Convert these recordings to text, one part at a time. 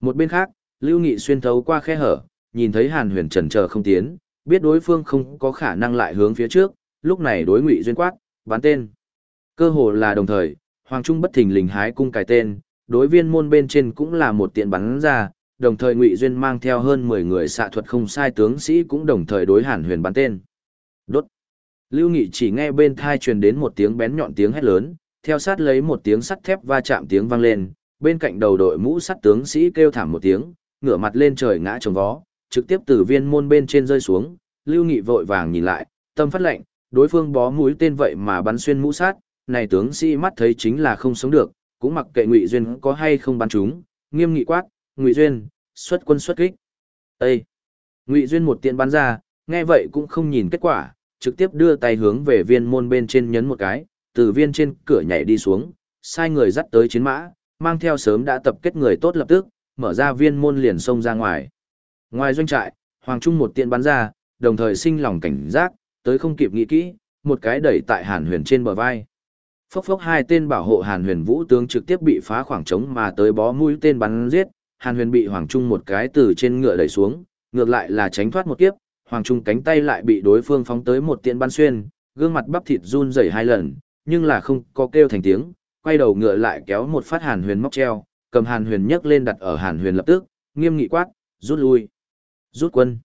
Một bên khác, Lưu Nghị xuyên thấu qua khe hở, nhìn thấy Hàn Huyền trần chờ không tiến, biết đối phương không có khả năng lại hướng phía trước, lúc này đối Ngụy Duyên quát, bắn tên. Cơ hồ là đồng thời, Hoàng Trung bất thình lình hái cung cài tên, đối viên môn bên trên cũng là một tiện bắn ra, đồng thời Ngụy Duyên mang theo hơn 10 người xạ thuật không sai tướng sĩ cũng đồng thời đối Hàn Huyền bắn tên. Đốt. Lưu Nghị chỉ nghe bên thai truyền đến một tiếng bén nhọn tiếng hét lớn, theo sát lấy một tiếng sắt thép va chạm tiếng vang lên, bên cạnh đầu đội mũ sắt tướng sĩ kêu thảm một tiếng, ngửa mặt lên trời ngã trồng vó, trực tiếp từ viên môn bên trên rơi xuống, Lưu Nghị vội vàng nhìn lại, tâm phát lệnh, đối phương bó mũi tên vậy mà bắn xuyên mũ sắt, này tướng sĩ mắt thấy chính là không sống được, cũng mặc kệ Ngụy Duyên có hay không bắn chúng, nghiêm nghị quát, "Ngụy Duyên, xuất quân xuất kích." Ê! Ngụy Duyên một tiện bắn ra, nghe vậy cũng không nhìn kết quả, trực tiếp đưa tay hướng về viên môn bên trên nhấn một cái, từ viên trên cửa nhảy đi xuống, sai người dắt tới chiến mã, mang theo sớm đã tập kết người tốt lập tức, mở ra viên môn liền xông ra ngoài. Ngoài doanh trại, Hoàng Trung một tiện bắn ra, đồng thời sinh lòng cảnh giác, tới không kịp nghĩ kỹ, một cái đẩy tại Hàn Huyền trên bờ vai. Phốc phốc hai tên bảo hộ Hàn Huyền Vũ tướng trực tiếp bị phá khoảng trống mà tới bó mũi tên bắn giết, Hàn Huyền bị Hoàng Trung một cái từ trên ngựa đẩy xuống, ngược lại là tránh thoát một kiếp, Hoàng Trung cánh tay lại bị đối phương phóng tới một tiện bắn xuyên, gương mặt bắp thịt run rẩy hai lần, nhưng là không có kêu thành tiếng, quay đầu ngựa lại kéo một phát Hàn Huyền móc treo, cầm Hàn Huyền nhấc lên đặt ở Hàn Huyền lập tức, nghiêm nghị quát, rút lui, rút quân.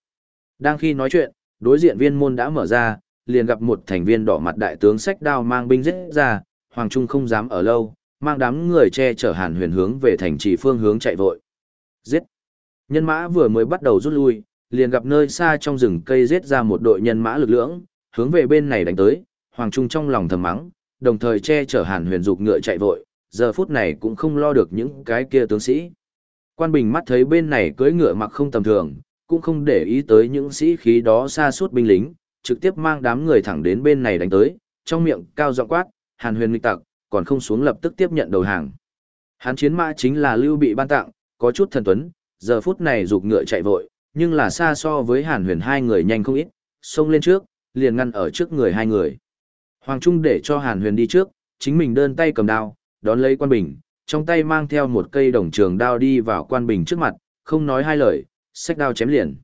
Đang khi nói chuyện, đối diện viên môn đã mở ra, liền gặp một thành viên đỏ mặt đại tướng sách đao mang binh giết ra, Hoàng Trung không dám ở lâu, mang đám người che chở Hàn Huyền hướng về thành trì phương hướng chạy vội. Giết! Nhân mã vừa mới bắt đầu rút lui, liền gặp nơi xa trong rừng cây giết ra một đội nhân mã lực lưỡng, hướng về bên này đánh tới, Hoàng Trung trong lòng thầm mắng, đồng thời che chở Hàn Huyền dục ngựa chạy vội, giờ phút này cũng không lo được những cái kia tướng sĩ. Quan Bình mắt thấy bên này cưỡi ngựa mặc không tầm thường, cũng không để ý tới những sĩ khí đó xa suốt binh lính, trực tiếp mang đám người thẳng đến bên này đánh tới, trong miệng cao giọng quát, Hàn Huyền nghịch tặc, còn không xuống lập tức tiếp nhận đầu hàng. Hán chiến mã chính là Lưu bị ban tặng, có chút thần tuấn, giờ phút này dục ngựa chạy vội, nhưng là xa so với Hàn Huyền hai người nhanh không ít, xông lên trước, liền ngăn ở trước người hai người. Hoàng Trung để cho Hàn Huyền đi trước, chính mình đơn tay cầm đao, đón lấy quan bình, trong tay mang theo một cây đồng trường đao đi vào quan bình trước mặt, không nói hai lời, xách đao chém liền.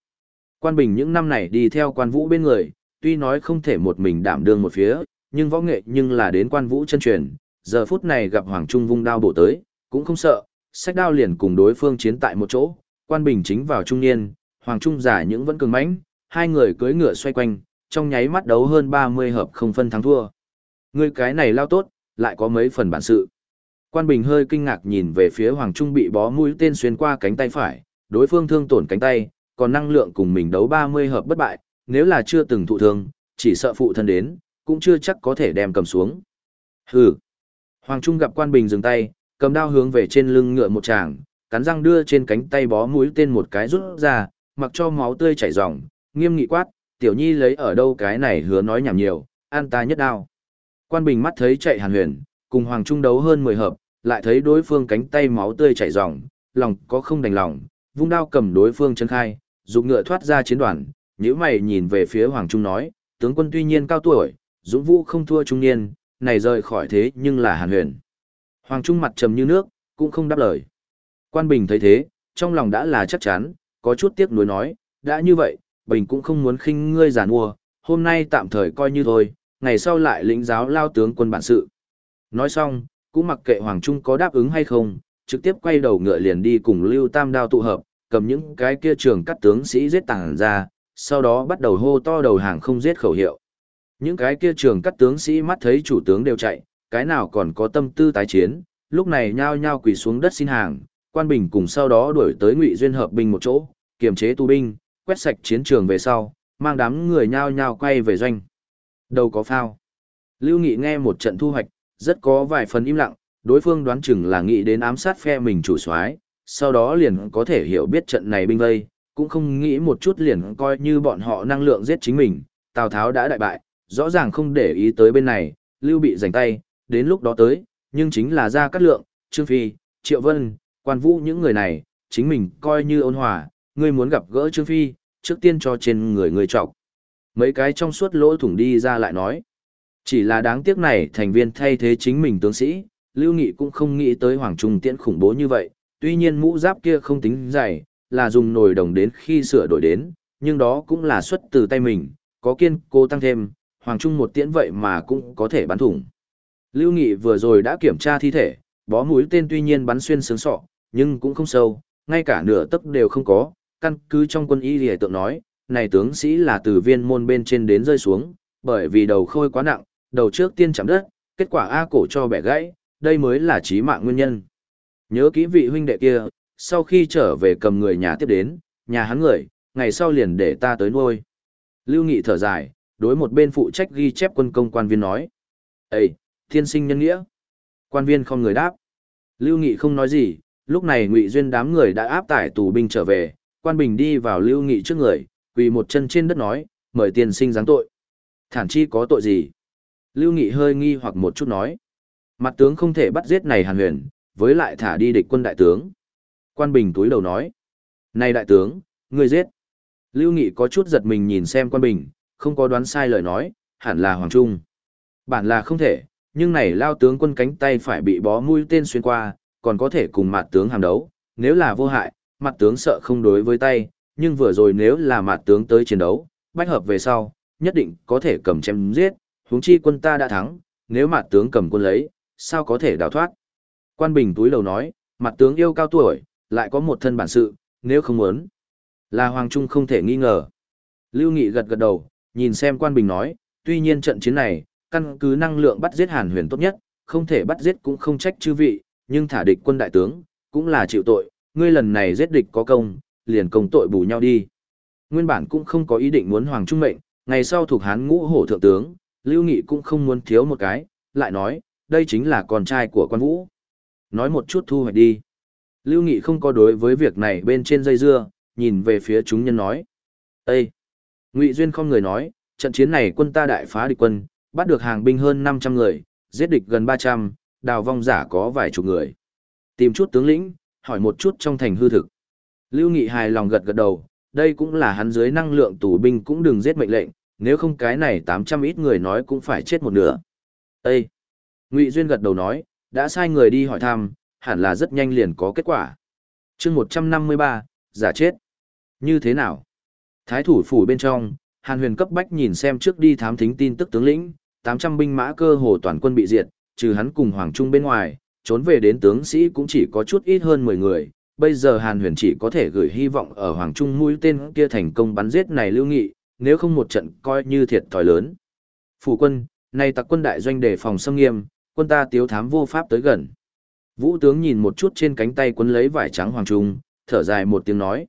Quan bình những năm này đi theo quan vũ bên người, tuy nói không thể một mình đảm đương một phía, nhưng võ nghệ nhưng là đến quan vũ chân truyền, giờ phút này gặp Hoàng Trung vung đao bổ tới, cũng không sợ, xách đao liền cùng đối phương chiến tại một chỗ, quan bình chính vào trung niên, Hoàng Trung giả những vẫn cường mãnh, hai người cưỡi ngựa xoay quanh, trong nháy mắt đấu hơn 30 hợp không phân thắng thua. Ngươi cái này lao tốt, lại có mấy phần bản sự. Quan Bình hơi kinh ngạc nhìn về phía Hoàng Trung bị bó mũi tên xuyên qua cánh tay phải, đối phương thương tổn cánh tay, còn năng lượng cùng mình đấu 30 hợp bất bại, nếu là chưa từng thụ thương, chỉ sợ phụ thân đến, cũng chưa chắc có thể đem cầm xuống. Hừ. Hoàng Trung gặp Quan Bình dừng tay, cầm đao hướng về trên lưng ngựa một tràng, cắn răng đưa trên cánh tay bó mũi tên một cái rút ra, mặc cho máu tươi chảy ròng, nghiêm nghị quát, tiểu nhi lấy ở đâu cái này hứa nói nhảm nhiều, an ta nhất đao. Quan Bình mắt thấy chạy Hàn Huyền, cùng Hoàng Trung đấu hơn 10 hợp, lại thấy đối phương cánh tay máu tươi chảy ròng, lòng có không đành lòng, vung đao cầm đối phương chân khai, dục ngựa thoát ra chiến đoàn, nhíu mày nhìn về phía Hoàng Trung nói, tướng quân tuy nhiên cao tuổi, dũng vũ không thua trung niên, này rời khỏi thế nhưng là Hàn Huyền. Hoàng Trung mặt trầm như nước, cũng không đáp lời. Quan Bình thấy thế, trong lòng đã là chắc chắn, có chút tiếc nuối nói, đã như vậy, Bình cũng không muốn khinh ngươi giàn mua, hôm nay tạm thời coi như thôi, ngày sau lại lĩnh giáo lao tướng quân bản sự. Nói xong, cũng mặc kệ Hoàng Trung có đáp ứng hay không, trực tiếp quay đầu ngựa liền đi cùng Lưu Tam Đao tụ hợp, cầm những cái kia trường cắt tướng sĩ giết tàng ra, sau đó bắt đầu hô to đầu hàng không giết khẩu hiệu. Những cái kia trường cắt tướng sĩ mắt thấy chủ tướng đều chạy, cái nào còn có tâm tư tái chiến, lúc này nhao nhao quỳ xuống đất xin hàng, quan bình cùng sau đó đuổi tới ngụy duyên hợp binh một chỗ, kiềm chế tu binh, quét sạch chiến trường về sau, mang đám người nhao nhao quay về doanh. Đầu có phao. Lưu Nghị nghe một trận thu hoạch, rất có vài phần im lặng, đối phương đoán chừng là nghĩ đến ám sát phe mình chủ soái, sau đó liền có thể hiểu biết trận này binh vây, cũng không nghĩ một chút liền coi như bọn họ năng lượng giết chính mình, Tào Tháo đã đại bại, rõ ràng không để ý tới bên này, Lưu bị giành tay, đến lúc đó tới, nhưng chính là ra cắt lượng, Trương Phi, Triệu Vân, Quan Vũ những người này, chính mình coi như ôn hòa, ngươi muốn gặp gỡ Trương Phi, trước tiên cho trên người người trọc. Mấy cái trong suốt lỗ thủng đi ra lại nói. Chỉ là đáng tiếc này thành viên thay thế chính mình tướng sĩ, Lưu Nghị cũng không nghĩ tới Hoàng Trung Tiễn khủng bố như vậy, tuy nhiên mũ giáp kia không tính dày, là dùng nồi đồng đến khi sửa đổi đến, nhưng đó cũng là xuất từ tay mình, có kiên cố tăng thêm, Hoàng Trung một tiễn vậy mà cũng có thể bắn thủng. Lưu Nghị vừa rồi đã kiểm tra thi thể, bó mũi tên tuy nhiên bắn xuyên sướng sọ, nhưng cũng không sâu, ngay cả nửa tấc đều không có, căn cứ trong quân y lìa tượng nói, này tướng sĩ là từ viên môn bên trên đến rơi xuống, bởi vì đầu khôi quá nặng, đầu trước tiên chạm đất, kết quả A cổ cho bẻ gãy, đây mới là chí mạng nguyên nhân. Nhớ kỹ vị huynh đệ kia, sau khi trở về cầm người nhà tiếp đến, nhà hắn người, ngày sau liền để ta tới nuôi. Lưu Nghị thở dài, đối một bên phụ trách ghi chép quân công quan viên nói. Ê, thiên sinh nhân nghĩa. Quan viên không người đáp. Lưu Nghị không nói gì, lúc này Ngụy Duyên đám người đã áp tải tù binh trở về, quan bình đi vào Lưu Nghị trước người, quỳ một chân trên đất nói, mời tiên sinh giáng tội. Thản chi có tội gì? Lưu Nghị hơi nghi hoặc một chút nói. Mặt tướng không thể bắt giết này hàn huyền, với lại thả đi địch quân đại tướng. Quan Bình túi đầu nói. Này đại tướng, ngươi giết. Lưu Nghị có chút giật mình nhìn xem Quan Bình, không có đoán sai lời nói, hẳn là Hoàng Trung. Bản là không thể, nhưng này lao tướng quân cánh tay phải bị bó mũi tên xuyên qua, còn có thể cùng mặt tướng hàm đấu. Nếu là vô hại, mặt tướng sợ không đối với tay, nhưng vừa rồi nếu là mặt tướng tới chiến đấu, bách hợp về sau, nhất định có thể cầm chém giết, huống chi quân ta đã thắng, nếu mặt tướng cầm quân lấy, sao có thể đào thoát. Quan Bình túi lầu nói, mặt tướng yêu cao tuổi, lại có một thân bản sự, nếu không muốn. Là Hoàng Trung không thể nghi ngờ. Lưu Nghị gật gật đầu, nhìn xem Quan Bình nói, tuy nhiên trận chiến này, căn cứ năng lượng bắt giết Hàn Huyền tốt nhất, không thể bắt giết cũng không trách chư vị, nhưng thả địch quân đại tướng, cũng là chịu tội, ngươi lần này giết địch có công, liền công tội bù nhau đi. Nguyên bản cũng không có ý định muốn Hoàng Trung mệnh, ngày sau thuộc hán ngũ hổ thượng tướng, Lưu Nghị cũng không muốn thiếu một cái, lại nói, đây chính là con trai của quan vũ. Nói một chút thu hoạch đi. Lưu Nghị không có đối với việc này bên trên dây dưa, nhìn về phía chúng nhân nói. Ê! Ngụy Duyên không người nói, trận chiến này quân ta đại phá địch quân, bắt được hàng binh hơn 500 người, giết địch gần 300, đào vong giả có vài chục người. Tìm chút tướng lĩnh, hỏi một chút trong thành hư thực. Lưu Nghị hài lòng gật gật đầu, đây cũng là hắn dưới năng lượng tù binh cũng đừng giết mệnh lệnh, nếu không cái này 800 ít người nói cũng phải chết một nửa. Ê! Ngụy Duyên gật đầu nói, đã sai người đi hỏi thăm, hẳn là rất nhanh liền có kết quả. chương 153, giả chết. Như thế nào? Thái thủ phủ bên trong, Hàn huyền cấp bách nhìn xem trước đi thám thính tin tức tướng lĩnh, 800 binh mã cơ hồ toàn quân bị diệt, trừ hắn cùng Hoàng Trung bên ngoài, trốn về đến tướng sĩ cũng chỉ có chút ít hơn 10 người. Bây giờ Hàn huyền chỉ có thể gửi hy vọng ở Hoàng Trung mũi tên kia thành công bắn giết này lưu nghị, nếu không một trận coi như thiệt thòi lớn. Phủ quân, này tặc quân đại doanh đề phòng xâm nghiêm, quân ta tiếu thám vô pháp tới gần. Vũ tướng nhìn một chút trên cánh tay quân lấy vải trắng hoàng trung, thở dài một tiếng nói.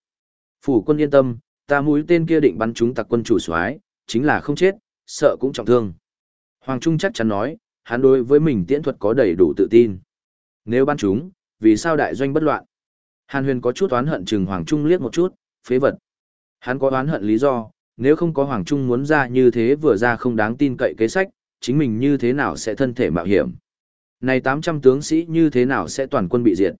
Phủ quân yên tâm, ta mũi tên kia định bắn chúng tặc quân chủ soái, chính là không chết, sợ cũng trọng thương. Hoàng Trung chắc chắn nói, hắn đối với mình tiễn thuật có đầy đủ tự tin. Nếu ban chúng, vì sao đại doanh bất loạn? Hàn Huyền có chút oán hận chừng Hoàng Trung liếc một chút, phế vật. Hắn có oán hận lý do, nếu không có Hoàng Trung muốn ra như thế vừa ra không đáng tin cậy kế sách, chính mình như thế nào sẽ thân thể mạo hiểm. Này 800 tướng sĩ như thế nào sẽ toàn quân bị diệt.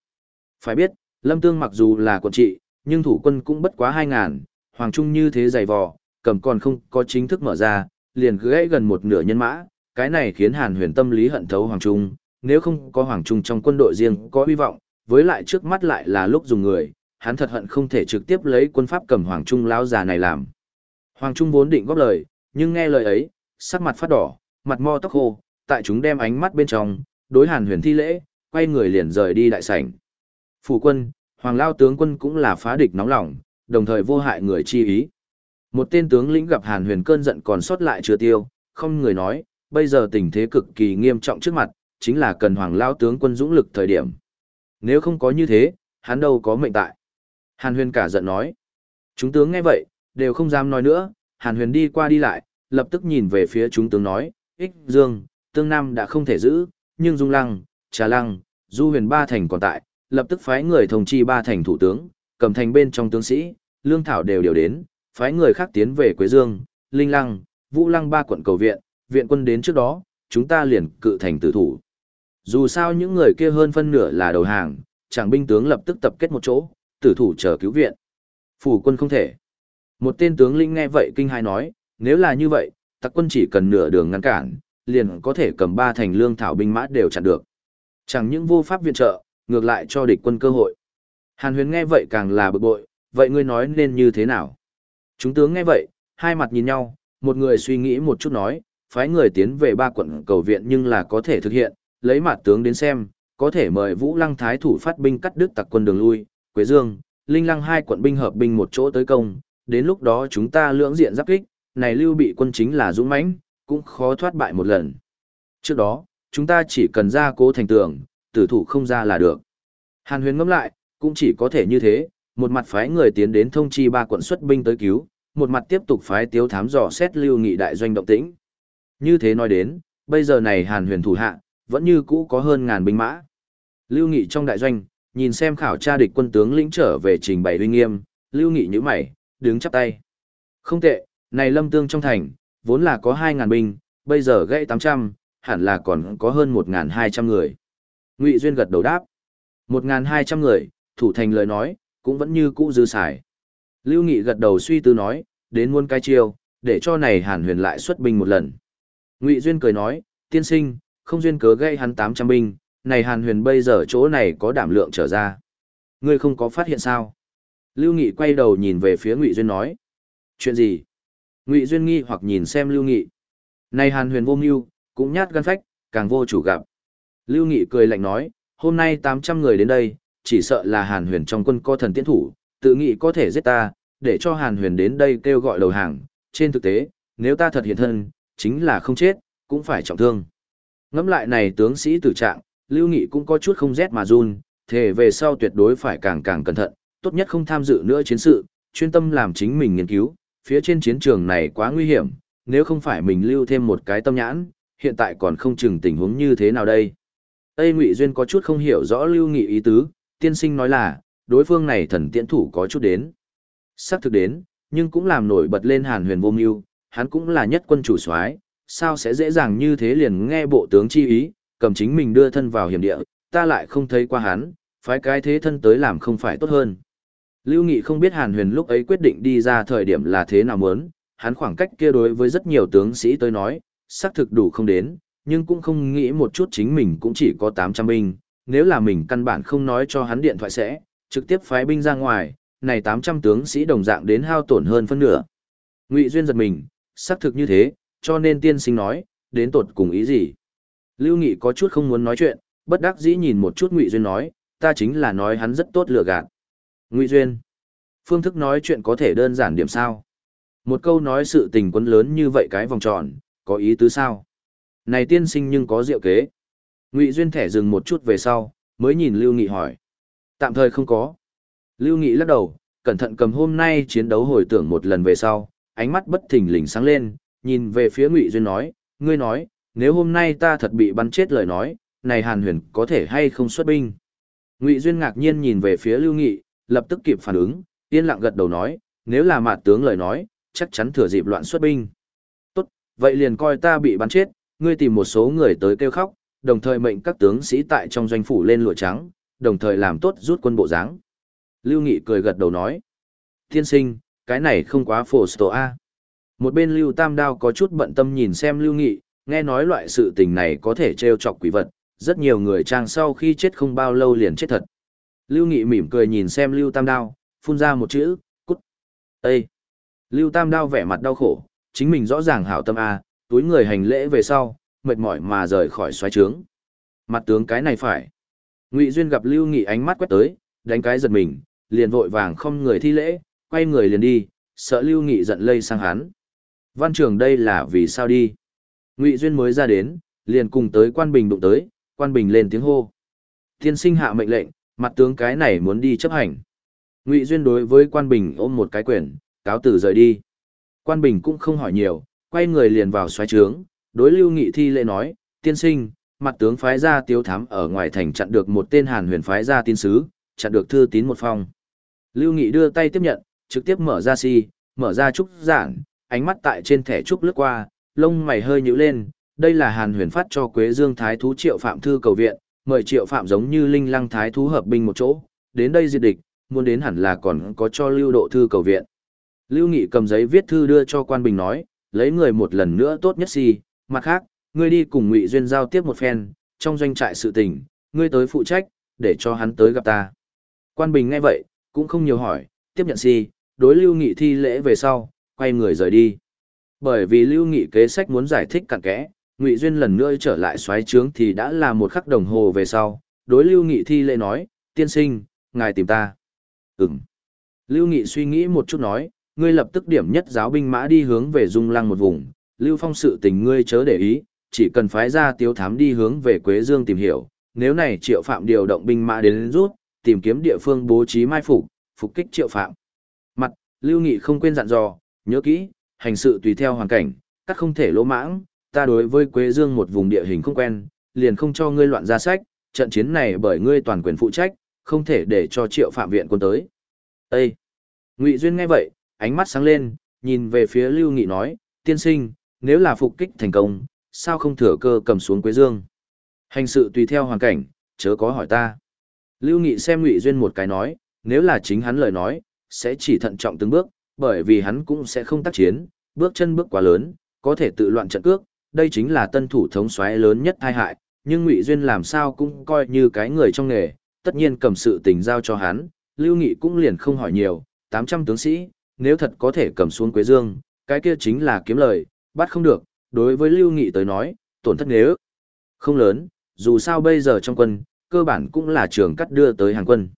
Phải biết, Lâm Tương mặc dù là quận trị, nhưng thủ quân cũng bất quá 2.000, Hoàng Trung như thế dày vò, cầm còn không có chính thức mở ra, liền gãy gần một nửa nhân mã, cái này khiến Hàn huyền tâm lý hận thấu Hoàng Trung, nếu không có Hoàng Trung trong quân đội riêng có hy vọng, với lại trước mắt lại là lúc dùng người, hắn thật hận không thể trực tiếp lấy quân pháp cầm Hoàng Trung lão già này làm. Hoàng Trung vốn định góp lời, nhưng nghe lời ấy, sắc mặt phát đỏ, mặt mo tóc khô, tại chúng đem ánh mắt bên trong, đối Hàn Huyền thi lễ, quay người liền rời đi đại sảnh. Phủ quân, Hoàng Lao tướng quân cũng là phá địch nóng lòng, đồng thời vô hại người chi ý. Một tên tướng lĩnh gặp Hàn Huyền cơn giận còn sót lại chưa tiêu, không người nói, bây giờ tình thế cực kỳ nghiêm trọng trước mặt, chính là cần Hoàng Lao tướng quân dũng lực thời điểm. Nếu không có như thế, hắn đâu có mệnh tại. Hàn Huyền cả giận nói. Chúng tướng nghe vậy, đều không dám nói nữa, Hàn Huyền đi qua đi lại, lập tức nhìn về phía chúng tướng nói, ích dương, tương nam đã không thể giữ, nhưng dung lăng, trà lăng, du huyền ba thành còn tại, lập tức phái người thông chi ba thành thủ tướng, cầm thành bên trong tướng sĩ, lương thảo đều đều đến, phái người khác tiến về Quế Dương, Linh Lăng, Vũ Lăng ba quận cầu viện, viện quân đến trước đó, chúng ta liền cự thành tử thủ. Dù sao những người kia hơn phân nửa là đầu hàng, chẳng binh tướng lập tức tập kết một chỗ, tử thủ chờ cứu viện. Phủ quân không thể. Một tên tướng linh nghe vậy kinh hai nói, nếu là như vậy, tặc quân chỉ cần nửa đường ngăn cản, liền có thể cầm ba thành lương thảo binh mã đều chặn được. Chẳng những vô pháp viện trợ, ngược lại cho địch quân cơ hội. Hàn huyền nghe vậy càng là bực bội, vậy ngươi nói nên như thế nào? Chúng tướng nghe vậy, hai mặt nhìn nhau, một người suy nghĩ một chút nói, phái người tiến về ba quận cầu viện nhưng là có thể thực hiện, lấy mặt tướng đến xem, có thể mời Vũ Lăng Thái thủ phát binh cắt đứt tặc quân đường lui, Quế Dương, Linh Lăng hai quận binh hợp binh một chỗ tới công, đến lúc đó chúng ta lưỡng diện giáp kích, này lưu bị quân chính là dũng mãnh, cũng khó thoát bại một lần. Trước đó, chúng ta chỉ cần ra cố thành tường, tử thủ không ra là được. Hàn huyền ngẫm lại, cũng chỉ có thể như thế, một mặt phái người tiến đến thông chi ba quận xuất binh tới cứu, một mặt tiếp tục phái tiếu thám dò xét lưu nghị đại doanh động tĩnh. Như thế nói đến, bây giờ này hàn huyền thủ hạ, vẫn như cũ có hơn ngàn binh mã. Lưu nghị trong đại doanh, nhìn xem khảo tra địch quân tướng lĩnh trở về trình bày uy nghiêm, lưu nghị nhíu mày, đứng chắp tay. Không tệ, này lâm tương trong thành, vốn là có 2000 binh, bây giờ gãy 800, hẳn là còn có hơn 1.200 người. Ngụy Duyên gật đầu đáp. 1.200 người, thủ thành lời nói, cũng vẫn như cũ dư xài. Lưu Nghị gật đầu suy tư nói, đến muôn cái chiêu, để cho này hàn huyền lại xuất binh một lần. Ngụy Duyên cười nói, tiên sinh, không duyên cớ gây hắn 800 binh, này hàn huyền bây giờ chỗ này có đảm lượng trở ra. Ngươi không có phát hiện sao? Lưu Nghị quay đầu nhìn về phía Ngụy Duyên nói. Chuyện gì? Ngụy Duyên nghi hoặc nhìn xem Lưu Nghị. Này hàn huyền vô mưu, cũng nhát gan phách, càng vô chủ gặp. Lưu Nghị cười lạnh nói, hôm nay 800 người đến đây, chỉ sợ là hàn huyền trong quân có thần tiễn thủ, tự nghĩ có thể giết ta, để cho hàn huyền đến đây kêu gọi đầu hàng. Trên thực tế, nếu ta thật hiện thân, chính là không chết, cũng phải trọng thương. Ngẫm lại này tướng sĩ tử trạng, Lưu Nghị cũng có chút không rét mà run, thể về sau tuyệt đối phải càng càng cẩn thận, tốt nhất không tham dự nữa chiến sự, chuyên tâm làm chính mình nghiên cứu, phía trên chiến trường này quá nguy hiểm, nếu không phải mình lưu thêm một cái tâm nhãn, hiện tại còn không chừng tình huống như thế nào đây. Tây Ngụy Duyên có chút không hiểu rõ Lưu Nghị ý tứ, tiên sinh nói là, đối phương này thần tiễn thủ có chút đến. sắp thực đến, nhưng cũng làm nổi bật lên Hàn Huyền Vô Mưu, hắn cũng là nhất quân chủ soái, sao sẽ dễ dàng như thế liền nghe bộ tướng chi ý, cầm chính mình đưa thân vào hiểm địa, ta lại không thấy qua hắn, phái cái thế thân tới làm không phải tốt hơn. Lưu Nghị không biết Hàn Huyền lúc ấy quyết định đi ra thời điểm là thế nào muốn, hắn khoảng cách kia đối với rất nhiều tướng sĩ tới nói, xác thực đủ không đến, nhưng cũng không nghĩ một chút chính mình cũng chỉ có 800 binh, nếu là mình căn bản không nói cho hắn điện thoại sẽ, trực tiếp phái binh ra ngoài, này 800 tướng sĩ đồng dạng đến hao tổn hơn phân nửa. Ngụy Duyên giật mình, xác thực như thế, cho nên tiên sinh nói, đến tột cùng ý gì. Lưu Nghị có chút không muốn nói chuyện, bất đắc dĩ nhìn một chút Ngụy Duyên nói, ta chính là nói hắn rất tốt lừa gạt. Ngụy Duyên, phương thức nói chuyện có thể đơn giản điểm sao? Một câu nói sự tình quấn lớn như vậy cái vòng tròn, có ý tứ sao? Này tiên sinh nhưng có diệu kế. Ngụy Duyên thẻ dừng một chút về sau, mới nhìn Lưu Nghị hỏi. Tạm thời không có. Lưu Nghị lắc đầu, cẩn thận cầm hôm nay chiến đấu hồi tưởng một lần về sau, ánh mắt bất thình lình sáng lên, nhìn về phía Ngụy Duyên nói, ngươi nói, nếu hôm nay ta thật bị bắn chết lời nói, này Hàn Huyền có thể hay không xuất binh. Ngụy Duyên ngạc nhiên nhìn về phía Lưu Nghị, lập tức kịp phản ứng, yên lặng gật đầu nói, nếu là mạt tướng lời nói, chắc chắn thừa dịp loạn xuất binh. Tốt, vậy liền coi ta bị bắn chết, ngươi tìm một số người tới kêu khóc, đồng thời mệnh các tướng sĩ tại trong doanh phủ lên lụa trắng, đồng thời làm tốt rút quân bộ dáng. Lưu Nghị cười gật đầu nói, thiên sinh, cái này không quá phổ sto a. Một bên Lưu Tam Đao có chút bận tâm nhìn xem Lưu Nghị, nghe nói loại sự tình này có thể trêu chọc quỷ vật, rất nhiều người trang sau khi chết không bao lâu liền chết thật. Lưu Nghị mỉm cười nhìn xem Lưu Tam Đao, phun ra một chữ, cút. Ê! Lưu Tam Đao vẻ mặt đau khổ, chính mình rõ ràng hảo tâm A, túi người hành lễ về sau, mệt mỏi mà rời khỏi xoáy trướng. Mặt tướng cái này phải. Ngụy Duyên gặp Lưu Nghị ánh mắt quét tới, đánh cái giật mình, liền vội vàng không người thi lễ, quay người liền đi, sợ Lưu Nghị giận lây sang hắn. Văn trường đây là vì sao đi? Ngụy Duyên mới ra đến, liền cùng tới quan bình đụng tới, quan bình lên tiếng hô. Tiên sinh hạ mệnh lệnh, mặt tướng cái này muốn đi chấp hành. Ngụy Duyên đối với quan bình ôm một cái quyền, cáo từ rời đi. Quan bình cũng không hỏi nhiều, quay người liền vào xoáy trướng, đối lưu nghị thi lễ nói, tiên sinh, mặt tướng phái ra tiêu thám ở ngoài thành chặn được một tên hàn huyền phái ra tin sứ, chặn được thư tín một phong. Lưu nghị đưa tay tiếp nhận, trực tiếp mở ra si, mở ra trúc giản, ánh mắt tại trên thẻ trúc lướt qua, lông mày hơi nhíu lên, đây là hàn huyền phát cho Quế Dương Thái Thú Triệu Phạm Thư cầu viện, mời Triệu Phạm giống như Linh Lăng Thái Thú hợp binh một chỗ, đến đây diệt địch, muốn đến hẳn là còn có cho Lưu Độ Thư cầu viện. Lưu Nghị cầm giấy viết thư đưa cho quan bình nói, lấy người một lần nữa tốt nhất si, mặt khác, ngươi đi cùng Ngụy Duyên giao tiếp một phen, trong doanh trại sự tình, ngươi tới phụ trách, để cho hắn tới gặp ta. Quan Bình nghe vậy, cũng không nhiều hỏi, tiếp nhận si, đối Lưu Nghị thi lễ về sau, quay người rời đi. Bởi vì Lưu Nghị kế sách muốn giải thích cặn kẽ, Ngụy Duyên lần nữa trở lại xoáy trướng thì đã là một khắc đồng hồ về sau, đối Lưu Nghị thi lễ nói, tiên sinh, ngài tìm ta. Ừm. Lưu Nghị suy nghĩ một chút nói, ngươi lập tức điểm nhất giáo binh mã đi hướng về Dung Lăng một vùng, Lưu Phong sự tình ngươi chớ để ý, chỉ cần phái ra tiếu thám đi hướng về Quế Dương tìm hiểu, nếu này triệu phạm điều động binh mã đến rút, tìm kiếm địa phương bố trí mai phục, phục kích triệu phạm. Mặt, Lưu Nghị không quên dặn dò, nhớ kỹ, hành sự tùy theo hoàn cảnh, các không thể lỗ mãng, ta đối với Quế Dương một vùng địa hình không quen, liền không cho ngươi loạn ra sách, trận chiến này bởi ngươi toàn quyền phụ trách, không thể để cho triệu phạm viện quân tới. Ê! Ngụy Duyên nghe vậy, ánh mắt sáng lên, nhìn về phía Lưu Nghị nói, tiên sinh, nếu là phục kích thành công, sao không thừa cơ cầm xuống Quế Dương? Hành sự tùy theo hoàn cảnh, chớ có hỏi ta. Lưu Nghị xem Ngụy Duyên một cái nói, nếu là chính hắn lời nói, sẽ chỉ thận trọng từng bước, bởi vì hắn cũng sẽ không tác chiến, bước chân bước quá lớn, có thể tự loạn trận cước, đây chính là tân thủ thống soái lớn nhất tai hại, nhưng Ngụy Duyên làm sao cũng coi như cái người trong nghề, tất nhiên cầm sự tình giao cho hắn, Lưu Nghị cũng liền không hỏi nhiều, 800 tướng sĩ, nếu thật có thể cầm xuống Quế Dương, cái kia chính là kiếm lời, bắt không được, đối với Lưu Nghị tới nói, tổn thất nếu không lớn, dù sao bây giờ trong quân, cơ bản cũng là trường cắt đưa tới hàng quân.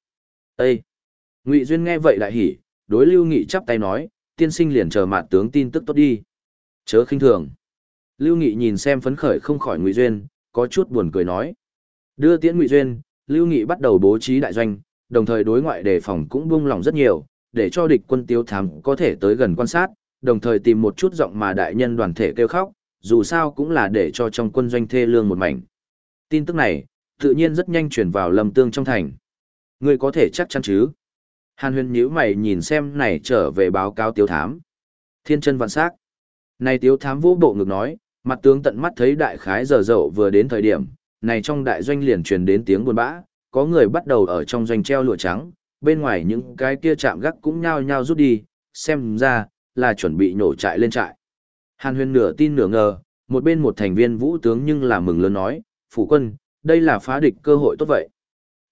Ê! Ngụy Duyên nghe vậy lại hỉ, đối Lưu Nghị chắp tay nói, tiên sinh liền chờ mạt tướng tin tức tốt đi. Chớ khinh thường. Lưu Nghị nhìn xem phấn khởi không khỏi Ngụy Duyên, có chút buồn cười nói. Đưa tiễn Ngụy Duyên, Lưu Nghị bắt đầu bố trí đại doanh, đồng thời đối ngoại đề phòng cũng buông lỏng rất nhiều, để cho địch quân tiêu thám có thể tới gần quan sát, đồng thời tìm một chút giọng mà đại nhân đoàn thể kêu khóc, dù sao cũng là để cho trong quân doanh thê lương một mảnh. Tin tức này, tự nhiên rất nhanh chuyển vào lâm tương trong thành. Ngươi có thể chắc chắn chứ? Hàn huyền nhíu mày nhìn xem này trở về báo cáo tiêu thám. Thiên chân vạn sắc. Này tiêu thám vũ bộ ngực nói, mặt tướng tận mắt thấy đại khái giờ dậu vừa đến thời điểm, này trong đại doanh liền truyền đến tiếng buồn bã, có người bắt đầu ở trong doanh treo lụa trắng, bên ngoài những cái kia chạm gác cũng nhao nhao rút đi, xem ra, là chuẩn bị nổ trại lên trại. Hàn huyền nửa tin nửa ngờ, một bên một thành viên vũ tướng nhưng là mừng lớn nói, phủ quân, đây là phá địch cơ hội tốt vậy.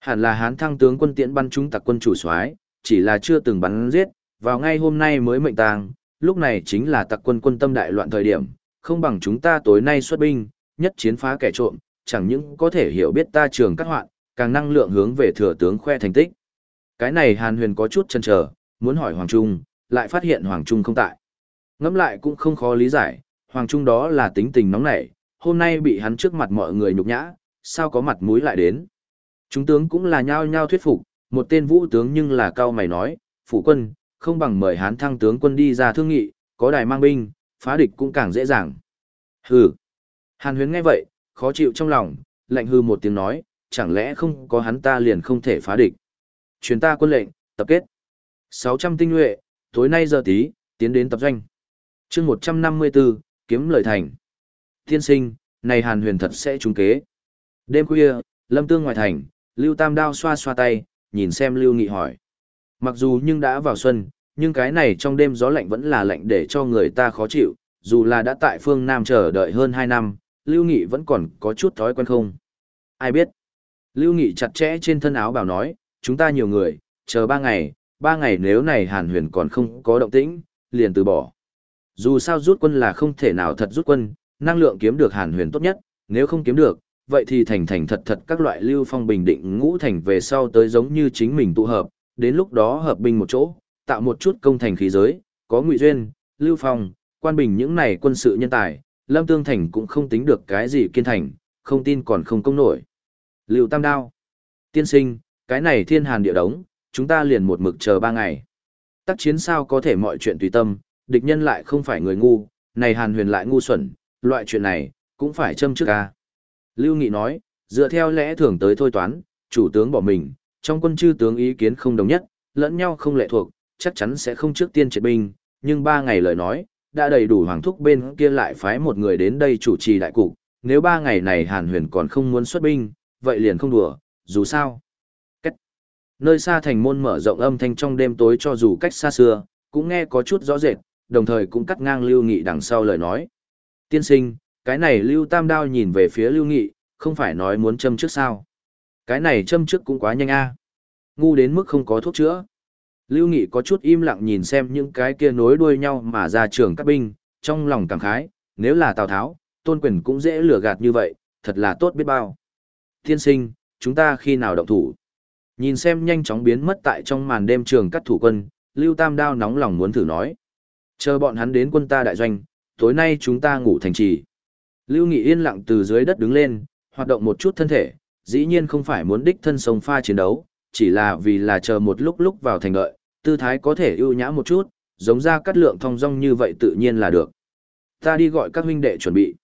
Hẳn là hán thăng tướng quân tiễn bắn chúng tặc quân chủ soái, chỉ là chưa từng bắn giết, vào ngay hôm nay mới mệnh tàng, lúc này chính là tặc quân quân tâm đại loạn thời điểm, không bằng chúng ta tối nay xuất binh, nhất chiến phá kẻ trộm, chẳng những có thể hiểu biết ta trường các hoạn, càng năng lượng hướng về thừa tướng khoe thành tích. Cái này Hàn Huyền có chút chần chờ, muốn hỏi Hoàng Trung, lại phát hiện Hoàng Trung không tại. Ngẫm lại cũng không khó lý giải, Hoàng Trung đó là tính tình nóng nảy, hôm nay bị hắn trước mặt mọi người nhục nhã, sao có mặt mũi lại đến. Chúng tướng cũng là nhao nhao thuyết phục, một tên vũ tướng nhưng là cao mày nói, phủ quân, không bằng mời hán thăng tướng quân đi ra thương nghị, có đài mang binh, phá địch cũng càng dễ dàng. Hừ. Hàn huyến nghe vậy, khó chịu trong lòng, lạnh hư một tiếng nói, chẳng lẽ không có hắn ta liền không thể phá địch. Chuyến ta quân lệnh, tập kết. 600 tinh nhuệ, tối nay giờ tí, tiến đến tập doanh. chương 154, kiếm lời thành. Tiên sinh, này hàn huyền thật sẽ trúng kế. Đêm khuya, lâm tương ngoài thành, Lưu Tam Đao xoa xoa tay, nhìn xem Lưu Nghị hỏi. Mặc dù nhưng đã vào xuân, nhưng cái này trong đêm gió lạnh vẫn là lạnh để cho người ta khó chịu, dù là đã tại phương Nam chờ đợi hơn 2 năm, Lưu Nghị vẫn còn có chút thói quen không. Ai biết? Lưu Nghị chặt chẽ trên thân áo bảo nói, chúng ta nhiều người, chờ 3 ngày, 3 ngày nếu này Hàn Huyền còn không có động tĩnh, liền từ bỏ. Dù sao rút quân là không thể nào thật rút quân, năng lượng kiếm được Hàn Huyền tốt nhất, nếu không kiếm được, vậy thì thành thành thật thật các loại lưu phong bình định ngũ thành về sau tới giống như chính mình tụ hợp, đến lúc đó hợp binh một chỗ, tạo một chút công thành khí giới, có ngụy duyên, lưu phong, quan bình những này quân sự nhân tài, lâm tương thành cũng không tính được cái gì kiên thành, không tin còn không công nổi. Lưu tam đao, tiên sinh, cái này thiên hàn địa đống, chúng ta liền một mực chờ ba ngày. Tác chiến sao có thể mọi chuyện tùy tâm, địch nhân lại không phải người ngu, này hàn huyền lại ngu xuẩn, loại chuyện này, cũng phải châm trước ca. Lưu Nghị nói, dựa theo lẽ thường tới thôi toán, chủ tướng bỏ mình, trong quân chư tướng ý kiến không đồng nhất, lẫn nhau không lệ thuộc, chắc chắn sẽ không trước tiên triệt binh, nhưng ba ngày lời nói, đã đầy đủ hoàng thúc bên kia lại phái một người đến đây chủ trì đại cục, nếu ba ngày này Hàn Huyền còn không muốn xuất binh, vậy liền không đùa, dù sao. Cách. Nơi xa thành môn mở rộng âm thanh trong đêm tối cho dù cách xa xưa, cũng nghe có chút rõ rệt, đồng thời cũng cắt ngang Lưu Nghị đằng sau lời nói. Tiên sinh, cái này Lưu Tam Đao nhìn về phía Lưu Nghị, không phải nói muốn châm trước sao. Cái này châm trước cũng quá nhanh a. ngu đến mức không có thuốc chữa. Lưu Nghị có chút im lặng nhìn xem những cái kia nối đuôi nhau mà ra trường các binh, trong lòng cảm khái, nếu là Tào Tháo, tôn quyền cũng dễ lừa gạt như vậy, thật là tốt biết bao. Thiên sinh, chúng ta khi nào động thủ? Nhìn xem nhanh chóng biến mất tại trong màn đêm trường cắt thủ quân, Lưu Tam Đao nóng lòng muốn thử nói. Chờ bọn hắn đến quân ta đại doanh, tối nay chúng ta ngủ thành trì. Lưu Nghị yên lặng từ dưới đất đứng lên, hoạt động một chút thân thể, dĩ nhiên không phải muốn đích thân sông pha chiến đấu, chỉ là vì là chờ một lúc lúc vào thành đợi, tư thái có thể ưu nhã một chút, giống ra cắt lượng thong dong như vậy tự nhiên là được. Ta đi gọi các huynh đệ chuẩn bị.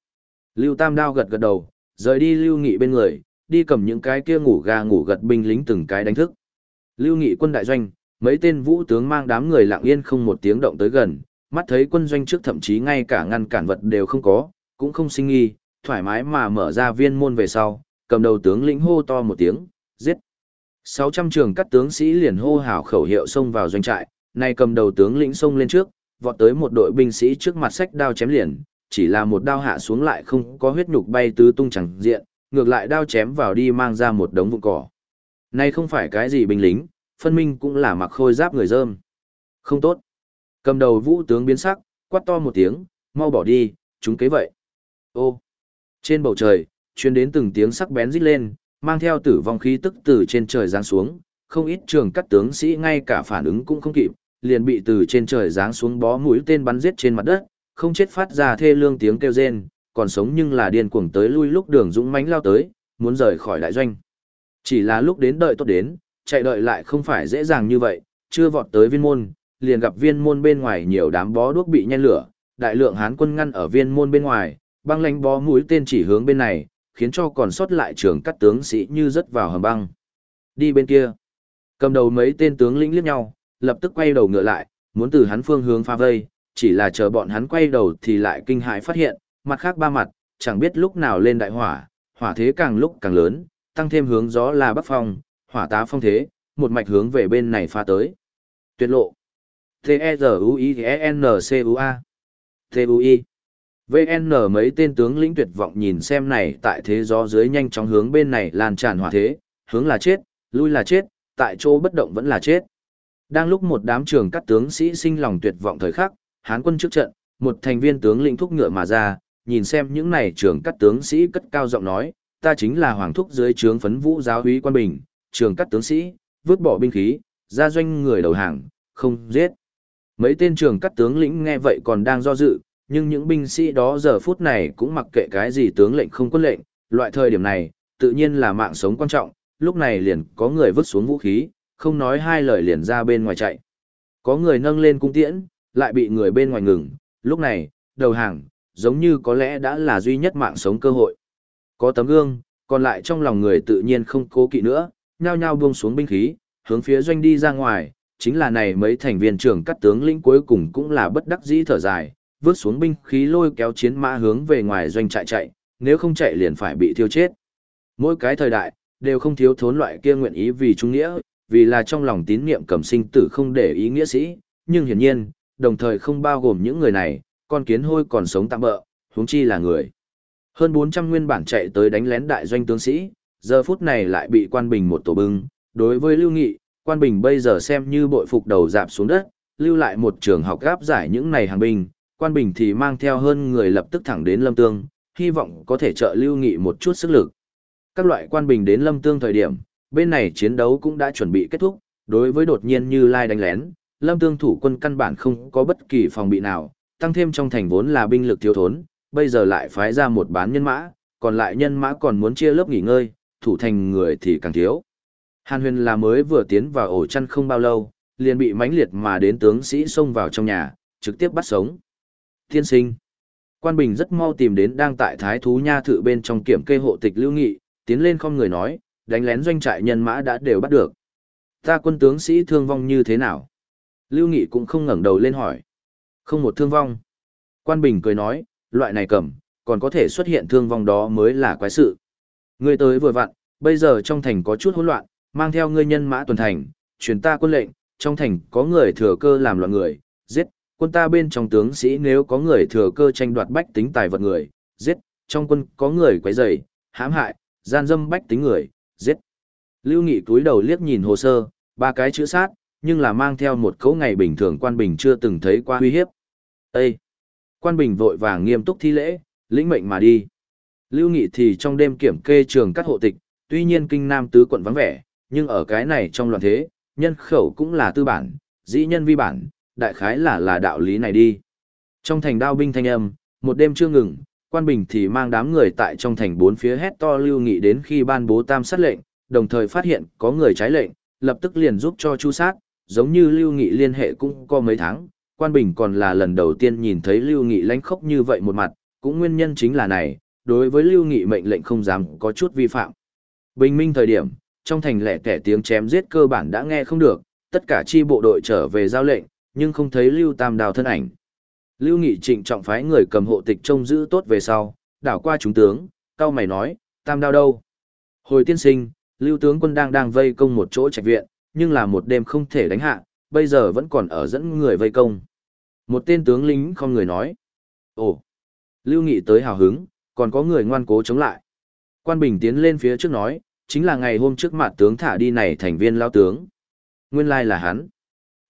Lưu Tam Đao gật gật đầu, rời đi Lưu Nghị bên người, đi cầm những cái kia ngủ gà ngủ gật binh lính từng cái đánh thức. Lưu Nghị quân đại doanh, mấy tên vũ tướng mang đám người lặng yên không một tiếng động tới gần, mắt thấy quân doanh trước thậm chí ngay cả ngăn cản vật đều không có, cũng không sinh nghi, thoải mái mà mở ra viên môn về sau, cầm đầu tướng lĩnh hô to một tiếng, giết. 600 trường các tướng sĩ liền hô hào khẩu hiệu xông vào doanh trại, nay cầm đầu tướng lĩnh xông lên trước, vọt tới một đội binh sĩ trước mặt sách đao chém liền, chỉ là một đao hạ xuống lại không có huyết nhục bay tứ tung chẳng diện, ngược lại đao chém vào đi mang ra một đống vụn cỏ. Nay không phải cái gì binh lính, phân minh cũng là mặc khôi giáp người dơm. Không tốt. Cầm đầu vũ tướng biến sắc, quát to một tiếng, mau bỏ đi, chúng kế vậy. Ô. Trên bầu trời, truyền đến từng tiếng sắc bén rít lên, mang theo tử vong khí tức từ trên trời giáng xuống, không ít trường cắt tướng sĩ ngay cả phản ứng cũng không kịp, liền bị từ trên trời giáng xuống bó mũi tên bắn giết trên mặt đất, không chết phát ra thê lương tiếng kêu rên, còn sống nhưng là điên cuồng tới lui lúc đường dũng mãnh lao tới, muốn rời khỏi đại doanh. Chỉ là lúc đến đợi tốt đến, chạy đợi lại không phải dễ dàng như vậy, chưa vọt tới viên môn, liền gặp viên môn bên ngoài nhiều đám bó đuốc bị nhen lửa, đại lượng hán quân ngăn ở viên môn bên ngoài, băng lánh bó mũi tên chỉ hướng bên này, khiến cho còn sót lại trường cắt tướng sĩ như rớt vào hầm băng. Đi bên kia. Cầm đầu mấy tên tướng lĩnh liếc nhau, lập tức quay đầu ngựa lại, muốn từ hắn phương hướng pha vây, chỉ là chờ bọn hắn quay đầu thì lại kinh hãi phát hiện, mặt khác ba mặt, chẳng biết lúc nào lên đại hỏa, hỏa thế càng lúc càng lớn, tăng thêm hướng gió là bắc phong, hỏa tá phong thế, một mạch hướng về bên này pha tới. Tuyệt lộ. T-E-Z-U-I-E-N-C-U-A. T-U-I. VN mấy tên tướng lĩnh tuyệt vọng nhìn xem này tại thế gió dưới nhanh chóng hướng bên này lan tràn hỏa thế, hướng là chết, lui là chết, tại chỗ bất động vẫn là chết. Đang lúc một đám trường các tướng sĩ sinh lòng tuyệt vọng thời khắc, Hán quân trước trận, một thành viên tướng lĩnh thúc ngựa mà ra, nhìn xem những này trường các tướng sĩ cất cao giọng nói, ta chính là hoàng thúc dưới trướng phấn vũ giáo úy quan bình, trường các tướng sĩ, vứt bỏ binh khí, ra doanh người đầu hàng, không giết. Mấy tên trường các tướng lĩnh nghe vậy còn đang do dự, nhưng những binh sĩ đó giờ phút này cũng mặc kệ cái gì tướng lệnh không quân lệnh, loại thời điểm này, tự nhiên là mạng sống quan trọng, lúc này liền có người vứt xuống vũ khí, không nói hai lời liền ra bên ngoài chạy. Có người nâng lên cung tiễn, lại bị người bên ngoài ngừng, lúc này, đầu hàng, giống như có lẽ đã là duy nhất mạng sống cơ hội. Có tấm gương, còn lại trong lòng người tự nhiên không cố kỵ nữa, nhao nhao buông xuống binh khí, hướng phía doanh đi ra ngoài, chính là này mấy thành viên trưởng cắt tướng lĩnh cuối cùng cũng là bất đắc dĩ thở dài, vứt xuống binh khí lôi kéo chiến mã hướng về ngoài doanh trại chạy, nếu không chạy liền phải bị thiêu chết. Mỗi cái thời đại, đều không thiếu thốn loại kia nguyện ý vì trung nghĩa, vì là trong lòng tín niệm cầm sinh tử không để ý nghĩa sĩ, nhưng hiển nhiên, đồng thời không bao gồm những người này, con kiến hôi còn sống tạm bỡ, huống chi là người. Hơn 400 nguyên bản chạy tới đánh lén đại doanh tướng sĩ, giờ phút này lại bị quan bình một tổ bưng, đối với Lưu Nghị, quan bình bây giờ xem như bội phục đầu dạp xuống đất, lưu lại một trường học gáp giải những này hàng binh, quan bình thì mang theo hơn người lập tức thẳng đến Lâm Tương, hy vọng có thể trợ Lưu Nghị một chút sức lực. Các loại quan bình đến Lâm Tương thời điểm, bên này chiến đấu cũng đã chuẩn bị kết thúc, đối với đột nhiên như lai đánh lén, Lâm Tương thủ quân căn bản không có bất kỳ phòng bị nào, tăng thêm trong thành vốn là binh lực thiếu thốn, bây giờ lại phái ra một bán nhân mã, còn lại nhân mã còn muốn chia lớp nghỉ ngơi, thủ thành người thì càng thiếu. Hàn huyền là mới vừa tiến vào ổ chăn không bao lâu, liền bị mãnh liệt mà đến tướng sĩ xông vào trong nhà, trực tiếp bắt sống. Thiên sinh. Quan Bình rất mau tìm đến đang tại thái thú nha thự bên trong kiểm kê hộ tịch lưu nghị, tiến lên không người nói, đánh lén doanh trại nhân mã đã đều bắt được. Ta quân tướng sĩ thương vong như thế nào? Lưu Nghị cũng không ngẩng đầu lên hỏi. Không một thương vong. Quan Bình cười nói, loại này cầm, còn có thể xuất hiện thương vong đó mới là quái sự. Ngươi tới vừa vặn, bây giờ trong thành có chút hỗn loạn, mang theo ngươi nhân mã tuần thành, truyền ta quân lệnh, trong thành có người thừa cơ làm loạn người, giết, quân ta bên trong tướng sĩ nếu có người thừa cơ tranh đoạt bách tính tài vật người, giết, trong quân có người quấy rầy, hãm hại, gian dâm bách tính người, giết. Lưu Nghị túi đầu liếc nhìn hồ sơ, ba cái chữ sát, nhưng là mang theo một cấu ngày bình thường quan bình chưa từng thấy qua uy hiếp. Ê! Quan bình vội vàng nghiêm túc thi lễ, lĩnh mệnh mà đi. Lưu Nghị thì trong đêm kiểm kê trường các hộ tịch, tuy nhiên kinh nam tứ quận vắng vẻ, nhưng ở cái này trong loạn thế, nhân khẩu cũng là tư bản, dĩ nhân vi bản, đại khái là là đạo lý này đi. Trong thành đao binh thanh âm, một đêm chưa ngừng, quan bình thì mang đám người tại trong thành bốn phía hét to lưu nghị đến khi ban bố tam sát lệnh, đồng thời phát hiện có người trái lệnh, lập tức liền giúp cho chu sát, giống như lưu nghị liên hệ cũng có mấy tháng, quan bình còn là lần đầu tiên nhìn thấy lưu nghị lánh khốc như vậy một mặt, cũng nguyên nhân chính là này, đối với lưu nghị mệnh lệnh không dám có chút vi phạm. Bình minh thời điểm, trong thành lẻ tẻ tiếng chém giết cơ bản đã nghe không được, tất cả chi bộ đội trở về giao lệnh, nhưng không thấy lưu tam đào thân ảnh. Lưu Nghị trịnh trọng phái người cầm hộ tịch trông giữ tốt về sau, đảo qua chúng tướng, cao mày nói, tam Đào đâu? Hồi tiên sinh, lưu tướng quân đang đang vây công một chỗ trạch viện, nhưng là một đêm không thể đánh hạ, bây giờ vẫn còn ở dẫn người vây công. Một tên tướng lính không người nói. Ồ, Lưu Nghị tới hào hứng, còn có người ngoan cố chống lại. Quan Bình tiến lên phía trước nói, chính là ngày hôm trước mặt tướng thả đi này thành viên lao tướng. Nguyên lai là hắn.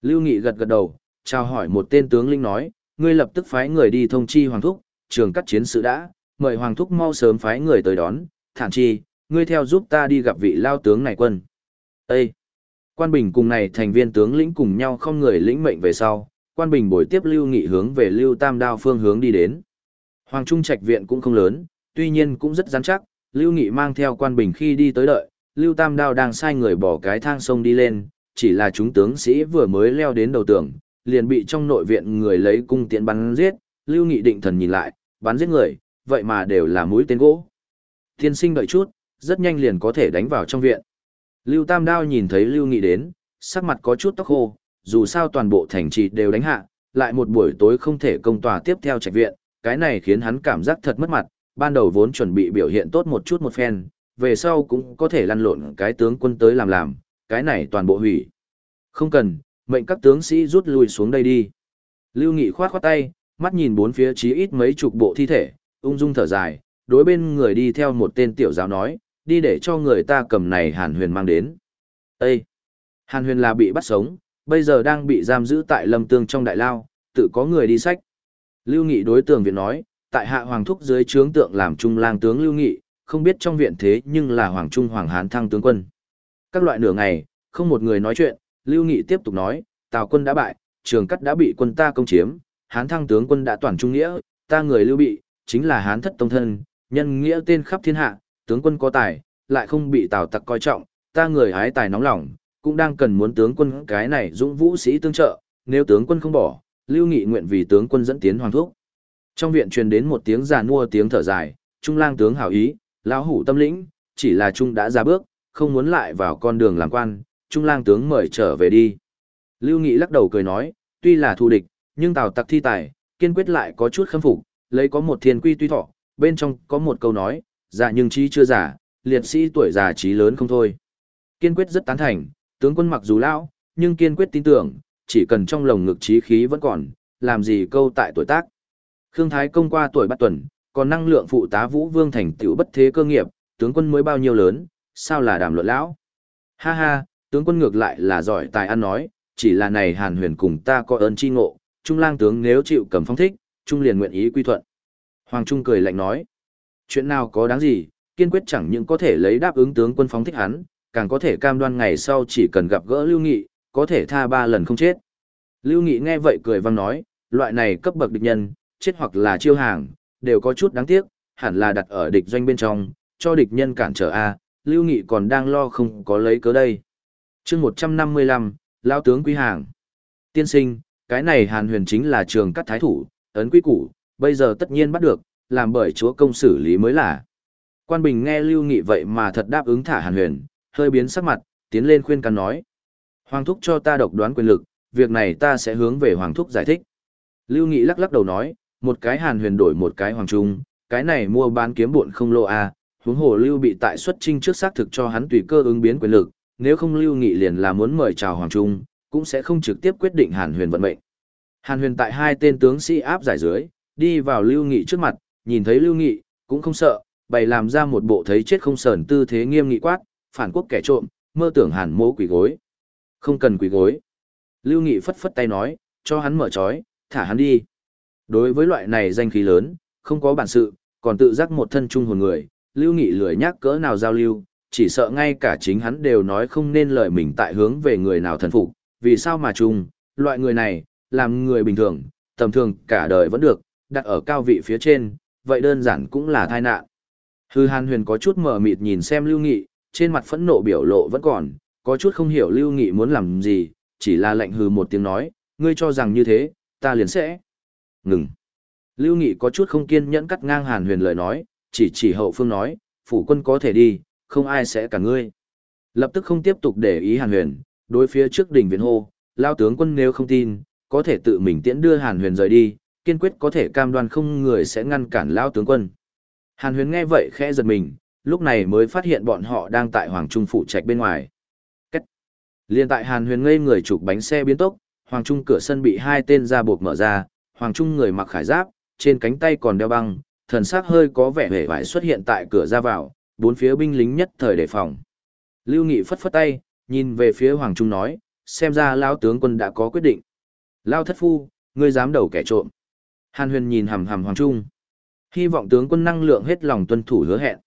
Lưu Nghị gật gật đầu, chào hỏi một tên tướng linh nói, ngươi lập tức phái người đi thông chi Hoàng Thúc, trường cắt chiến sự đã, mời Hoàng Thúc mau sớm phái người tới đón, thản chi, ngươi theo giúp ta đi gặp vị lao tướng này quân. Ê! Quan Bình cùng này thành viên tướng lĩnh cùng nhau không người lĩnh mệnh về sau, Quan Bình bồi tiếp Lưu Nghị hướng về Lưu Tam Đao phương hướng đi đến. Hoàng Trung Trạch viện cũng không lớn, tuy nhiên cũng rất rắn chắc, Lưu Nghị mang theo Quan Bình khi đi tới đợi, Lưu Tam Đao đang sai người bỏ cái thang sông đi lên, chỉ là chúng tướng sĩ vừa mới leo đến đầu tường, liền bị trong nội viện người lấy cung tiễn bắn giết, Lưu Nghị định thần nhìn lại, bắn giết người, vậy mà đều là mũi tên gỗ. Thiên sinh đợi chút, rất nhanh liền có thể đánh vào trong viện. Lưu Tam Đao nhìn thấy Lưu Nghị đến, sắc mặt có chút tóc khô, dù sao toàn bộ thành trì đều đánh hạ, lại một buổi tối không thể công tòa tiếp theo trạch viện, cái này khiến hắn cảm giác thật mất mặt, ban đầu vốn chuẩn bị biểu hiện tốt một chút một phen, về sau cũng có thể lăn lộn cái tướng quân tới làm làm, cái này toàn bộ hủy. Không cần, mệnh các tướng sĩ rút lui xuống đây đi. Lưu Nghị khoát khoát tay, mắt nhìn bốn phía chí ít mấy chục bộ thi thể, ung dung thở dài, đối bên người đi theo một tên tiểu giáo nói, đi để cho người ta cầm này Hàn Huyền mang đến. Ê! Hàn Huyền là bị bắt sống, bây giờ đang bị giam giữ tại lâm tương trong đại lao, tự có người đi sách. Lưu Nghị đối tượng viện nói, tại hạ Hoàng Thúc dưới trướng tượng làm trung lang tướng Lưu Nghị, không biết trong viện thế nhưng là Hoàng Trung Hoàng Hán thăng tướng quân. Các loại nửa ngày, không một người nói chuyện, Lưu Nghị tiếp tục nói, Tào quân đã bại, trường cắt đã bị quân ta công chiếm, Hán thăng tướng quân đã toàn trung nghĩa, ta người Lưu bị, chính là Hán thất tông thân, nhân nghĩa tên khắp thiên hạ, tướng quân có tài, lại không bị Tào tặc coi trọng, ta người hái tài nóng lòng, cũng đang cần muốn tướng quân cái này dũng vũ sĩ tương trợ, nếu tướng quân không bỏ, Lưu Nghị nguyện vì tướng quân dẫn tiến hoàng thúc. Trong viện truyền đến một tiếng giàn mua tiếng thở dài, Trung lang tướng hảo ý, lão hủ tâm lĩnh, chỉ là Trung đã ra bước, không muốn lại vào con đường làm quan, Trung lang tướng mời trở về đi. Lưu Nghị lắc đầu cười nói, tuy là thù địch, nhưng Tào tặc thi tài, kiên quyết lại có chút khâm phục, lấy có một thiên quy tuy thọ, bên trong có một câu nói, dạ nhưng trí chưa giả, liệt sĩ tuổi già trí lớn không thôi. Kiên quyết rất tán thành, tướng quân mặc dù lão, nhưng kiên quyết tin tưởng, chỉ cần trong lồng ngực trí khí vẫn còn, làm gì câu tại tuổi tác. Khương Thái công qua tuổi bắt tuần, còn năng lượng phụ tá Vũ Vương thành tựu bất thế cơ nghiệp, tướng quân mới bao nhiêu lớn, sao là đàm luận lão. Ha ha, tướng quân ngược lại là giỏi tài ăn nói, chỉ là này Hàn Huyền cùng ta có ơn chi ngộ, Trung lang tướng nếu chịu cầm phong thích, Trung liền nguyện ý quy thuận. Hoàng Trung cười lạnh nói, chuyện nào có đáng gì, kiên quyết chẳng những có thể lấy đáp ứng tướng quân phóng thích hắn, càng có thể cam đoan ngày sau chỉ cần gặp gỡ Lưu Nghị, có thể tha ba lần không chết. Lưu Nghị nghe vậy cười vang nói, loại này cấp bậc địch nhân, chết hoặc là chiêu hàng, đều có chút đáng tiếc, hẳn là đặt ở địch doanh bên trong, cho địch nhân cản trở A, Lưu Nghị còn đang lo không có lấy cớ đây. chương 155, Lao tướng quý hàng. Tiên sinh, cái này Hàn Huyền chính là trường cắt thái thủ, ấn quý củ, bây giờ tất nhiên bắt được, làm bởi chúa công xử lý mới là. Quan Bình nghe Lưu Nghị vậy mà thật đáp ứng thả Hàn Huyền, hơi biến sắc mặt, tiến lên khuyên can nói. Hoàng thúc cho ta độc đoán quyền lực, việc này ta sẽ hướng về Hoàng thúc giải thích. Lưu Nghị lắc lắc đầu nói, một cái Hàn Huyền đổi một cái Hoàng Trung, cái này mua bán kiếm buồn không lô a, à, huống hồ Lưu bị tại xuất trinh trước xác thực cho hắn tùy cơ ứng biến quyền lực, nếu không Lưu Nghị liền là muốn mời chào Hoàng Trung, cũng sẽ không trực tiếp quyết định Hàn Huyền vận mệnh. Hàn Huyền tại hai tên tướng sĩ áp giải dưới, đi vào Lưu Nghị trước mặt, nhìn thấy Lưu Nghị, cũng không sợ, bày làm ra một bộ thấy chết không sờn tư thế nghiêm nghị quát, phản quốc kẻ trộm, mơ tưởng Hàn Mỗ quỳ gối. Không cần quỳ gối. Lưu Nghị phất phất tay nói, cho hắn mở trói, thả hắn đi. Đối với loại này danh khí lớn, không có bản sự, còn tự giác một thân trung hồn người, Lưu Nghị lười nhắc cỡ nào giao lưu, chỉ sợ ngay cả chính hắn đều nói không nên lời mình tại hướng về người nào thần phục, vì sao mà chung, loại người này, làm người bình thường, tầm thường cả đời vẫn được, đặt ở cao vị phía trên, vậy đơn giản cũng là tai nạn. Hư Hàn Huyền có chút mở mịt nhìn xem Lưu Nghị, trên mặt phẫn nộ biểu lộ vẫn còn, có chút không hiểu Lưu Nghị muốn làm gì, chỉ là lệnh hừ một tiếng nói, ngươi cho rằng như thế, ta liền sẽ. Ngừng. Lưu Nghị có chút không kiên nhẫn cắt ngang Hàn Huyền lời nói, chỉ chỉ hậu phương nói, phủ quân có thể đi, không ai sẽ cả ngươi. Lập tức không tiếp tục để ý Hàn Huyền, đối phía trước đỉnh viện hô, lao tướng quân nếu không tin, có thể tự mình tiễn đưa Hàn Huyền rời đi, kiên quyết có thể cam đoan không người sẽ ngăn cản lao tướng quân. Hàn Huyền nghe vậy khẽ giật mình, lúc này mới phát hiện bọn họ đang tại Hoàng Trung phụ trạch bên ngoài. Cách. Liên tại Hàn Huyền ngây người chụp bánh xe biến tốc, Hoàng Trung cửa sân bị hai tên ra buộc mở ra, Hoàng Trung người mặc khải giáp, trên cánh tay còn đeo băng, thần sắc hơi có vẻ vẻ vải xuất hiện tại cửa ra vào, bốn phía binh lính nhất thời đề phòng. Lưu Nghị phất phất tay, nhìn về phía Hoàng Trung nói, xem ra lão tướng quân đã có quyết định. Lao thất phu, ngươi dám đầu kẻ trộm. Hàn Huyền nhìn hầm hầm Hoàng Trung. Hy vọng tướng quân năng lượng hết lòng tuân thủ hứa hẹn.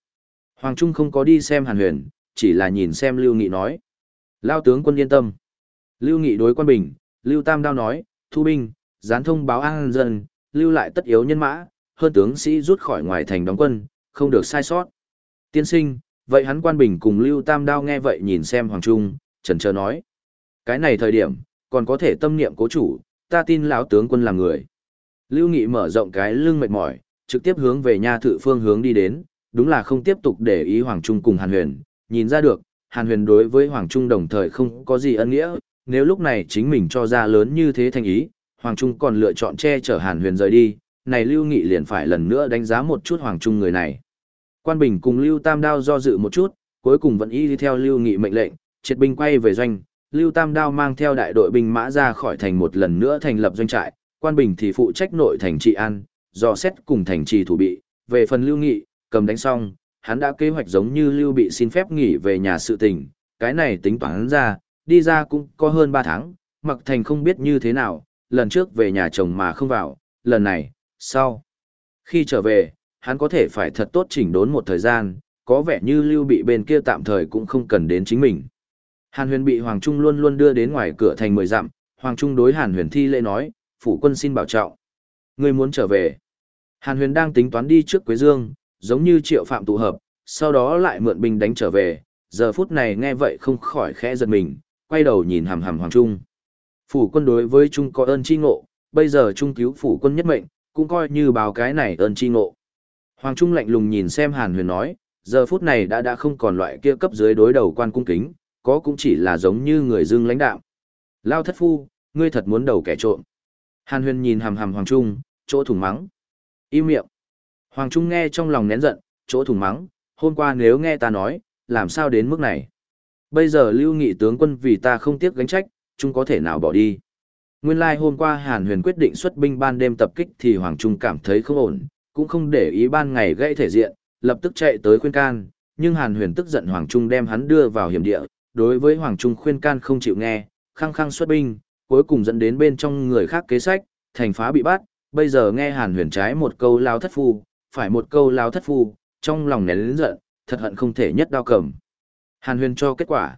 Hoàng Trung không có đi xem Hàn Huyền, chỉ là nhìn xem Lưu Nghị nói. Lao tướng quân yên tâm. Lưu Nghị đối quan bình, Lưu Tam Đao nói, thu binh, gián thông báo an dân, lưu lại tất yếu nhân mã, hơn tướng sĩ rút khỏi ngoài thành đóng quân, không được sai sót. Tiên sinh, vậy hắn quan bình cùng Lưu Tam Đao nghe vậy nhìn xem Hoàng Trung, trần chờ nói. Cái này thời điểm, còn có thể tâm niệm cố chủ, ta tin lão tướng quân là người. Lưu Nghị mở rộng cái lưng mệt mỏi, trực tiếp hướng về nha thự phương hướng đi đến, đúng là không tiếp tục để ý Hoàng Trung cùng Hàn Huyền, nhìn ra được, Hàn Huyền đối với Hoàng Trung đồng thời không có gì ân nghĩa, nếu lúc này chính mình cho ra lớn như thế thành ý, Hoàng Trung còn lựa chọn che chở Hàn Huyền rời đi, này Lưu Nghị liền phải lần nữa đánh giá một chút Hoàng Trung người này. Quan Bình cùng Lưu Tam Đao do dự một chút, cuối cùng vẫn y đi theo Lưu Nghị mệnh lệnh, triệt binh quay về doanh, Lưu Tam Đao mang theo đại đội binh mã ra khỏi thành một lần nữa thành lập doanh trại, Quan Bình thì phụ trách nội thành trị an, do xét cùng thành trì thủ bị, về phần Lưu Nghị, cầm đánh xong, hắn đã kế hoạch giống như Lưu bị xin phép nghỉ về nhà sự tình, cái này tính toán ra, đi ra cũng có hơn 3 tháng, mặc thành không biết như thế nào, lần trước về nhà chồng mà không vào, lần này, sau. Khi trở về, hắn có thể phải thật tốt chỉnh đốn một thời gian, có vẻ như Lưu bị bên kia tạm thời cũng không cần đến chính mình. Hàn huyền bị Hoàng Trung luôn luôn đưa đến ngoài cửa thành mười dặm, Hoàng Trung đối Hàn huyền thi lễ nói, phủ quân xin bảo trọng. Ngươi muốn trở về. Hàn huyền đang tính toán đi trước Quế Dương, giống như triệu phạm tụ hợp, sau đó lại mượn binh đánh trở về, giờ phút này nghe vậy không khỏi khẽ giật mình, quay đầu nhìn hàm hàm Hoàng Trung. Phủ quân đối với Trung có ơn chi ngộ, bây giờ Trung cứu phủ quân nhất mệnh, cũng coi như báo cái này ơn chi ngộ. Hoàng Trung lạnh lùng nhìn xem Hàn Huyền nói, giờ phút này đã đã không còn loại kia cấp dưới đối đầu quan cung kính, có cũng chỉ là giống như người dưng lãnh đạo. Lao thất phu, ngươi thật muốn đầu kẻ trộm. Hàn Huyền nhìn hàm hàm Hoàng Trung, chỗ thủng mắng. Im miệng. Hoàng Trung nghe trong lòng nén giận, chỗ thủng mắng, hôm qua nếu nghe ta nói, làm sao đến mức này. Bây giờ lưu nghị tướng quân vì ta không tiếc gánh trách, chúng có thể nào bỏ đi. Nguyên lai like hôm qua Hàn Huyền quyết định xuất binh ban đêm tập kích thì Hoàng Trung cảm thấy không ổn, cũng không để ý ban ngày gãy thể diện, lập tức chạy tới khuyên can, nhưng Hàn Huyền tức giận Hoàng Trung đem hắn đưa vào hiểm địa, đối với Hoàng Trung khuyên can không chịu nghe, khăng khăng xuất binh, cuối cùng dẫn đến bên trong người khác kế sách, thành phá bị bắt, bây giờ nghe Hàn Huyền trái một câu lao thất phu, phải một câu lao thất phu, trong lòng nén lớn giận, thật hận không thể nhất đao cầm. Hàn Huyền cho kết quả.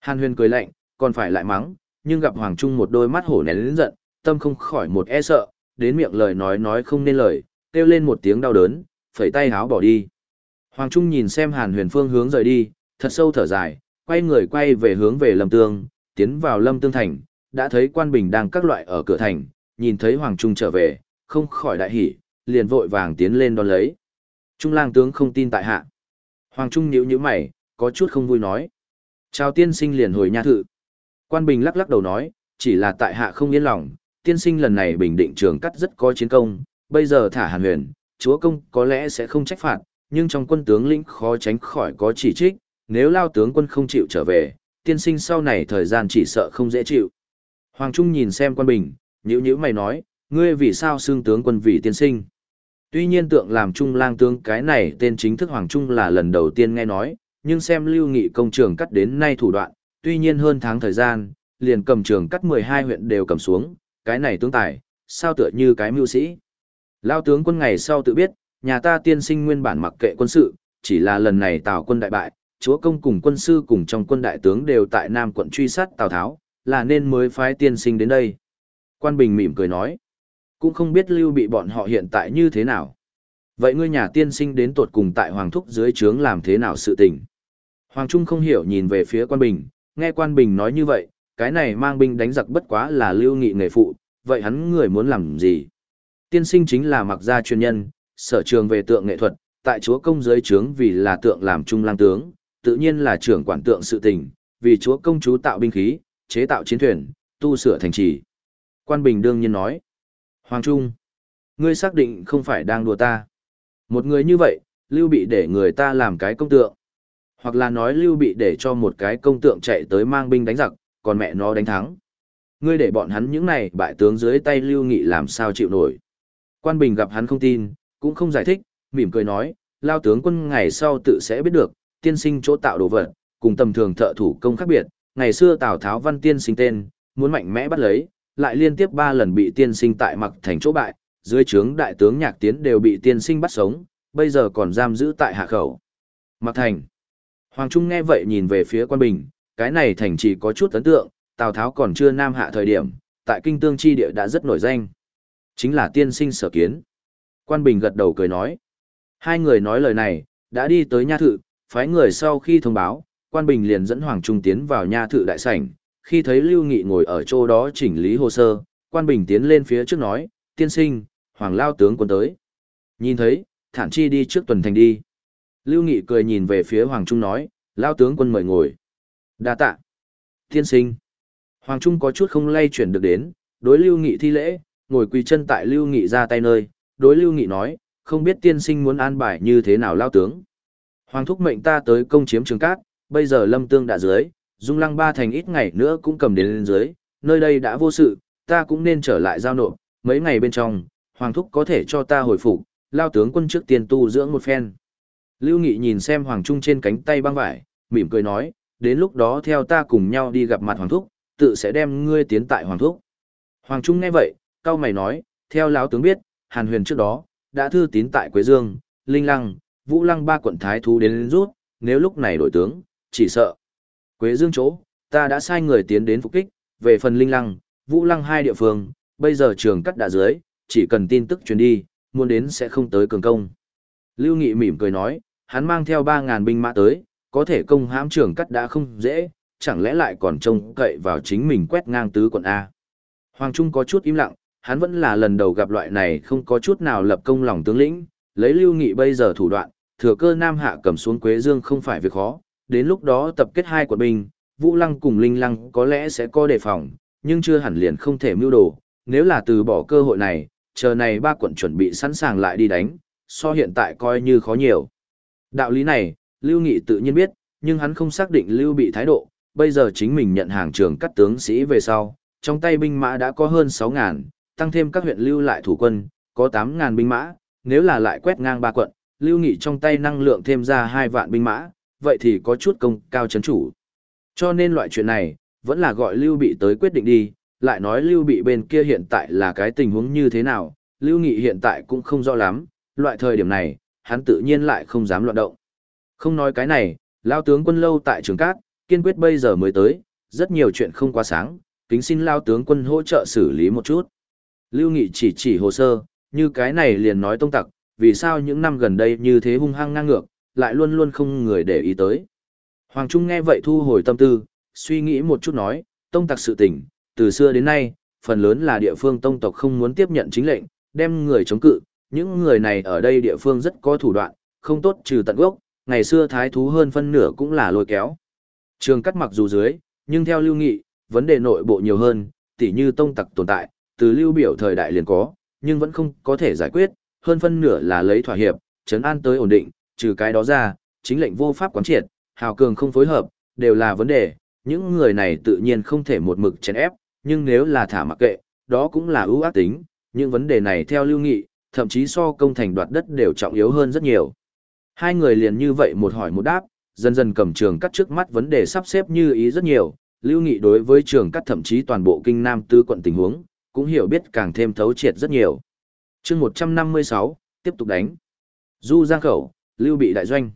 Hàn Huyền cười lạnh, còn phải lại mắng, nhưng gặp Hoàng Trung một đôi mắt hổ nén lớn giận, tâm không khỏi một e sợ, đến miệng lời nói nói không nên lời, kêu lên một tiếng đau đớn, phẩy tay háo bỏ đi. Hoàng Trung nhìn xem Hàn Huyền Phương hướng rời đi, thật sâu thở dài, quay người quay về hướng về Lâm Tương, tiến vào Lâm Tương thành, đã thấy quan bình đang các loại ở cửa thành, nhìn thấy Hoàng Trung trở về, không khỏi đại hỉ, liền vội vàng tiến lên đón lấy. Trung lang tướng không tin tại hạ. Hoàng Trung nhíu nhíu mày, có chút không vui nói. Chào tiên sinh liền hồi nha thự. Quan bình lắc lắc đầu nói, chỉ là tại hạ không yên lòng, tiên sinh lần này bình định trường cắt rất có chiến công, bây giờ thả hàn huyền, chúa công có lẽ sẽ không trách phạt, nhưng trong quân tướng lĩnh khó tránh khỏi có chỉ trích, nếu lao tướng quân không chịu trở về, tiên sinh sau này thời gian chỉ sợ không dễ chịu. Hoàng Trung nhìn xem quan bình, nhữ nhữ mày nói, ngươi vì sao xương tướng quân vì tiên sinh. Tuy nhiên tượng làm trung lang tướng cái này tên chính thức Hoàng Trung là lần đầu tiên nghe nói, nhưng xem lưu nghị công trường cắt đến nay thủ đoạn, tuy nhiên hơn tháng thời gian, liền cầm trường cắt 12 huyện đều cầm xuống, cái này tướng tài, sao tựa như cái mưu sĩ. Lao tướng quân ngày sau tự biết, nhà ta tiên sinh nguyên bản mặc kệ quân sự, chỉ là lần này Tào quân đại bại, chúa công cùng quân sư cùng trong quân đại tướng đều tại Nam quận truy sát Tào Tháo, là nên mới phái tiên sinh đến đây. Quan Bình mỉm cười nói, cũng không biết lưu bị bọn họ hiện tại như thế nào. Vậy ngươi nhà tiên sinh đến tột cùng tại Hoàng Thúc dưới trướng làm thế nào sự tình? Hoàng Trung không hiểu nhìn về phía Quan Bình, nghe Quan Bình nói như vậy, cái này mang binh đánh giặc bất quá là lưu nghị nghề phụ, vậy hắn người muốn làm gì? Tiên sinh chính là mặc gia chuyên nhân, sở trường về tượng nghệ thuật, tại chúa công dưới trướng vì là tượng làm trung lang tướng, tự nhiên là trưởng quản tượng sự tình, vì chúa công chú tạo binh khí, chế tạo chiến thuyền, tu sửa thành trì. Quan Bình đương nhiên nói, Hoàng Trung, ngươi xác định không phải đang đùa ta. Một người như vậy, Lưu Bị để người ta làm cái công tượng. Hoặc là nói Lưu Bị để cho một cái công tượng chạy tới mang binh đánh giặc, còn mẹ nó đánh thắng. Ngươi để bọn hắn những này bại tướng dưới tay Lưu Nghị làm sao chịu nổi. Quan Bình gặp hắn không tin, cũng không giải thích, mỉm cười nói, lao tướng quân ngày sau tự sẽ biết được, tiên sinh chỗ tạo đồ vật, cùng tầm thường thợ thủ công khác biệt, ngày xưa Tào Tháo văn tiên sinh tên, muốn mạnh mẽ bắt lấy, lại liên tiếp ba lần bị tiên sinh tại mặc thành chỗ bại, dưới trướng đại tướng nhạc tiến đều bị tiên sinh bắt sống, bây giờ còn giam giữ tại hạ khẩu. Mặc thành. Hoàng Trung nghe vậy nhìn về phía quan bình, cái này thành chỉ có chút ấn tượng, Tào Tháo còn chưa nam hạ thời điểm, tại kinh tương chi địa đã rất nổi danh. Chính là tiên sinh sở kiến. Quan bình gật đầu cười nói. Hai người nói lời này, đã đi tới nha thự, phái người sau khi thông báo, quan bình liền dẫn Hoàng Trung tiến vào nha thự đại sảnh, khi thấy Lưu Nghị ngồi ở chỗ đó chỉnh lý hồ sơ, quan bình tiến lên phía trước nói, tiên sinh, Hoàng Lao tướng quân tới. Nhìn thấy, thản chi đi trước tuần thành đi. Lưu Nghị cười nhìn về phía Hoàng Trung nói, Lao tướng quân mời ngồi. đa tạ. Tiên sinh. Hoàng Trung có chút không lay chuyển được đến, đối Lưu Nghị thi lễ, ngồi quỳ chân tại Lưu Nghị ra tay nơi, đối Lưu Nghị nói, không biết tiên sinh muốn an bài như thế nào Lao tướng. Hoàng thúc mệnh ta tới công chiếm trường cát, bây giờ lâm tương đã dưới, dung lăng ba thành ít ngày nữa cũng cầm đến lên dưới, nơi đây đã vô sự, ta cũng nên trở lại giao nộp, mấy ngày bên trong, Hoàng thúc có thể cho ta hồi phục, lao tướng quân trước tiên tu dưỡng một phen. Lưu Nghị nhìn xem Hoàng Trung trên cánh tay băng vải, mỉm cười nói, đến lúc đó theo ta cùng nhau đi gặp mặt Hoàng thúc, tự sẽ đem ngươi tiến tại Hoàng thúc. Hoàng Trung nghe vậy, cao mày nói, theo lão tướng biết, Hàn Huyền trước đó, đã thư tín tại Quế Dương, Linh Lăng, Vũ Lăng ba quận thái thú đến rút, nếu lúc này đổi tướng, chỉ sợ. Quế Dương chỗ, ta đã sai người tiến đến phục kích, về phần Linh Lăng, Vũ Lăng hai địa phương, bây giờ trường cắt đã dưới, chỉ cần tin tức truyền đi, muốn đến sẽ không tới cường công. Lưu Nghị mỉm cười nói, hắn mang theo 3.000 binh mã tới, có thể công hãm trường cắt đã không dễ, chẳng lẽ lại còn trông cậy vào chính mình quét ngang tứ quận A. Hoàng Trung có chút im lặng, hắn vẫn là lần đầu gặp loại này không có chút nào lập công lòng tướng lĩnh, lấy Lưu Nghị bây giờ thủ đoạn, thừa cơ Nam Hạ cầm xuống Quế Dương không phải việc khó, đến lúc đó tập kết hai quận binh, Vũ Lăng cùng Linh Lăng có lẽ sẽ có đề phòng, nhưng chưa hẳn liền không thể mưu đồ, nếu là từ bỏ cơ hội này, chờ này ba quận chuẩn bị sẵn sàng lại đi đánh, so hiện tại coi như khó nhiều. Đạo lý này, Lưu Nghị tự nhiên biết, nhưng hắn không xác định Lưu bị thái độ, bây giờ chính mình nhận hàng trường cắt tướng sĩ về sau, trong tay binh mã đã có hơn 6 ngàn, tăng thêm các huyện lưu lại thủ quân, có 8 ngàn binh mã, nếu là lại quét ngang ba quận, Lưu Nghị trong tay năng lượng thêm ra 2 vạn binh mã, vậy thì có chút công cao chấn chủ. Cho nên loại chuyện này, vẫn là gọi Lưu Bị tới quyết định đi, lại nói Lưu Bị bên kia hiện tại là cái tình huống như thế nào, Lưu Nghị hiện tại cũng không rõ lắm, loại thời điểm này, hắn tự nhiên lại không dám loạn động. Không nói cái này, Lao tướng quân lâu tại trường cát, kiên quyết bây giờ mới tới, rất nhiều chuyện không quá sáng, kính xin Lao tướng quân hỗ trợ xử lý một chút. Lưu Nghị chỉ chỉ hồ sơ, như cái này liền nói tông tặc, vì sao những năm gần đây như thế hung hăng ngang ngược, lại luôn luôn không người để ý tới. Hoàng Trung nghe vậy thu hồi tâm tư, suy nghĩ một chút nói, tông tặc sự tình, từ xưa đến nay, phần lớn là địa phương tông tộc không muốn tiếp nhận chính lệnh, đem người chống cự, những người này ở đây địa phương rất có thủ đoạn, không tốt trừ tận gốc, ngày xưa thái thú hơn phân nửa cũng là lôi kéo. Trường cắt mặc dù dưới, nhưng theo lưu nghị, vấn đề nội bộ nhiều hơn, tỉ như tông tặc tồn tại, từ lưu biểu thời đại liền có, nhưng vẫn không có thể giải quyết, hơn phân nửa là lấy thỏa hiệp, trấn an tới ổn định, trừ cái đó ra, chính lệnh vô pháp quán triệt, hào cường không phối hợp, đều là vấn đề, những người này tự nhiên không thể một mực chèn ép, nhưng nếu là thả mặc kệ, đó cũng là ưu ác tính, những vấn đề này theo lưu nghị, thậm chí so công thành đoạt đất đều trọng yếu hơn rất nhiều. Hai người liền như vậy một hỏi một đáp, dần dần cầm trường cắt trước mắt vấn đề sắp xếp như ý rất nhiều, Lưu Nghị đối với trường cắt thậm chí toàn bộ kinh nam tứ quận tình huống, cũng hiểu biết càng thêm thấu triệt rất nhiều. chương 156, tiếp tục đánh. Du Giang Khẩu, Lưu Bị đại doanh.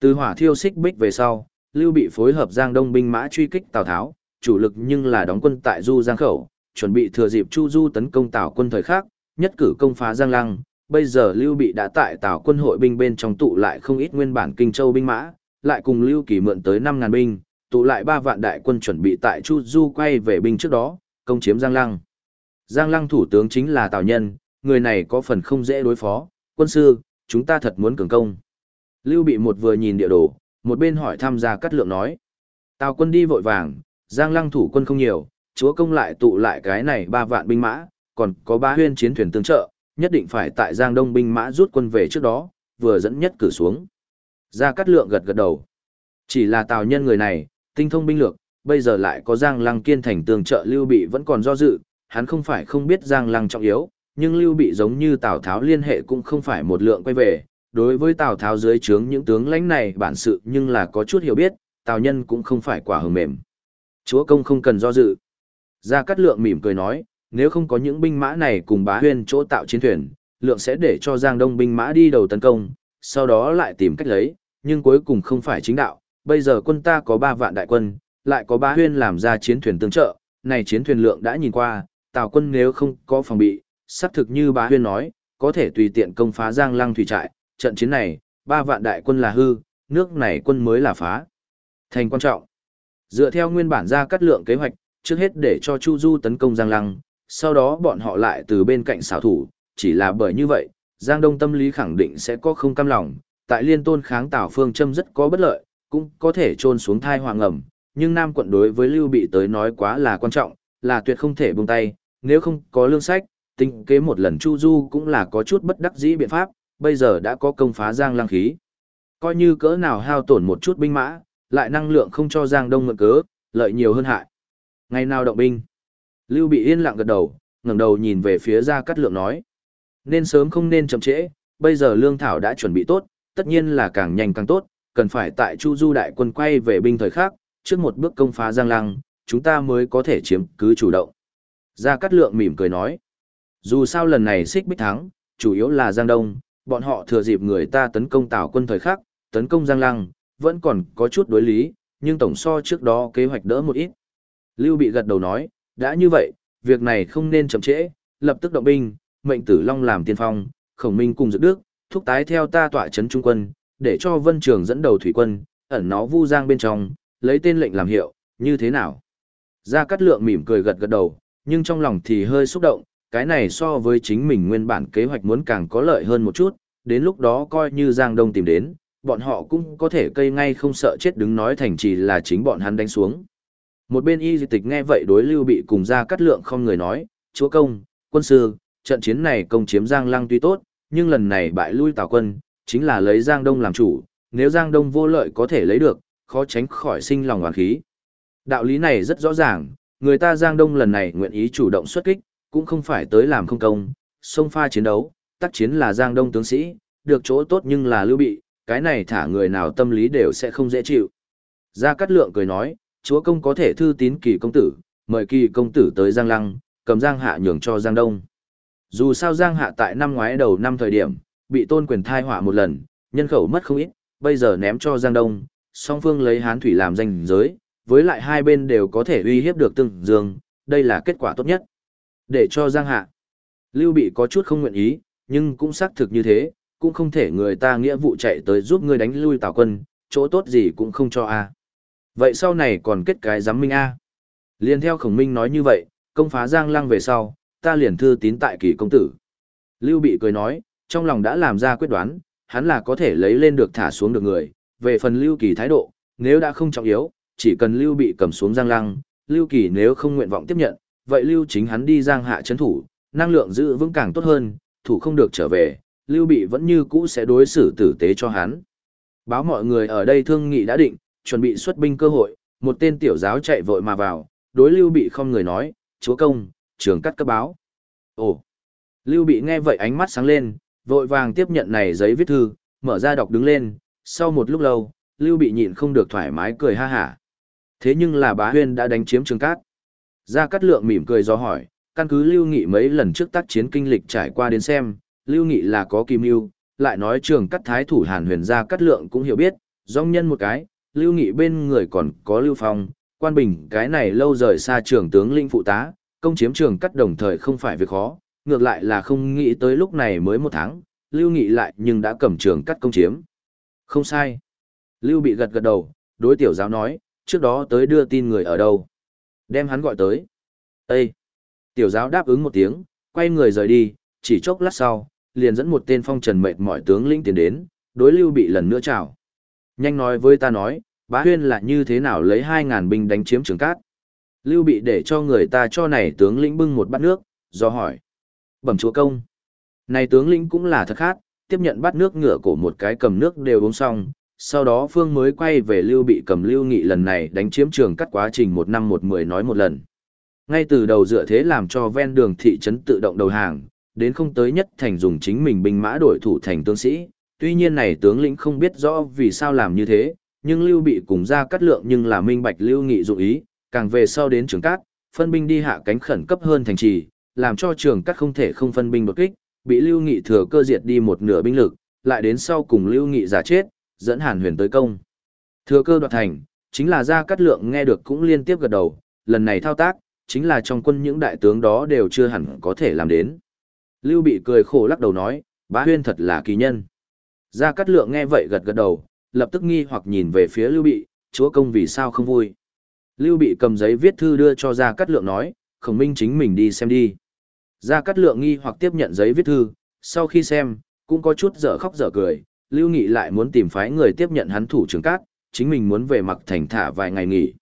Từ hỏa thiêu xích bích về sau, Lưu Bị phối hợp Giang Đông binh mã truy kích Tào Tháo, chủ lực nhưng là đóng quân tại Du Giang Khẩu, chuẩn bị thừa dịp Chu Du tấn công Tào quân thời khác, nhất cử công phá Giang Lăng. Bây giờ Lưu Bị đã tại Tào quân hội binh bên trong tụ lại không ít nguyên bản kinh châu binh mã, lại cùng Lưu Kỳ mượn tới năm ngàn binh, tụ lại 3 vạn đại quân chuẩn bị tại Chu Du quay về binh trước đó, công chiếm Giang Lăng. Giang Lăng thủ tướng chính là Tào Nhân, người này có phần không dễ đối phó, quân sư, chúng ta thật muốn cường công. Lưu Bị một vừa nhìn địa đồ, một bên hỏi tham gia cắt lượng nói. Tào quân đi vội vàng, Giang Lăng thủ quân không nhiều, chúa công lại tụ lại cái này 3 vạn binh mã, còn có ba huyên chiến thuyền tương trợ, nhất định phải tại Giang Đông binh mã rút quân về trước đó, vừa dẫn nhất cử xuống. Gia Cát Lượng gật gật đầu. Chỉ là Tào Nhân người này, tinh thông binh lược, bây giờ lại có Giang Lăng kiên thành tương trợ Lưu Bị vẫn còn do dự, hắn không phải không biết Giang Lăng trọng yếu, nhưng Lưu Bị giống như Tào Tháo liên hệ cũng không phải một lượng quay về. Đối với Tào Tháo dưới trướng những tướng lãnh này bản sự nhưng là có chút hiểu biết, Tào Nhân cũng không phải quả hờm mềm. Chúa công không cần do dự. Gia Cát Lượng mỉm cười nói, nếu không có những binh mã này cùng bá huyên chỗ tạo chiến thuyền, Lượng sẽ để cho Giang Đông binh mã đi đầu tấn công, sau đó lại tìm cách lấy, nhưng cuối cùng không phải chính đạo. Bây giờ quân ta có 3 vạn đại quân, lại có bá huyên làm ra chiến thuyền tương trợ, này chiến thuyền lượng đã nhìn qua, Tào quân nếu không có phòng bị, xác thực như bá huyên nói, có thể tùy tiện công phá Giang Lăng thủy trại, trận chiến này, ba vạn đại quân là hư, nước này quân mới là phá. Thành quan trọng. Dựa theo nguyên bản ra cắt lượng kế hoạch, trước hết để cho Chu Du tấn công Giang Lăng, sau đó bọn họ lại từ bên cạnh xảo thủ, chỉ là bởi như vậy, Giang Đông tâm lý khẳng định sẽ có không cam lòng, tại liên tôn kháng Tào Phương Châm rất có bất lợi, cũng có thể trôn xuống thai hoàng ẩm, nhưng Nam quận đối với Lưu Bị tới nói quá là quan trọng, là tuyệt không thể buông tay, nếu không có lương sách, tính kế một lần Chu Du cũng là có chút bất đắc dĩ biện pháp, bây giờ đã có công phá Giang lang khí. Coi như cỡ nào hao tổn một chút binh mã, lại năng lượng không cho Giang Đông mượn cớ, lợi nhiều hơn hại. Ngày nào động binh? Lưu Bị yên lặng gật đầu, ngẩng đầu nhìn về phía Gia Cát Lượng nói. Nên sớm không nên chậm trễ, bây giờ lương thảo đã chuẩn bị tốt, tất nhiên là càng nhanh càng tốt, cần phải tại Chu Du đại quân quay về binh thời khác, trước một bước công phá Giang Lăng, chúng ta mới có thể chiếm cứ chủ động. Gia Cát Lượng mỉm cười nói. Dù sao lần này xích bích thắng, chủ yếu là Giang Đông, bọn họ thừa dịp người ta tấn công Tào quân thời khắc, tấn công Giang Lăng, vẫn còn có chút đối lý, nhưng tổng so trước đó kế hoạch đỡ một ít. Lưu bị gật đầu nói, đã như vậy, việc này không nên chậm trễ, lập tức động binh, mệnh tử Long làm tiên phong, khổng minh cùng dự đức, thúc tái theo ta tọa chấn trung quân, để cho vân trường dẫn đầu thủy quân, ẩn nó vu giang bên trong, lấy tên lệnh làm hiệu, như thế nào? Gia Cát Lượng mỉm cười gật gật đầu, nhưng trong lòng thì hơi xúc động, cái này so với chính mình nguyên bản kế hoạch muốn càng có lợi hơn một chút, đến lúc đó coi như Giang Đông tìm đến, bọn họ cũng có thể cây ngay không sợ chết đứng nói thành chỉ là chính bọn hắn đánh xuống. Một bên y di tịch nghe vậy đối lưu bị cùng ra cắt lượng không người nói, chúa công, quân sư, trận chiến này công chiếm Giang Lăng tuy tốt, nhưng lần này bại lui tào quân, chính là lấy Giang Đông làm chủ, nếu Giang Đông vô lợi có thể lấy được, khó tránh khỏi sinh lòng oán khí. Đạo lý này rất rõ ràng, người ta Giang Đông lần này nguyện ý chủ động xuất kích, cũng không phải tới làm không công, sông pha chiến đấu, tác chiến là Giang Đông tướng sĩ, được chỗ tốt nhưng là lưu bị, cái này thả người nào tâm lý đều sẽ không dễ chịu. Gia Cát Lượng cười nói, chúa công có thể thư tín kỳ công tử, mời kỳ công tử tới Giang Lăng, cầm Giang Hạ nhường cho Giang Đông. Dù sao Giang Hạ tại năm ngoái đầu năm thời điểm, bị tôn quyền thai họa một lần, nhân khẩu mất không ít, bây giờ ném cho Giang Đông, song phương lấy Hán Thủy làm danh giới, với lại hai bên đều có thể uy hiếp được tương dương, đây là kết quả tốt nhất. Để cho Giang Hạ, Lưu Bị có chút không nguyện ý, nhưng cũng xác thực như thế, cũng không thể người ta nghĩa vụ chạy tới giúp ngươi đánh lui Tào quân, chỗ tốt gì cũng không cho a. Vậy sau này còn kết cái giám minh a. Liên theo Khổng Minh nói như vậy, công phá Giang Lăng về sau, ta liền thư tín tại kỳ công tử. Lưu Bị cười nói, trong lòng đã làm ra quyết đoán, hắn là có thể lấy lên được thả xuống được người, về phần Lưu Kỳ thái độ, nếu đã không trọng yếu, chỉ cần Lưu Bị cầm xuống Giang Lăng, Lưu Kỳ nếu không nguyện vọng tiếp nhận, vậy Lưu chính hắn đi Giang hạ chấn thủ, năng lượng giữ vững càng tốt hơn, thủ không được trở về, Lưu Bị vẫn như cũ sẽ đối xử tử tế cho hắn. Báo mọi người ở đây thương nghị đã định, chuẩn bị xuất binh cơ hội, một tên tiểu giáo chạy vội mà vào, đối Lưu Bị không người nói, chúa công, trường cắt cấp báo. Ồ! Lưu Bị nghe vậy ánh mắt sáng lên, vội vàng tiếp nhận này giấy viết thư, mở ra đọc đứng lên, sau một lúc lâu, Lưu Bị nhịn không được thoải mái cười ha hả. Thế nhưng là bá huyên đã đánh chiếm trường cát. Gia Cát Lượng mỉm cười do hỏi, căn cứ Lưu Nghị mấy lần trước tác chiến kinh lịch trải qua đến xem, Lưu Nghị là có kim yêu, lại nói trường cắt thái thủ Hàn Huyền Gia Cát Lượng cũng hiểu biết, dòng nhân một cái, Lưu Nghị bên người còn có Lưu Phong, Quan Bình cái này lâu rời xa trường tướng linh phụ tá, công chiếm trường cắt đồng thời không phải việc khó, ngược lại là không nghĩ tới lúc này mới một tháng, Lưu Nghị lại nhưng đã cầm trường cắt công chiếm. Không sai. Lưu bị gật gật đầu, đối tiểu giáo nói, trước đó tới đưa tin người ở đâu. Đem hắn gọi tới. Ê! Tiểu giáo đáp ứng một tiếng, quay người rời đi, chỉ chốc lát sau, liền dẫn một tên phong trần mệt mỏi tướng lĩnh tiến đến, đối lưu bị lần nữa chào. Nhanh nói với ta nói, bá huyên là như thế nào lấy 2.000 binh đánh chiếm trường cát. Lưu bị để cho người ta cho này tướng lĩnh bưng một bát nước, do hỏi. Bẩm chúa công. Này tướng lĩnh cũng là thật khát, tiếp nhận bát nước ngựa cổ một cái cầm nước đều uống xong, sau đó phương mới quay về lưu bị cầm lưu nghị lần này đánh chiếm trường cắt quá trình một năm một mười nói một lần. Ngay từ đầu dựa thế làm cho ven đường thị trấn tự động đầu hàng, đến không tới nhất thành dùng chính mình binh mã đổi thủ thành tướng sĩ, tuy nhiên này tướng lĩnh không biết rõ vì sao làm như thế, nhưng lưu bị cùng ra cắt lượng nhưng là minh bạch lưu nghị dụng ý, càng về sau đến trường cát, phân binh đi hạ cánh khẩn cấp hơn thành trì, làm cho trường cát không thể không phân binh đột kích, bị lưu nghị thừa cơ diệt đi một nửa binh lực, lại đến sau cùng lưu nghị giả chết, dẫn hàn huyền tới công. Thừa cơ đoạt thành, chính là ra cắt lượng nghe được cũng liên tiếp gật đầu, lần này thao tác, chính là trong quân những đại tướng đó đều chưa hẳn có thể làm đến. Lưu bị cười khổ lắc đầu nói, bá huyên thật là kỳ nhân. Gia Cát Lượng nghe vậy gật gật đầu, lập tức nghi hoặc nhìn về phía Lưu Bị, chúa công vì sao không vui. Lưu Bị cầm giấy viết thư đưa cho Gia Cát Lượng nói, khổng minh chính mình đi xem đi. Gia Cát Lượng nghi hoặc tiếp nhận giấy viết thư, sau khi xem, cũng có chút dở khóc dở cười, Lưu Nghị lại muốn tìm phái người tiếp nhận hắn thủ trưởng cát, chính mình muốn về mặc thành thả vài ngày nghỉ.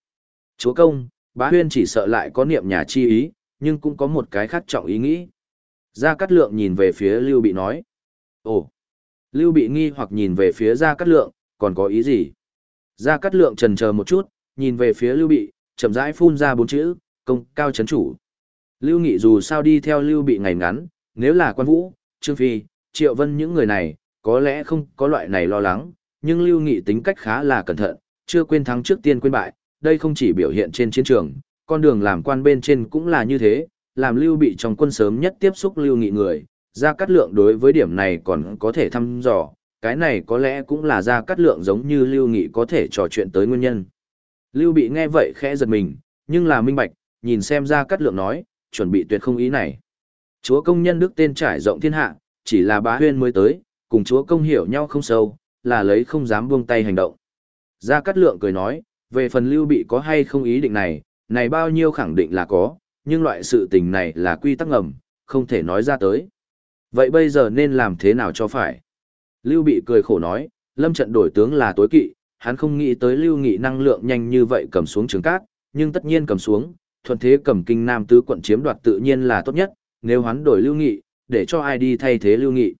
Chúa công, bá huyên chỉ sợ lại có niệm nhà chi ý, nhưng cũng có một cái khác trọng ý nghĩ. Gia Cát Lượng nhìn về phía Lưu Bị nói. Ồ! Lưu Bị nghi hoặc nhìn về phía Gia Cát Lượng, còn có ý gì? Gia Cát Lượng trần chờ một chút, nhìn về phía Lưu Bị, chậm rãi phun ra bốn chữ, công cao chấn chủ. Lưu Nghị dù sao đi theo Lưu Bị ngày ngắn, nếu là quan vũ, Trương Phi, Triệu Vân những người này, có lẽ không có loại này lo lắng, nhưng Lưu Nghị tính cách khá là cẩn thận, chưa quên thắng trước tiên quên bại, đây không chỉ biểu hiện trên chiến trường, con đường làm quan bên trên cũng là như thế, làm Lưu Bị trong quân sớm nhất tiếp xúc Lưu Nghị người, Gia Cát Lượng đối với điểm này còn có thể thăm dò, cái này có lẽ cũng là Gia Cát Lượng giống như Lưu Nghị có thể trò chuyện tới nguyên nhân. Lưu Bị nghe vậy khẽ giật mình, nhưng là minh bạch, nhìn xem Gia Cát Lượng nói, chuẩn bị tuyệt không ý này. Chúa công nhân đức tên trải rộng thiên hạ, chỉ là bá huyên mới tới, cùng chúa công hiểu nhau không sâu, là lấy không dám buông tay hành động. Gia Cát Lượng cười nói, về phần Lưu Bị có hay không ý định này, này bao nhiêu khẳng định là có, nhưng loại sự tình này là quy tắc ngầm, không thể nói ra tới. Vậy bây giờ nên làm thế nào cho phải? Lưu Bị cười khổ nói, lâm trận đổi tướng là tối kỵ, hắn không nghĩ tới Lưu Nghị năng lượng nhanh như vậy cầm xuống trường cát, nhưng tất nhiên cầm xuống, thuận thế cầm kinh nam tứ quận chiếm đoạt tự nhiên là tốt nhất, nếu hắn đổi Lưu Nghị, để cho ai đi thay thế Lưu Nghị.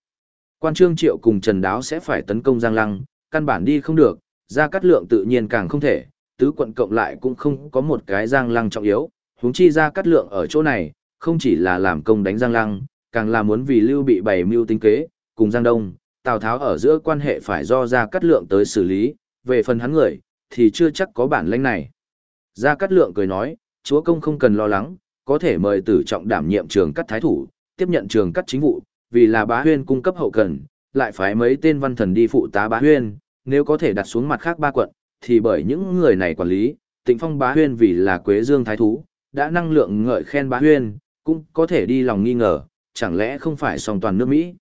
Quan Trương Triệu cùng Trần Đáo sẽ phải tấn công Giang Lăng, căn bản đi không được, ra cắt lượng tự nhiên càng không thể, tứ quận cộng lại cũng không có một cái Giang Lăng trọng yếu, huống chi ra cắt lượng ở chỗ này, không chỉ là làm công đánh Giang Lăng, càng là muốn vì Lưu bị bày mưu tính kế, cùng Giang Đông, Tào Tháo ở giữa quan hệ phải do gia cát lượng tới xử lý, về phần hắn người, thì chưa chắc có bản lĩnh này. Gia Cát Lượng cười nói, chúa công không cần lo lắng, có thể mời tử trọng đảm nhiệm trường cắt thái thủ, tiếp nhận trường cắt chính vụ, vì là bá huyên cung cấp hậu cần, lại phái mấy tên văn thần đi phụ tá bá huyên, nếu có thể đặt xuống mặt khác ba quận, thì bởi những người này quản lý, tịnh phong bá huyên vì là quế dương thái thú, đã năng lượng ngợi khen bá huyên, cũng có thể đi lòng nghi ngờ, chẳng lẽ không phải song toàn nước Mỹ.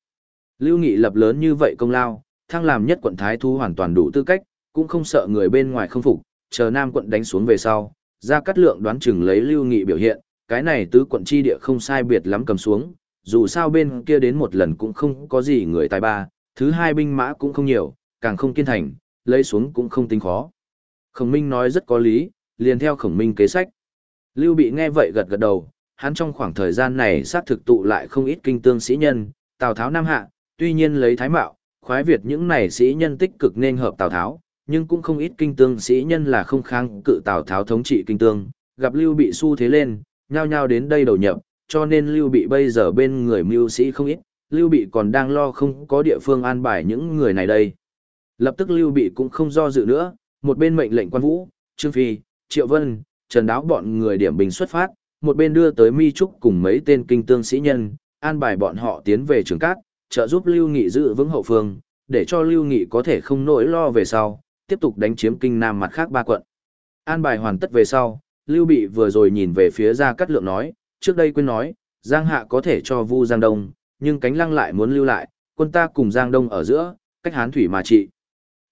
Lưu Nghị lập lớn như vậy công lao, thăng làm nhất quận thái thu hoàn toàn đủ tư cách, cũng không sợ người bên ngoài không phục, chờ Nam quận đánh xuống về sau, ra cát lượng đoán chừng lấy Lưu Nghị biểu hiện, cái này tứ quận chi địa không sai biệt lắm cầm xuống, dù sao bên kia đến một lần cũng không có gì người tài ba, thứ hai binh mã cũng không nhiều, càng không kiên thành, lấy xuống cũng không tính khó. Khổng Minh nói rất có lý, liền theo Khổng Minh kế sách. Lưu Bị nghe vậy gật gật đầu, hắn trong khoảng thời gian này xác thực tụ lại không ít kinh tương sĩ nhân, Tào Tháo Nam Hạ, tuy nhiên lấy thái mạo, khoái Việt những này sĩ nhân tích cực nên hợp Tào Tháo, nhưng cũng không ít kinh tương sĩ nhân là không kháng cự Tào Tháo thống trị kinh tương, gặp Lưu Bị xu thế lên, nhao nhao đến đây đầu nhập, cho nên Lưu Bị bây giờ bên người mưu sĩ không ít, Lưu Bị còn đang lo không có địa phương an bài những người này đây. Lập tức Lưu Bị cũng không do dự nữa, một bên mệnh lệnh quan vũ, Trương Phi, Triệu Vân, Trần Đáo bọn người điểm bình xuất phát, một bên đưa tới Mi Trúc cùng mấy tên kinh tương sĩ nhân, an bài bọn họ tiến về trường cát, trợ giúp Lưu Nghị giữ vững hậu phương, để cho Lưu Nghị có thể không nỗi lo về sau, tiếp tục đánh chiếm kinh nam mặt khác ba quận. An bài hoàn tất về sau, Lưu Bị vừa rồi nhìn về phía Gia Cát Lượng nói, trước đây quên nói, Giang Hạ có thể cho Vu Giang Đông, nhưng cánh lăng lại muốn lưu lại, quân ta cùng Giang Đông ở giữa, cách Hán Thủy mà trị.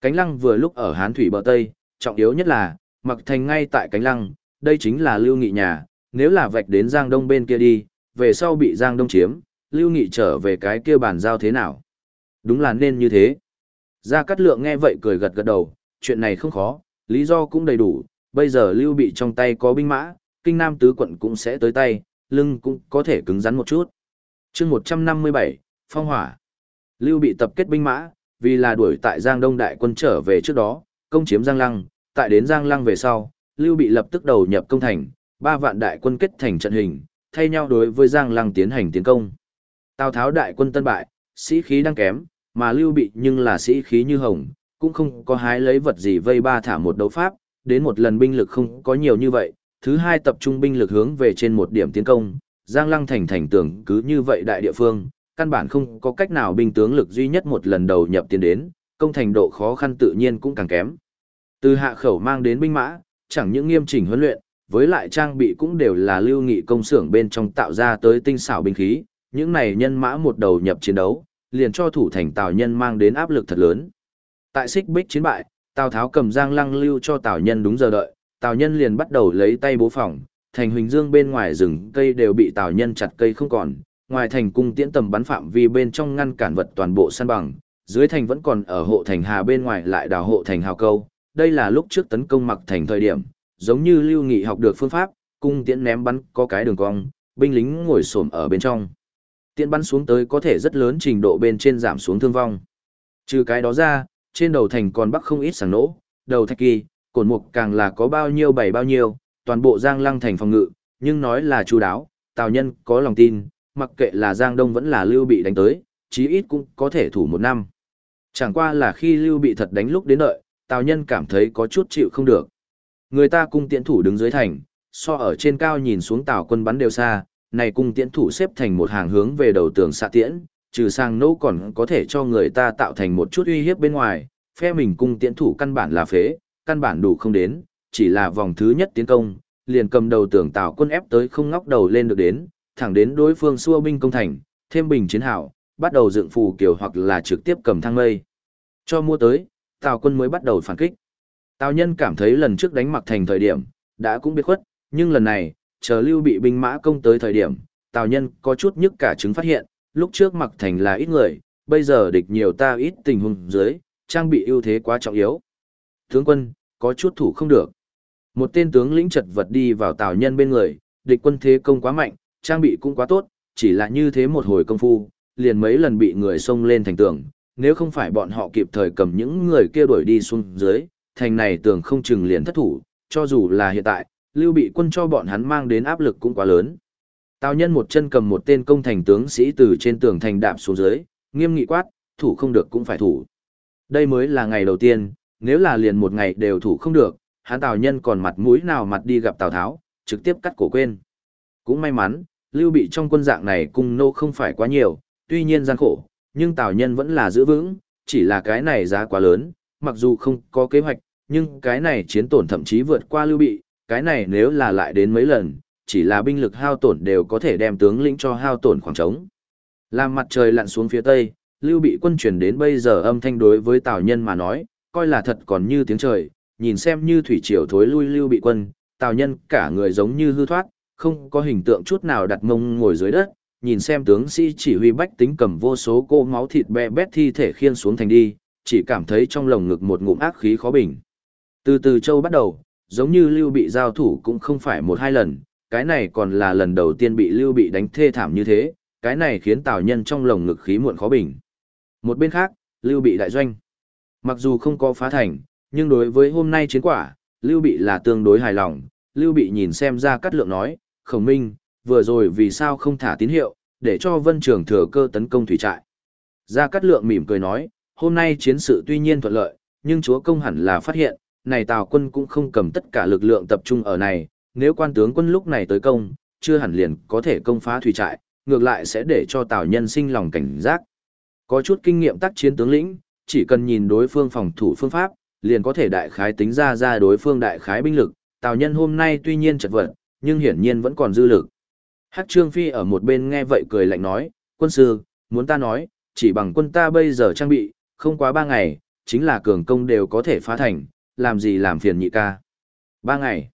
Cánh lăng vừa lúc ở Hán Thủy bờ Tây, trọng yếu nhất là, mặc thành ngay tại cánh lăng, đây chính là Lưu Nghị nhà, nếu là vạch đến Giang Đông bên kia đi, về sau bị Giang Đông chiếm, Lưu Nghị trở về cái kia bàn giao thế nào? Đúng là nên như thế. Gia Cát Lượng nghe vậy cười gật gật đầu, chuyện này không khó, lý do cũng đầy đủ, bây giờ Lưu Bị trong tay có binh mã, kinh nam tứ quận cũng sẽ tới tay, lưng cũng có thể cứng rắn một chút. chương 157, Phong Hỏa. Lưu Bị tập kết binh mã, vì là đuổi tại Giang Đông đại quân trở về trước đó, công chiếm Giang Lăng, tại đến Giang Lăng về sau, Lưu Bị lập tức đầu nhập công thành, ba vạn đại quân kết thành trận hình, thay nhau đối với Giang Lăng tiến hành tiến công. Tào Tháo đại quân tân bại, sĩ khí đang kém, mà Lưu Bị nhưng là sĩ khí như hồng, cũng không có hái lấy vật gì vây ba thả một đấu pháp, đến một lần binh lực không có nhiều như vậy, thứ hai tập trung binh lực hướng về trên một điểm tiến công, Giang Lăng thành thành tưởng cứ như vậy đại địa phương, căn bản không có cách nào binh tướng lực duy nhất một lần đầu nhập tiến đến, công thành độ khó khăn tự nhiên cũng càng kém. Từ hạ khẩu mang đến binh mã, chẳng những nghiêm chỉnh huấn luyện, với lại trang bị cũng đều là lưu nghị công xưởng bên trong tạo ra tới tinh xảo binh khí, những này nhân mã một đầu nhập chiến đấu, liền cho thủ thành Tào Nhân mang đến áp lực thật lớn. Tại xích bích chiến bại, Tào Tháo cầm Giang Lăng lưu cho Tào Nhân đúng giờ đợi, Tào Nhân liền bắt đầu lấy tay bố phòng, thành Huỳnh Dương bên ngoài rừng cây đều bị Tào Nhân chặt cây không còn, ngoài thành cung tiễn tầm bắn phạm vi bên trong ngăn cản vật toàn bộ săn bằng, dưới thành vẫn còn ở hộ thành hà bên ngoài lại đào hộ thành hào câu, đây là lúc trước tấn công mặc thành thời điểm, giống như Lưu Nghị học được phương pháp, cung tiễn ném bắn có cái đường cong, binh lính ngồi xổm ở bên trong. Tiễn bắn xuống tới có thể rất lớn trình độ bên trên giảm xuống thương vong. Trừ cái đó ra, trên đầu thành còn bắc không ít sảng nỗ, đầu thạch kỳ, cổn mục càng là có bao nhiêu bày bao nhiêu, toàn bộ Giang Lăng thành phòng ngự, nhưng nói là chu đáo, Tào Nhân có lòng tin, mặc kệ là Giang Đông vẫn là Lưu Bị đánh tới, chí ít cũng có thể thủ một năm. Chẳng qua là khi Lưu Bị thật đánh lúc đến đợi, Tào Nhân cảm thấy có chút chịu không được. Người ta cung tiễn thủ đứng dưới thành, so ở trên cao nhìn xuống Tào quân bắn đều xa, này cung tiễn thủ xếp thành một hàng hướng về đầu tường xạ tiễn, trừ sang nỗ còn có thể cho người ta tạo thành một chút uy hiếp bên ngoài, phe mình cung tiễn thủ căn bản là phế, căn bản đủ không đến, chỉ là vòng thứ nhất tiến công, liền cầm đầu tường Tào quân ép tới không ngóc đầu lên được đến, thẳng đến đối phương xua binh công thành, thêm bình chiến hảo, bắt đầu dựng phù kiều hoặc là trực tiếp cầm thang mây. Cho mua tới, Tào quân mới bắt đầu phản kích. Tào nhân cảm thấy lần trước đánh mặc thành thời điểm, đã cũng biết khuất, nhưng lần này, chờ lưu bị binh mã công tới thời điểm, Tào nhân có chút nhức cả chứng phát hiện, lúc trước mặc thành là ít người, bây giờ địch nhiều ta ít tình huống dưới, trang bị ưu thế quá trọng yếu. Tướng quân, có chút thủ không được. Một tên tướng lĩnh chật vật đi vào Tào nhân bên người, địch quân thế công quá mạnh, trang bị cũng quá tốt, chỉ là như thế một hồi công phu, liền mấy lần bị người xông lên thành tường, nếu không phải bọn họ kịp thời cầm những người kia đuổi đi xuống dưới, thành này tưởng không chừng liền thất thủ, cho dù là hiện tại, lưu bị quân cho bọn hắn mang đến áp lực cũng quá lớn. Tào nhân một chân cầm một tên công thành tướng sĩ từ trên tường thành đạp xuống dưới, nghiêm nghị quát, thủ không được cũng phải thủ. Đây mới là ngày đầu tiên, nếu là liền một ngày đều thủ không được, hắn Tào nhân còn mặt mũi nào mặt đi gặp Tào Tháo, trực tiếp cắt cổ quên. Cũng may mắn, lưu bị trong quân dạng này cung nô không phải quá nhiều, tuy nhiên gian khổ, nhưng Tào nhân vẫn là giữ vững, chỉ là cái này giá quá lớn, mặc dù không có kế hoạch, nhưng cái này chiến tổn thậm chí vượt qua lưu bị, cái này nếu là lại đến mấy lần, chỉ là binh lực hao tổn đều có thể đem tướng lĩnh cho hao tổn khoảng trống. Làm mặt trời lặn xuống phía tây, lưu bị quân chuyển đến bây giờ âm thanh đối với Tào nhân mà nói, coi là thật còn như tiếng trời, nhìn xem như thủy triều thối lui lưu bị quân, Tào nhân cả người giống như hư thoát, không có hình tượng chút nào đặt mông ngồi dưới đất, nhìn xem tướng sĩ chỉ huy bách tính cầm vô số cô máu thịt bè bét thi thể khiên xuống thành đi, chỉ cảm thấy trong lồng ngực một ngụm ác khí khó bình. Từ từ châu bắt đầu, giống như lưu bị giao thủ cũng không phải một hai lần, cái này còn là lần đầu tiên bị lưu bị đánh thê thảm như thế, cái này khiến tào nhân trong lồng ngực khí muộn khó bình. Một bên khác, lưu bị đại doanh. Mặc dù không có phá thành, nhưng đối với hôm nay chiến quả, lưu bị là tương đối hài lòng, lưu bị nhìn xem ra cắt lượng nói, khổng minh, vừa rồi vì sao không thả tín hiệu, để cho vân trường thừa cơ tấn công thủy trại. Gia Cát Lượng mỉm cười nói, hôm nay chiến sự tuy nhiên thuận lợi, nhưng chúa công hẳn là phát hiện, này Tào quân cũng không cầm tất cả lực lượng tập trung ở này, nếu quan tướng quân lúc này tới công, chưa hẳn liền có thể công phá thủy trại, ngược lại sẽ để cho Tào nhân sinh lòng cảnh giác. Có chút kinh nghiệm tác chiến tướng lĩnh, chỉ cần nhìn đối phương phòng thủ phương pháp, liền có thể đại khái tính ra ra đối phương đại khái binh lực, Tào nhân hôm nay tuy nhiên chật vật, nhưng hiển nhiên vẫn còn dư lực. Hắc Trương Phi ở một bên nghe vậy cười lạnh nói, quân sư, muốn ta nói, chỉ bằng quân ta bây giờ trang bị, không quá ba ngày, chính là cường công đều có thể phá thành, làm gì làm phiền nhị ca. Ba ngày.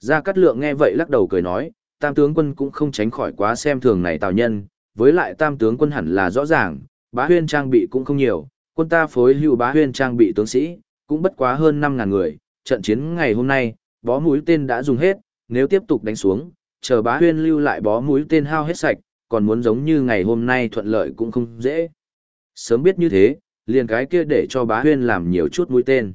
Gia Cát Lượng nghe vậy lắc đầu cười nói, tam tướng quân cũng không tránh khỏi quá xem thường này tào nhân, với lại tam tướng quân hẳn là rõ ràng, bá huyên trang bị cũng không nhiều, quân ta phối hữu bá huyên trang bị tướng sĩ, cũng bất quá hơn 5.000 người, trận chiến ngày hôm nay, bó mũi tên đã dùng hết, nếu tiếp tục đánh xuống, chờ bá huyên lưu lại bó mũi tên hao hết sạch, còn muốn giống như ngày hôm nay thuận lợi cũng không dễ. Sớm biết như thế, liền cái kia để cho bá huyên làm nhiều chút mũi tên.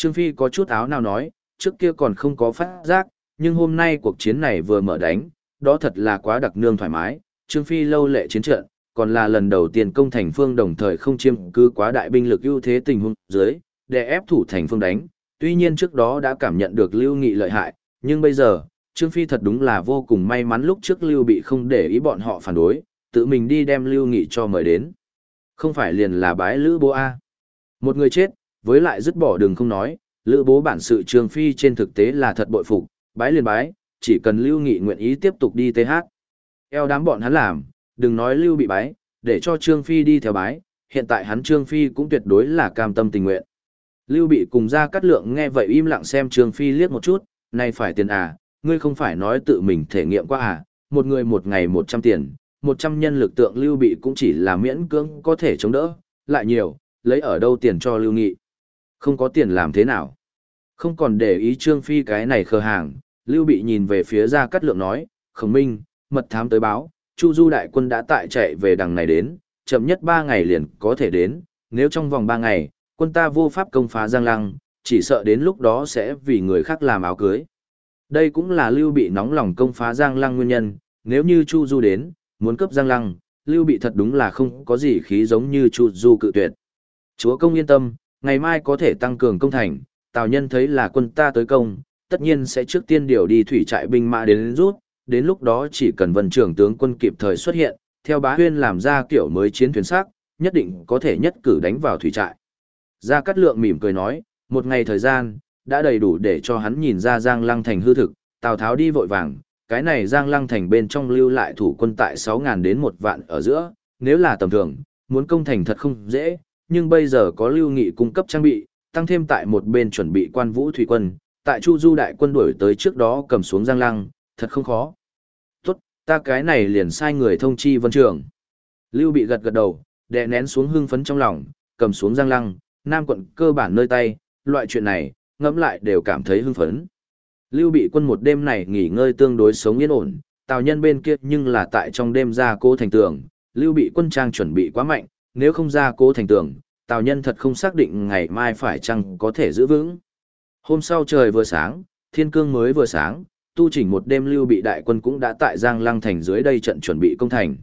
Trương Phi có chút áo nào nói, trước kia còn không có phát giác, nhưng hôm nay cuộc chiến này vừa mở đánh, đó thật là quá đặc nương thoải mái. Trương Phi lâu lệ chiến trận, còn là lần đầu tiên công thành phương đồng thời không chiêm cứ quá đại binh lực ưu thế tình huống dưới, để ép thủ thành phương đánh. Tuy nhiên trước đó đã cảm nhận được Lưu Nghị lợi hại, nhưng bây giờ, Trương Phi thật đúng là vô cùng may mắn lúc trước Lưu bị không để ý bọn họ phản đối, tự mình đi đem Lưu Nghị cho mời đến. Không phải liền là bái Lữ Bố A. Một người chết, với lại dứt bỏ đường không nói, Lữ Bố bản sự Trương Phi trên thực tế là thật bội phục, bái liền bái, chỉ cần Lưu Nghị nguyện ý tiếp tục đi TH. Eo đám bọn hắn làm, đừng nói Lưu bị bái, để cho Trương Phi đi theo bái, hiện tại hắn Trương Phi cũng tuyệt đối là cam tâm tình nguyện. Lưu bị cùng ra cắt lượng nghe vậy im lặng xem Trương Phi liếc một chút, này phải tiền à, ngươi không phải nói tự mình thể nghiệm qua à, một người một ngày một trăm tiền, một trăm nhân lực tượng lưu bị cũng chỉ là miễn cưỡng có thể chống đỡ, lại nhiều, lấy ở đâu tiền cho lưu nghị. Không có tiền làm thế nào. Không còn để ý Trương Phi cái này khờ hàng, lưu bị nhìn về phía ra cắt lượng nói, khổng minh, mật thám tới báo, Chu Du đại quân đã tại chạy về đằng này đến, chậm nhất ba ngày liền có thể đến, nếu trong vòng ba ngày, quân ta vô pháp công phá Giang Lăng, chỉ sợ đến lúc đó sẽ vì người khác làm áo cưới. Đây cũng là Lưu Bị nóng lòng công phá Giang Lăng nguyên nhân, nếu như Chu Du đến, muốn cướp Giang Lăng, Lưu Bị thật đúng là không có gì khí giống như Chu Du cự tuyệt. Chúa công yên tâm, ngày mai có thể tăng cường công thành, Tào Nhân thấy là quân ta tới công, tất nhiên sẽ trước tiên điều đi thủy trại binh mã đến rút, đến lúc đó chỉ cần vân trưởng tướng quân kịp thời xuất hiện, theo bá huyên làm ra kiểu mới chiến thuyền sắc, nhất định có thể nhất cử đánh vào thủy trại. Gia Cát Lượng mỉm cười nói, một ngày thời gian, đã đầy đủ để cho hắn nhìn ra Giang Lăng Thành hư thực, Tào Tháo đi vội vàng, cái này Giang Lăng Thành bên trong lưu lại thủ quân tại 6.000 đến 1 vạn ở giữa, nếu là tầm thường, muốn công thành thật không dễ, nhưng bây giờ có lưu nghị cung cấp trang bị, tăng thêm tại một bên chuẩn bị quan vũ thủy quân, tại Chu Du đại quân đuổi tới trước đó cầm xuống Giang Lăng, thật không khó. Tốt, ta cái này liền sai người thông chi vân trường. Lưu bị gật gật đầu, đè nén xuống hưng phấn trong lòng, cầm xuống Giang Lăng, Nam quận cơ bản nơi tay, loại chuyện này, ngẫm lại đều cảm thấy hưng phấn. Lưu bị quân một đêm này nghỉ ngơi tương đối sống yên ổn, tào nhân bên kia nhưng là tại trong đêm ra cô thành tường, lưu bị quân trang chuẩn bị quá mạnh, nếu không ra cố thành tường, tào nhân thật không xác định ngày mai phải chăng có thể giữ vững. Hôm sau trời vừa sáng, thiên cương mới vừa sáng, tu chỉnh một đêm lưu bị đại quân cũng đã tại Giang Lăng thành dưới đây trận chuẩn bị công thành.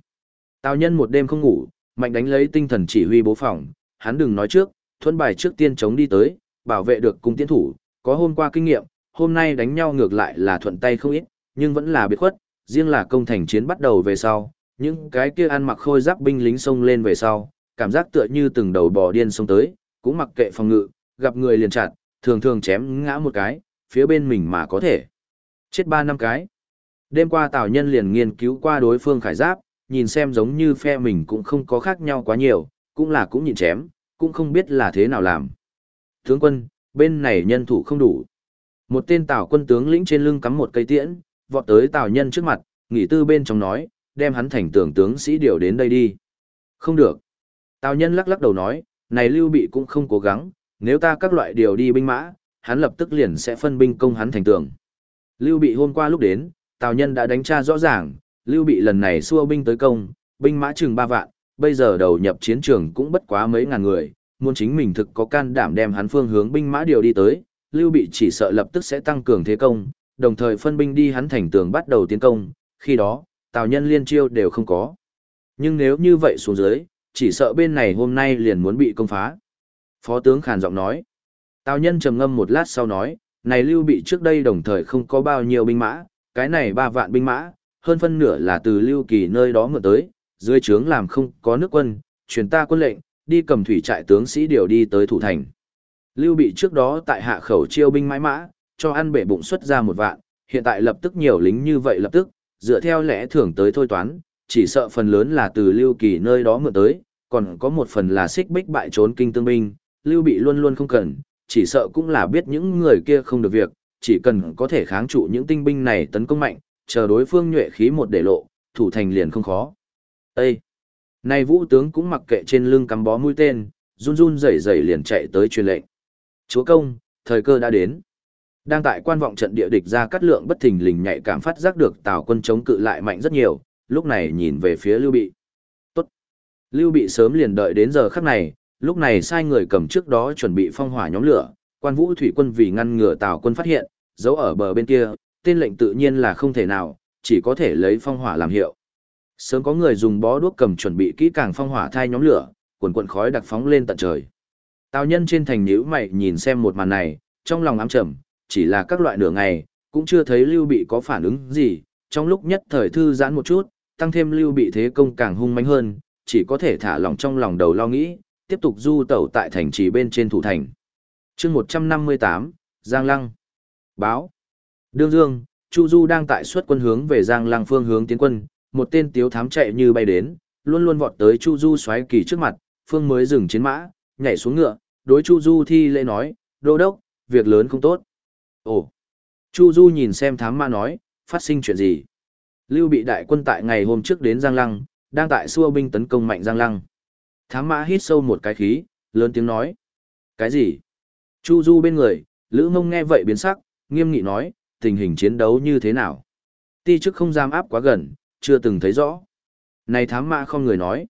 Tào nhân một đêm không ngủ, mạnh đánh lấy tinh thần chỉ huy bố phòng, hắn đừng nói trước, thuẫn bài trước tiên chống đi tới, bảo vệ được cung tiến thủ, có hôm qua kinh nghiệm, hôm nay đánh nhau ngược lại là thuận tay không ít, nhưng vẫn là biệt khuất, riêng là công thành chiến bắt đầu về sau, những cái kia ăn mặc khôi giáp binh lính xông lên về sau, cảm giác tựa như từng đầu bò điên xông tới, cũng mặc kệ phòng ngự, gặp người liền chặt, thường thường chém ngã một cái, phía bên mình mà có thể chết ba năm cái. Đêm qua Tào Nhân liền nghiên cứu qua đối phương khải giáp, nhìn xem giống như phe mình cũng không có khác nhau quá nhiều, cũng là cũng nhìn chém, cũng không biết là thế nào làm. Tướng quân, bên này nhân thủ không đủ. Một tên tào quân tướng lĩnh trên lưng cắm một cây tiễn, vọt tới tào nhân trước mặt, nghỉ tư bên trong nói, đem hắn thành tưởng tướng sĩ điều đến đây đi. Không được. Tào nhân lắc lắc đầu nói, này lưu bị cũng không cố gắng, nếu ta các loại điều đi binh mã, hắn lập tức liền sẽ phân binh công hắn thành tường. Lưu bị hôm qua lúc đến, Tào nhân đã đánh tra rõ ràng, Lưu bị lần này xua binh tới công, binh mã chừng ba vạn, bây giờ đầu nhập chiến trường cũng bất quá mấy ngàn người, muốn chính mình thực có can đảm đem hắn phương hướng binh mã điều đi tới, Lưu Bị chỉ sợ lập tức sẽ tăng cường thế công, đồng thời phân binh đi hắn thành tường bắt đầu tiến công, khi đó, Tào Nhân liên chiêu đều không có. Nhưng nếu như vậy xuống dưới, chỉ sợ bên này hôm nay liền muốn bị công phá. Phó tướng khàn giọng nói. Tào nhân trầm ngâm một lát sau nói, này lưu bị trước đây đồng thời không có bao nhiêu binh mã, cái này ba vạn binh mã, hơn phân nửa là từ lưu kỳ nơi đó mượn tới, dưới trướng làm không có nước quân, truyền ta quân lệnh, đi cầm thủy trại tướng sĩ điều đi tới thủ thành. Lưu bị trước đó tại hạ khẩu chiêu binh mãi mã, cho ăn bể bụng xuất ra một vạn, hiện tại lập tức nhiều lính như vậy lập tức, dựa theo lẽ thưởng tới thôi toán, chỉ sợ phần lớn là từ lưu kỳ nơi đó mượn tới, còn có một phần là xích bích bại trốn kinh tương binh, lưu bị luôn luôn không cần, chỉ sợ cũng là biết những người kia không được việc, chỉ cần có thể kháng trụ những tinh binh này tấn công mạnh, chờ đối phương nhuệ khí một để lộ, thủ thành liền không khó. Ê! Này vũ tướng cũng mặc kệ trên lưng cắm bó mũi tên, run run rẩy rẩy liền chạy tới truyền lệnh. Chúa công, thời cơ đã đến. Đang tại quan vọng trận địa địch ra cắt lượng bất thình lình nhạy cảm phát giác được tào quân chống cự lại mạnh rất nhiều, lúc này nhìn về phía Lưu Bị. Lưu Bị sớm liền đợi đến giờ khắc này, lúc này sai người cầm trước đó chuẩn bị phong hỏa nhóm lửa, quan vũ thủy quân vì ngăn ngừa tào quân phát hiện, giấu ở bờ bên kia, tên lệnh tự nhiên là không thể nào, chỉ có thể lấy phong hỏa làm hiệu. Sớm có người dùng bó đuốc cầm chuẩn bị kỹ càng phong hỏa thai nhóm lửa, cuồn cuộn khói đặc phóng lên tận trời. Tào nhân trên thành nhíu mày nhìn xem một màn này, trong lòng ám trầm, chỉ là các loại nửa ngày, cũng chưa thấy Lưu Bị có phản ứng gì, trong lúc nhất thời thư giãn một chút, tăng thêm Lưu Bị thế công càng hung mãnh hơn, chỉ có thể thả lòng trong lòng đầu lo nghĩ, tiếp tục du tẩu tại thành trì bên trên thủ thành. chương 158, Giang Lăng. Báo. Đương Dương, Chu Du đang tại xuất quân hướng về Giang Lăng phương hướng tiến quân, một tên tiếu thám chạy như bay đến, luôn luôn vọt tới Chu Du xoáy kỳ trước mặt, phương mới dừng chiến mã, nhảy xuống ngựa, đối Chu Du thi lễ nói, đô đốc, việc lớn không tốt. Ồ! Chu Du nhìn xem thám ma nói, phát sinh chuyện gì? Lưu bị đại quân tại ngày hôm trước đến Giang Lăng, đang tại xua binh tấn công mạnh Giang Lăng. Thám mã hít sâu một cái khí, lớn tiếng nói. Cái gì? Chu Du bên người, Lữ Mông nghe vậy biến sắc, nghiêm nghị nói, tình hình chiến đấu như thế nào? Ti chức không dám áp quá gần, chưa từng thấy rõ. Này thám mã không người nói.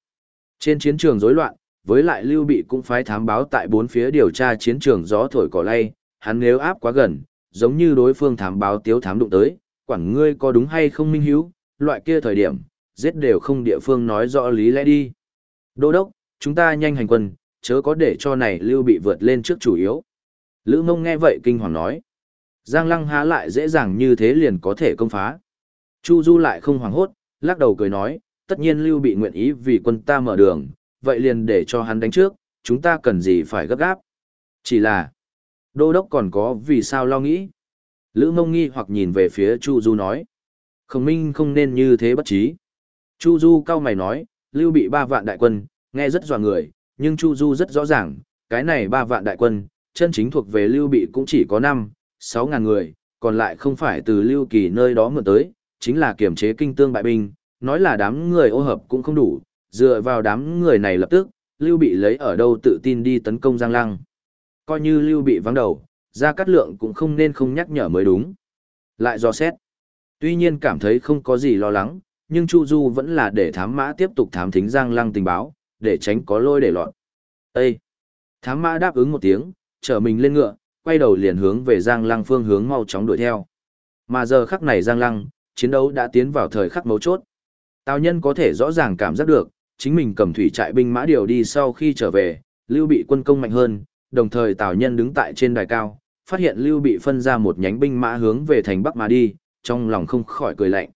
Trên chiến trường rối loạn, với lại Lưu Bị cũng phái thám báo tại bốn phía điều tra chiến trường gió thổi cỏ lay, hắn nếu áp quá gần, giống như đối phương thám báo tiếu thám đụng tới, quản ngươi có đúng hay không minh hiếu, loại kia thời điểm, giết đều không địa phương nói rõ lý lẽ đi. Đô đốc, chúng ta nhanh hành quân, chớ có để cho này lưu bị vượt lên trước chủ yếu. Lữ mông nghe vậy kinh hoàng nói. Giang lăng há lại dễ dàng như thế liền có thể công phá. Chu Du lại không hoảng hốt, lắc đầu cười nói, tất nhiên lưu bị nguyện ý vì quân ta mở đường, vậy liền để cho hắn đánh trước, chúng ta cần gì phải gấp gáp. Chỉ là, đô đốc còn có vì sao lo nghĩ. Lữ mông nghi hoặc nhìn về phía Chu Du nói. Khổng minh không nên như thế bất trí. Chu Du cao mày nói, lưu bị ba vạn đại quân, nghe rất dò người, nhưng Chu Du rất rõ ràng, cái này ba vạn đại quân, chân chính thuộc về lưu bị cũng chỉ có năm, sáu ngàn người, còn lại không phải từ lưu kỳ nơi đó mượn tới, chính là kiểm chế kinh tương bại binh, nói là đám người ô hợp cũng không đủ, dựa vào đám người này lập tức, lưu bị lấy ở đâu tự tin đi tấn công Giang Lăng. Coi như lưu bị vắng đầu, ra cắt lượng cũng không nên không nhắc nhở mới đúng. Lại do xét. Tuy nhiên cảm thấy không có gì lo lắng, nhưng Chu Du vẫn là để thám mã tiếp tục thám thính Giang Lăng tình báo, để tránh có lôi để lọt. Ê! Thám mã đáp ứng một tiếng, trở mình lên ngựa, quay đầu liền hướng về Giang Lăng phương hướng mau chóng đuổi theo. Mà giờ khắc này Giang Lăng, chiến đấu đã tiến vào thời khắc mấu chốt. Tào nhân có thể rõ ràng cảm giác được, chính mình cầm thủy trại binh mã điều đi sau khi trở về, Lưu Bị quân công mạnh hơn, đồng thời Tào nhân đứng tại trên đài cao, phát hiện Lưu Bị phân ra một nhánh binh mã hướng về thành Bắc mà đi, trong lòng không khỏi cười lạnh.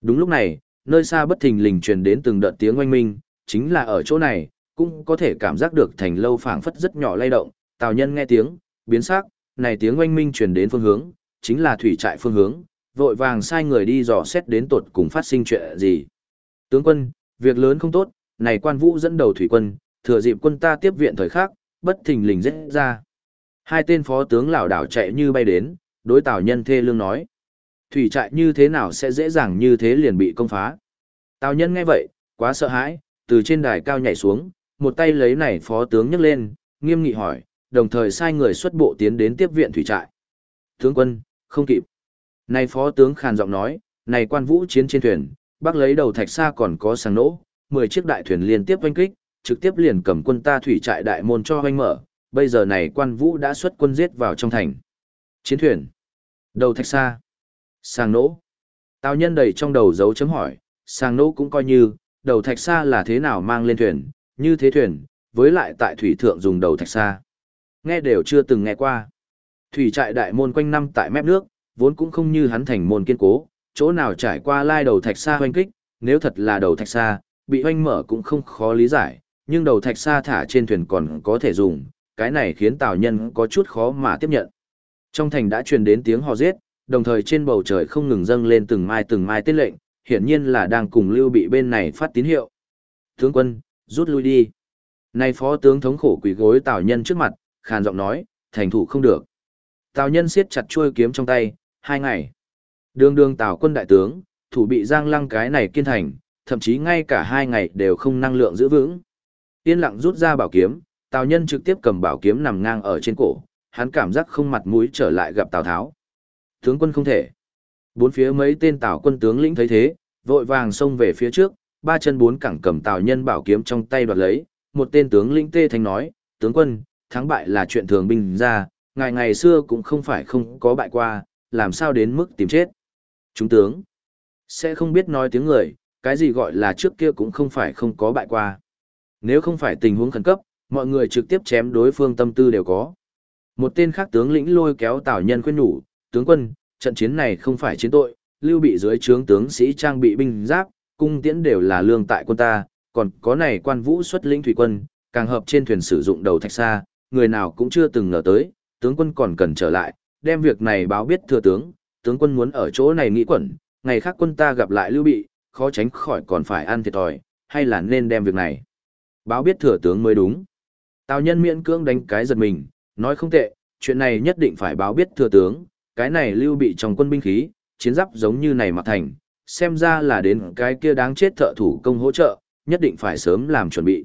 Đúng lúc này, nơi xa bất thình lình truyền đến từng đợt tiếng oanh minh, chính là ở chỗ này, cũng có thể cảm giác được thành lâu phảng phất rất nhỏ lay động, Tào nhân nghe tiếng, biến sắc, này tiếng oanh minh truyền đến phương hướng, chính là thủy trại phương hướng, vội vàng sai người đi dò xét đến tột cùng phát sinh chuyện gì. Tướng quân, việc lớn không tốt, này quan vũ dẫn đầu thủy quân, thừa dịp quân ta tiếp viện thời khắc, bất thình lình rết ra. Hai tên phó tướng lảo đảo chạy như bay đến, đối tào nhân thê lương nói. Thủy trại như thế nào sẽ dễ dàng như thế liền bị công phá. Tào nhân nghe vậy, quá sợ hãi, từ trên đài cao nhảy xuống, một tay lấy này phó tướng nhấc lên, nghiêm nghị hỏi, đồng thời sai người xuất bộ tiến đến tiếp viện thủy trại. Tướng quân, không kịp. Này phó tướng khàn giọng nói, này quan vũ chiến trên thuyền, bác lấy đầu thạch xa còn có sáng nỗ, 10 chiếc đại thuyền liên tiếp oanh kích, trực tiếp liền cầm quân ta thủy trại đại môn cho oanh mở, bây giờ này quan vũ đã xuất quân giết vào trong thành. Chiến thuyền, đầu thạch xa, sang nỗ. Tào nhân đầy trong đầu dấu chấm hỏi, sang nỗ cũng coi như, đầu thạch xa là thế nào mang lên thuyền, như thế thuyền, với lại tại thủy thượng dùng đầu thạch xa. Nghe đều chưa từng nghe qua. Thủy trại đại môn quanh năm tại mép nước, vốn cũng không như hắn thành môn kiên cố, chỗ nào trải qua lai đầu thạch xa hoanh kích, nếu thật là đầu thạch xa, bị hoanh mở cũng không khó lý giải, nhưng đầu thạch xa thả trên thuyền còn có thể dùng, cái này khiến tào nhân có chút khó mà tiếp nhận. Trong thành đã truyền đến tiếng hò rết, đồng thời trên bầu trời không ngừng dâng lên từng mai từng mai tên lệnh, hiển nhiên là đang cùng lưu bị bên này phát tín hiệu. Tướng quân, rút lui đi. Nay phó tướng thống khổ quỳ gối tào nhân trước mặt, khàn giọng nói, thành thủ không được. Tào nhân siết chặt chuôi kiếm trong tay, hai ngày. Đường đường tào quân đại tướng, thủ bị giang lăng cái này kiên thành, thậm chí ngay cả hai ngày đều không năng lượng giữ vững. Yên lặng rút ra bảo kiếm, tào nhân trực tiếp cầm bảo kiếm nằm ngang ở trên cổ, hắn cảm giác không mặt mũi trở lại gặp tào tháo. Tướng quân không thể. Bốn phía mấy tên tào quân tướng lĩnh thấy thế, vội vàng xông về phía trước, ba chân bốn cẳng cầm tào nhân bảo kiếm trong tay đoạt lấy, một tên tướng lĩnh tê thanh nói, tướng quân, thắng bại là chuyện thường bình ra, ngài ngày xưa cũng không phải không có bại qua, làm sao đến mức tìm chết. Chúng tướng, sẽ không biết nói tiếng người, cái gì gọi là trước kia cũng không phải không có bại qua. Nếu không phải tình huống khẩn cấp, mọi người trực tiếp chém đối phương tâm tư đều có. Một tên khác tướng lĩnh lôi kéo Tào Nhân khuyên nhủ, tướng quân, trận chiến này không phải chiến tội, lưu bị dưới trướng tướng sĩ trang bị binh giáp, cung tiễn đều là lương tại quân ta, còn có này quan vũ xuất lĩnh thủy quân, càng hợp trên thuyền sử dụng đầu thạch xa, người nào cũng chưa từng ngờ tới, tướng quân còn cần trở lại, đem việc này báo biết thừa tướng, tướng quân muốn ở chỗ này nghĩ quẩn, ngày khác quân ta gặp lại lưu bị, khó tránh khỏi còn phải ăn thiệt thòi, hay là nên đem việc này. Báo biết thừa tướng mới đúng. Tào nhân miễn cưỡng đánh cái giật mình, nói không tệ, chuyện này nhất định phải báo biết thừa tướng, cái này lưu bị trong quân binh khí, chiến giáp giống như này mặc thành, xem ra là đến cái kia đáng chết thợ thủ công hỗ trợ, nhất định phải sớm làm chuẩn bị.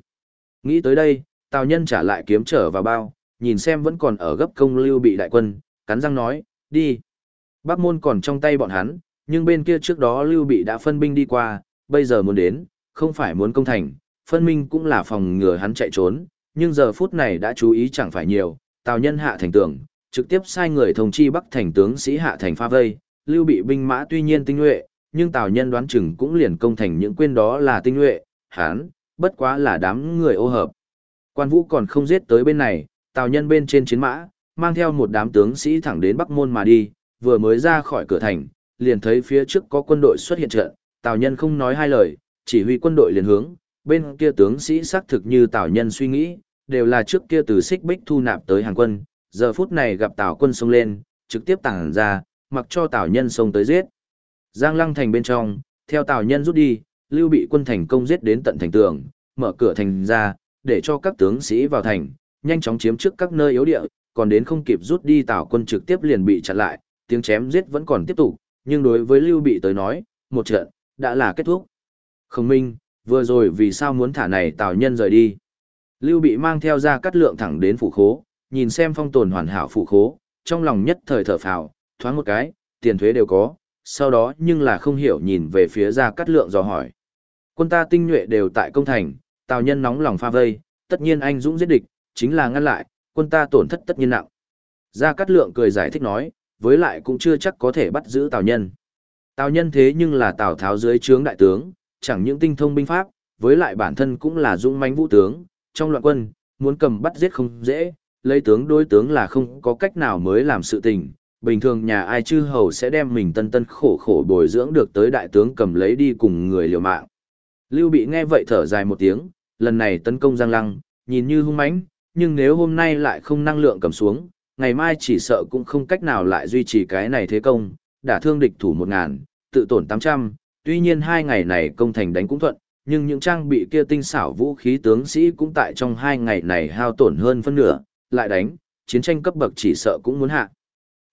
Nghĩ tới đây, Tào Nhân trả lại kiếm trở vào bao, nhìn xem vẫn còn ở gấp công lưu bị đại quân, cắn răng nói, đi. Bắc môn còn trong tay bọn hắn, nhưng bên kia trước đó lưu bị đã phân binh đi qua, bây giờ muốn đến, không phải muốn công thành, phân minh cũng là phòng ngừa hắn chạy trốn, nhưng giờ phút này đã chú ý chẳng phải nhiều, Tào Nhân hạ thành tưởng, trực tiếp sai người thông chi Bắc thành tướng sĩ hạ thành pha vây, lưu bị binh mã tuy nhiên tinh nhuệ, nhưng Tào Nhân đoán chừng cũng liền công thành những quên đó là tinh nhuệ, hắn, bất quá là đám người ô hợp. Quan vũ còn không giết tới bên này, Tào Nhân bên trên chiến mã, mang theo một đám tướng sĩ thẳng đến Bắc Môn mà đi, vừa mới ra khỏi cửa thành, liền thấy phía trước có quân đội xuất hiện trận, Tào Nhân không nói hai lời, chỉ huy quân đội liền hướng, bên kia tướng sĩ xác thực như Tào Nhân suy nghĩ, đều là trước kia từ xích bích thu nạp tới hàng quân, giờ phút này gặp Tào quân xông lên, trực tiếp tàng ra, mặc cho Tào Nhân xông tới giết. Giang Lăng thành bên trong, theo Tào Nhân rút đi, Lưu bị quân thành công giết đến tận thành tường, mở cửa thành ra, để cho các tướng sĩ vào thành, nhanh chóng chiếm trước các nơi yếu địa, còn đến không kịp rút đi Tào quân trực tiếp liền bị chặn lại, tiếng chém giết vẫn còn tiếp tục, nhưng đối với Lưu bị tới nói, một trận đã là kết thúc. Khổng Minh, vừa rồi vì sao muốn thả này Tào nhân rời đi? Lưu bị mang theo ra cắt lượng thẳng đến phủ khố, nhìn xem phong tồn hoàn hảo phụ khố, trong lòng nhất thời thở phào, thoáng một cái, tiền thuế đều có, sau đó nhưng là không hiểu nhìn về phía ra cắt lượng dò hỏi. Quân ta tinh nhuệ đều tại công thành, tào nhân nóng lòng pha vây, tất nhiên anh dũng giết địch, chính là ngăn lại, quân ta tổn thất tất nhiên nặng. Gia Cát Lượng cười giải thích nói, với lại cũng chưa chắc có thể bắt giữ Tào Nhân. Tào Nhân thế nhưng là Tào Tháo dưới trướng đại tướng, chẳng những tinh thông binh pháp, với lại bản thân cũng là dũng mãnh vũ tướng, trong loạn quân, muốn cầm bắt giết không dễ, lấy tướng đối tướng là không có cách nào mới làm sự tình, bình thường nhà ai chư hầu sẽ đem mình tân tân khổ khổ bồi dưỡng được tới đại tướng cầm lấy đi cùng người liều mạng. Lưu bị nghe vậy thở dài một tiếng, lần này tấn công Giang Lăng, nhìn như hung mãnh, nhưng nếu hôm nay lại không năng lượng cầm xuống, ngày mai chỉ sợ cũng không cách nào lại duy trì cái này thế công, đả thương địch thủ một ngàn, tự tổn tám trăm. tuy nhiên hai ngày này công thành đánh cũng thuận, nhưng những trang bị kia tinh xảo vũ khí tướng sĩ cũng tại trong hai ngày này hao tổn hơn phân nửa, lại đánh, chiến tranh cấp bậc chỉ sợ cũng muốn hạ.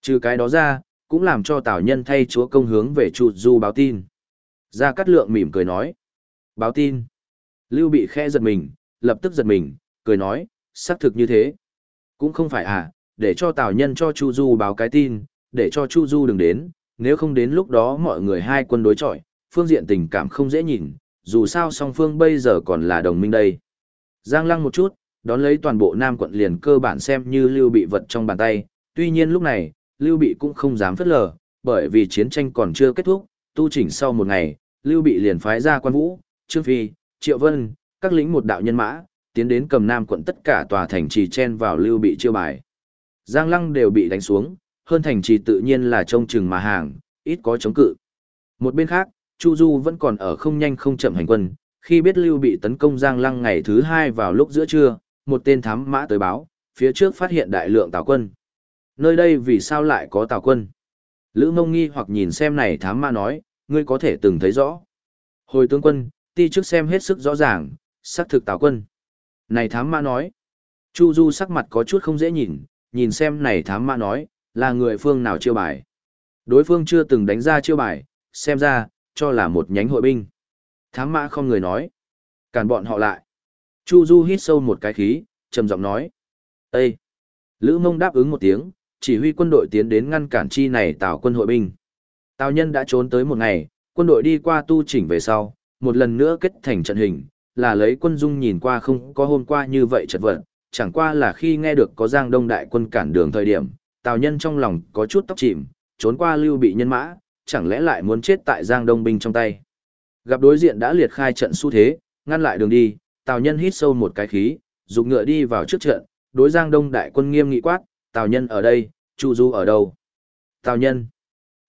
Trừ cái đó ra, cũng làm cho Tào Nhân thay chúa công hướng về Chu Du báo tin. Gia Cát Lượng mỉm cười nói. Báo tin. Lưu bị khe giật mình, lập tức giật mình, cười nói, xác thực như thế. Cũng không phải à, để cho Tào Nhân cho Chu Du báo cái tin, để cho Chu Du đừng đến, nếu không đến lúc đó mọi người hai quân đối chọi, phương diện tình cảm không dễ nhìn, dù sao song phương bây giờ còn là đồng minh đây. Giang lăng một chút, đón lấy toàn bộ Nam quận liền cơ bản xem như Lưu bị vật trong bàn tay, tuy nhiên lúc này, Lưu Bị cũng không dám phất lờ, bởi vì chiến tranh còn chưa kết thúc, tu chỉnh sau một ngày, Lưu Bị liền phái ra quan vũ, Trương Phi, Triệu Vân, các lính một đạo nhân mã, tiến đến cầm nam quận tất cả tòa thành trì chen vào lưu bị chiêu bài. Giang lăng đều bị đánh xuống, hơn thành trì tự nhiên là trông chừng mà hàng, ít có chống cự. Một bên khác, Chu Du vẫn còn ở không nhanh không chậm hành quân, khi biết Lưu bị tấn công Giang Lăng ngày thứ hai vào lúc giữa trưa, một tên thám mã tới báo, phía trước phát hiện đại lượng tào quân. Nơi đây vì sao lại có tào quân? Lữ mông nghi hoặc nhìn xem này thám mã nói, ngươi có thể từng thấy rõ. Hồi tướng quân, ti trước xem hết sức rõ ràng, xác thực tào quân. Này thám mã nói, Chu Du sắc mặt có chút không dễ nhìn, nhìn xem này thám mã nói, là người phương nào chiêu bài. Đối phương chưa từng đánh ra chiêu bài, xem ra, cho là một nhánh hội binh. Thám mã không người nói. Cản bọn họ lại. Chu Du hít sâu một cái khí, trầm giọng nói. Ê! Lữ mông đáp ứng một tiếng, chỉ huy quân đội tiến đến ngăn cản chi này tạo quân hội binh. Tào nhân đã trốn tới một ngày, quân đội đi qua tu chỉnh về sau, một lần nữa kết thành trận hình, là lấy quân dung nhìn qua không có hôm qua như vậy chật vật, chẳng qua là khi nghe được có giang đông đại quân cản đường thời điểm, tào nhân trong lòng có chút tóc chìm, trốn qua lưu bị nhân mã, chẳng lẽ lại muốn chết tại giang đông binh trong tay. Gặp đối diện đã liệt khai trận xu thế, ngăn lại đường đi, tào nhân hít sâu một cái khí, dùng ngựa đi vào trước trận, đối giang đông đại quân nghiêm nghị quát, tào nhân ở đây, chu du ở đâu? Tào nhân.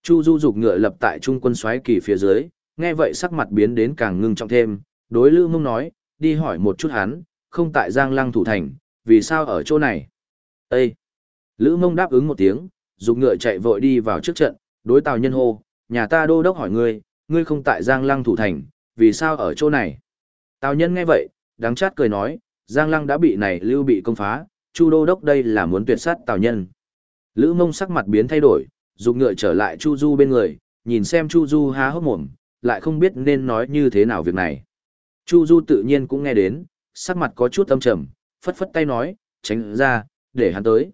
Chu du dục ngựa lập tại trung quân xoáy kỳ phía dưới, nghe vậy sắc mặt biến đến càng ngưng trọng thêm, đối lữ mông nói, đi hỏi một chút hắn, không tại giang lăng thủ thành, vì sao ở chỗ này? Ê! Lữ mông đáp ứng một tiếng, dục ngựa chạy vội đi vào trước trận, đối tào nhân hô, nhà ta đô đốc hỏi ngươi, ngươi không tại Giang Lăng thủ thành, vì sao ở chỗ này? Tào nhân nghe vậy, đáng chát cười nói, Giang Lăng đã bị này lưu bị công phá, Chu đô đốc đây là muốn tuyệt sát Tào nhân. Lữ mông sắc mặt biến thay đổi, dùng ngựa trở lại Chu Du bên người, nhìn xem Chu Du há hốc mồm, lại không biết nên nói như thế nào việc này. Chu Du tự nhiên cũng nghe đến, sắc mặt có chút âm trầm, phất phất tay nói, tránh ra, để hắn tới.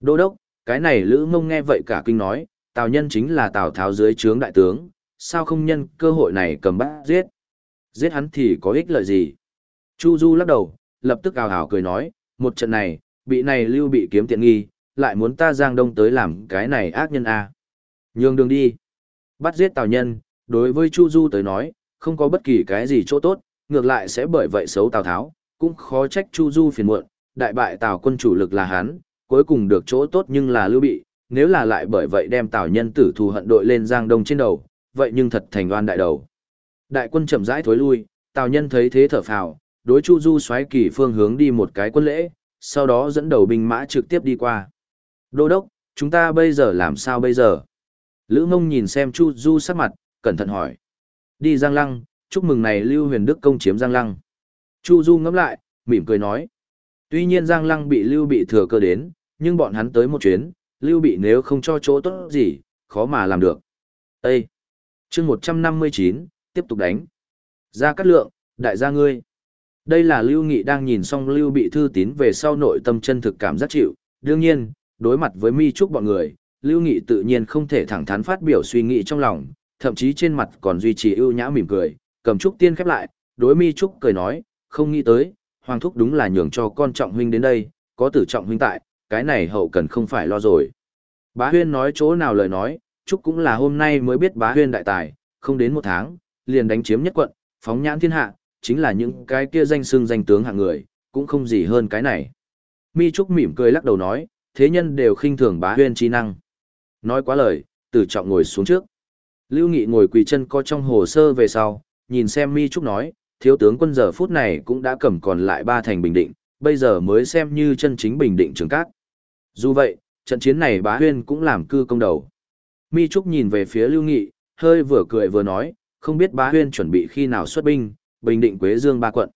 Đô đốc, cái này Lữ mông nghe vậy cả kinh nói, Tào nhân chính là Tào Tháo dưới trướng đại tướng, sao không nhân cơ hội này cầm bắt giết? Giết hắn thì có ích lợi gì? Chu Du lắc đầu, lập tức ào ào cười nói, một trận này, bị này lưu bị kiếm tiện nghi, lại muốn ta giang đông tới làm cái này ác nhân a. À. Nhường đường đi. Bắt giết Tào nhân, đối với Chu Du tới nói, không có bất kỳ cái gì chỗ tốt, ngược lại sẽ bởi vậy xấu Tào Tháo, cũng khó trách Chu Du phiền muộn, đại bại Tào quân chủ lực là hắn, cuối cùng được chỗ tốt nhưng là lưu bị, nếu là lại bởi vậy đem Tào nhân tử thù hận đội lên Giang Đông trên đầu, vậy nhưng thật thành oan đại đầu. Đại quân chậm rãi thối lui, Tào nhân thấy thế thở phào, đối Chu Du xoáy kỳ phương hướng đi một cái quân lễ, sau đó dẫn đầu binh mã trực tiếp đi qua. Đô đốc, chúng ta bây giờ làm sao bây giờ? Lữ Mông nhìn xem Chu Du sắc mặt, cẩn thận hỏi. Đi Giang Lăng, chúc mừng này Lưu Huyền Đức công chiếm Giang Lăng. Chu Du ngẫm lại, mỉm cười nói. Tuy nhiên Giang Lăng bị Lưu bị thừa cơ đến, nhưng bọn hắn tới một chuyến, Lưu bị nếu không cho chỗ tốt gì, khó mà làm được. Ê! chương 159, tiếp tục đánh. Ra cắt lượng, đại gia ngươi. Đây là Lưu Nghị đang nhìn xong Lưu bị thư tín về sau nội tâm chân thực cảm giác chịu. Đương nhiên, đối mặt với mi trúc bọn người, Lưu Nghị tự nhiên không thể thẳng thắn phát biểu suy nghĩ trong lòng, thậm chí trên mặt còn duy trì ưu nhã mỉm cười, cầm trúc tiên khép lại, đối mi trúc cười nói, không nghĩ tới, hoàng thúc đúng là nhường cho con trọng huynh đến đây, có tử trọng huynh tại, cái này hậu cần không phải lo rồi. Bá huyên nói chỗ nào lời nói, Trúc cũng là hôm nay mới biết bá huyên đại tài, không đến một tháng, liền đánh chiếm nhất quận, phóng nhãn thiên hạ, chính là những cái kia danh xưng danh tướng hạng người, cũng không gì hơn cái này. Mi Trúc mỉm cười lắc đầu nói, thế nhân đều khinh thường bá huyên trí năng. Nói quá lời, tử trọng ngồi xuống trước. Lưu Nghị ngồi quỳ chân co trong hồ sơ về sau, nhìn xem Mi Trúc nói, thiếu tướng quân giờ phút này cũng đã cầm còn lại ba thành bình định, bây giờ mới xem như chân chính bình định trường cát. Dù vậy, trận chiến này bá huyên cũng làm cư công đầu. Mi Trúc nhìn về phía Lưu Nghị, hơi vừa cười vừa nói, không biết bá huyên chuẩn bị khi nào xuất binh, bình định Quế Dương ba quận.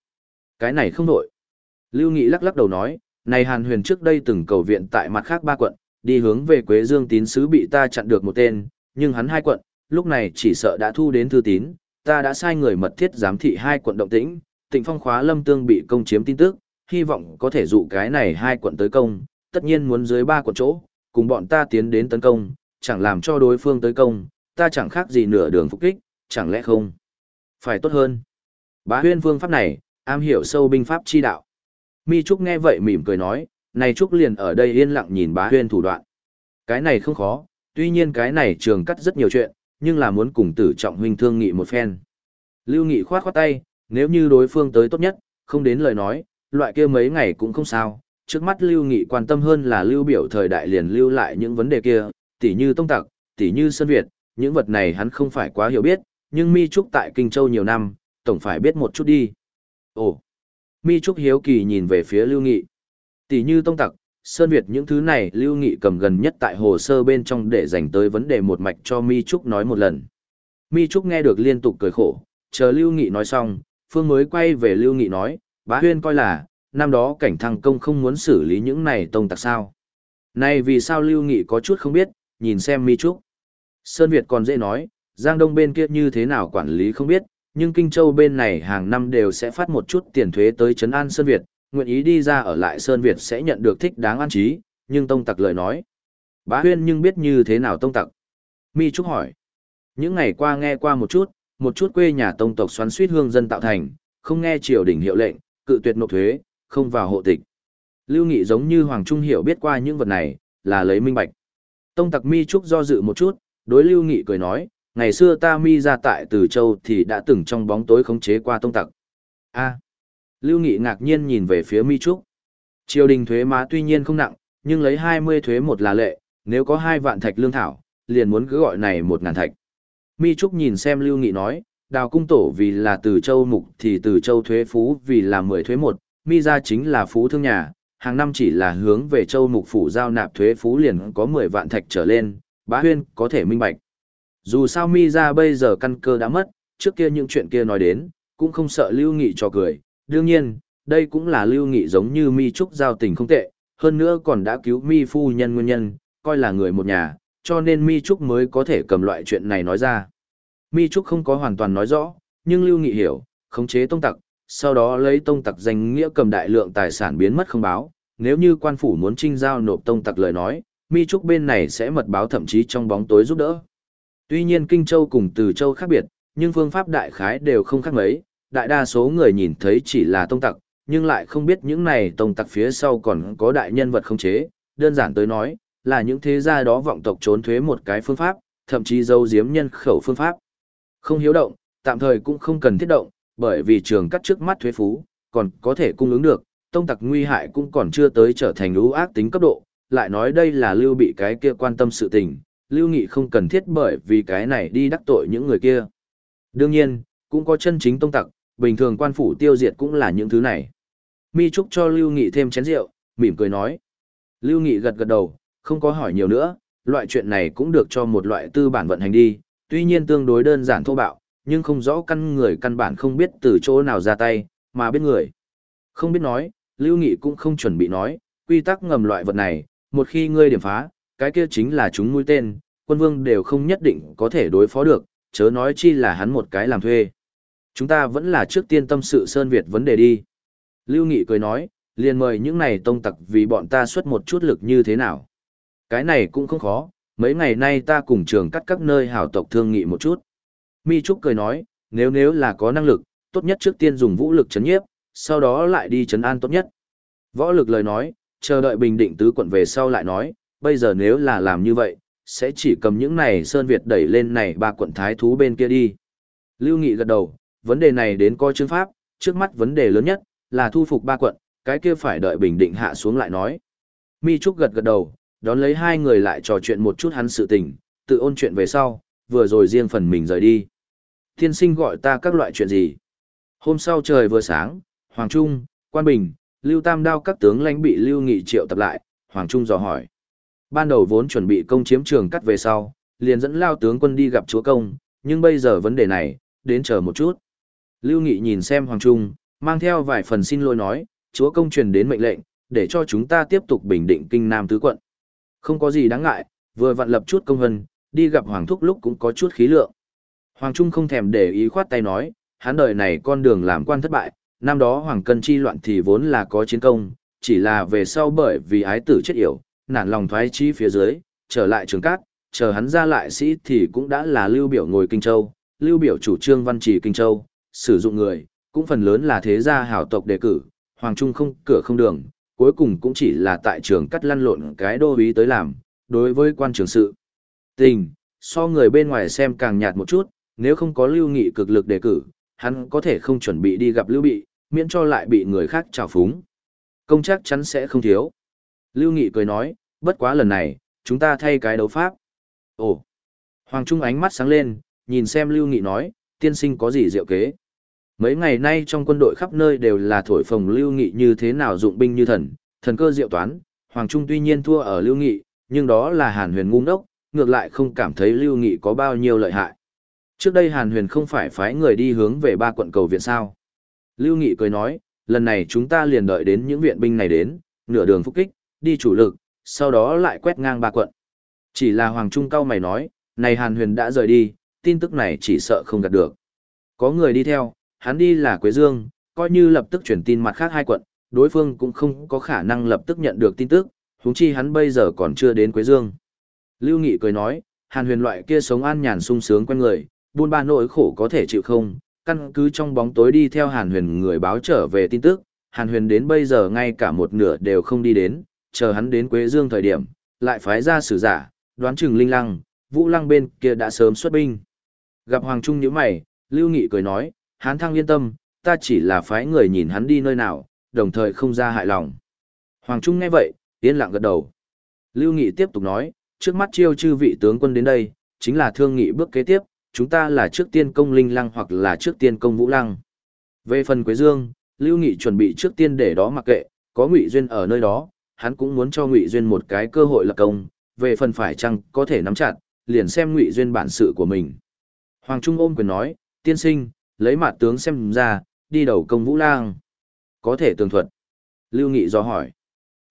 Cái này không đổi. Lưu Nghị lắc lắc đầu nói, này Hàn Huyền trước đây từng cầu viện tại mặt khác ba quận, đi hướng về Quế Dương tín sứ bị ta chặn được một tên, nhưng hắn hai quận, lúc này chỉ sợ đã thu đến thư tín, ta đã sai người mật thiết giám thị hai quận động tĩnh, Tịnh Phong khóa Lâm Tương bị công chiếm tin tức, hy vọng có thể dụ cái này hai quận tới công, tất nhiên muốn dưới ba quận chỗ, cùng bọn ta tiến đến tấn công, chẳng làm cho đối phương tới công, ta chẳng khác gì nửa đường phục kích, chẳng lẽ không? Phải tốt hơn. Bá huyên phương pháp này, am hiểu sâu binh pháp chi đạo. Mi Trúc nghe vậy mỉm cười nói, này Trúc liền ở đây yên lặng nhìn bá huyên thủ đoạn. Cái này không khó, tuy nhiên cái này trường cắt rất nhiều chuyện, nhưng là muốn cùng tử trọng huynh thương nghị một phen. Lưu Nghị khoát khoát tay, nếu như đối phương tới tốt nhất, không đến lời nói, loại kia mấy ngày cũng không sao, trước mắt Lưu Nghị quan tâm hơn là lưu biểu thời đại liền lưu lại những vấn đề kia, tỉ như tông tặc, tỉ như sân Việt, những vật này hắn không phải quá hiểu biết, nhưng Mi Trúc tại Kinh Châu nhiều năm, tổng phải biết một chút đi. Ồ! Mi Trúc hiếu kỳ nhìn về phía Lưu Nghị. Tỷ như tông tặc, Sơn Việt những thứ này Lưu Nghị cầm gần nhất tại hồ sơ bên trong để dành tới vấn đề một mạch cho Mi Trúc nói một lần. Mi Trúc nghe được liên tục cười khổ, chờ Lưu Nghị nói xong, Phương mới quay về Lưu Nghị nói, bá huyên coi là, năm đó cảnh thăng công không muốn xử lý những này tông tặc sao. Này vì sao Lưu Nghị có chút không biết, nhìn xem Mi Trúc. Sơn Việt còn dễ nói, Giang Đông bên kia như thế nào quản lý không biết, nhưng Kinh Châu bên này hàng năm đều sẽ phát một chút tiền thuế tới Trấn An Sơn Việt, nguyện ý đi ra ở lại Sơn Việt sẽ nhận được thích đáng an trí, nhưng Tông Tặc lời nói. Bá huyên nhưng biết như thế nào Tông Tặc. Mi Trúc hỏi. Những ngày qua nghe qua một chút, một chút quê nhà Tông tộc xoắn suýt hương dân tạo thành, không nghe triều đình hiệu lệnh, cự tuyệt nộp thuế, không vào hộ tịch. Lưu Nghị giống như Hoàng Trung hiểu biết qua những vật này, là lấy minh bạch. Tông Tặc Mi Trúc do dự một chút, đối Lưu Nghị cười nói, ngày xưa ta mi ra tại Từ Châu thì đã từng trong bóng tối khống chế qua tông tặc. A. Lưu Nghị ngạc nhiên nhìn về phía Mi Trúc. Triều đình thuế má tuy nhiên không nặng, nhưng lấy 20 thuế một là lệ, nếu có hai vạn thạch lương thảo, liền muốn cứ gọi này một ngàn thạch. Mi Trúc nhìn xem Lưu Nghị nói, đào cung tổ vì là từ châu mục thì từ châu thuế phú vì là 10 thuế một, mi ra chính là phú thương nhà, hàng năm chỉ là hướng về châu mục phủ giao nạp thuế phú liền có 10 vạn thạch trở lên, bá huyên có thể minh bạch. Dù sao mi ra bây giờ căn cơ đã mất, trước kia những chuyện kia nói đến, cũng không sợ lưu nghị cho cười. Đương nhiên, đây cũng là lưu nghị giống như mi trúc giao tình không tệ, hơn nữa còn đã cứu mi phu nhân nguyên nhân, coi là người một nhà, cho nên mi trúc mới có thể cầm loại chuyện này nói ra. Mi trúc không có hoàn toàn nói rõ, nhưng lưu nghị hiểu, khống chế tông tặc, sau đó lấy tông tặc danh nghĩa cầm đại lượng tài sản biến mất không báo. Nếu như quan phủ muốn trinh giao nộp tông tặc lời nói, mi trúc bên này sẽ mật báo thậm chí trong bóng tối giúp đỡ. Tuy nhiên Kinh Châu cùng Từ Châu khác biệt, nhưng phương pháp đại khái đều không khác mấy, đại đa số người nhìn thấy chỉ là tông tặc, nhưng lại không biết những này tông tặc phía sau còn có đại nhân vật không chế, đơn giản tới nói, là những thế gia đó vọng tộc trốn thuế một cái phương pháp, thậm chí dâu diếm nhân khẩu phương pháp. Không hiếu động, tạm thời cũng không cần thiết động, bởi vì trường cắt trước mắt thuế phú, còn có thể cung ứng được, tông tặc nguy hại cũng còn chưa tới trở thành ưu ác tính cấp độ, lại nói đây là lưu bị cái kia quan tâm sự tình, Lưu Nghị không cần thiết bởi vì cái này đi đắc tội những người kia. Đương nhiên, cũng có chân chính tông tặc, bình thường quan phủ tiêu diệt cũng là những thứ này. Mi Trúc cho Lưu Nghị thêm chén rượu, mỉm cười nói. Lưu Nghị gật gật đầu, không có hỏi nhiều nữa, loại chuyện này cũng được cho một loại tư bản vận hành đi, tuy nhiên tương đối đơn giản thô bạo, nhưng không rõ căn người căn bản không biết từ chỗ nào ra tay, mà biết người. Không biết nói, Lưu Nghị cũng không chuẩn bị nói, quy tắc ngầm loại vật này, một khi ngươi điểm phá, cái kia chính là chúng mũi tên, quân vương đều không nhất định có thể đối phó được, chớ nói chi là hắn một cái làm thuê. Chúng ta vẫn là trước tiên tâm sự Sơn Việt vấn đề đi. Lưu Nghị cười nói, liền mời những này tông tặc vì bọn ta xuất một chút lực như thế nào. Cái này cũng không khó, mấy ngày nay ta cùng trường cắt các nơi hảo tộc thương nghị một chút. Mi Trúc cười nói, nếu nếu là có năng lực, tốt nhất trước tiên dùng vũ lực chấn nhiếp, sau đó lại đi chấn an tốt nhất. Võ lực lời nói, chờ đợi bình định tứ quận về sau lại nói, bây giờ nếu là làm như vậy, sẽ chỉ cầm những này Sơn Việt đẩy lên này ba quận thái thú bên kia đi. Lưu Nghị gật đầu, vấn đề này đến coi chương pháp, trước mắt vấn đề lớn nhất là thu phục ba quận, cái kia phải đợi bình định hạ xuống lại nói. Mi Trúc gật gật đầu, đón lấy hai người lại trò chuyện một chút hắn sự tình, tự ôn chuyện về sau, vừa rồi riêng phần mình rời đi. Thiên sinh gọi ta các loại chuyện gì? Hôm sau trời vừa sáng, Hoàng Trung, Quan Bình, Lưu Tam Đao các tướng lãnh bị Lưu Nghị triệu tập lại, Hoàng Trung dò hỏi. Ban đầu vốn chuẩn bị công chiếm trường cắt về sau, liền dẫn lao tướng quân đi gặp chúa công, nhưng bây giờ vấn đề này, đến chờ một chút. Lưu Nghị nhìn xem Hoàng Trung, mang theo vài phần xin lỗi nói, chúa công truyền đến mệnh lệnh, để cho chúng ta tiếp tục bình định kinh nam tứ quận. Không có gì đáng ngại, vừa vặn lập chút công vân, đi gặp Hoàng Thúc lúc cũng có chút khí lượng. Hoàng Trung không thèm để ý khoát tay nói, hắn đời này con đường làm quan thất bại, năm đó Hoàng Cân chi loạn thì vốn là có chiến công, chỉ là về sau bởi vì ái tử chết yểu, nản lòng thoái chi phía dưới, trở lại trường cát, chờ hắn ra lại sĩ thì cũng đã là lưu biểu ngồi Kinh Châu, lưu biểu chủ trương văn trì Kinh Châu, sử dụng người, cũng phần lớn là thế gia hảo tộc đề cử, Hoàng Trung không cửa không đường, cuối cùng cũng chỉ là tại trường cắt lăn lộn cái đô ý tới làm, đối với quan trường sự. Tình, so người bên ngoài xem càng nhạt một chút, nếu không có lưu nghị cực lực đề cử, hắn có thể không chuẩn bị đi gặp lưu bị, miễn cho lại bị người khác trào phúng. Công chắc chắn sẽ không thiếu. Lưu Nghị cười nói, bất quá lần này, chúng ta thay cái đấu pháp. Ồ! Hoàng Trung ánh mắt sáng lên, nhìn xem Lưu Nghị nói, tiên sinh có gì diệu kế. Mấy ngày nay trong quân đội khắp nơi đều là thổi phồng Lưu Nghị như thế nào dụng binh như thần, thần cơ diệu toán, Hoàng Trung tuy nhiên thua ở Lưu Nghị, nhưng đó là Hàn Huyền ngu ngốc, ngược lại không cảm thấy Lưu Nghị có bao nhiêu lợi hại. Trước đây Hàn Huyền không phải phái người đi hướng về ba quận cầu viện sao. Lưu Nghị cười nói, lần này chúng ta liền đợi đến những viện binh này đến, nửa đường phục kích, đi chủ lực, sau đó lại quét ngang ba quận. Chỉ là Hoàng Trung cao mày nói, này Hàn Huyền đã rời đi, tin tức này chỉ sợ không gạt được. Có người đi theo, hắn đi là Quế Dương, coi như lập tức chuyển tin mặt khác hai quận, đối phương cũng không có khả năng lập tức nhận được tin tức, huống chi hắn bây giờ còn chưa đến Quế Dương. Lưu Nghị cười nói, Hàn Huyền loại kia sống an nhàn sung sướng quen người, buôn ba nỗi khổ có thể chịu không, căn cứ trong bóng tối đi theo Hàn Huyền người báo trở về tin tức, Hàn Huyền đến bây giờ ngay cả một nửa đều không đi đến, chờ hắn đến Quế Dương thời điểm, lại phái ra sử giả, đoán chừng linh lăng, vũ lăng bên kia đã sớm xuất binh. Gặp Hoàng Trung nhíu mày, Lưu Nghị cười nói, hắn thăng yên tâm, ta chỉ là phái người nhìn hắn đi nơi nào, đồng thời không ra hại lòng. Hoàng Trung nghe vậy, yên lặng gật đầu. Lưu Nghị tiếp tục nói, trước mắt chiêu chư vị tướng quân đến đây, chính là thương nghị bước kế tiếp, chúng ta là trước tiên công linh lăng hoặc là trước tiên công vũ lăng. Về phần Quế Dương, Lưu Nghị chuẩn bị trước tiên để đó mặc kệ, có Ngụy Duyên ở nơi đó, hắn cũng muốn cho Ngụy Duyên một cái cơ hội lập công, về phần phải chăng có thể nắm chặt, liền xem Ngụy Duyên bản sự của mình. Hoàng Trung ôm quyền nói, tiên sinh, lấy mặt tướng xem ra, đi đầu công vũ lang. Có thể tường thuật. Lưu Nghị do hỏi.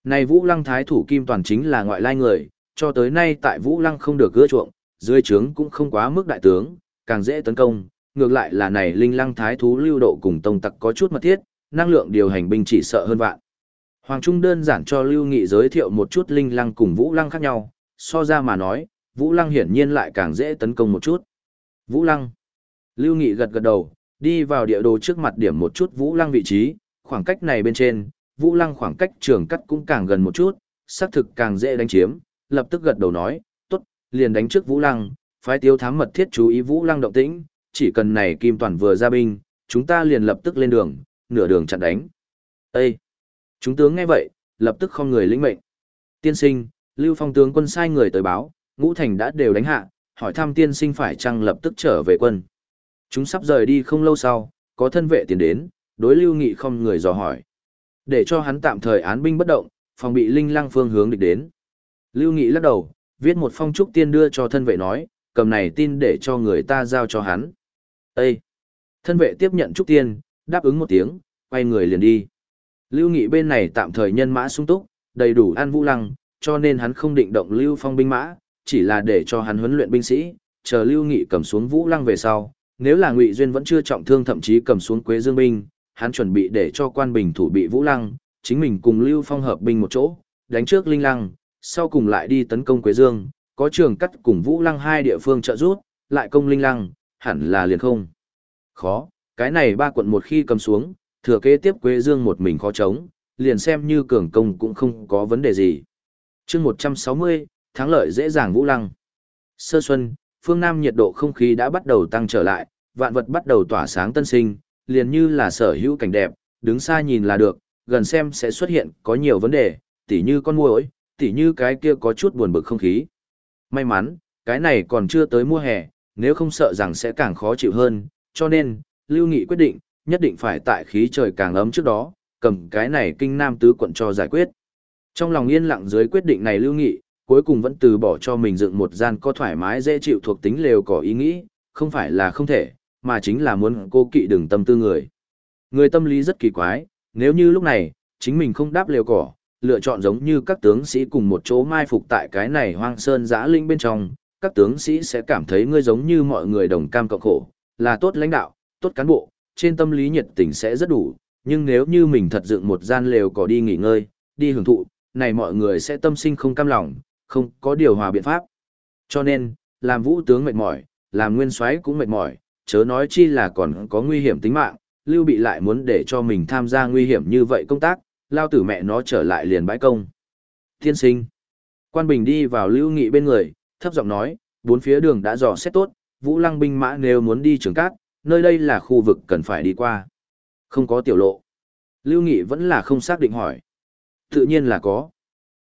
Này vũ lăng thái thủ kim toàn chính là ngoại lai người, cho tới nay tại vũ lăng không được gỡ chuộng, dưới trướng cũng không quá mức đại tướng, càng dễ tấn công, ngược lại là này linh lăng thái thú lưu độ cùng tông tặc có chút mật thiết, năng lượng điều hành binh chỉ sợ hơn vạn. Hoàng Trung đơn giản cho Lưu Nghị giới thiệu một chút linh lăng cùng vũ lăng khác nhau, so ra mà nói, vũ lăng hiển nhiên lại càng dễ tấn công một chút. Vũ lăng. Lưu Nghị gật gật đầu, đi vào địa đồ trước mặt điểm một chút vũ lăng vị trí, khoảng cách này bên trên, vũ lăng khoảng cách trường cắt cũng càng gần một chút, xác thực càng dễ đánh chiếm, lập tức gật đầu nói, tốt, liền đánh trước vũ lăng, phái tiêu thám mật thiết chú ý vũ lăng động tĩnh, chỉ cần này kim toàn vừa ra binh, chúng ta liền lập tức lên đường, nửa đường chặn đánh. Ê! Chúng tướng nghe vậy, lập tức không người lĩnh mệnh. Tiên sinh, Lưu Phong tướng quân sai người tới báo, ngũ thành đã đều đánh hạ, hỏi thăm tiên sinh phải chăng lập tức trở về quân. Chúng sắp rời đi không lâu sau, có thân vệ tiến đến, đối Lưu Nghị không người dò hỏi. Để cho hắn tạm thời án binh bất động, phòng bị linh lăng phương hướng địch đến. Lưu Nghị lắc đầu, viết một phong trúc tiên đưa cho thân vệ nói, cầm này tin để cho người ta giao cho hắn. Ê! Thân vệ tiếp nhận trúc tiên, đáp ứng một tiếng, quay người liền đi. Lưu Nghị bên này tạm thời nhân mã sung túc, đầy đủ an vũ lăng, cho nên hắn không định động Lưu Phong binh mã, chỉ là để cho hắn huấn luyện binh sĩ, chờ Lưu Nghị cầm xuống vũ lăng về sau. Nếu là Ngụy Duyên vẫn chưa trọng thương thậm chí cầm xuống Quế Dương binh, hắn chuẩn bị để cho quan bình thủ bị vũ lăng, chính mình cùng Lưu Phong hợp binh một chỗ, đánh trước Linh Lăng, sau cùng lại đi tấn công Quế Dương, có trường cắt cùng vũ lăng hai địa phương trợ rút, lại công Linh Lăng, hẳn là liền không. Khó, cái này ba quận một khi cầm xuống, thừa kế tiếp Quế Dương một mình khó chống, liền xem như cường công cũng không có vấn đề gì. chương 160, thắng lợi dễ dàng vũ lăng. Sơ xuân, phương Nam nhiệt độ không khí đã bắt đầu tăng trở lại, vạn vật bắt đầu tỏa sáng tân sinh, liền như là sở hữu cảnh đẹp, đứng xa nhìn là được, gần xem sẽ xuất hiện có nhiều vấn đề, tỉ như con muỗi, tỉ như cái kia có chút buồn bực không khí. May mắn, cái này còn chưa tới mùa hè, nếu không sợ rằng sẽ càng khó chịu hơn, cho nên, Lưu Nghị quyết định, nhất định phải tại khí trời càng ấm trước đó, cầm cái này kinh nam tứ quận cho giải quyết. Trong lòng yên lặng dưới quyết định này Lưu Nghị, cuối cùng vẫn từ bỏ cho mình dựng một gian có thoải mái dễ chịu thuộc tính lều có ý nghĩ, không phải là không thể, mà chính là muốn cô kỵ đừng tâm tư người. Người tâm lý rất kỳ quái, nếu như lúc này, chính mình không đáp lều cỏ, lựa chọn giống như các tướng sĩ cùng một chỗ mai phục tại cái này hoang sơn giã linh bên trong, các tướng sĩ sẽ cảm thấy ngươi giống như mọi người đồng cam cộng khổ, là tốt lãnh đạo, tốt cán bộ, trên tâm lý nhiệt tình sẽ rất đủ, nhưng nếu như mình thật dựng một gian lều cỏ đi nghỉ ngơi, đi hưởng thụ, này mọi người sẽ tâm sinh không cam lòng, không có điều hòa biện pháp. Cho nên, làm vũ tướng mệt mỏi, làm nguyên soái cũng mệt mỏi, chớ nói chi là còn có nguy hiểm tính mạng, Lưu Bị lại muốn để cho mình tham gia nguy hiểm như vậy công tác, lao tử mẹ nó trở lại liền bãi công. Thiên sinh. Quan Bình đi vào Lưu Nghị bên người, thấp giọng nói, bốn phía đường đã dò xét tốt, Vũ Lăng binh mã nếu muốn đi trường cát, nơi đây là khu vực cần phải đi qua. Không có tiểu lộ. Lưu Nghị vẫn là không xác định hỏi. Tự nhiên là có.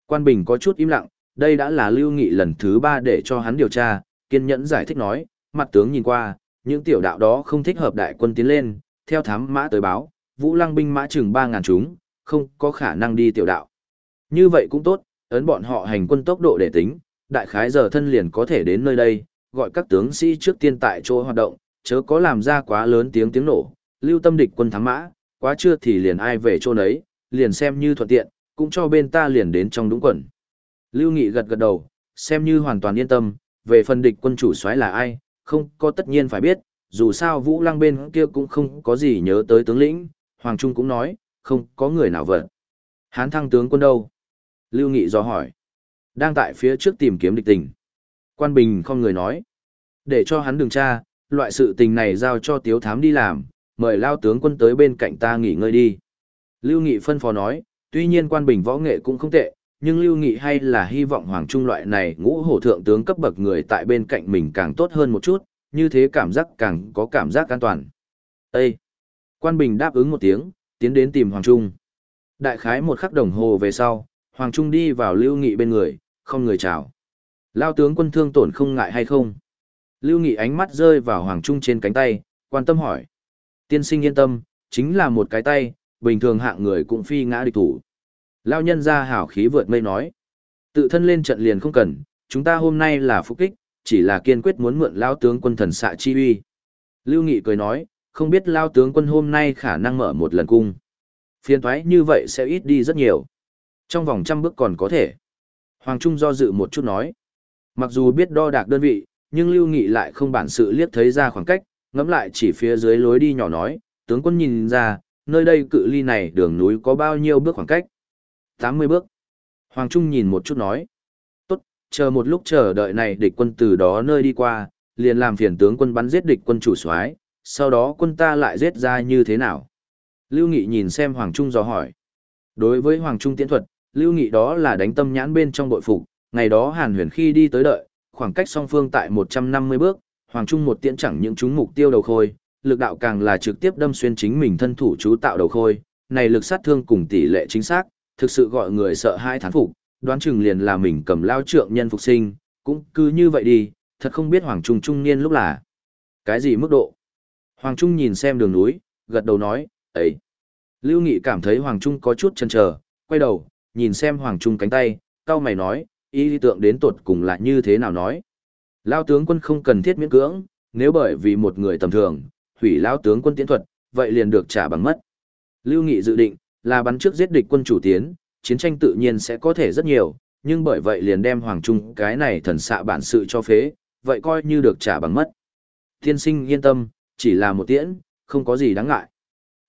Quan Bình có chút im lặng, đây đã là Lưu Nghị lần thứ ba để cho hắn điều tra, kiên nhẫn giải thích nói, mặt tướng nhìn qua, những tiểu đạo đó không thích hợp đại quân tiến lên, theo thám mã tới báo, Vũ Lăng binh mã chừng 3000 chúng, không có khả năng đi tiểu đạo. Như vậy cũng tốt, ấn bọn họ hành quân tốc độ để tính, đại khái giờ thân liền có thể đến nơi đây, gọi các tướng sĩ trước tiên tại chỗ hoạt động, chớ có làm ra quá lớn tiếng tiếng nổ, lưu tâm địch quân thắng mã, quá chưa thì liền ai về chỗ nấy, liền xem như thuận tiện, cũng cho bên ta liền đến trong đúng quần. Lưu Nghị gật gật đầu, xem như hoàn toàn yên tâm, về phần địch quân chủ soái là ai, không có tất nhiên phải biết, dù sao Vũ Lăng bên kia cũng không có gì nhớ tới tướng lĩnh, Hoàng Trung cũng nói, không có người nào vợ. Hán thăng tướng quân đâu? Lưu Nghị do hỏi. Đang tại phía trước tìm kiếm địch tình. Quan Bình không người nói. Để cho hắn đừng tra, loại sự tình này giao cho tiếu thám đi làm, mời lao tướng quân tới bên cạnh ta nghỉ ngơi đi. Lưu Nghị phân phó nói, tuy nhiên quan bình võ nghệ cũng không tệ, nhưng Lưu Nghị hay là hy vọng Hoàng Trung loại này ngũ hổ thượng tướng cấp bậc người tại bên cạnh mình càng tốt hơn một chút, như thế cảm giác càng có cảm giác an toàn. Ê! Quan Bình đáp ứng một tiếng, tiến đến tìm Hoàng Trung. Đại khái một khắc đồng hồ về sau, Hoàng Trung đi vào Lưu Nghị bên người, không người chào. Lao tướng quân thương tổn không ngại hay không? Lưu Nghị ánh mắt rơi vào Hoàng Trung trên cánh tay, quan tâm hỏi. Tiên sinh yên tâm, chính là một cái tay, bình thường hạng người cũng phi ngã địch thủ. Lao nhân ra hảo khí vượt mây nói. Tự thân lên trận liền không cần, chúng ta hôm nay là phục kích, chỉ là kiên quyết muốn mượn Lao tướng quân thần xạ chi uy. Lưu Nghị cười nói, không biết Lao tướng quân hôm nay khả năng mở một lần cung. Phiên thoái như vậy sẽ ít đi rất nhiều. Trong vòng trăm bước còn có thể. Hoàng Trung do dự một chút nói. Mặc dù biết đo đạc đơn vị, nhưng Lưu Nghị lại không bản sự liếc thấy ra khoảng cách, ngắm lại chỉ phía dưới lối đi nhỏ nói, tướng quân nhìn ra, nơi đây cự ly này đường núi có bao nhiêu bước khoảng cách? 80 bước. Hoàng Trung nhìn một chút nói, tốt, chờ một lúc chờ đợi này địch quân từ đó nơi đi qua, liền làm phiền tướng quân bắn giết địch quân chủ soái, sau đó quân ta lại giết ra như thế nào? Lưu Nghị nhìn xem Hoàng Trung dò hỏi. Đối với Hoàng Trung tiễn thuật, Lưu Nghị đó là đánh tâm nhãn bên trong bội phục, ngày đó Hàn Huyền khi đi tới đợi, khoảng cách song phương tại 150 bước, Hoàng Trung một tiễn chẳng những chúng mục tiêu đầu khôi, lực đạo càng là trực tiếp đâm xuyên chính mình thân thủ chú tạo đầu khôi, này lực sát thương cùng tỷ lệ chính xác, thực sự gọi người sợ hai thán phục, đoán chừng liền là mình cầm lao trượng nhân phục sinh, cũng cứ như vậy đi, thật không biết Hoàng Trung trung niên lúc là cái gì mức độ. Hoàng Trung nhìn xem đường núi, gật đầu nói, ấy. Lưu Nghị cảm thấy Hoàng Trung có chút chần chờ, quay đầu, nhìn xem Hoàng Trung cánh tay, cao mày nói, ý tượng đến tột cùng là như thế nào nói. Lao tướng quân không cần thiết miễn cưỡng, nếu bởi vì một người tầm thường, hủy lao tướng quân tiến thuật, vậy liền được trả bằng mất. Lưu Nghị dự định, là bắn trước giết địch quân chủ tiến, chiến tranh tự nhiên sẽ có thể rất nhiều, nhưng bởi vậy liền đem Hoàng Trung cái này thần xạ bản sự cho phế, vậy coi như được trả bằng mất. Thiên sinh yên tâm, chỉ là một tiễn, không có gì đáng ngại.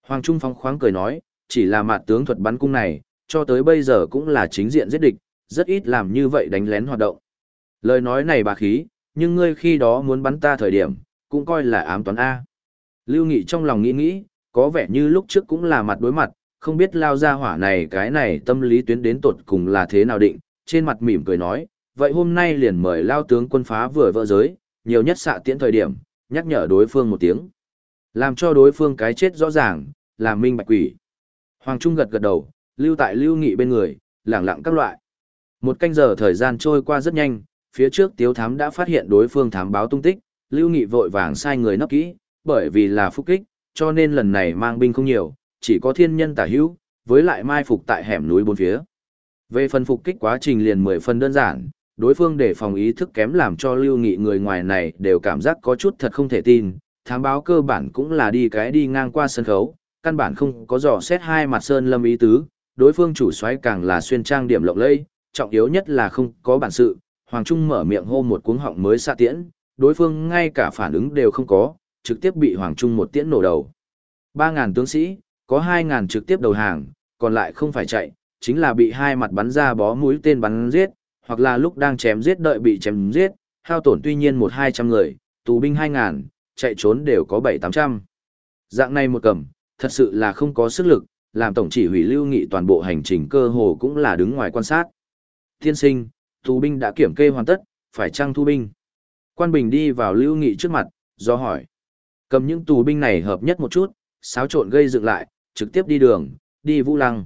Hoàng Trung phóng khoáng cười nói, chỉ là mạt tướng thuật bắn cung này, cho tới bây giờ cũng là chính diện giết địch, rất ít làm như vậy đánh lén hoạt động. Lời nói này bà khí, nhưng ngươi khi đó muốn bắn ta thời điểm, cũng coi là ám toán A. Lưu Nghị trong lòng nghĩ nghĩ, có vẻ như lúc trước cũng là mặt đối mặt, không biết lao ra hỏa này cái này tâm lý tuyến đến tột cùng là thế nào định, trên mặt mỉm cười nói, vậy hôm nay liền mời lao tướng quân phá vừa vỡ giới, nhiều nhất xạ tiễn thời điểm, nhắc nhở đối phương một tiếng. Làm cho đối phương cái chết rõ ràng, làm minh bạch quỷ. Hoàng Trung gật gật đầu, lưu tại lưu nghị bên người, lẳng lặng các loại. Một canh giờ thời gian trôi qua rất nhanh, phía trước tiếu thám đã phát hiện đối phương thám báo tung tích, lưu nghị vội vàng sai người nấp kỹ, bởi vì là phúc kích, cho nên lần này mang binh không nhiều, chỉ có thiên nhân tả hữu, với lại mai phục tại hẻm núi bốn phía. Về phần phục kích quá trình liền mười phần đơn giản, đối phương để phòng ý thức kém làm cho lưu nghị người ngoài này đều cảm giác có chút thật không thể tin, thám báo cơ bản cũng là đi cái đi ngang qua sân khấu, căn bản không có dò xét hai mặt sơn lâm ý tứ, đối phương chủ soái càng là xuyên trang điểm lộng lẫy, trọng yếu nhất là không có bản sự, Hoàng Trung mở miệng hô một cuống họng mới xạ tiễn, đối phương ngay cả phản ứng đều không có, trực tiếp bị Hoàng Trung một tiễn nổ đầu. 3.000 tướng sĩ, có 2.000 trực tiếp đầu hàng, còn lại không phải chạy, chính là bị hai mặt bắn ra bó mũi tên bắn giết, hoặc là lúc đang chém giết đợi bị chém giết, hao tổn tuy nhiên một hai trăm người, tù binh 2.000, chạy trốn đều có 7-800. Dạng này một cầm, thật sự là không có sức lực, làm tổng chỉ huy lưu nghị toàn bộ hành trình cơ hồ cũng là đứng ngoài quan sát. Thiên sinh, tù binh đã kiểm kê hoàn tất, phải trang thu binh? Quan Bình đi vào lưu nghị trước mặt, do hỏi. Cầm những tù binh này hợp nhất một chút, xáo trộn gây dựng lại, trực tiếp đi đường, đi Vũ Lăng.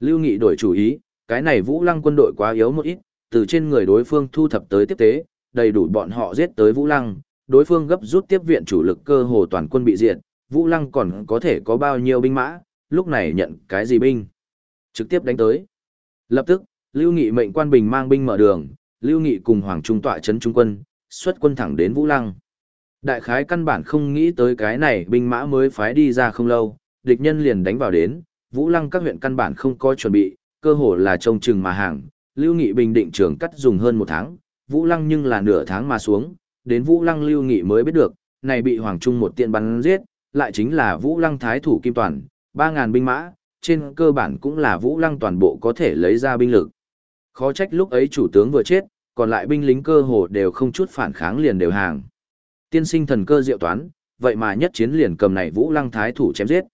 Lưu Nghị đổi chủ ý, cái này Vũ Lăng quân đội quá yếu một ít, từ trên người đối phương thu thập tới tiếp tế, đầy đủ bọn họ giết tới Vũ Lăng, đối phương gấp rút tiếp viện chủ lực cơ hồ toàn quân bị diệt, Vũ Lăng còn có thể có bao nhiêu binh mã, lúc này nhận cái gì binh? Trực tiếp đánh tới. Lập tức, Lưu Nghị mệnh quan bình mang binh mở đường, Lưu Nghị cùng Hoàng Trung tọa trấn trung quân, xuất quân thẳng đến Vũ Lăng. Đại khái căn bản không nghĩ tới cái này binh mã mới phái đi ra không lâu, địch nhân liền đánh vào đến, Vũ Lăng các huyện căn bản không có chuẩn bị, cơ hồ là trông chừng mà hàng, Lưu Nghị bình định trường cắt dùng hơn một tháng, Vũ Lăng nhưng là nửa tháng mà xuống, đến Vũ Lăng Lưu Nghị mới biết được, này bị Hoàng Trung một tiện bắn giết, lại chính là Vũ Lăng Thái thủ Kim Toàn, 3.000 binh mã, trên cơ bản cũng là Vũ Lăng toàn bộ có thể lấy ra binh lực. Khó trách lúc ấy chủ tướng vừa chết, còn lại binh lính cơ hồ đều không chút phản kháng liền đều hàng. Tiên sinh thần cơ diệu toán, vậy mà nhất chiến liền cầm này Vũ Lăng Thái thủ chém giết.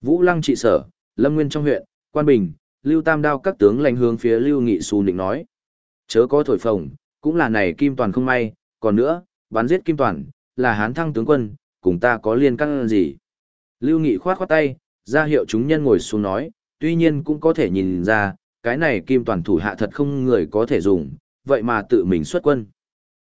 Vũ Lăng trị sở, Lâm Nguyên trong huyện, Quan Bình, Lưu Tam Đao các tướng lãnh hướng phía Lưu Nghị Xu định nói. Chớ có thổi phồng, cũng là này Kim Toàn không may, còn nữa, bắn giết Kim Toàn, là hán thăng tướng quân, cùng ta có liên căn gì. Lưu Nghị khoát khoát tay, ra hiệu chúng nhân ngồi xuống nói, tuy nhiên cũng có thể nhìn ra, cái này Kim Toàn thủ hạ thật không người có thể dùng, vậy mà tự mình xuất quân.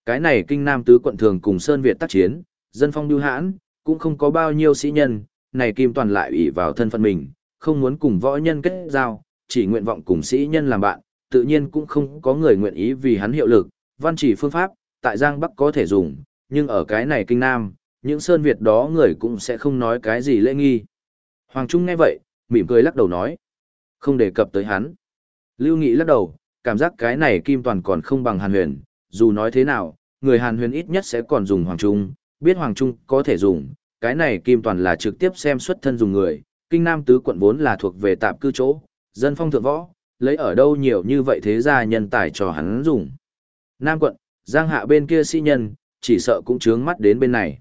Cái này kinh nam tứ quận thường cùng Sơn Việt tác chiến, dân phong lưu hãn, cũng không có bao nhiêu sĩ nhân, này Kim Toàn lại ủy vào thân phận mình, không muốn cùng võ nhân kết giao, chỉ nguyện vọng cùng sĩ nhân làm bạn, tự nhiên cũng không có người nguyện ý vì hắn hiệu lực, văn chỉ phương pháp, tại Giang Bắc có thể dùng, nhưng ở cái này kinh Nam, những Sơn Việt đó người cũng sẽ không nói cái gì lễ nghi. Hoàng Trung nghe vậy, mỉm cười lắc đầu nói, không đề cập tới hắn. Lưu Nghị lắc đầu, cảm giác cái này Kim Toàn còn không bằng Hàn Huyền, dù nói thế nào, người Hàn Huyền ít nhất sẽ còn dùng Hoàng Trung, biết Hoàng Trung có thể dùng, cái này Kim Toàn là trực tiếp xem xuất thân dùng người, kinh nam tứ quận vốn là thuộc về tạp cư chỗ, dân phong thượng võ, lấy ở đâu nhiều như vậy thế ra nhân tài cho hắn dùng. Nam quận, giang hạ bên kia sĩ nhân, chỉ sợ cũng trướng mắt đến bên này.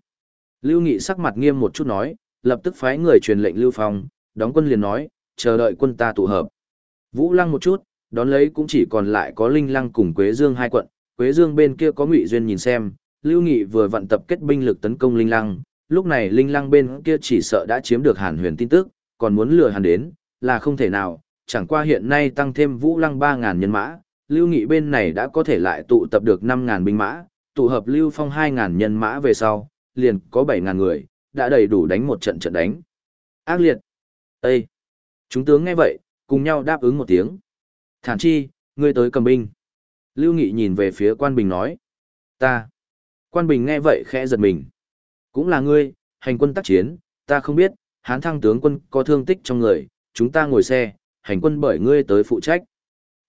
Lưu Nghị sắc mặt nghiêm một chút nói, lập tức phái người truyền lệnh Lưu Phong, đóng quân liền nói, chờ đợi quân ta tụ hợp. Vũ Lăng một chút, đón lấy cũng chỉ còn lại có Linh Lăng cùng Quế Dương hai quận, Quế Dương bên kia có Ngụy Duyên nhìn xem, Lưu Nghị vừa vận tập kết binh lực tấn công Linh Lăng, lúc này Linh Lăng bên kia chỉ sợ đã chiếm được Hàn Huyền tin tức, còn muốn lừa hắn đến, là không thể nào, chẳng qua hiện nay tăng thêm Vũ Lăng 3000 nhân mã, Lưu Nghị bên này đã có thể lại tụ tập được 5000 binh mã, tụ hợp Lưu Phong 2000 nhân mã về sau, liền có 7000 người, đã đầy đủ đánh một trận trận đánh. Ác liệt! Ê! Chúng tướng nghe vậy, cùng nhau đáp ứng một tiếng. Thản chi, ngươi tới cầm binh. Lưu Nghị nhìn về phía quan bình nói. Ta! Quan bình nghe vậy khẽ giật mình. Cũng là ngươi, hành quân tác chiến, ta không biết, hán thăng tướng quân có thương tích trong người, chúng ta ngồi xe, hành quân bởi ngươi tới phụ trách.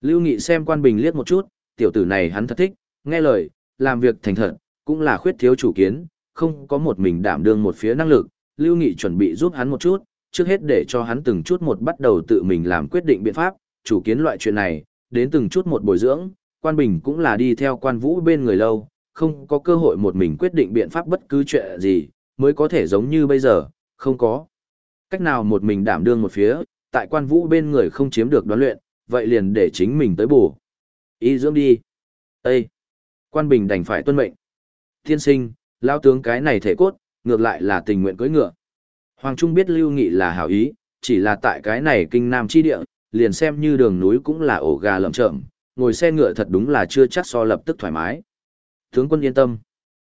Lưu Nghị xem quan bình liếc một chút, tiểu tử này hắn thật thích, nghe lời, làm việc thành thật, cũng là khuyết thiếu chủ kiến, không có một mình đảm đương một phía năng lực. Lưu Nghị chuẩn bị giúp hắn một chút, trước hết để cho hắn từng chút một bắt đầu tự mình làm quyết định biện pháp, chủ kiến loại chuyện này, đến từng chút một bồi dưỡng, quan bình cũng là đi theo quan vũ bên người lâu, không có cơ hội một mình quyết định biện pháp bất cứ chuyện gì, mới có thể giống như bây giờ, không có cách nào một mình đảm đương một phía, tại quan vũ bên người không chiếm được đoán luyện, vậy liền để chính mình tới bù. Y dưỡng đi. Ê! Quan bình đành phải tuân mệnh. Thiên sinh, lao tướng cái này thể cốt, ngược lại là tình nguyện cưỡi ngựa. Hoàng Trung biết Lưu Nghị là hảo ý, chỉ là tại cái này kinh nam chi địa, liền xem như đường núi cũng là ổ gà lợm chậm, ngồi xe ngựa thật đúng là chưa chắc so lập tức thoải mái. Tướng quân yên tâm.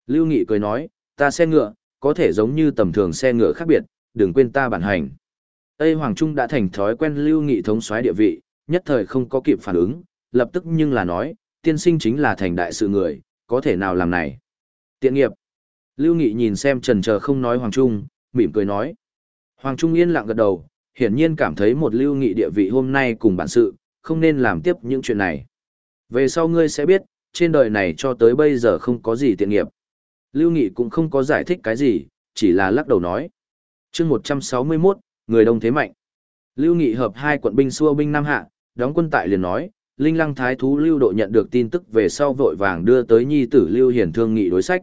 Lưu Nghị cười nói, ta xe ngựa, có thể giống như tầm thường xe ngựa khác biệt, đừng quên ta bản hành. Tây Hoàng Trung đã thành thói quen lưu nghị thống soái địa vị, nhất thời không có kịp phản ứng, lập tức nhưng là nói, tiên sinh chính là thành đại sự người, có thể nào làm này. Tiện nghiệp. Lưu Nghị nhìn xem trần chờ không nói Hoàng Trung, mỉm cười nói. Hoàng Trung yên lặng gật đầu, hiển nhiên cảm thấy một Lưu Nghị địa vị hôm nay cùng bản sự, không nên làm tiếp những chuyện này. Về sau ngươi sẽ biết, trên đời này cho tới bây giờ không có gì tiện nghiệp. Lưu Nghị cũng không có giải thích cái gì, chỉ là lắc đầu nói chương 161, người đông thế mạnh. Lưu Nghị hợp hai quận binh xua binh Nam Hạ, đóng quân tại liền nói, Linh Lăng Thái Thú Lưu Độ nhận được tin tức về sau vội vàng đưa tới nhi tử Lưu Hiển thương nghị đối sách.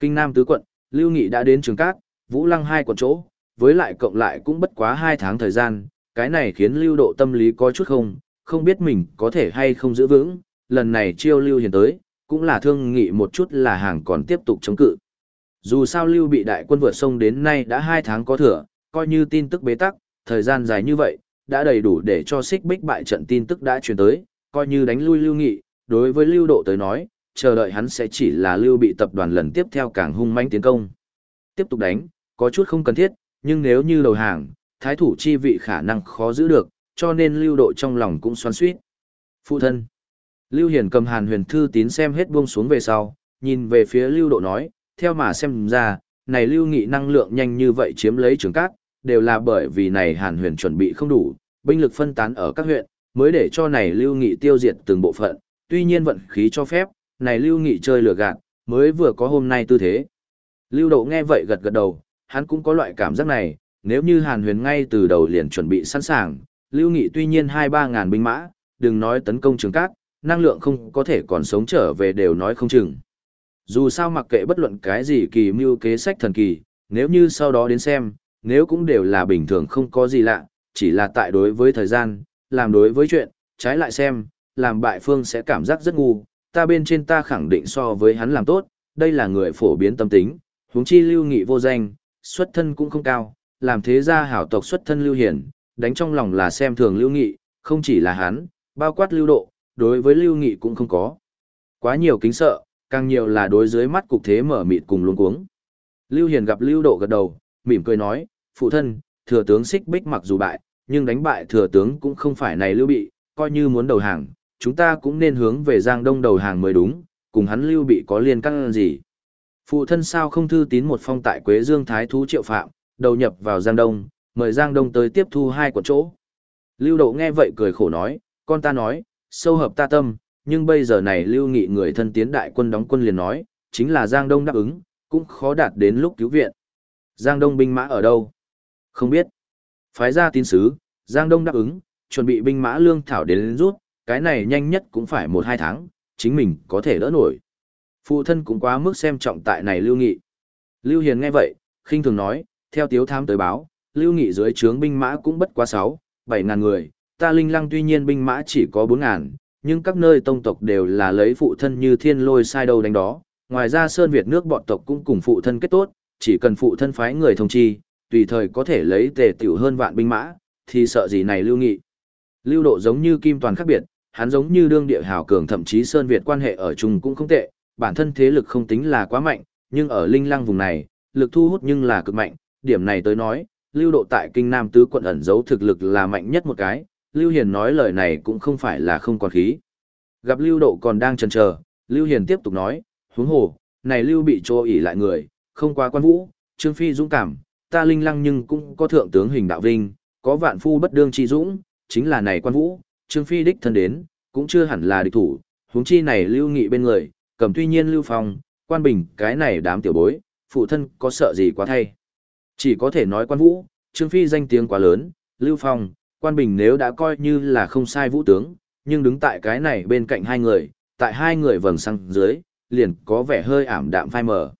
Kinh Nam tứ quận, Lưu Nghị đã đến trường cát, Vũ Lăng hai quận chỗ, với lại cộng lại cũng bất quá hai tháng thời gian, cái này khiến Lưu Độ tâm lý có chút không, không biết mình có thể hay không giữ vững, lần này chiêu Lưu hiền tới, cũng là thương nghị một chút là hàng còn tiếp tục chống cự. Dù sao Lưu bị đại quân vượt sông đến nay đã hai tháng có thừa, coi như tin tức bế tắc, thời gian dài như vậy, đã đầy đủ để cho xích bích bại trận tin tức đã truyền tới, coi như đánh lui lưu nghị, đối với lưu độ tới nói, chờ đợi hắn sẽ chỉ là lưu bị tập đoàn lần tiếp theo càng hung manh tiến công. Tiếp tục đánh, có chút không cần thiết, nhưng nếu như đầu hàng, thái thủ chi vị khả năng khó giữ được, cho nên lưu độ trong lòng cũng xoắn suýt. Phụ thân. Lưu Hiển cầm hàn huyền thư tín xem hết buông xuống về sau, nhìn về phía lưu độ nói, theo mà xem ra, này lưu nghị năng lượng nhanh như vậy chiếm lấy trường cát, đều là bởi vì này hàn huyền chuẩn bị không đủ, binh lực phân tán ở các huyện, mới để cho này lưu nghị tiêu diệt từng bộ phận, tuy nhiên vận khí cho phép, này lưu nghị chơi lừa gạt, mới vừa có hôm nay tư thế. Lưu độ nghe vậy gật gật đầu, hắn cũng có loại cảm giác này, nếu như hàn huyền ngay từ đầu liền chuẩn bị sẵn sàng, lưu nghị tuy nhiên hai ba ngàn binh mã, đừng nói tấn công trường cát, năng lượng không có thể còn sống trở về đều nói không chừng. Dù sao mặc kệ bất luận cái gì kỳ mưu kế sách thần kỳ, nếu như sau đó đến xem, nếu cũng đều là bình thường không có gì lạ, chỉ là tại đối với thời gian, làm đối với chuyện, trái lại xem, làm bại phương sẽ cảm giác rất ngu, ta bên trên ta khẳng định so với hắn làm tốt, đây là người phổ biến tâm tính, huống chi lưu nghị vô danh, xuất thân cũng không cao, làm thế gia hảo tộc xuất thân lưu hiển, đánh trong lòng là xem thường lưu nghị, không chỉ là hắn, bao quát lưu độ, đối với lưu nghị cũng không có. Quá nhiều kính sợ, càng nhiều là đối dưới mắt cục thế mở mịt cùng luống cuống. Lưu Hiền gặp lưu độ gật đầu, mỉm cười nói, phụ thân, thừa tướng xích bích mặc dù bại, nhưng đánh bại thừa tướng cũng không phải này lưu bị, coi như muốn đầu hàng, chúng ta cũng nên hướng về Giang Đông đầu hàng mới đúng, cùng hắn lưu bị có liên căn gì. Phụ thân sao không thư tín một phong tại Quế Dương Thái Thú Triệu Phạm, đầu nhập vào Giang Đông, mời Giang Đông tới tiếp thu hai quận chỗ. Lưu Độ nghe vậy cười khổ nói, con ta nói, sâu hợp ta tâm, nhưng bây giờ này Lưu Nghị người thân tiến đại quân đóng quân liền nói, chính là Giang Đông đáp ứng, cũng khó đạt đến lúc cứu viện. Giang Đông binh mã ở đâu? Không biết. Phái ra tín sứ, Giang Đông đáp ứng, chuẩn bị binh mã lương thảo đến rút, cái này nhanh nhất cũng phải một hai tháng, chính mình có thể đỡ nổi. Phụ thân cũng quá mức xem trọng tại này Lưu Nghị. Lưu Hiền nghe vậy, khinh thường nói, theo tiếu tham tới báo, Lưu Nghị dưới trướng binh mã cũng bất quá 6, 7 ngàn người, ta linh lăng tuy nhiên binh mã chỉ có bốn ngàn, nhưng các nơi tông tộc đều là lấy phụ thân như thiên lôi sai đầu đánh đó. Ngoài ra Sơn Việt nước bọn tộc cũng cùng phụ thân kết tốt, chỉ cần phụ thân phái người thông chi, tùy thời có thể lấy tề tiểu hơn vạn binh mã, thì sợ gì này lưu nghị. Lưu độ giống như kim toàn khác biệt, hắn giống như đương địa hào cường thậm chí Sơn Việt quan hệ ở chung cũng không tệ, bản thân thế lực không tính là quá mạnh, nhưng ở linh lăng vùng này, lực thu hút nhưng là cực mạnh, điểm này tới nói, lưu độ tại kinh nam tứ quận ẩn giấu thực lực là mạnh nhất một cái, Lưu Hiền nói lời này cũng không phải là không còn khí. Gặp Lưu Độ còn đang chần chờ, Lưu Hiền tiếp tục nói, huống hồ, này Lưu bị trô ỉ lại người, không qua quan vũ, Trương Phi dũng cảm, ta linh lăng nhưng cũng có thượng tướng hình đạo vinh, có vạn phu bất đương chi dũng, chính là này quan vũ, Trương Phi đích thân đến, cũng chưa hẳn là địch thủ, huống chi này Lưu Nghị bên người, cầm tuy nhiên Lưu Phong, quan bình, cái này đám tiểu bối, phụ thân có sợ gì quá thay. Chỉ có thể nói quan vũ, Trương Phi danh tiếng quá lớn, Lưu Phong, quan bình nếu đã coi như là không sai vũ tướng, nhưng đứng tại cái này bên cạnh hai người, tại hai người vầng sang dưới, liền có vẻ hơi ảm đạm phai mờ.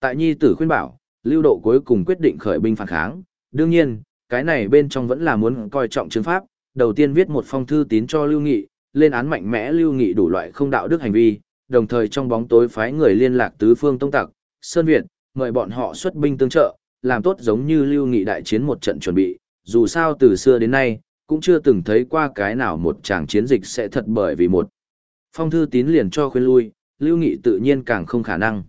Tại nhi tử khuyên bảo, lưu độ cuối cùng quyết định khởi binh phản kháng, đương nhiên, cái này bên trong vẫn là muốn coi trọng chứng pháp, đầu tiên viết một phong thư tín cho lưu nghị, lên án mạnh mẽ lưu nghị đủ loại không đạo đức hành vi, đồng thời trong bóng tối phái người liên lạc tứ phương tông tặc, Sơn Việt, mời bọn họ xuất binh tương trợ, làm tốt giống như lưu nghị đại chiến một trận chuẩn bị, dù sao từ xưa đến nay, cũng chưa từng thấy qua cái nào một tràng chiến dịch sẽ thật bởi vì một. Phong thư tín liền cho khuyên lui, Lưu Nghị tự nhiên càng không khả năng.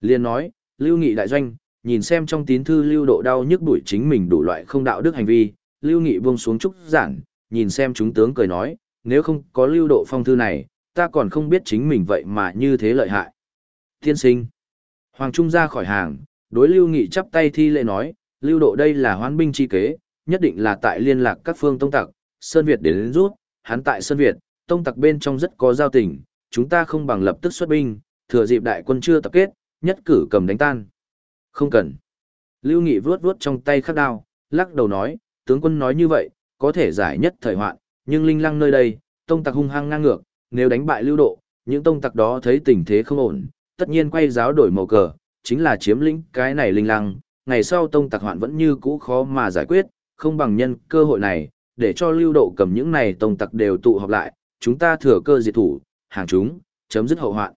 Liền nói, Lưu Nghị đại doanh, nhìn xem trong tín thư Lưu độ đau nhức đuổi chính mình đủ loại không đạo đức hành vi, Lưu Nghị buông xuống trúc giản, nhìn xem chúng tướng cười nói, nếu không có Lưu độ phong thư này, ta còn không biết chính mình vậy mà như thế lợi hại. Tiên sinh. Hoàng Trung ra khỏi hàng, đối Lưu Nghị chắp tay thi lễ nói, Lưu độ đây là hoán binh chi kế, nhất định là tại liên lạc các phương tông tặc, Sơn Việt đến, đến rút, hắn tại Sơn Việt, tông tặc bên trong rất có giao tình, chúng ta không bằng lập tức xuất binh, thừa dịp đại quân chưa tập kết, nhất cử cầm đánh tan. Không cần. Lưu Nghị vuốt vuốt trong tay khắc đao, lắc đầu nói, tướng quân nói như vậy, có thể giải nhất thời hoạn, nhưng linh lăng nơi đây, tông tặc hung hăng ngang ngược, nếu đánh bại lưu độ, những tông tặc đó thấy tình thế không ổn, tất nhiên quay giáo đổi màu cờ, chính là chiếm lĩnh cái này linh lăng, ngày sau tông tặc hoạn vẫn như cũ khó mà giải quyết, không bằng nhân cơ hội này, để cho lưu độ cầm những này tông tặc đều tụ họp lại, chúng ta thừa cơ diệt thủ, hàng chúng, chấm dứt hậu hoạn.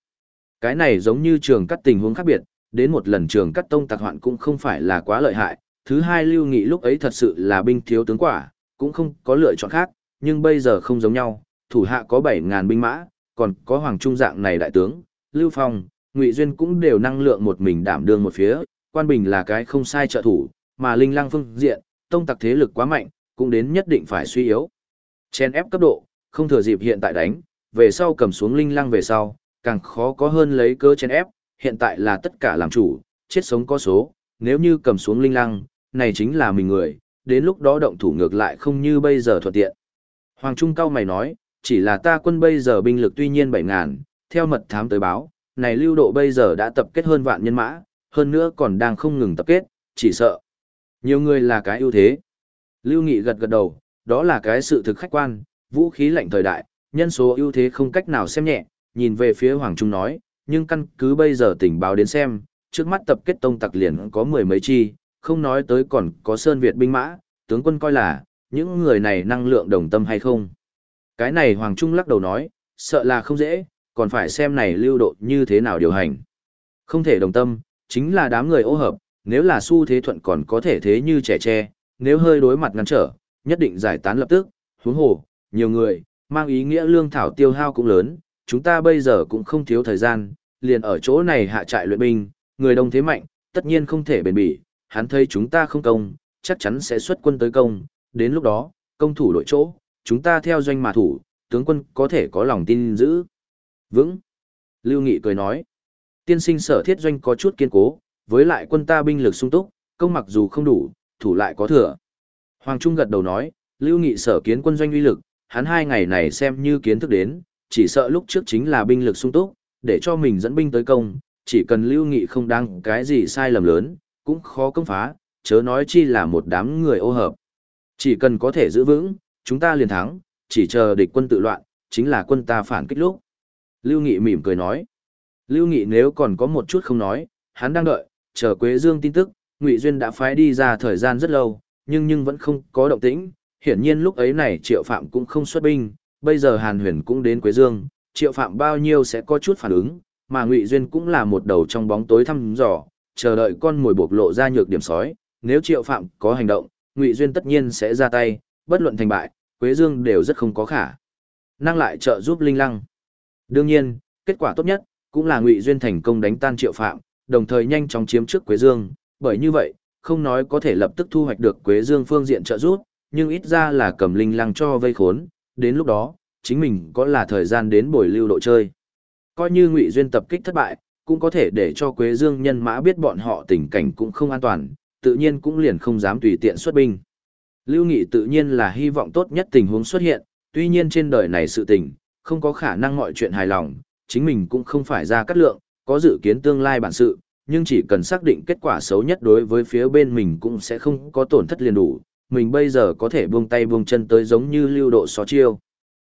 Cái này giống như trường cắt tình huống khác biệt, đến một lần trường cắt tông tặc hoạn cũng không phải là quá lợi hại. Thứ hai lưu nghị lúc ấy thật sự là binh thiếu tướng quả, cũng không có lựa chọn khác, nhưng bây giờ không giống nhau, thủ hạ có 7.000 binh mã, còn có hoàng trung dạng này đại tướng, Lưu Phong, Ngụy Duyên cũng đều năng lượng một mình đảm đương một phía, quan bình là cái không sai trợ thủ, mà linh lăng phương diện, tông tặc thế lực quá mạnh, cũng đến nhất định phải suy yếu. Chen ép cấp độ, không thừa dịp hiện tại đánh, về sau cầm xuống linh lăng về sau, càng khó có hơn lấy cơ chen ép, hiện tại là tất cả làm chủ, chết sống có số, nếu như cầm xuống linh lăng, này chính là mình người, đến lúc đó động thủ ngược lại không như bây giờ thuận tiện. Hoàng Trung cao mày nói, chỉ là ta quân bây giờ binh lực tuy nhiên 7 ngàn, theo mật thám tới báo, này lưu độ bây giờ đã tập kết hơn vạn nhân mã, hơn nữa còn đang không ngừng tập kết, chỉ sợ. Nhiều người là cái ưu thế. Lưu Nghị gật gật đầu, đó là cái sự thực khách quan, vũ khí lạnh thời đại, nhân số ưu thế không cách nào xem nhẹ, nhìn về phía Hoàng Trung nói, nhưng căn cứ bây giờ tình báo đến xem, trước mắt tập kết tông tặc liền có mười mấy chi, không nói tới còn có Sơn Việt binh mã, tướng quân coi là, những người này năng lượng đồng tâm hay không. Cái này Hoàng Trung lắc đầu nói, sợ là không dễ, còn phải xem này lưu độ như thế nào điều hành. Không thể đồng tâm, chính là đám người ô hợp, nếu là xu thế thuận còn có thể thế như trẻ tre, nếu hơi đối mặt ngăn trở, nhất định giải tán lập tức, huống hồ, nhiều người, mang ý nghĩa lương thảo tiêu hao cũng lớn, chúng ta bây giờ cũng không thiếu thời gian, liền ở chỗ này hạ trại luyện binh, người đông thế mạnh, tất nhiên không thể bền bỉ, hắn thấy chúng ta không công, chắc chắn sẽ xuất quân tới công, đến lúc đó, công thủ đội chỗ, chúng ta theo doanh mà thủ, tướng quân có thể có lòng tin giữ. Vững. Lưu Nghị cười nói, tiên sinh sở thiết doanh có chút kiên cố, với lại quân ta binh lực sung túc, công mặc dù không đủ, thủ lại có thừa. Hoàng Trung gật đầu nói, Lưu Nghị sở kiến quân doanh uy lực, hắn hai ngày này xem như kiến thức đến, chỉ sợ lúc trước chính là binh lực sung túc, để cho mình dẫn binh tới công, chỉ cần Lưu Nghị không đăng cái gì sai lầm lớn, cũng khó công phá, chớ nói chi là một đám người ô hợp. Chỉ cần có thể giữ vững, chúng ta liền thắng, chỉ chờ địch quân tự loạn, chính là quân ta phản kích lúc. Lưu Nghị mỉm cười nói. Lưu Nghị nếu còn có một chút không nói, hắn đang đợi, chờ Quế Dương tin tức, Ngụy Duyên đã phái đi ra thời gian rất lâu, nhưng nhưng vẫn không có động tĩnh. Hiển nhiên lúc ấy này Triệu Phạm cũng không xuất binh, bây giờ Hàn Huyền cũng đến Quế Dương, Triệu Phạm bao nhiêu sẽ có chút phản ứng, mà Ngụy Duyên cũng là một đầu trong bóng tối thăm dò, chờ đợi con mồi bộc lộ ra nhược điểm sói, nếu Triệu Phạm có hành động, Ngụy Duyên tất nhiên sẽ ra tay, bất luận thành bại, Quế Dương đều rất không có khả năng lại trợ giúp Linh Lăng. Đương nhiên, kết quả tốt nhất cũng là Ngụy Duyên thành công đánh tan Triệu Phạm, đồng thời nhanh chóng chiếm trước Quế Dương, bởi như vậy, không nói có thể lập tức thu hoạch được Quế Dương phương diện trợ giúp, nhưng ít ra là cầm Linh Lăng cho vây khốn, đến lúc đó, chính mình có là thời gian đến bồi lưu độ chơi. Coi như Ngụy Duyên tập kích thất bại, cũng có thể để cho Quế Dương nhân mã biết bọn họ tình cảnh cũng không an toàn, tự nhiên cũng liền không dám tùy tiện xuất binh. Lưu Nghị tự nhiên là hy vọng tốt nhất tình huống xuất hiện, tuy nhiên trên đời này sự tình, không có khả năng mọi chuyện hài lòng, chính mình cũng không phải ra cắt lượng, có dự kiến tương lai bản sự, nhưng chỉ cần xác định kết quả xấu nhất đối với phía bên mình cũng sẽ không có tổn thất liền đủ, mình bây giờ có thể buông tay buông chân tới giống như lưu độ xó chiêu.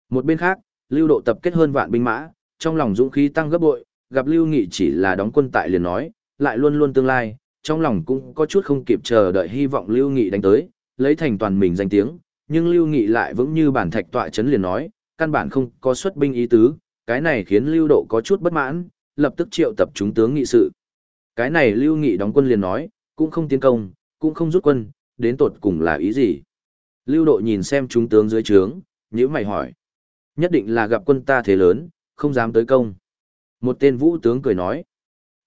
Một bên khác, lưu độ tập kết hơn vạn binh mã, trong lòng dũng khí tăng gấp bội, gặp lưu nghị chỉ là đóng quân tại liền nói, lại luôn luôn tương lai, trong lòng cũng có chút không kịp chờ đợi hy vọng lưu nghị đánh tới, lấy thành toàn mình danh tiếng, nhưng lưu nghị lại vững như bản thạch tọa chấn liền nói, căn bản không có xuất binh ý tứ, cái này khiến lưu độ có chút bất mãn, lập tức triệu tập chúng tướng nghị sự. Cái này lưu nghị đóng quân liền nói, cũng không tiến công, cũng không rút quân, đến tột cùng là ý gì. Lưu độ nhìn xem chúng tướng dưới trướng, nhữ mày hỏi. Nhất định là gặp quân ta thế lớn, không dám tới công. Một tên vũ tướng cười nói.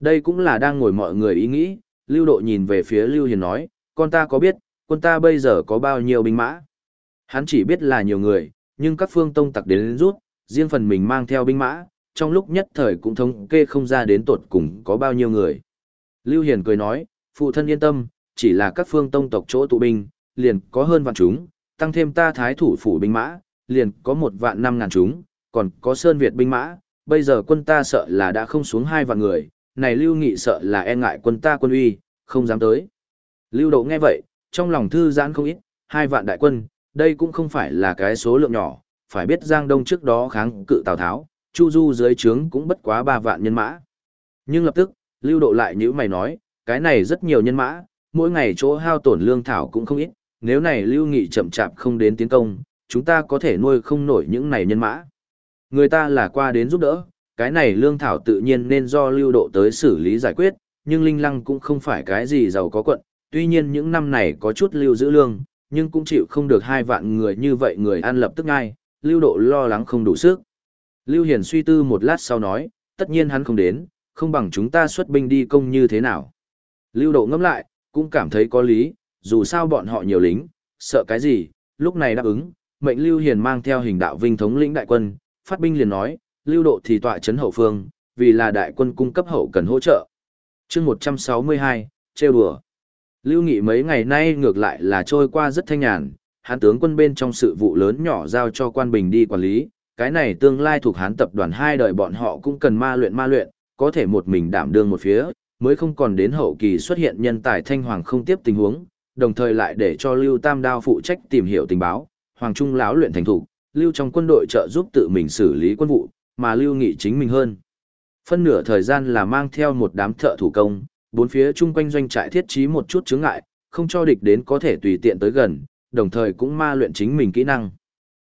Đây cũng là đang ngồi mọi người ý nghĩ, lưu độ nhìn về phía lưu hiền nói, con ta có biết, quân ta bây giờ có bao nhiêu binh mã. Hắn chỉ biết là nhiều người, nhưng các phương tông tặc đến rút, riêng phần mình mang theo binh mã, trong lúc nhất thời cũng thống kê không ra đến tột cùng có bao nhiêu người. Lưu Hiền cười nói, phụ thân yên tâm, chỉ là các phương tông tộc chỗ tụ binh, liền có hơn vạn chúng, tăng thêm ta thái thủ phủ binh mã, liền có một vạn năm ngàn chúng, còn có Sơn Việt binh mã, bây giờ quân ta sợ là đã không xuống hai vạn người, này Lưu Nghị sợ là e ngại quân ta quân uy, không dám tới. Lưu Độ nghe vậy, trong lòng thư giãn không ít, hai vạn đại quân, đây cũng không phải là cái số lượng nhỏ, phải biết Giang Đông trước đó kháng cự Tào Tháo, Chu Du dưới trướng cũng bất quá ba vạn nhân mã. Nhưng lập tức, Lưu Độ lại như mày nói, cái này rất nhiều nhân mã, mỗi ngày chỗ hao tổn lương thảo cũng không ít, nếu này Lưu Nghị chậm chạp không đến tiến công, chúng ta có thể nuôi không nổi những này nhân mã. Người ta là qua đến giúp đỡ, cái này lương thảo tự nhiên nên do lưu độ tới xử lý giải quyết, nhưng Linh Lăng cũng không phải cái gì giàu có quận, tuy nhiên những năm này có chút lưu giữ lương, nhưng cũng chịu không được hai vạn người như vậy người ăn lập tức ngay, lưu độ lo lắng không đủ sức. Lưu Hiền suy tư một lát sau nói, tất nhiên hắn không đến, không bằng chúng ta xuất binh đi công như thế nào. Lưu độ ngẫm lại, cũng cảm thấy có lý, dù sao bọn họ nhiều lính, sợ cái gì, lúc này đáp ứng, mệnh Lưu Hiền mang theo hình đạo vinh thống lĩnh đại quân, phát binh liền nói, Lưu độ thì tọa chấn hậu phương, vì là đại quân cung cấp hậu cần hỗ trợ. chương 162, trêu đùa. Lưu Nghị mấy ngày nay ngược lại là trôi qua rất thanh nhàn, hán tướng quân bên trong sự vụ lớn nhỏ giao cho quan bình đi quản lý, cái này tương lai thuộc hán tập đoàn hai đời bọn họ cũng cần ma luyện ma luyện, có thể một mình đảm đương một phía, mới không còn đến hậu kỳ xuất hiện nhân tài thanh hoàng không tiếp tình huống, đồng thời lại để cho Lưu Tam Đao phụ trách tìm hiểu tình báo, Hoàng Trung lão luyện thành thủ, Lưu trong quân đội trợ giúp tự mình xử lý quân vụ, mà Lưu Nghị chính mình hơn. Phân nửa thời gian là mang theo một đám thợ thủ công, bốn phía chung quanh doanh trại thiết trí một chút chướng ngại, không cho địch đến có thể tùy tiện tới gần, đồng thời cũng ma luyện chính mình kỹ năng.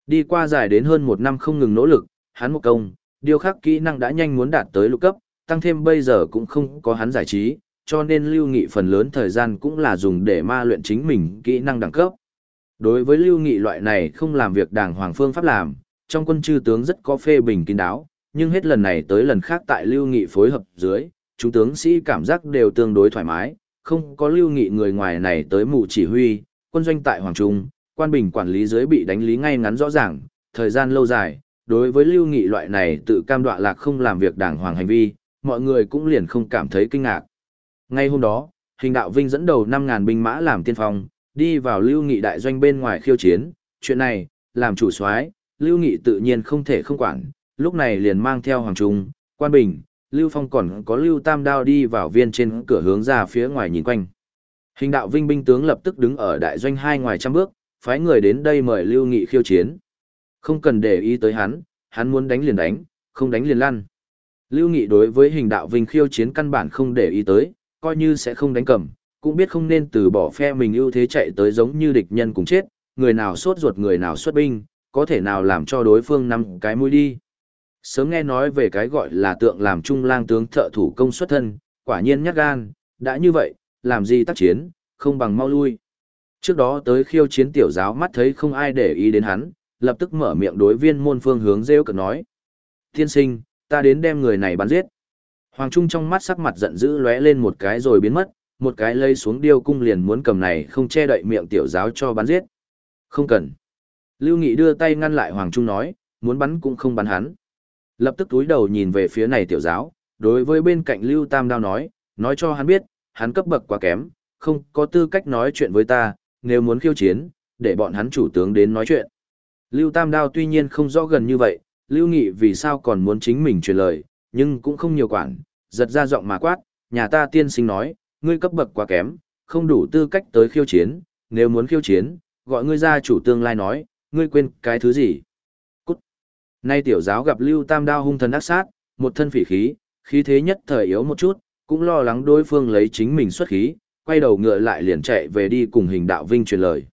Đi qua dài đến hơn một năm không ngừng nỗ lực, hắn một công, điều khắc kỹ năng đã nhanh muốn đạt tới lục cấp, tăng thêm bây giờ cũng không có hắn giải trí, cho nên lưu nghị phần lớn thời gian cũng là dùng để ma luyện chính mình kỹ năng đẳng cấp. Đối với lưu nghị loại này không làm việc đàng hoàng phương pháp làm, trong quân chư tướng rất có phê bình kín đáo, nhưng hết lần này tới lần khác tại lưu nghị phối hợp dưới, chúng tướng sĩ cảm giác đều tương đối thoải mái, không có lưu nghị người ngoài này tới mù chỉ huy, quân doanh tại Hoàng Trung, quan bình quản lý dưới bị đánh lý ngay ngắn rõ ràng, thời gian lâu dài, đối với lưu nghị loại này tự cam đoạ lạc không làm việc đàng hoàng hành vi, mọi người cũng liền không cảm thấy kinh ngạc. Ngay hôm đó, hình đạo Vinh dẫn đầu 5.000 binh mã làm tiên phong, đi vào lưu nghị đại doanh bên ngoài khiêu chiến, chuyện này, làm chủ soái lưu nghị tự nhiên không thể không quản, lúc này liền mang theo Hoàng Trung, Quan Bình, Lưu Phong còn có Lưu Tam Đao đi vào viên trên cửa hướng ra phía ngoài nhìn quanh. Hình đạo Vinh binh tướng lập tức đứng ở đại doanh hai ngoài trăm bước, phái người đến đây mời Lưu Nghị khiêu chiến. Không cần để ý tới hắn, hắn muốn đánh liền đánh, không đánh liền lăn. Lưu Nghị đối với hình đạo Vinh khiêu chiến căn bản không để ý tới, coi như sẽ không đánh cầm, cũng biết không nên từ bỏ phe mình ưu thế chạy tới giống như địch nhân cùng chết, người nào sốt ruột người nào xuất binh, có thể nào làm cho đối phương nằm cái mũi đi. Sớm nghe nói về cái gọi là tượng làm trung lang tướng thợ thủ công xuất thân, quả nhiên nhát gan, đã như vậy, làm gì tác chiến, không bằng mau lui. Trước đó tới khiêu chiến tiểu giáo mắt thấy không ai để ý đến hắn, lập tức mở miệng đối viên môn phương hướng rêu cực nói. Tiên sinh, ta đến đem người này bắn giết. Hoàng Trung trong mắt sắc mặt giận dữ lóe lên một cái rồi biến mất, một cái lây xuống điêu cung liền muốn cầm này không che đậy miệng tiểu giáo cho bắn giết. Không cần. Lưu Nghị đưa tay ngăn lại Hoàng Trung nói, muốn bắn cũng không bắn hắn. Lập tức túi đầu nhìn về phía này tiểu giáo, đối với bên cạnh Lưu Tam Đao nói, nói cho hắn biết, hắn cấp bậc quá kém, không có tư cách nói chuyện với ta, nếu muốn khiêu chiến, để bọn hắn chủ tướng đến nói chuyện. Lưu Tam Đao tuy nhiên không rõ gần như vậy, Lưu Nghị vì sao còn muốn chính mình truyền lời, nhưng cũng không nhiều quản, giật ra giọng mà quát, nhà ta tiên sinh nói, ngươi cấp bậc quá kém, không đủ tư cách tới khiêu chiến, nếu muốn khiêu chiến, gọi ngươi ra chủ tương lai nói, ngươi quên cái thứ gì. Nay tiểu giáo gặp Lưu Tam Đao hung thần ác sát, một thân phỉ khí, khí thế nhất thời yếu một chút, cũng lo lắng đối phương lấy chính mình xuất khí, quay đầu ngựa lại liền chạy về đi cùng hình đạo vinh truyền lời.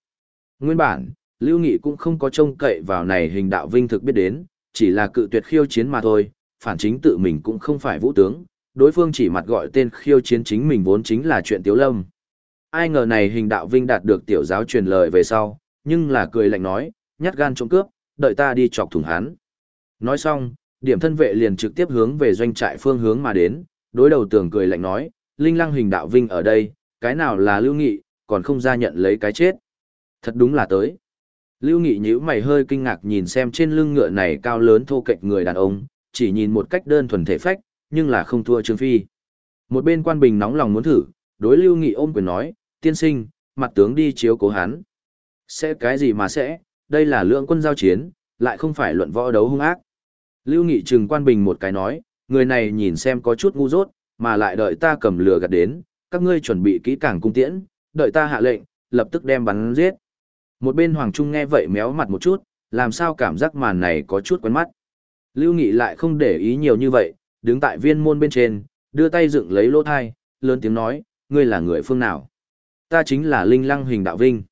Nguyên bản, Lưu Nghị cũng không có trông cậy vào này hình đạo vinh thực biết đến, chỉ là cự tuyệt khiêu chiến mà thôi, phản chính tự mình cũng không phải vũ tướng, đối phương chỉ mặt gọi tên khiêu chiến chính mình vốn chính là chuyện tiếu lâm. Ai ngờ này hình đạo vinh đạt được tiểu giáo truyền lời về sau, nhưng là cười lạnh nói, nhát gan trộm cướp, đợi ta đi chọc thủng hắn. Nói xong, điểm thân vệ liền trực tiếp hướng về doanh trại phương hướng mà đến, đối đầu tường cười lạnh nói, linh lăng hình đạo vinh ở đây, cái nào là lưu nghị, còn không ra nhận lấy cái chết. Thật đúng là tới. Lưu Nghị nhíu mày hơi kinh ngạc nhìn xem trên lưng ngựa này cao lớn thô kệch người đàn ông, chỉ nhìn một cách đơn thuần thể phách, nhưng là không thua Trương Phi. Một bên quan bình nóng lòng muốn thử, đối Lưu Nghị ôm quyền nói, tiên sinh, mặt tướng đi chiếu cố hắn. Sẽ cái gì mà sẽ, đây là lượng quân giao chiến, lại không phải luận võ đấu hung ác. Lưu Nghị trừng quan bình một cái nói, người này nhìn xem có chút ngu dốt, mà lại đợi ta cầm lửa gạt đến, các ngươi chuẩn bị kỹ càng cung tiễn, đợi ta hạ lệnh, lập tức đem bắn giết. Một bên Hoàng Trung nghe vậy méo mặt một chút, làm sao cảm giác màn này có chút quen mắt. Lưu Nghị lại không để ý nhiều như vậy, đứng tại viên môn bên trên, đưa tay dựng lấy lỗ thai, lớn tiếng nói, ngươi là người phương nào? Ta chính là Linh Lăng Hình Đạo Vinh.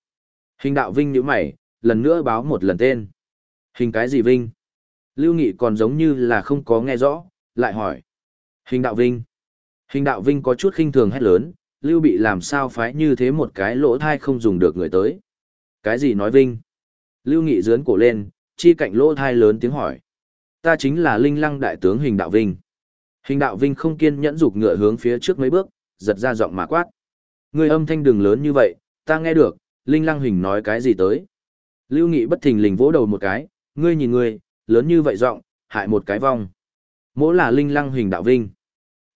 Hình Đạo Vinh nhíu mày, lần nữa báo một lần tên. Hình cái gì Vinh? Lưu Nghị còn giống như là không có nghe rõ, lại hỏi. Hình Đạo Vinh. Hình Đạo Vinh có chút khinh thường hét lớn, Lưu bị làm sao phái như thế một cái lỗ thai không dùng được người tới. Cái gì nói vinh? Lưu Nghị dướn cổ lên, chi cạnh lỗ thai lớn tiếng hỏi. Ta chính là linh lăng đại tướng hình đạo vinh. Hình đạo vinh không kiên nhẫn dục ngựa hướng phía trước mấy bước, giật ra giọng mà quát. Người âm thanh đừng lớn như vậy, ta nghe được, linh lăng hình nói cái gì tới. Lưu Nghị bất thình lình vỗ đầu một cái, ngươi nhìn ngươi, lớn như vậy giọng, hại một cái vong. Mỗ là linh lăng hình đạo vinh.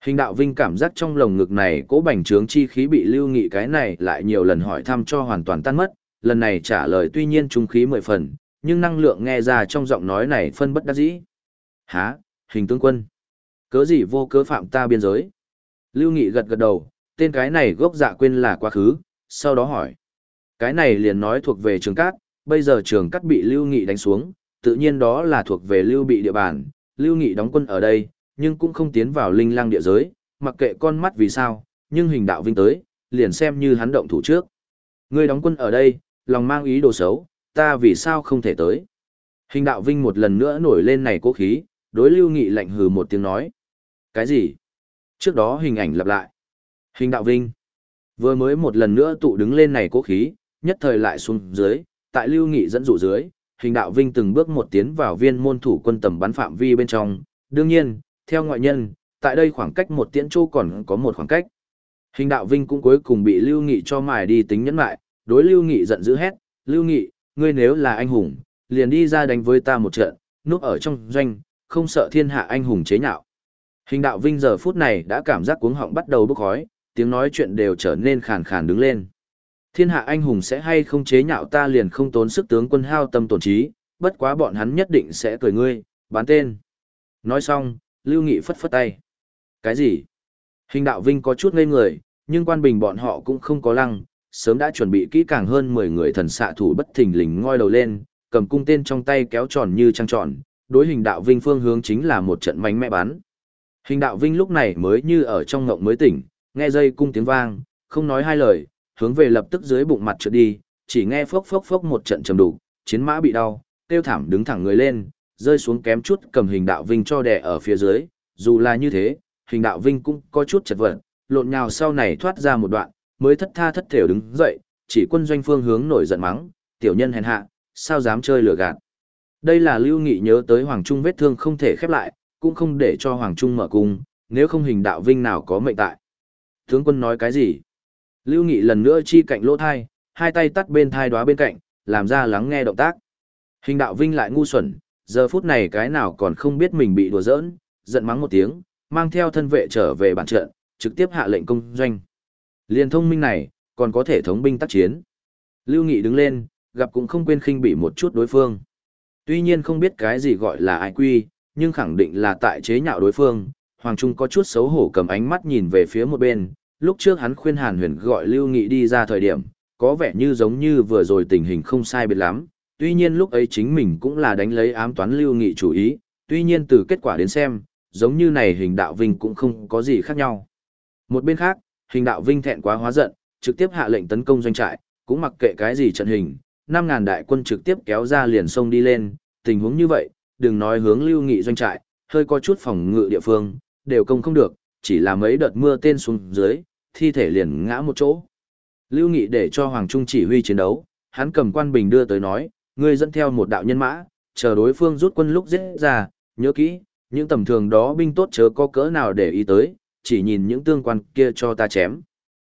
Hình đạo vinh cảm giác trong lồng ngực này cố bành trướng chi khí bị lưu nghị cái này lại nhiều lần hỏi thăm cho hoàn toàn tan mất, lần này trả lời tuy nhiên trung khí mười phần, nhưng năng lượng nghe ra trong giọng nói này phân bất đắc dĩ. Hả, hình tướng quân. Cớ gì vô cớ phạm ta biên giới? Lưu Nghị gật gật đầu, tên cái này gốc dạ quên là quá khứ, sau đó hỏi. Cái này liền nói thuộc về trường cát, bây giờ trường cát bị Lưu Nghị đánh xuống, tự nhiên đó là thuộc về Lưu bị địa bàn, Lưu Nghị đóng quân ở đây, nhưng cũng không tiến vào linh lang địa giới, mặc kệ con mắt vì sao, nhưng hình đạo vinh tới, liền xem như hắn động thủ trước. Ngươi đóng quân ở đây, lòng mang ý đồ xấu, ta vì sao không thể tới. Hình đạo vinh một lần nữa nổi lên này cố khí, đối lưu nghị lạnh hừ một tiếng nói. Cái gì? Trước đó hình ảnh lặp lại. Hình đạo vinh. Vừa mới một lần nữa tụ đứng lên này cố khí, nhất thời lại xuống dưới, tại lưu nghị dẫn dụ dưới, hình đạo vinh từng bước một tiến vào viên môn thủ quân tầm bắn phạm vi bên trong. Đương nhiên, theo ngoại nhân, tại đây khoảng cách một tiễn châu còn có một khoảng cách. Hình đạo vinh cũng cuối cùng bị lưu nghị cho mài đi tính nhẫn lại, đối lưu nghị giận dữ hét, lưu nghị, ngươi nếu là anh hùng, liền đi ra đánh với ta một trận, núp ở trong doanh, không sợ thiên hạ anh hùng chế nhạo. Hình đạo vinh giờ phút này đã cảm giác cuống họng bắt đầu bốc khói, tiếng nói chuyện đều trở nên khàn khàn đứng lên. Thiên hạ anh hùng sẽ hay không chế nhạo ta liền không tốn sức tướng quân hao tâm tổn trí, bất quá bọn hắn nhất định sẽ cười ngươi, bán tên. Nói xong, Lưu Nghị phất phất tay. Cái gì? Hình đạo vinh có chút ngây người, nhưng quan bình bọn họ cũng không có lăng, sớm đã chuẩn bị kỹ càng hơn 10 người thần xạ thủ bất thình lình ngoi đầu lên, cầm cung tên trong tay kéo tròn như trăng tròn, đối hình đạo vinh phương hướng chính là một trận mánh mẽ bắn. Hình đạo vinh lúc này mới như ở trong ngộng mới tỉnh, nghe dây cung tiếng vang, không nói hai lời, hướng về lập tức dưới bụng mặt trượt đi, chỉ nghe phốc phốc phốc một trận trầm đủ, chiến mã bị đau, tiêu thảm đứng thẳng người lên, rơi xuống kém chút cầm hình đạo vinh cho đè ở phía dưới, dù là như thế, hình đạo vinh cũng có chút chật vật, lộn nhào sau này thoát ra một đoạn, mới thất tha thất thểu đứng dậy, chỉ quân doanh phương hướng nổi giận mắng, tiểu nhân hèn hạ, sao dám chơi lừa gạt. Đây là Lưu Nghị nhớ tới Hoàng Trung vết thương không thể khép lại, cũng không để cho Hoàng Trung mở cung, nếu không hình đạo vinh nào có mệnh tại. Tướng quân nói cái gì? Lưu Nghị lần nữa chi cạnh lỗ thai, hai tay tắt bên thai đóa bên cạnh, làm ra lắng nghe động tác. Hình đạo vinh lại ngu xuẩn, giờ phút này cái nào còn không biết mình bị đùa giỡn, giận mắng một tiếng, mang theo thân vệ trở về bản trận, trực tiếp hạ lệnh công doanh. Liên thông minh này, còn có thể thống binh tác chiến. Lưu Nghị đứng lên, gặp cũng không quên khinh bị một chút đối phương. Tuy nhiên không biết cái gì gọi là ai quy, nhưng khẳng định là tại chế nhạo đối phương, Hoàng Trung có chút xấu hổ cầm ánh mắt nhìn về phía một bên, lúc trước hắn khuyên Hàn Huyền gọi Lưu Nghị đi ra thời điểm, có vẻ như giống như vừa rồi tình hình không sai biệt lắm, tuy nhiên lúc ấy chính mình cũng là đánh lấy ám toán Lưu Nghị chủ ý, tuy nhiên từ kết quả đến xem, giống như này hình đạo vinh cũng không có gì khác nhau. Một bên khác, hình đạo vinh thẹn quá hóa giận, trực tiếp hạ lệnh tấn công doanh trại, cũng mặc kệ cái gì trận hình, 5000 đại quân trực tiếp kéo ra liền sông đi lên, tình huống như vậy, đừng nói hướng lưu nghị doanh trại, hơi có chút phòng ngự địa phương, đều công không được, chỉ là mấy đợt mưa tên xuống dưới, thi thể liền ngã một chỗ. Lưu Nghị để cho Hoàng Trung chỉ huy chiến đấu, hắn cầm quan bình đưa tới nói, ngươi dẫn theo một đạo nhân mã, chờ đối phương rút quân lúc giết ra, nhớ kỹ, những tầm thường đó binh tốt chớ có cỡ nào để ý tới, chỉ nhìn những tương quan kia cho ta chém.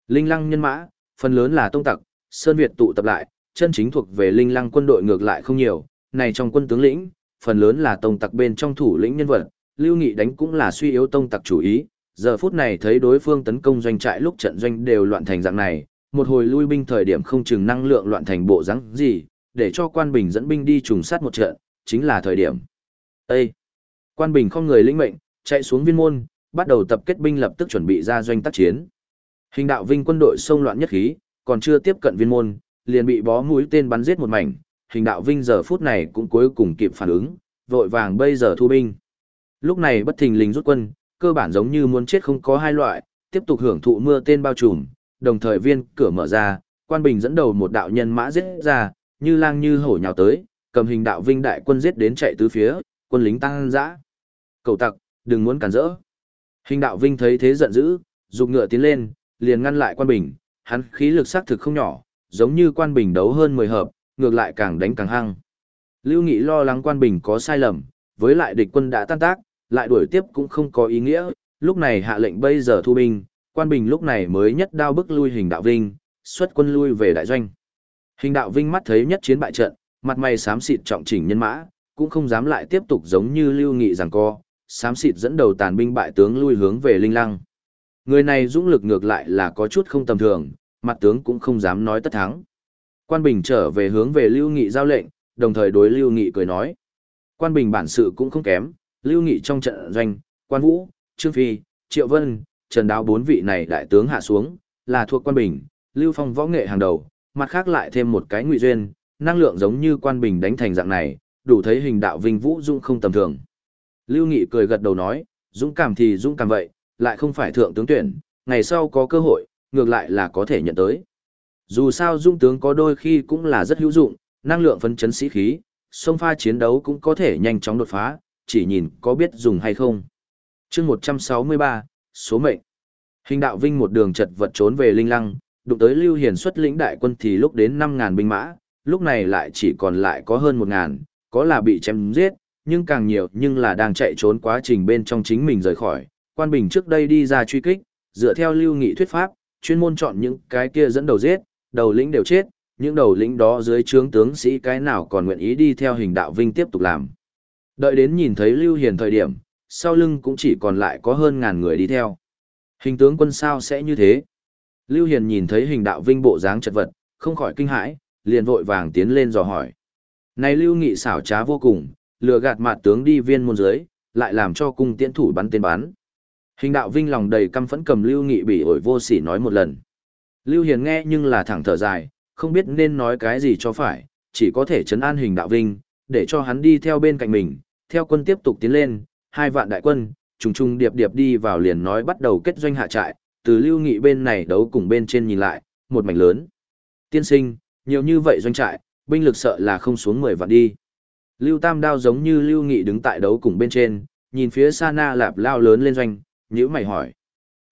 Linh lăng nhân mã, phần lớn là tông tặc, Sơn Việt tụ tập lại, chân chính thuộc về linh lăng quân đội ngược lại không nhiều, này trong quân tướng lĩnh, phần lớn là tông tặc bên trong thủ lĩnh nhân vật, Lưu Nghị đánh cũng là suy yếu tông tặc chủ ý, giờ phút này thấy đối phương tấn công doanh trại lúc trận doanh đều loạn thành dạng này, một hồi lui binh thời điểm không chừng năng lượng loạn thành bộ dáng gì, để cho quan bình dẫn binh đi trùng sát một trận, chính là thời điểm. Ê! Quan bình không người lĩnh mệnh, chạy xuống viên môn, bắt đầu tập kết binh lập tức chuẩn bị ra doanh tác chiến. Hình đạo vinh quân đội xông loạn nhất khí, còn chưa tiếp cận viên môn, liền bị bó mũi tên bắn giết một mảnh. Hình đạo vinh giờ phút này cũng cuối cùng kịp phản ứng, vội vàng bây giờ thu binh. Lúc này bất thình lình rút quân, cơ bản giống như muốn chết không có hai loại, tiếp tục hưởng thụ mưa tên bao trùm, đồng thời viên cửa mở ra, quan bình dẫn đầu một đạo nhân mã giết ra, như lang như hổ nhào tới, cầm hình đạo vinh đại quân giết đến chạy tứ phía, quân lính tăng dã. Cầu tặc, đừng muốn cản rỡ. Hình đạo vinh thấy thế giận dữ, dục ngựa tiến lên, liền ngăn lại quan bình, hắn khí lực xác thực không nhỏ, giống như quan bình đấu hơn 10 hợp, ngược lại càng đánh càng hăng. Lưu Nghị lo lắng quan bình có sai lầm, với lại địch quân đã tan tác, lại đuổi tiếp cũng không có ý nghĩa, lúc này hạ lệnh bây giờ thu binh, quan bình lúc này mới nhất đao bức lui hình đạo vinh, xuất quân lui về đại doanh. Hình đạo vinh mắt thấy nhất chiến bại trận, mặt mày xám xịt trọng chỉnh nhân mã, cũng không dám lại tiếp tục giống như lưu nghị rằng co, xám xịt dẫn đầu tàn binh bại tướng lui hướng về linh lăng. Người này dũng lực ngược lại là có chút không tầm thường, mặt tướng cũng không dám nói tất thắng. Quan Bình trở về hướng về Lưu Nghị giao lệnh, đồng thời đối Lưu Nghị cười nói. Quan Bình bản sự cũng không kém, Lưu Nghị trong trận doanh, Quan Vũ, Trương Phi, Triệu Vân, Trần Đáo bốn vị này đại tướng hạ xuống, là thuộc Quan Bình, Lưu Phong võ nghệ hàng đầu, mặt khác lại thêm một cái ngụy duyên, năng lượng giống như Quan Bình đánh thành dạng này, đủ thấy hình đạo vinh vũ dung không tầm thường. Lưu Nghị cười gật đầu nói, dũng cảm thì dũng cảm vậy, lại không phải thượng tướng tuyển, ngày sau có cơ hội, ngược lại là có thể nhận tới. Dù sao dung tướng có đôi khi cũng là rất hữu dụng, năng lượng phấn chấn sĩ khí, sông pha chiến đấu cũng có thể nhanh chóng đột phá, chỉ nhìn có biết dùng hay không. chương 163, số mệnh. Hình đạo vinh một đường chật vật trốn về Linh Lăng, đụng tới Lưu Hiền xuất lĩnh đại quân thì lúc đến 5.000 binh mã, lúc này lại chỉ còn lại có hơn 1.000, có là bị chém giết, nhưng càng nhiều nhưng là đang chạy trốn quá trình bên trong chính mình rời khỏi. Quan Bình trước đây đi ra truy kích, dựa theo lưu nghị thuyết pháp, chuyên môn chọn những cái kia dẫn đầu giết, đầu lĩnh đều chết, những đầu lĩnh đó dưới trướng tướng sĩ cái nào còn nguyện ý đi theo hình đạo vinh tiếp tục làm. Đợi đến nhìn thấy Lưu Hiền thời điểm, sau lưng cũng chỉ còn lại có hơn ngàn người đi theo. Hình tướng quân sao sẽ như thế? Lưu Hiền nhìn thấy hình đạo vinh bộ dáng chật vật, không khỏi kinh hãi, liền vội vàng tiến lên dò hỏi. Này Lưu Nghị xảo trá vô cùng, lừa gạt mặt tướng đi viên môn dưới, lại làm cho cung tiễn thủ bắn tên bắn. Hình đạo vinh lòng đầy căm phẫn cầm Lưu Nghị bị ổi vô sỉ nói một lần. Lưu Hiền nghe nhưng là thẳng thở dài, không biết nên nói cái gì cho phải, chỉ có thể chấn an hình đạo vinh, để cho hắn đi theo bên cạnh mình, theo quân tiếp tục tiến lên, hai vạn đại quân, trùng trùng điệp điệp đi vào liền nói bắt đầu kết doanh hạ trại, từ Lưu Nghị bên này đấu cùng bên trên nhìn lại, một mảnh lớn. Tiên sinh, nhiều như vậy doanh trại, binh lực sợ là không xuống 10 vạn đi. Lưu Tam Đao giống như Lưu Nghị đứng tại đấu cùng bên trên, nhìn phía xa na lạp lao lớn lên doanh, nhữ mày hỏi.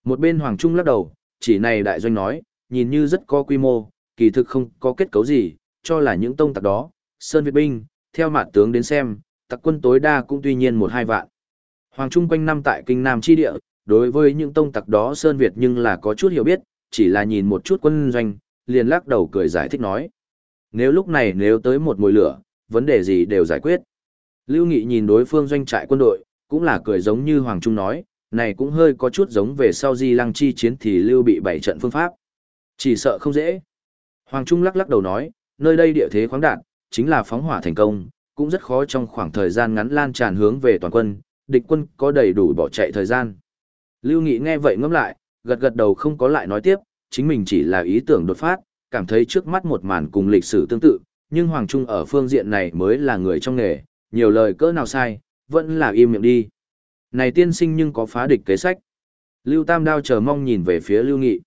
Một bên Hoàng Trung lắc đầu, chỉ này đại doanh nói, nhìn như rất có quy mô, kỳ thực không có kết cấu gì, cho là những tông tặc đó, Sơn Việt binh, theo mặt tướng đến xem, tặc quân tối đa cũng tuy nhiên một hai vạn. Hoàng Trung quanh năm tại kinh Nam chi địa, đối với những tông tặc đó Sơn Việt nhưng là có chút hiểu biết, chỉ là nhìn một chút quân doanh, liền lắc đầu cười giải thích nói. Nếu lúc này nếu tới một mùi lửa, vấn đề gì đều giải quyết. Lưu Nghị nhìn đối phương doanh trại quân đội, cũng là cười giống như Hoàng Trung nói, này cũng hơi có chút giống về sau di lăng chi chiến thì Lưu bị bảy trận phương pháp. Chỉ sợ không dễ. Hoàng Trung lắc lắc đầu nói, nơi đây địa thế khoáng đạt, chính là phóng hỏa thành công, cũng rất khó trong khoảng thời gian ngắn lan tràn hướng về toàn quân, địch quân có đầy đủ bỏ chạy thời gian. Lưu Nghị nghe vậy ngẫm lại, gật gật đầu không có lại nói tiếp, chính mình chỉ là ý tưởng đột phát, cảm thấy trước mắt một màn cùng lịch sử tương tự, nhưng Hoàng Trung ở phương diện này mới là người trong nghề, nhiều lời cỡ nào sai, vẫn là im miệng đi. Này tiên sinh nhưng có phá địch kế sách. Lưu Tam Đao chờ mong nhìn về phía Lưu Nghị.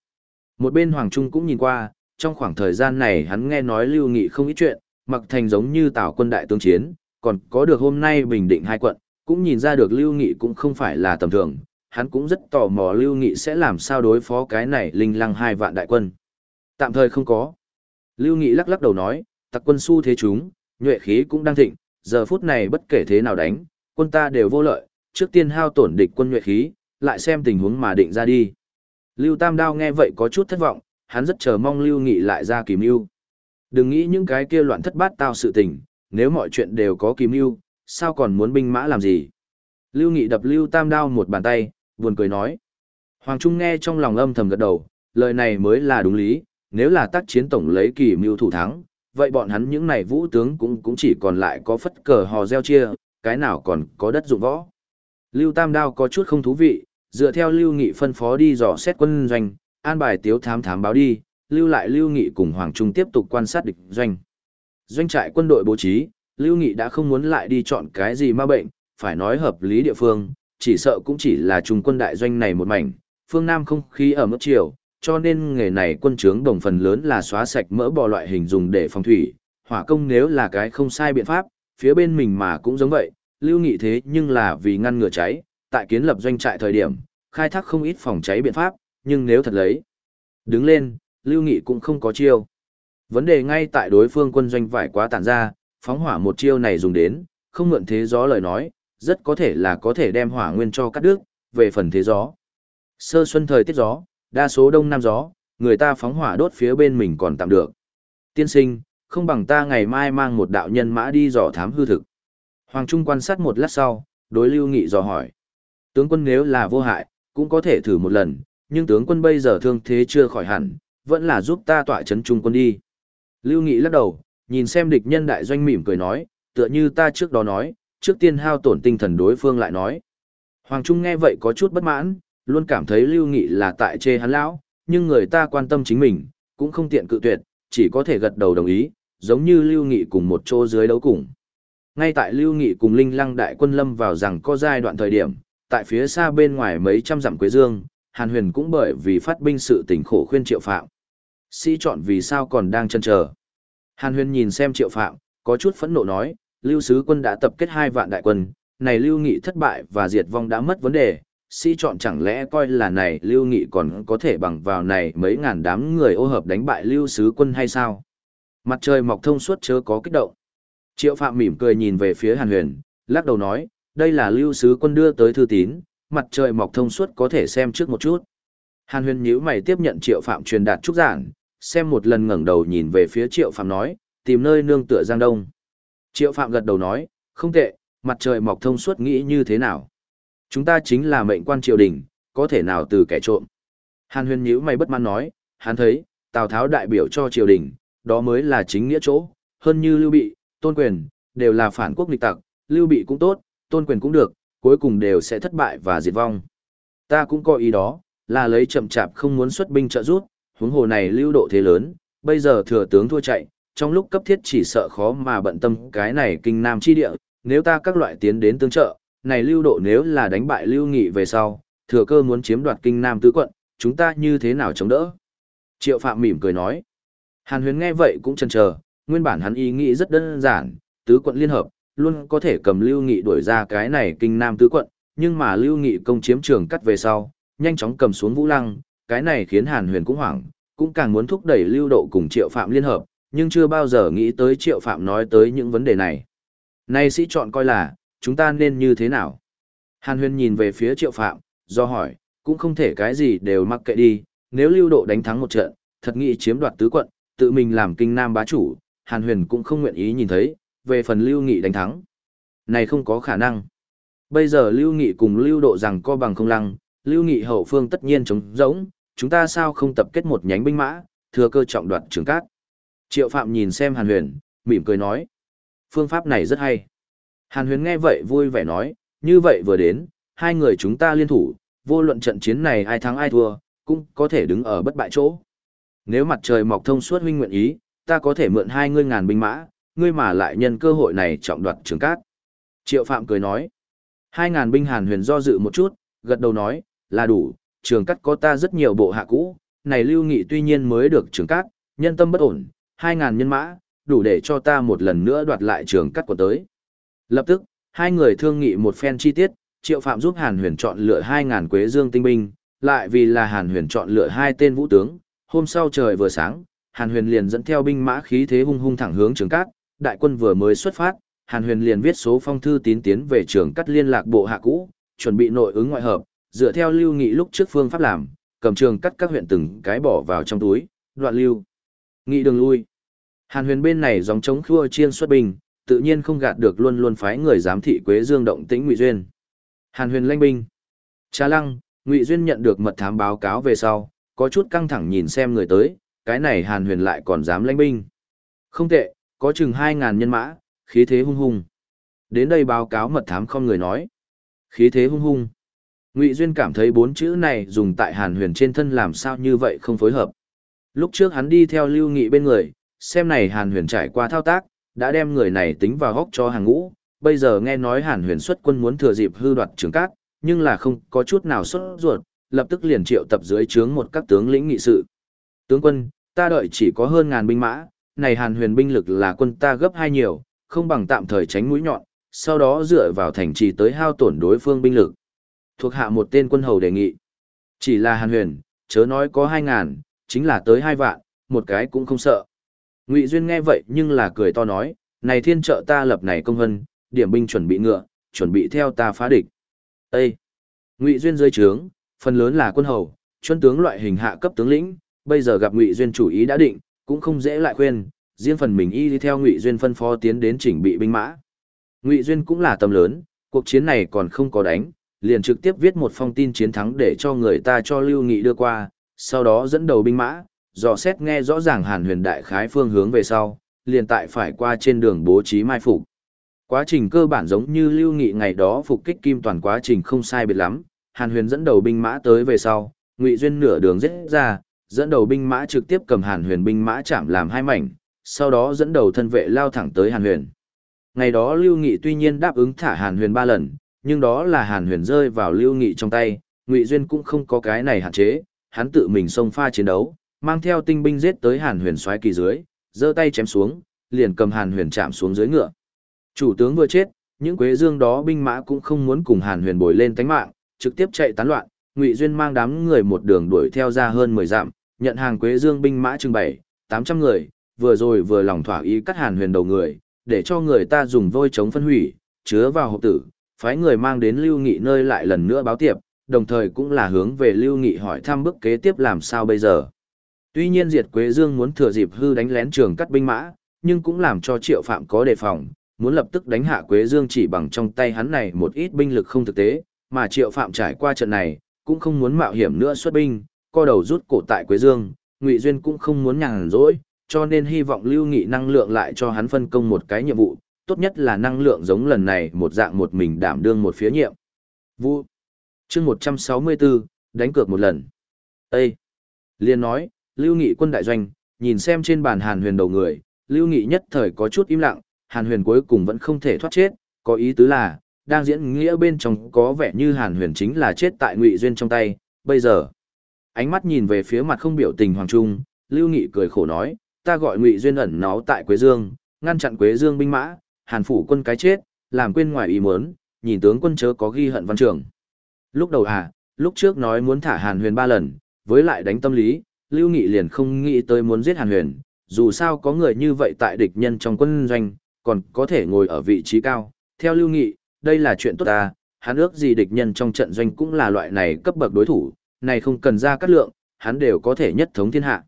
Một bên Hoàng Trung cũng nhìn qua, trong khoảng thời gian này hắn nghe nói Lưu Nghị không ít chuyện, mặc thành giống như tào quân đại tướng chiến, còn có được hôm nay bình định hai quận, cũng nhìn ra được Lưu Nghị cũng không phải là tầm thường, hắn cũng rất tò mò Lưu Nghị sẽ làm sao đối phó cái này linh lăng hai vạn đại quân. Tạm thời không có. Lưu Nghị lắc lắc đầu nói, tặc quân su thế chúng, nhuệ khí cũng đang thịnh, giờ phút này bất kể thế nào đánh, quân ta đều vô lợi, trước tiên hao tổn địch quân nhuệ khí, lại xem tình huống mà định ra đi. Lưu Tam Đao nghe vậy có chút thất vọng, hắn rất chờ mong Lưu Nghị lại ra kìm mưu. Đừng nghĩ những cái kia loạn thất bát tao sự tình, nếu mọi chuyện đều có kìm mưu, sao còn muốn binh mã làm gì? Lưu Nghị đập Lưu Tam Đao một bàn tay, buồn cười nói. Hoàng Trung nghe trong lòng âm thầm gật đầu, lời này mới là đúng lý, nếu là tác chiến tổng lấy kỳ mưu thủ thắng, vậy bọn hắn những này vũ tướng cũng cũng chỉ còn lại có phất cờ hò reo chia, cái nào còn có đất dụng võ. Lưu Tam Đao có chút không thú vị, dựa theo Lưu Nghị phân phó đi dò xét quân doanh, an bài tiếu thám thám báo đi, lưu lại Lưu Nghị cùng Hoàng Trung tiếp tục quan sát địch doanh. Doanh trại quân đội bố trí, Lưu Nghị đã không muốn lại đi chọn cái gì ma bệnh, phải nói hợp lý địa phương, chỉ sợ cũng chỉ là trung quân đại doanh này một mảnh, phương Nam không khí ở mức chiều, cho nên nghề này quân trướng đồng phần lớn là xóa sạch mỡ bò loại hình dùng để phòng thủy, hỏa công nếu là cái không sai biện pháp, phía bên mình mà cũng giống vậy, lưu nghị thế nhưng là vì ngăn ngừa cháy, tại kiến lập doanh trại thời điểm, khai thác không ít phòng cháy biện pháp, nhưng nếu thật lấy, đứng lên, lưu nghị cũng không có chiêu. Vấn đề ngay tại đối phương quân doanh vải quá tản ra, phóng hỏa một chiêu này dùng đến, không mượn thế gió lời nói, rất có thể là có thể đem hỏa nguyên cho cắt đứt, về phần thế gió. Sơ xuân thời tiết gió, đa số đông nam gió, người ta phóng hỏa đốt phía bên mình còn tạm được. Tiên sinh, không bằng ta ngày mai mang một đạo nhân mã đi dò thám hư thực. Hoàng Trung quan sát một lát sau, đối Lưu Nghị dò hỏi. Tướng quân nếu là vô hại, cũng có thể thử một lần, nhưng tướng quân bây giờ thương thế chưa khỏi hẳn, vẫn là giúp ta tọa chấn trung quân đi. Lưu Nghị lắc đầu, nhìn xem địch nhân đại doanh mỉm cười nói, tựa như ta trước đó nói, trước tiên hao tổn tinh thần đối phương lại nói. Hoàng Trung nghe vậy có chút bất mãn, luôn cảm thấy Lưu Nghị là tại chê hắn lão, nhưng người ta quan tâm chính mình, cũng không tiện cự tuyệt, chỉ có thể gật đầu đồng ý, giống như Lưu Nghị cùng một chỗ dưới đấu cùng. Ngay tại Lưu Nghị cùng Linh Lăng đại quân lâm vào rằng có giai đoạn thời điểm, tại phía xa bên ngoài mấy trăm dặm Quế Dương, Hàn Huyền cũng bởi vì phát binh sự tình khổ khuyên Triệu Phạm. Sĩ chọn vì sao còn đang chân chờ. Hàn Huyền nhìn xem Triệu Phạm, có chút phẫn nộ nói, Lưu Sứ quân đã tập kết hai vạn đại quân, này Lưu Nghị thất bại và diệt vong đã mất vấn đề, sĩ chọn chẳng lẽ coi là này Lưu Nghị còn có thể bằng vào này mấy ngàn đám người ô hợp đánh bại Lưu Sứ quân hay sao? Mặt trời mọc thông suốt chớ có kích động. Triệu Phạm mỉm cười nhìn về phía Hàn Huyền, lắc đầu nói, đây là Lưu Sứ quân đưa tới thư tín, mặt trời mọc thông suốt có thể xem trước một chút. Hàn Huyền nhíu mày tiếp nhận Triệu Phạm truyền đạt trúc giảng, xem một lần ngẩng đầu nhìn về phía Triệu Phạm nói, tìm nơi nương tựa Giang Đông. Triệu Phạm gật đầu nói, không tệ, mặt trời mọc thông suốt nghĩ như thế nào. Chúng ta chính là mệnh quan triều đình, có thể nào từ kẻ trộm. Hàn huyền nhữ mày bất mãn nói, hắn thấy, Tào Tháo đại biểu cho triều đình, đó mới là chính nghĩa chỗ, hơn như Lưu Bị, Tôn Quyền, đều là phản quốc nghịch tặc, Lưu Bị cũng tốt, Tôn Quyền cũng được, cuối cùng đều sẽ thất bại và diệt vong. Ta cũng có ý đó, là lấy chậm chạp không muốn xuất binh trợ giúp huống hồ này lưu độ thế lớn, bây giờ thừa tướng thua chạy, trong lúc cấp thiết chỉ sợ khó mà bận tâm cái này kinh nam chi địa, nếu ta các loại tiến đến tương trợ, này lưu độ nếu là đánh bại lưu nghị về sau, thừa cơ muốn chiếm đoạt kinh nam tứ quận, chúng ta như thế nào chống đỡ? Triệu Phạm mỉm cười nói. Hàn huyền nghe vậy cũng chần chờ, nguyên bản hắn ý nghĩ rất đơn giản, tứ quận liên hợp, luôn có thể cầm lưu nghị đuổi ra cái này kinh nam tứ quận, nhưng mà lưu nghị công chiếm trường cắt về sau, nhanh chóng cầm xuống vũ lăng, cái này khiến Hàn huyền cũng hoảng, cũng càng muốn thúc đẩy lưu độ cùng triệu phạm liên hợp, nhưng chưa bao giờ nghĩ tới triệu phạm nói tới những vấn đề này. Nay sĩ chọn coi là, chúng ta nên như thế nào? Hàn huyền nhìn về phía triệu phạm, do hỏi, cũng không thể cái gì đều mặc kệ đi, nếu lưu độ đánh thắng một trận, thật nghĩ chiếm đoạt tứ quận, tự mình làm kinh nam bá chủ, Hàn huyền cũng không nguyện ý nhìn thấy, về phần lưu nghị đánh thắng. Này không có khả năng. Bây giờ lưu nghị cùng lưu độ rằng co bằng không lăng, lưu nghị hậu phương tất nhiên chống rỗng, chúng ta sao không tập kết một nhánh binh mã, thừa cơ trọng đoạt trường cát. Triệu Phạm nhìn xem Hàn Huyền, mỉm cười nói. Phương pháp này rất hay. Hàn Huyền nghe vậy vui vẻ nói, như vậy vừa đến, hai người chúng ta liên thủ, vô luận trận chiến này ai thắng ai thua, cũng có thể đứng ở bất bại chỗ. Nếu mặt trời mọc thông suốt huynh nguyện ý, ta có thể mượn hai ngươi ngàn binh mã, ngươi mà lại nhân cơ hội này trọng đoạt trường cát. Triệu Phạm cười nói, hai ngàn binh Hàn Huyền do dự một chút, gật đầu nói, là đủ, trường cát có ta rất nhiều bộ hạ cũ, này lưu nghị tuy nhiên mới được trường cát, nhân tâm bất ổn, hai ngàn nhân mã, đủ để cho ta một lần nữa đoạt lại trường cắt của tới. Lập tức, hai người thương nghị một phen chi tiết, Triệu Phạm giúp Hàn Huyền chọn lựa hai ngàn quế dương tinh binh, lại vì là Hàn Huyền chọn lựa hai tên vũ tướng, hôm sau trời vừa sáng, Hàn Huyền liền dẫn theo binh mã khí thế hung hung thẳng hướng trường cát, đại quân vừa mới xuất phát, Hàn Huyền liền viết số phong thư tín tiến về trường cắt liên lạc bộ hạ cũ, chuẩn bị nội ứng ngoại hợp, dựa theo lưu nghị lúc trước phương pháp làm, cầm trường cắt các huyện từng cái bỏ vào trong túi, đoạn lưu. Nghị đường lui. Hàn huyền bên này dòng chống khua chiên xuất binh, tự nhiên không gạt được luôn luôn phái người giám thị Quế Dương động tĩnh Ngụy Duyên. Hàn huyền lanh binh. Trà lăng, Ngụy Duyên nhận được mật thám báo cáo về sau, có chút căng thẳng nhìn xem người tới, cái này Hàn huyền lại còn dám lãnh binh. Không tệ, có chừng 2.000 nhân mã, khí thế hung hung. Đến đây báo cáo mật thám không người nói. Khí thế hung hung. Ngụy Duyên cảm thấy bốn chữ này dùng tại Hàn huyền trên thân làm sao như vậy không phối hợp. Lúc trước hắn đi theo Lưu Nghị bên người, xem này Hàn Huyền trải qua thao tác, đã đem người này tính vào góc cho hàng ngũ, bây giờ nghe nói Hàn Huyền xuất quân muốn thừa dịp hư đoạt trường cát, nhưng là không có chút nào xuất ruột, lập tức liền triệu tập dưới trướng một các tướng lĩnh nghị sự. Tướng quân, ta đợi chỉ có hơn ngàn binh mã, này Hàn Huyền binh lực là quân ta gấp hai nhiều, không bằng tạm thời tránh mũi nhọn, sau đó dựa vào thành trì tới hao tổn đối phương binh lực. Thuộc hạ một tên quân hầu đề nghị. Chỉ là Hàn Huyền, chớ nói có hai ngàn, chính là tới hai vạn, một cái cũng không sợ. Ngụy Duyên nghe vậy nhưng là cười to nói, này thiên trợ ta lập này công hân, điểm binh chuẩn bị ngựa, chuẩn bị theo ta phá địch. Ê! Ngụy Duyên dưới trướng, phần lớn là quân hầu, chuẩn tướng loại hình hạ cấp tướng lĩnh, bây giờ gặp Ngụy Duyên chủ ý đã định, cũng không dễ lại khuyên, riêng phần mình y đi theo Ngụy Duyên phân phó tiến đến chỉnh bị binh mã. Ngụy Duyên cũng là tầm lớn, cuộc chiến này còn không có đánh, liền trực tiếp viết một phong tin chiến thắng để cho người ta cho Lưu Nghị đưa qua, sau đó dẫn đầu binh mã, dò xét nghe rõ ràng Hàn Huyền đại khái phương hướng về sau, liền tại phải qua trên đường bố trí mai phục. Quá trình cơ bản giống như Lưu Nghị ngày đó phục kích Kim Toàn quá trình không sai biệt lắm, Hàn Huyền dẫn đầu binh mã tới về sau, Ngụy Duyên nửa đường giết ra, dẫn đầu binh mã trực tiếp cầm Hàn Huyền binh mã chạm làm hai mảnh, sau đó dẫn đầu thân vệ lao thẳng tới Hàn Huyền. Ngày đó Lưu Nghị tuy nhiên đáp ứng thả Hàn Huyền ba lần, nhưng đó là Hàn Huyền rơi vào Lưu Nghị trong tay, Ngụy Duyên cũng không có cái này hạn chế, hắn tự mình xông pha chiến đấu, mang theo tinh binh giết tới Hàn Huyền xoáy kỳ dưới, giơ tay chém xuống, liền cầm Hàn Huyền chạm xuống dưới ngựa. Chủ tướng vừa chết, những quế dương đó binh mã cũng không muốn cùng Hàn Huyền bồi lên tánh mạng, trực tiếp chạy tán loạn, Ngụy Duyên mang đám người một đường đuổi theo ra hơn 10 dặm, nhận hàng quế dương binh mã trưng bày, tám trăm người, vừa rồi vừa lòng thỏa ý cắt Hàn Huyền đầu người, để cho người ta dùng vôi chống phân hủy, chứa vào hộp tử, phái người mang đến Lưu Nghị nơi lại lần nữa báo tiệp, đồng thời cũng là hướng về Lưu Nghị hỏi thăm bước kế tiếp làm sao bây giờ. Tuy nhiên Diệt Quế Dương muốn thừa dịp hư đánh lén trường cắt binh mã, nhưng cũng làm cho Triệu Phạm có đề phòng, muốn lập tức đánh hạ Quế Dương chỉ bằng trong tay hắn này một ít binh lực không thực tế, mà Triệu Phạm trải qua trận này, cũng không muốn mạo hiểm nữa xuất binh, co đầu rút cổ tại Quế Dương, Ngụy Duyên cũng không muốn nhàn rỗi, cho nên hy vọng Lưu Nghị năng lượng lại cho hắn phân công một cái nhiệm vụ, tốt nhất là năng lượng giống lần này một dạng một mình đảm đương một phía nhiệm. vu chương 164, đánh cược một lần. Ê! Liên nói, Lưu Nghị quân đại doanh, nhìn xem trên bàn Hàn Huyền đầu người, Lưu Nghị nhất thời có chút im lặng, Hàn Huyền cuối cùng vẫn không thể thoát chết, có ý tứ là, đang diễn nghĩa bên trong có vẻ như Hàn Huyền chính là chết tại Ngụy Duyên trong tay, bây giờ. Ánh mắt nhìn về phía mặt không biểu tình Hoàng Trung, Lưu Nghị cười khổ nói, ta gọi Ngụy Duyên ẩn náu tại Quế Dương, ngăn chặn Quế Dương binh mã, Hàn phủ quân cái chết, làm quên ngoài ý muốn, nhìn tướng quân chớ có ghi hận văn trường. Lúc đầu à, lúc trước nói muốn thả Hàn Huyền ba lần, với lại đánh tâm lý, Lưu Nghị liền không nghĩ tới muốn giết Hàn Huyền, dù sao có người như vậy tại địch nhân trong quân doanh, còn có thể ngồi ở vị trí cao. Theo Lưu Nghị, đây là chuyện tốt ta, hắn ước gì địch nhân trong trận doanh cũng là loại này cấp bậc đối thủ, này không cần ra cắt lượng, hắn đều có thể nhất thống thiên hạ.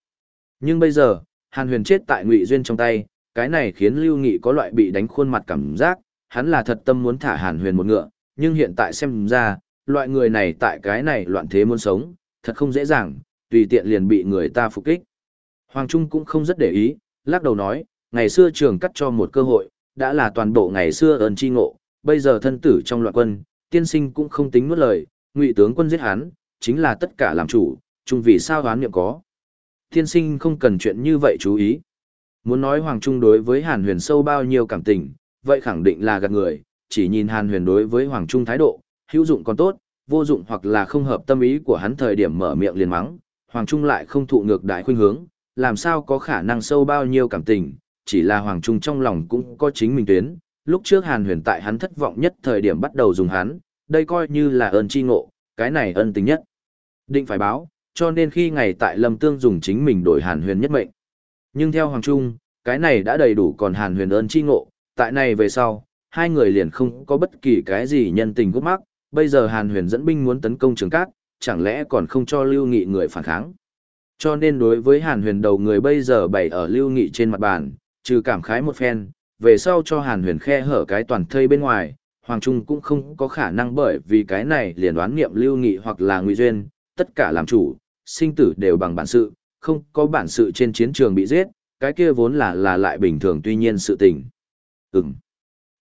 Nhưng bây giờ, Hàn Huyền chết tại Ngụy Duyên trong tay, cái này khiến Lưu Nghị có loại bị đánh khuôn mặt cảm giác, hắn là thật tâm muốn thả Hàn Huyền một ngựa, nhưng hiện tại xem ra, loại người này tại cái này loạn thế muốn sống, thật không dễ dàng, tùy tiện liền bị người ta phục kích. Hoàng Trung cũng không rất để ý, lắc đầu nói, ngày xưa trường cắt cho một cơ hội, đã là toàn bộ ngày xưa ơn chi ngộ, bây giờ thân tử trong loạn quân, tiên sinh cũng không tính nuốt lời, ngụy tướng quân giết hắn, chính là tất cả làm chủ, chung vì sao đoán niệm có. Tiên sinh không cần chuyện như vậy chú ý. Muốn nói Hoàng Trung đối với Hàn Huyền sâu bao nhiêu cảm tình, vậy khẳng định là gạt người, chỉ nhìn Hàn Huyền đối với Hoàng Trung thái độ, hữu dụng còn tốt, vô dụng hoặc là không hợp tâm ý của hắn thời điểm mở miệng liền mắng, Hoàng Trung lại không thụ ngược đại khuynh hướng, làm sao có khả năng sâu bao nhiêu cảm tình, chỉ là Hoàng Trung trong lòng cũng có chính mình tuyến, lúc trước Hàn Huyền tại hắn thất vọng nhất thời điểm bắt đầu dùng hắn, đây coi như là ơn chi ngộ, cái này ân tình nhất. Định phải báo, cho nên khi ngày tại Lâm Tương dùng chính mình đổi Hàn Huyền nhất mệnh. Nhưng theo Hoàng Trung, cái này đã đầy đủ còn Hàn Huyền ơn chi ngộ, tại này về sau, hai người liền không có bất kỳ cái gì nhân tình gốc mắc, bây giờ Hàn Huyền dẫn binh muốn tấn công Trường Cát, chẳng lẽ còn không cho Lưu Nghị người phản kháng. Cho nên đối với Hàn Huyền đầu người bây giờ bày ở Lưu Nghị trên mặt bàn, trừ cảm khái một phen, về sau cho Hàn Huyền khe hở cái toàn thây bên ngoài, Hoàng Trung cũng không có khả năng bởi vì cái này liền đoán nghiệm Lưu Nghị hoặc là Ngụy Duyên, tất cả làm chủ, sinh tử đều bằng bản sự, không có bản sự trên chiến trường bị giết, cái kia vốn là là lại bình thường tuy nhiên sự tình. Ừm.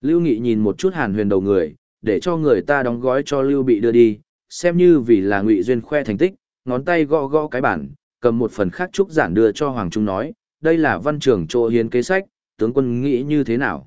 Lưu Nghị nhìn một chút Hàn Huyền đầu người, để cho người ta đóng gói cho Lưu bị đưa đi, xem như vì là Ngụy Duyên khoe thành tích, ngón tay gõ gõ cái bản, cầm một phần khác trúc giản đưa cho Hoàng Trung nói, đây là văn trưởng chỗ hiến kế sách, tướng quân nghĩ như thế nào.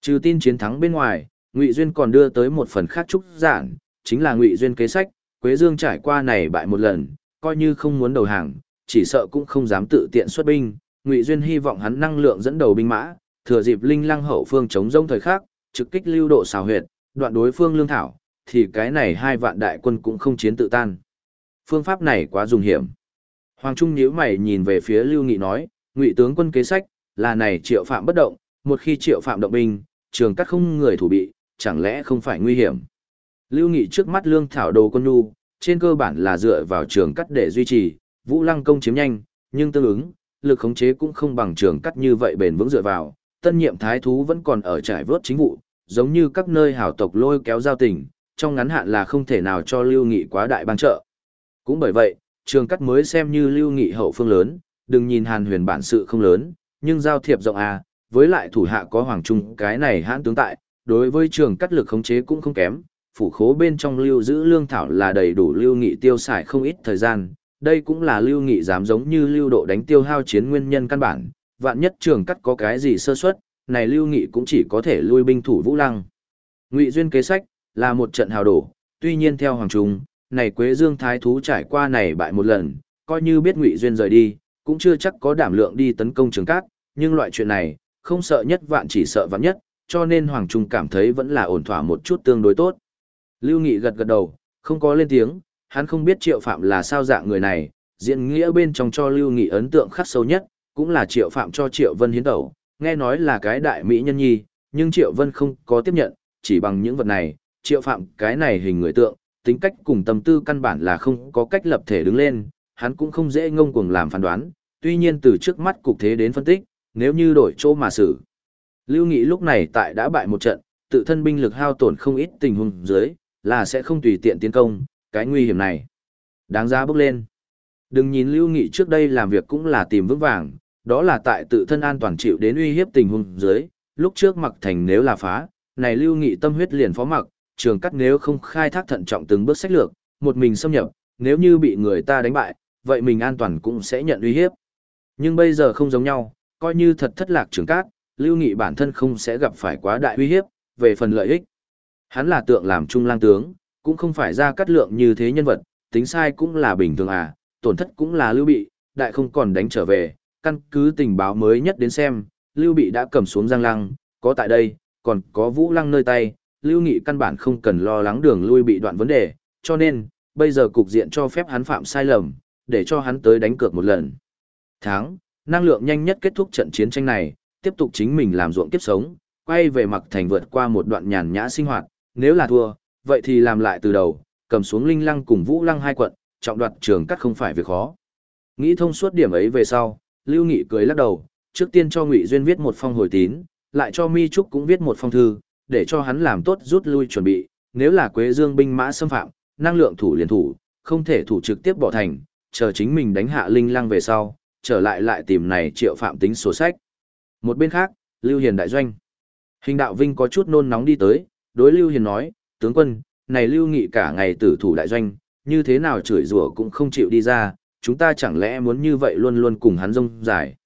Trừ tin chiến thắng bên ngoài, Ngụy Duyên còn đưa tới một phần khác trúc giản, chính là Ngụy Duyên kế sách, Quế Dương trải qua này bại một lần, coi như không muốn đầu hàng, chỉ sợ cũng không dám tự tiện xuất binh, Ngụy Duyên hy vọng hắn năng lượng dẫn đầu binh mã, thừa dịp linh lăng hậu phương chống rông thời khắc, trực kích lưu độ xào huyệt, đoạn đối phương lương thảo, thì cái này hai vạn đại quân cũng không chiến tự tan. Phương pháp này quá dùng hiểm. Hoàng Trung nhíu mày nhìn về phía Lưu Nghị nói, Ngụy tướng quân kế sách, là này triệu phạm bất động, một khi triệu phạm động binh, trường cắt không người thủ bị, chẳng lẽ không phải nguy hiểm. Lưu Nghị trước mắt lương thảo đồ quân nhu, trên cơ bản là dựa vào trường cắt để duy trì, vũ lăng công chiếm nhanh, nhưng tương ứng, lực khống chế cũng không bằng trường cắt như vậy bền vững dựa vào, tân nhiệm thái thú vẫn còn ở trải vớt chính vụ, giống như các nơi hảo tộc lôi kéo giao tình, trong ngắn hạn là không thể nào cho Lưu Nghị quá đại bang trợ. Cũng bởi vậy, trường cắt mới xem như Lưu Nghị hậu phương lớn, đừng nhìn Hàn Huyền bản sự không lớn, nhưng giao thiệp rộng à, với lại thủ hạ có Hoàng Trung cái này hãn tướng tại, đối với trường cắt lực khống chế cũng không kém, phủ khố bên trong lưu giữ lương thảo là đầy đủ Lưu Nghị tiêu xài không ít thời gian, đây cũng là Lưu Nghị dám giống như Lưu Độ đánh tiêu hao chiến nguyên nhân căn bản, vạn nhất trường cắt có cái gì sơ suất, này Lưu Nghị cũng chỉ có thể lui binh thủ Vũ Lăng. Ngụy duyên kế sách là một trận hào đổ, tuy nhiên theo hoàng trung, này Quế Dương thái thú trải qua này bại một lần, coi như biết Ngụy duyên rời đi, cũng chưa chắc có đảm lượng đi tấn công trường cát, nhưng loại chuyện này, không sợ nhất vạn chỉ sợ vạn nhất, cho nên hoàng trung cảm thấy vẫn là ổn thỏa một chút tương đối tốt. Lưu Nghị gật gật đầu, không có lên tiếng, hắn không biết Triệu Phạm là sao dạng người này, diễn nghĩa bên trong cho Lưu Nghị ấn tượng khắc sâu nhất, cũng là Triệu Phạm cho Triệu Vân hiến tẩu, nghe nói là cái đại mỹ nhân nhi, nhưng Triệu Vân không có tiếp nhận, chỉ bằng những vật này, Triệu Phạm cái này hình người tượng, tính cách cùng tâm tư căn bản là không có cách lập thể đứng lên, hắn cũng không dễ ngông cuồng làm phán đoán, tuy nhiên từ trước mắt cục thế đến phân tích, nếu như đổi chỗ mà xử. Lưu Nghị lúc này tại đã bại một trận, tự thân binh lực hao tổn không ít tình huống dưới, là sẽ không tùy tiện tiến công, cái nguy hiểm này. Đáng giá bước lên. Đừng nhìn Lưu Nghị trước đây làm việc cũng là tìm vững vàng, đó là tại tự thân an toàn chịu đến uy hiếp tình huống dưới, lúc trước mặc thành nếu là phá, này Lưu Nghị tâm huyết liền phó mặc, trường cắt nếu không khai thác thận trọng từng bước sách lược, một mình xâm nhập, nếu như bị người ta đánh bại, vậy mình an toàn cũng sẽ nhận uy hiếp. Nhưng bây giờ không giống nhau, coi như thật thất lạc trường cát, Lưu Nghị bản thân không sẽ gặp phải quá đại uy hiếp, về phần lợi ích. Hắn là tượng làm trung lang tướng, cũng không phải ra cắt lượng như thế nhân vật, tính sai cũng là bình thường à, tổn thất cũng là lưu bị, đại không còn đánh trở về, căn cứ tình báo mới nhất đến xem, lưu bị đã cầm xuống giang lăng, có tại đây, còn có vũ lăng nơi tay, lưu nghị căn bản không cần lo lắng đường lui bị đoạn vấn đề, cho nên, bây giờ cục diện cho phép hắn phạm sai lầm, để cho hắn tới đánh cược một lần. Tháng, năng lượng nhanh nhất kết thúc trận chiến tranh này, tiếp tục chính mình làm ruộng kiếp sống, quay về mặc thành vượt qua một đoạn nhàn nhã sinh hoạt, nếu là thua, vậy thì làm lại từ đầu, cầm xuống linh lăng cùng vũ lăng hai quận, trọng đoạt trường cắt không phải việc khó. Nghĩ thông suốt điểm ấy về sau, Lưu Nghị cười lắc đầu, trước tiên cho Ngụy Duyên viết một phong hồi tín, lại cho Mi Trúc cũng viết một phong thư, để cho hắn làm tốt rút lui chuẩn bị, nếu là Quế Dương binh mã xâm phạm, năng lượng thủ liền thủ, không thể thủ trực tiếp bỏ thành, chờ chính mình đánh hạ linh lăng về sau, trở lại lại tìm này triệu phạm tính sổ sách. Một bên khác, Lưu Hiền đại doanh. Hình đạo Vinh có chút nôn nóng đi tới, đối Lưu Hiền nói, tướng quân, này Lưu Nghị cả ngày tử thủ đại doanh, như thế nào chửi rủa cũng không chịu đi ra, chúng ta chẳng lẽ muốn như vậy luôn luôn cùng hắn rông dài.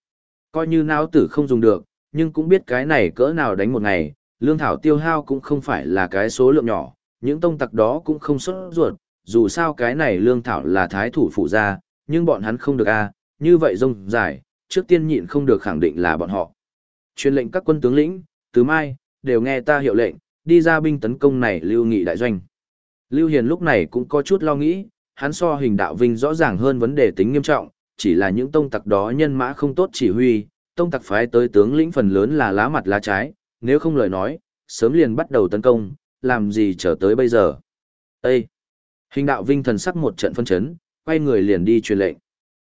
Coi như não tử không dùng được, nhưng cũng biết cái này cỡ nào đánh một ngày, lương thảo tiêu hao cũng không phải là cái số lượng nhỏ, những tông tặc đó cũng không xuất ruột, dù sao cái này lương thảo là thái thủ phụ gia, nhưng bọn hắn không được a, như vậy rông dài, trước tiên nhịn không được khẳng định là bọn họ. Truyền lệnh các quân tướng lĩnh, từ mai, đều nghe ta hiệu lệnh, đi ra binh tấn công này lưu nghị đại doanh. Lưu Hiền lúc này cũng có chút lo nghĩ, hắn so hình đạo vinh rõ ràng hơn vấn đề tính nghiêm trọng, chỉ là những tông tặc đó nhân mã không tốt chỉ huy, tông tặc phái tới tướng lĩnh phần lớn là lá mặt lá trái, nếu không lời nói, sớm liền bắt đầu tấn công, làm gì chờ tới bây giờ. Ê! Hình đạo vinh thần sắc một trận phân chấn, quay người liền đi truyền lệnh.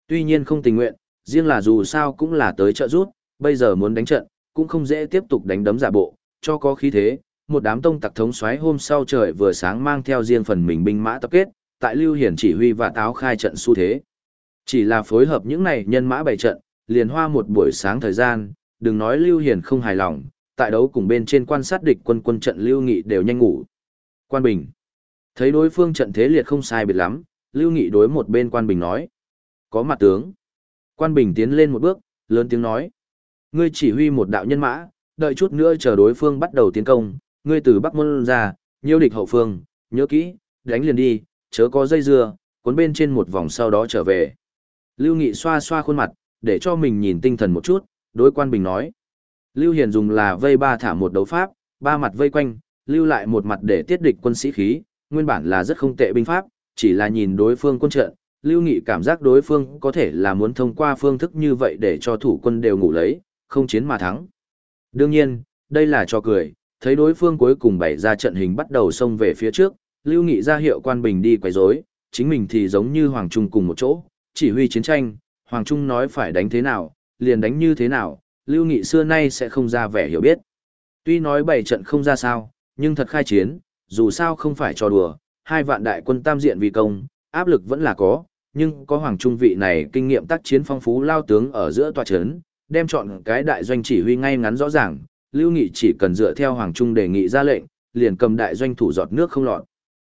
Tuy nhiên không tình nguyện, riêng là dù sao cũng là tới trợ rút, bây giờ muốn đánh trận, cũng không dễ tiếp tục đánh đấm giả bộ, cho có khí thế, một đám tông tặc thống xoáy hôm sau trời vừa sáng mang theo riêng phần mình binh mã tập kết, tại Lưu Hiển chỉ huy và táo khai trận xu thế. Chỉ là phối hợp những này nhân mã bày trận, liền hoa một buổi sáng thời gian, đừng nói Lưu Hiển không hài lòng, tại đấu cùng bên trên quan sát địch quân quân trận Lưu Nghị đều nhanh ngủ. Quan Bình. Thấy đối phương trận thế liệt không sai biệt lắm, Lưu Nghị đối một bên Quan Bình nói. Có mặt tướng. Quan Bình tiến lên một bước, lớn tiếng nói. Ngươi chỉ huy một đạo nhân mã, đợi chút nữa chờ đối phương bắt đầu tiến công, ngươi từ Bắc Môn ra, nhiêu địch hậu phương, nhớ kỹ, đánh liền đi, chớ có dây dưa, cuốn bên trên một vòng sau đó trở về. Lưu Nghị xoa xoa khuôn mặt, để cho mình nhìn tinh thần một chút, đối quan bình nói. Lưu Hiền dùng là vây ba thả một đấu pháp, ba mặt vây quanh, lưu lại một mặt để tiết địch quân sĩ khí, nguyên bản là rất không tệ binh pháp, chỉ là nhìn đối phương quân trận, Lưu Nghị cảm giác đối phương có thể là muốn thông qua phương thức như vậy để cho thủ quân đều ngủ lấy, không chiến mà thắng. Đương nhiên, đây là cho cười, thấy đối phương cuối cùng bày ra trận hình bắt đầu xông về phía trước, Lưu Nghị ra hiệu quan bình đi quấy rối, chính mình thì giống như Hoàng Trung cùng một chỗ, chỉ huy chiến tranh, Hoàng Trung nói phải đánh thế nào, liền đánh như thế nào, Lưu Nghị xưa nay sẽ không ra vẻ hiểu biết. Tuy nói bảy trận không ra sao, nhưng thật khai chiến, dù sao không phải cho đùa, hai vạn đại quân tam diện vì công, áp lực vẫn là có, nhưng có Hoàng Trung vị này kinh nghiệm tác chiến phong phú lao tướng ở giữa tòa chấn, đem chọn cái đại doanh chỉ huy ngay ngắn rõ ràng, Lưu Nghị chỉ cần dựa theo Hoàng Trung đề nghị ra lệnh, liền cầm đại doanh thủ giọt nước không lọt.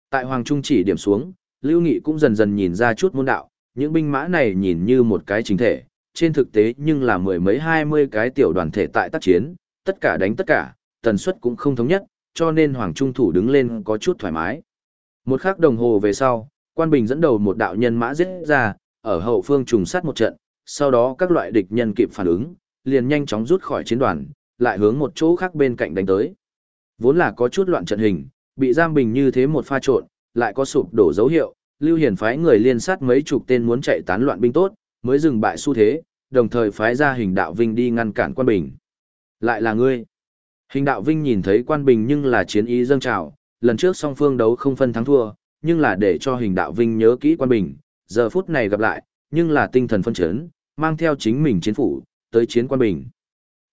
Tại Hoàng Trung chỉ điểm xuống, Lưu Nghị cũng dần dần nhìn ra chút môn đạo, những binh mã này nhìn như một cái chính thể, trên thực tế nhưng là mười mấy hai mươi cái tiểu đoàn thể tại tác chiến, tất cả đánh tất cả, tần suất cũng không thống nhất, cho nên Hoàng Trung thủ đứng lên có chút thoải mái. Một khắc đồng hồ về sau, quan bình dẫn đầu một đạo nhân mã giết ra, ở hậu phương trùng sát một trận, sau đó các loại địch nhân kịp phản ứng, liền nhanh chóng rút khỏi chiến đoàn, lại hướng một chỗ khác bên cạnh đánh tới. Vốn là có chút loạn trận hình, bị giam bình như thế một pha trộn, lại có sụp đổ dấu hiệu, Lưu Hiền phái người liên sát mấy chục tên muốn chạy tán loạn binh tốt, mới dừng bại xu thế, đồng thời phái ra hình đạo vinh đi ngăn cản quan bình. Lại là ngươi. Hình đạo vinh nhìn thấy quan bình nhưng là chiến ý dâng trào, lần trước song phương đấu không phân thắng thua, nhưng là để cho hình đạo vinh nhớ kỹ quan bình, giờ phút này gặp lại, nhưng là tinh thần phân chấn, mang theo chính mình chiến phủ, tới chiến quan bình.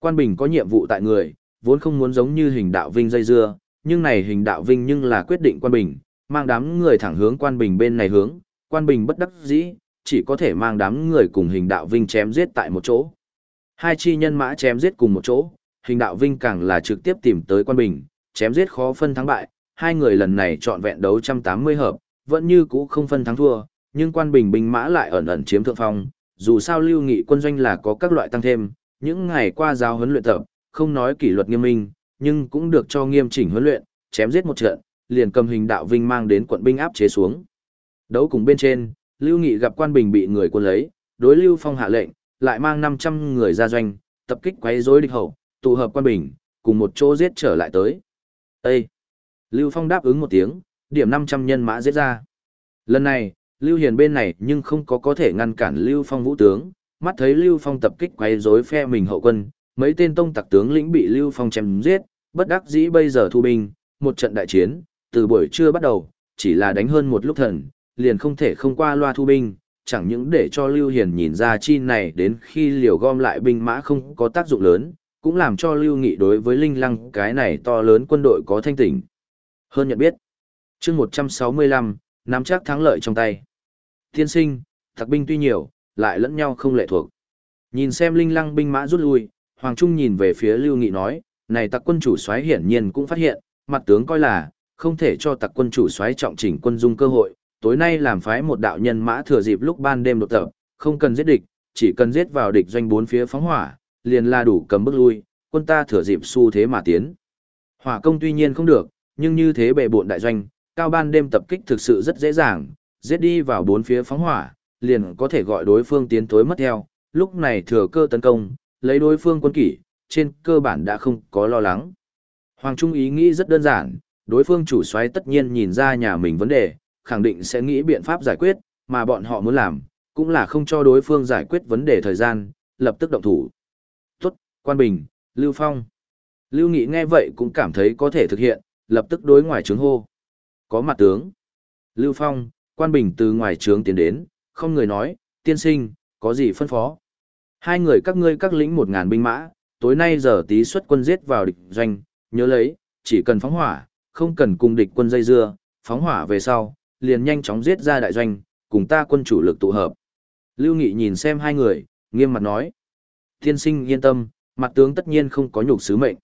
Quan bình có nhiệm vụ tại người, vốn không muốn giống như hình đạo vinh dây dưa, nhưng này hình đạo vinh nhưng là quyết định quan bình, mang đám người thẳng hướng quan bình bên này hướng, quan bình bất đắc dĩ, chỉ có thể mang đám người cùng hình đạo vinh chém giết tại một chỗ. Hai chi nhân mã chém giết cùng một chỗ, hình đạo vinh càng là trực tiếp tìm tới quan bình, chém giết khó phân thắng bại, hai người lần này chọn vẹn đấu 180 hợp, vẫn như cũ không phân thắng thua, nhưng quan bình binh mã lại ẩn ẩn chiếm thượng phong, dù sao lưu nghị quân doanh là có các loại tăng thêm, những ngày qua giáo huấn luyện tập, không nói kỷ luật nghiêm minh, nhưng cũng được cho nghiêm chỉnh huấn luyện, chém giết một trận, liền cầm hình đạo vinh mang đến quận binh áp chế xuống. Đấu cùng bên trên, Lưu Nghị gặp quan bình bị người quân lấy, đối Lưu Phong hạ lệnh, lại mang 500 người ra doanh, tập kích quấy rối địch hậu, tụ hợp quan bình, cùng một chỗ giết trở lại tới. Ê! Lưu Phong đáp ứng một tiếng, điểm 500 nhân mã giết ra. Lần này, Lưu Hiền bên này nhưng không có có thể ngăn cản Lưu Phong vũ tướng, mắt thấy Lưu Phong tập kích quấy rối phe mình hậu quân, mấy tên tông tặc tướng lĩnh bị Lưu Phong chém giết, bất đắc dĩ bây giờ thu binh, một trận đại chiến, từ buổi trưa bắt đầu, chỉ là đánh hơn một lúc thần, liền không thể không qua loa thu binh, chẳng những để cho Lưu Hiền nhìn ra chi này đến khi liều gom lại binh mã không có tác dụng lớn, cũng làm cho Lưu Nghị đối với Linh Lăng cái này to lớn quân đội có thanh tỉnh. Hơn nhận biết, chương 165, nắm chắc thắng lợi trong tay. Tiên sinh, thạc binh tuy nhiều, lại lẫn nhau không lệ thuộc. Nhìn xem Linh Lăng binh mã rút lui, Hoàng Trung nhìn về phía Lưu Nghị nói, này tặc quân chủ soái hiển nhiên cũng phát hiện, mặt tướng coi là, không thể cho tặc quân chủ soái trọng chỉnh quân dung cơ hội, tối nay làm phái một đạo nhân mã thừa dịp lúc ban đêm đột tập, không cần giết địch, chỉ cần giết vào địch doanh bốn phía phóng hỏa, liền là đủ cầm bước lui, quân ta thừa dịp xu thế mà tiến. Hỏa công tuy nhiên không được, nhưng như thế bệ bộn đại doanh, cao ban đêm tập kích thực sự rất dễ dàng, giết đi vào bốn phía phóng hỏa, liền có thể gọi đối phương tiến tối mất theo, lúc này thừa cơ tấn công, lấy đối phương quân kỷ, trên cơ bản đã không có lo lắng. Hoàng Trung ý nghĩ rất đơn giản, đối phương chủ soái tất nhiên nhìn ra nhà mình vấn đề, khẳng định sẽ nghĩ biện pháp giải quyết, mà bọn họ muốn làm, cũng là không cho đối phương giải quyết vấn đề thời gian, lập tức động thủ. Tốt, Quan Bình, Lưu Phong. Lưu Nghị nghe vậy cũng cảm thấy có thể thực hiện, lập tức đối ngoài trướng hô. Có mặt tướng. Lưu Phong, Quan Bình từ ngoài trướng tiến đến, không người nói, tiên sinh, có gì phân phó. Hai người các ngươi các lĩnh một ngàn binh mã, tối nay giờ tí xuất quân giết vào địch doanh, nhớ lấy, chỉ cần phóng hỏa, không cần cùng địch quân dây dưa, phóng hỏa về sau, liền nhanh chóng giết ra đại doanh, cùng ta quân chủ lực tụ hợp. Lưu Nghị nhìn xem hai người, nghiêm mặt nói. Tiên sinh yên tâm, mặt tướng tất nhiên không có nhục sứ mệnh.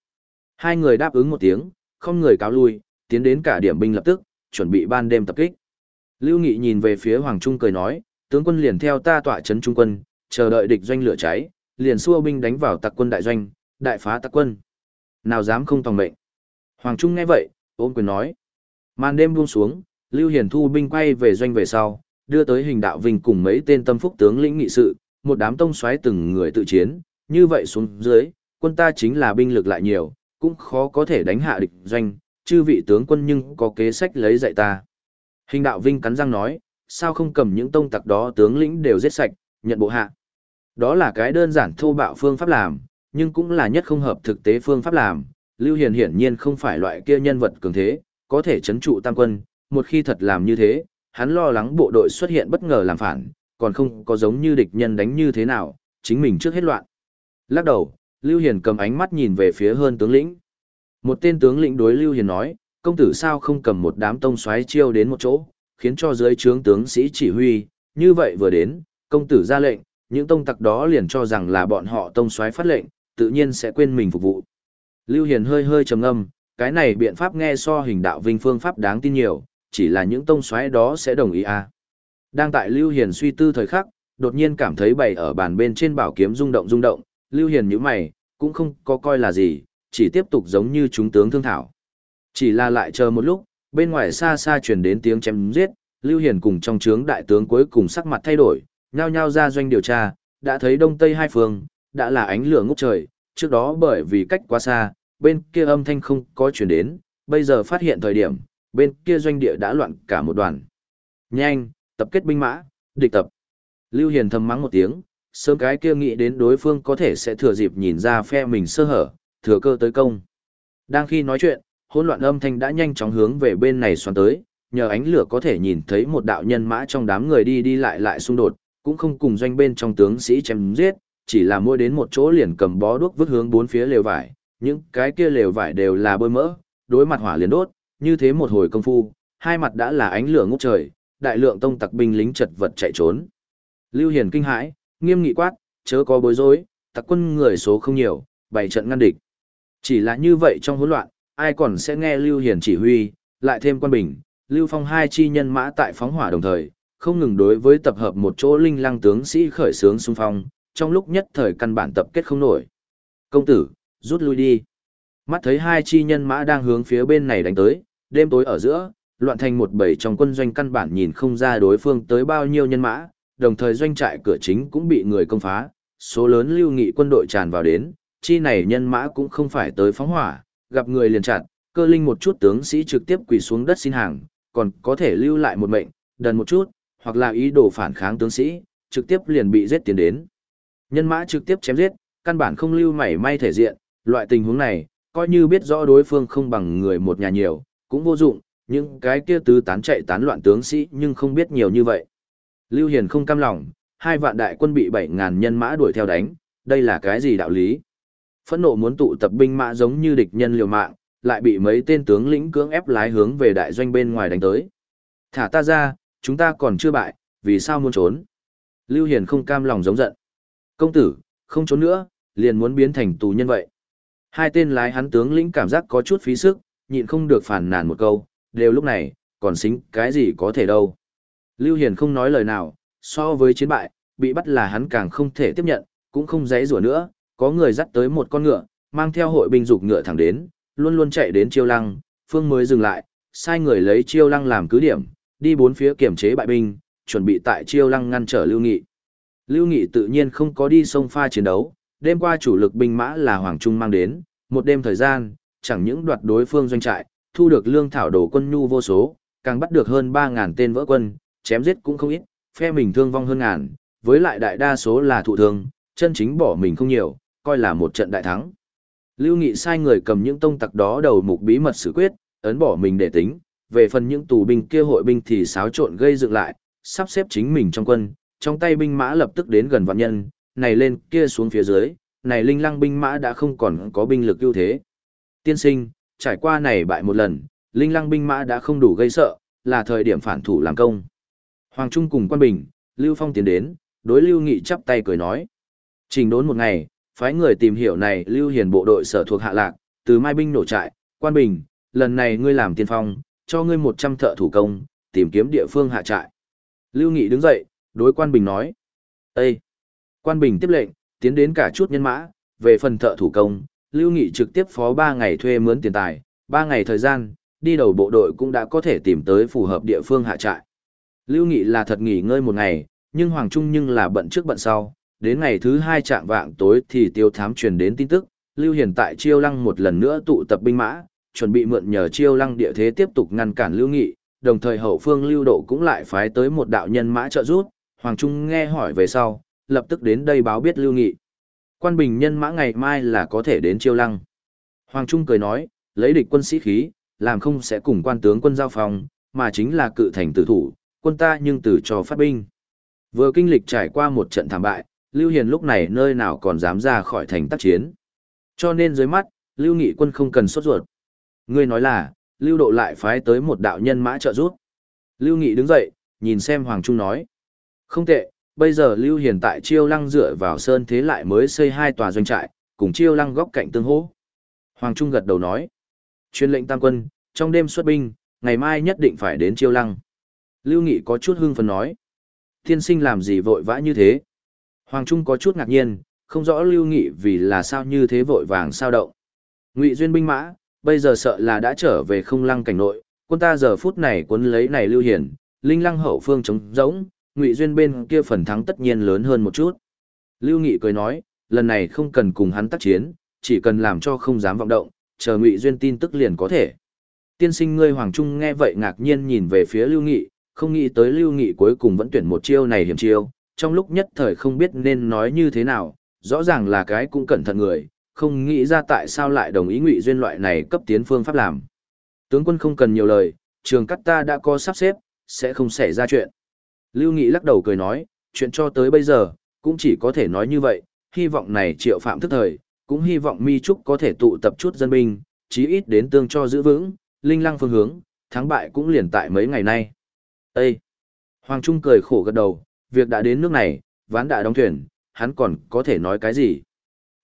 Hai người đáp ứng một tiếng, không người cáo lui, tiến đến cả điểm binh lập tức, chuẩn bị ban đêm tập kích. Lưu Nghị nhìn về phía Hoàng Trung cười nói, tướng quân liền theo ta tọa chấn trung quân, chờ đợi địch doanh lửa cháy, liền xua binh đánh vào tặc quân đại doanh, đại phá tặc quân. Nào dám không tòng mệnh. Hoàng Trung nghe vậy, ôm quyền nói. Màn đêm buông xuống, Lưu Hiền thu binh quay về doanh về sau, đưa tới hình đạo vinh cùng mấy tên tâm phúc tướng lĩnh nghị sự, một đám tông xoáy từng người tự chiến, như vậy xuống dưới, quân ta chính là binh lực lại nhiều, cũng khó có thể đánh hạ địch doanh, chư vị tướng quân nhưng có kế sách lấy dạy ta. Hình đạo vinh cắn răng nói, sao không cầm những tông tặc đó tướng lĩnh đều giết sạch, nhận bộ hạ. Đó là cái đơn giản thô bạo phương pháp làm, nhưng cũng là nhất không hợp thực tế phương pháp làm. Lưu Hiền hiển nhiên không phải loại kia nhân vật cường thế, có thể chấn trụ tam quân, một khi thật làm như thế, hắn lo lắng bộ đội xuất hiện bất ngờ làm phản, còn không có giống như địch nhân đánh như thế nào, chính mình trước hết loạn. Lắc đầu, Lưu Hiền cầm ánh mắt nhìn về phía hơn tướng lĩnh. Một tên tướng lĩnh đối Lưu Hiền nói, công tử sao không cầm một đám tông xoáy chiêu đến một chỗ, khiến cho dưới trướng tướng sĩ chỉ huy, như vậy vừa đến, công tử ra lệnh, những tông tặc đó liền cho rằng là bọn họ tông xoáy phát lệnh, tự nhiên sẽ quên mình phục vụ. Lưu Hiền hơi hơi trầm ngâm, cái này biện pháp nghe so hình đạo vinh phương pháp đáng tin nhiều, chỉ là những tông xoáy đó sẽ đồng ý à. Đang tại Lưu Hiền suy tư thời khắc, đột nhiên cảm thấy bày ở bàn bên trên bảo kiếm rung động rung động, Lưu Hiền nhíu mày, cũng không có coi là gì, chỉ tiếp tục giống như chúng tướng thương thảo. Chỉ là lại chờ một lúc, bên ngoài xa xa truyền đến tiếng chém giết, Lưu Hiền cùng trong trướng đại tướng cuối cùng sắc mặt thay đổi, nhao nhao ra doanh điều tra, đã thấy đông tây hai phương, đã là ánh lửa ngút trời, trước đó bởi vì cách quá xa, bên kia âm thanh không có truyền đến, bây giờ phát hiện thời điểm, bên kia doanh địa đã loạn cả một đoàn. Nhanh, tập kết binh mã, địch tập. Lưu Hiền thầm mắng một tiếng, sớm cái kia nghĩ đến đối phương có thể sẽ thừa dịp nhìn ra phe mình sơ hở, thừa cơ tới công. Đang khi nói chuyện, hỗn loạn âm thanh đã nhanh chóng hướng về bên này xoắn tới, nhờ ánh lửa có thể nhìn thấy một đạo nhân mã trong đám người đi đi lại lại xung đột, cũng không cùng doanh bên trong tướng sĩ chém giết, chỉ là mua đến một chỗ liền cầm bó đuốc vứt hướng bốn phía lều vải, những cái kia lều vải đều là bôi mỡ, đối mặt hỏa liền đốt, như thế một hồi công phu, hai mặt đã là ánh lửa ngút trời, đại lượng tông tặc binh lính chật vật chạy trốn. Lưu Hiền kinh hãi, nghiêm nghị quát, chớ có bối rối, tặc quân người số không nhiều, bảy trận ngăn địch. Chỉ là như vậy trong hỗn loạn, ai còn sẽ nghe Lưu Hiền chỉ huy, lại thêm quan bình, Lưu Phong hai chi nhân mã tại phóng hỏa đồng thời, không ngừng đối với tập hợp một chỗ linh lăng tướng sĩ khởi sướng xung phong, trong lúc nhất thời căn bản tập kết không nổi. Công tử, rút lui đi. Mắt thấy hai chi nhân mã đang hướng phía bên này đánh tới, đêm tối ở giữa, loạn thành một bầy trong quân doanh căn bản nhìn không ra đối phương tới bao nhiêu nhân mã, đồng thời doanh trại cửa chính cũng bị người công phá, số lớn lưu nghị quân đội tràn vào đến, chi này nhân mã cũng không phải tới phóng hỏa, gặp người liền chặn, cơ linh một chút tướng sĩ trực tiếp quỳ xuống đất xin hàng, còn có thể lưu lại một mệnh, đần một chút, hoặc là ý đồ phản kháng tướng sĩ, trực tiếp liền bị giết tiến đến. Nhân mã trực tiếp chém giết, căn bản không lưu mảy may thể diện, loại tình huống này, coi như biết rõ đối phương không bằng người một nhà nhiều, cũng vô dụng, những cái kia tứ tán chạy tán loạn tướng sĩ nhưng không biết nhiều như vậy. Lưu Hiền không cam lòng, hai vạn đại quân bị 7.000 nhân mã đuổi theo đánh, đây là cái gì đạo lý? Phẫn nộ muốn tụ tập binh mã giống như địch nhân liều mạng, lại bị mấy tên tướng lĩnh cưỡng ép lái hướng về đại doanh bên ngoài đánh tới. Thả ta ra, chúng ta còn chưa bại, vì sao muốn trốn? Lưu Hiền không cam lòng giống giận. Công tử, không trốn nữa, liền muốn biến thành tù nhân vậy. Hai tên lái hắn tướng lĩnh cảm giác có chút phí sức, nhịn không được phản nàn một câu, đều lúc này, còn xính cái gì có thể đâu. Lưu Hiền không nói lời nào, so với chiến bại, bị bắt là hắn càng không thể tiếp nhận, cũng không dãy rủa nữa, có người dắt tới một con ngựa, mang theo hội binh dục ngựa thẳng đến, luôn luôn chạy đến chiêu lăng, phương mới dừng lại, sai người lấy chiêu lăng làm cứ điểm, đi bốn phía kiểm chế bại binh, chuẩn bị tại chiêu lăng ngăn trở Lưu Nghị. Lưu Nghị tự nhiên không có đi sông pha chiến đấu, đêm qua chủ lực binh mã là Hoàng Trung mang đến, một đêm thời gian, chẳng những đoạt đối phương doanh trại, thu được lương thảo đồ quân nhu vô số, càng bắt được hơn 3.000 tên vỡ quân, chém giết cũng không ít, phe mình thương vong hơn ngàn, với lại đại đa số là thụ thương, chân chính bỏ mình không nhiều, coi là một trận đại thắng. Lưu Nghị sai người cầm những tông tặc đó đầu mục bí mật xử quyết, ấn bỏ mình để tính, về phần những tù binh kia hội binh thì xáo trộn gây dựng lại, sắp xếp chính mình trong quân, trong tay binh mã lập tức đến gần vạn nhân, này lên kia xuống phía dưới, này linh lăng binh mã đã không còn có binh lực ưu thế. Tiên sinh, trải qua này bại một lần, linh lăng binh mã đã không đủ gây sợ, là thời điểm phản thủ làm công. Hoàng Trung cùng quan bình, Lưu Phong tiến đến, đối Lưu Nghị chắp tay cười nói. Trình đốn một ngày, phái người tìm hiểu này Lưu Hiền bộ đội sở thuộc hạ lạc, từ Mai binh nổ trại, quan bình, lần này ngươi làm tiên phong, cho ngươi 100 thợ thủ công, tìm kiếm địa phương hạ trại. Lưu Nghị đứng dậy, đối quan bình nói. Ê! Quan bình tiếp lệnh, tiến đến cả chút nhân mã, về phần thợ thủ công, Lưu Nghị trực tiếp phó ba ngày thuê mướn tiền tài, ba ngày thời gian, đi đầu bộ đội cũng đã có thể tìm tới phù hợp địa phương hạ trại. Lưu Nghị là thật nghỉ ngơi một ngày, nhưng Hoàng Trung nhưng là bận trước bận sau, đến ngày thứ hai trạng vạng tối thì tiêu thám truyền đến tin tức, Lưu Hiền tại Chiêu Lăng một lần nữa tụ tập binh mã, chuẩn bị mượn nhờ Chiêu Lăng địa thế tiếp tục ngăn cản Lưu Nghị, đồng thời hậu phương Lưu Độ cũng lại phái tới một đạo nhân mã trợ giúp, Hoàng Trung nghe hỏi về sau, lập tức đến đây báo biết Lưu Nghị. Quan bình nhân mã ngày mai là có thể đến chiêu lăng. Hoàng Trung cười nói, lấy địch quân sĩ khí, làm không sẽ cùng quan tướng quân giao phòng, mà chính là cự thành tử thủ, quân ta nhưng từ cho phát binh. Vừa kinh lịch trải qua một trận thảm bại, Lưu Hiền lúc này nơi nào còn dám ra khỏi thành tác chiến. Cho nên dưới mắt, Lưu Nghị quân không cần sốt ruột. Ngươi nói là, Lưu Độ lại phái tới một đạo nhân mã trợ giúp. Lưu Nghị đứng dậy, nhìn xem Hoàng Trung nói. Không tệ, bây giờ Lưu Hiền tại Chiêu Lăng dựa vào sơn thế lại mới xây hai tòa doanh trại, cùng Chiêu Lăng góc cạnh tương hỗ. Hoàng Trung gật đầu nói. Chuyên lệnh tam quân, trong đêm xuất binh, ngày mai nhất định phải đến Chiêu Lăng. Lưu Nghị có chút hưng phấn nói. Thiên sinh làm gì vội vã như thế? Hoàng Trung có chút ngạc nhiên, không rõ Lưu Nghị vì là sao như thế vội vàng sao động. Ngụy Duyên binh mã, bây giờ sợ là đã trở về không lăng cảnh nội, quân ta giờ phút này cuốn lấy này Lưu Hiển, linh lăng hậu phương chống rỗng, Ngụy Duyên bên kia phần thắng tất nhiên lớn hơn một chút. Lưu Nghị cười nói, lần này không cần cùng hắn tác chiến, chỉ cần làm cho không dám vọng động, chờ Ngụy Duyên tin tức liền có thể. Tiên sinh ngươi Hoàng Trung nghe vậy ngạc nhiên nhìn về phía Lưu Nghị, không nghĩ tới Lưu Nghị cuối cùng vẫn tuyển một chiêu này hiểm chiêu, trong lúc nhất thời không biết nên nói như thế nào, rõ ràng là cái cũng cẩn thận người, không nghĩ ra tại sao lại đồng ý ngụy duyên loại này cấp tiến phương pháp làm. Tướng quân không cần nhiều lời, trường cắt ta đã có sắp xếp, sẽ không xảy ra chuyện. Lưu Nghị lắc đầu cười nói, chuyện cho tới bây giờ, cũng chỉ có thể nói như vậy, hy vọng này triệu phạm thức thời, cũng hy vọng mi trúc có thể tụ tập chút dân binh, chí ít đến tương cho giữ vững, linh lăng phương hướng, thắng bại cũng liền tại mấy ngày nay. Ê! Hoàng Trung cười khổ gật đầu, việc đã đến nước này, ván đã đóng thuyền, hắn còn có thể nói cái gì.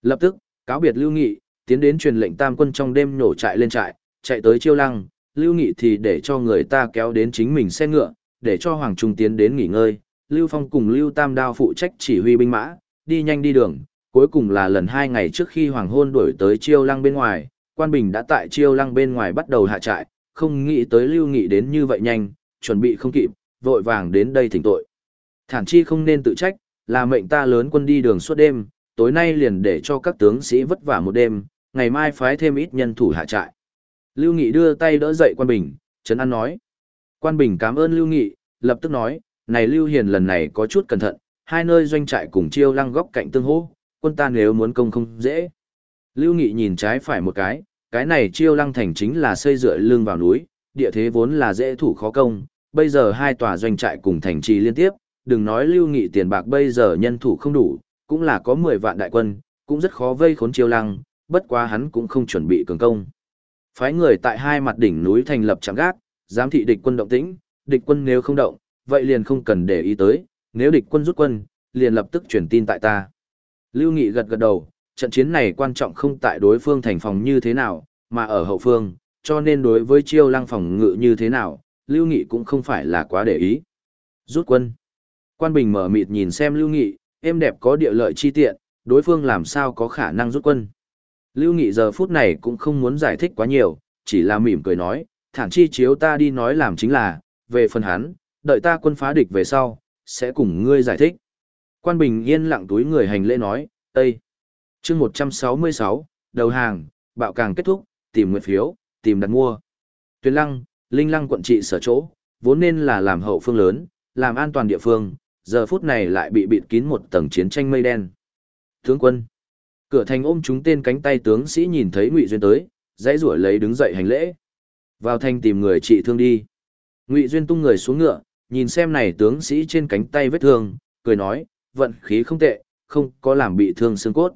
Lập tức, cáo biệt Lưu Nghị, tiến đến truyền lệnh tam quân trong đêm nổ trại lên trại, chạy tới chiêu lăng, Lưu Nghị thì để cho người ta kéo đến chính mình xe ngựa, để cho Hoàng Trung tiến đến nghỉ ngơi, Lưu Phong cùng Lưu Tam Đao phụ trách chỉ huy binh mã, đi nhanh đi đường, cuối cùng là lần hai ngày trước khi Hoàng Hôn đuổi tới chiêu lăng bên ngoài, quan bình đã tại chiêu lăng bên ngoài bắt đầu hạ trại, không nghĩ tới Lưu Nghị đến như vậy nhanh, chuẩn bị không kịp, vội vàng đến đây thỉnh tội. Thản chi không nên tự trách, là mệnh ta lớn quân đi đường suốt đêm, tối nay liền để cho các tướng sĩ vất vả một đêm, ngày mai phái thêm ít nhân thủ hạ trại. Lưu Nghị đưa tay đỡ dậy quan bình, Trấn An nói. Quan bình cảm ơn Lưu Nghị, lập tức nói, này Lưu Hiền lần này có chút cẩn thận, hai nơi doanh trại cùng chiêu lăng góc cạnh tương hỗ, quân ta nếu muốn công không dễ. Lưu Nghị nhìn trái phải một cái, cái này chiêu lăng thành chính là xây dựa lưng vào núi, địa thế vốn là dễ thủ khó công, bây giờ hai tòa doanh trại cùng thành trì liên tiếp, đừng nói lưu nghị tiền bạc bây giờ nhân thủ không đủ, cũng là có 10 vạn đại quân, cũng rất khó vây khốn chiêu lăng, bất quá hắn cũng không chuẩn bị cường công. Phái người tại hai mặt đỉnh núi thành lập trạm gác, giám thị địch quân động tĩnh, địch quân nếu không động, vậy liền không cần để ý tới, nếu địch quân rút quân, liền lập tức truyền tin tại ta. Lưu Nghị gật gật đầu, trận chiến này quan trọng không tại đối phương thành phòng như thế nào, mà ở hậu phương, cho nên đối với chiêu lăng phòng ngự như thế nào, Lưu Nghị cũng không phải là quá để ý. Rút quân. Quan Bình mở mịt nhìn xem Lưu Nghị, êm đẹp có địa lợi chi tiện, đối phương làm sao có khả năng rút quân. Lưu Nghị giờ phút này cũng không muốn giải thích quá nhiều, chỉ là mỉm cười nói, thản chi chiếu ta đi nói làm chính là, về phần hắn, đợi ta quân phá địch về sau, sẽ cùng ngươi giải thích. Quan Bình yên lặng túi người hành lễ nói, Tây. chương 166, đầu hàng, bạo càng kết thúc, tìm nguyện phiếu, tìm đặt mua. Tuyên lăng, linh lăng quận trị sở chỗ, vốn nên là làm hậu phương lớn, làm an toàn địa phương, giờ phút này lại bị bịt kín một tầng chiến tranh mây đen. Tướng quân. Cửa thành ôm chúng tên cánh tay tướng sĩ nhìn thấy Ngụy Duyên tới, dãy rủa lấy đứng dậy hành lễ. Vào thành tìm người trị thương đi. Ngụy Duyên tung người xuống ngựa, nhìn xem này tướng sĩ trên cánh tay vết thương, cười nói, vận khí không tệ, không có làm bị thương xương cốt.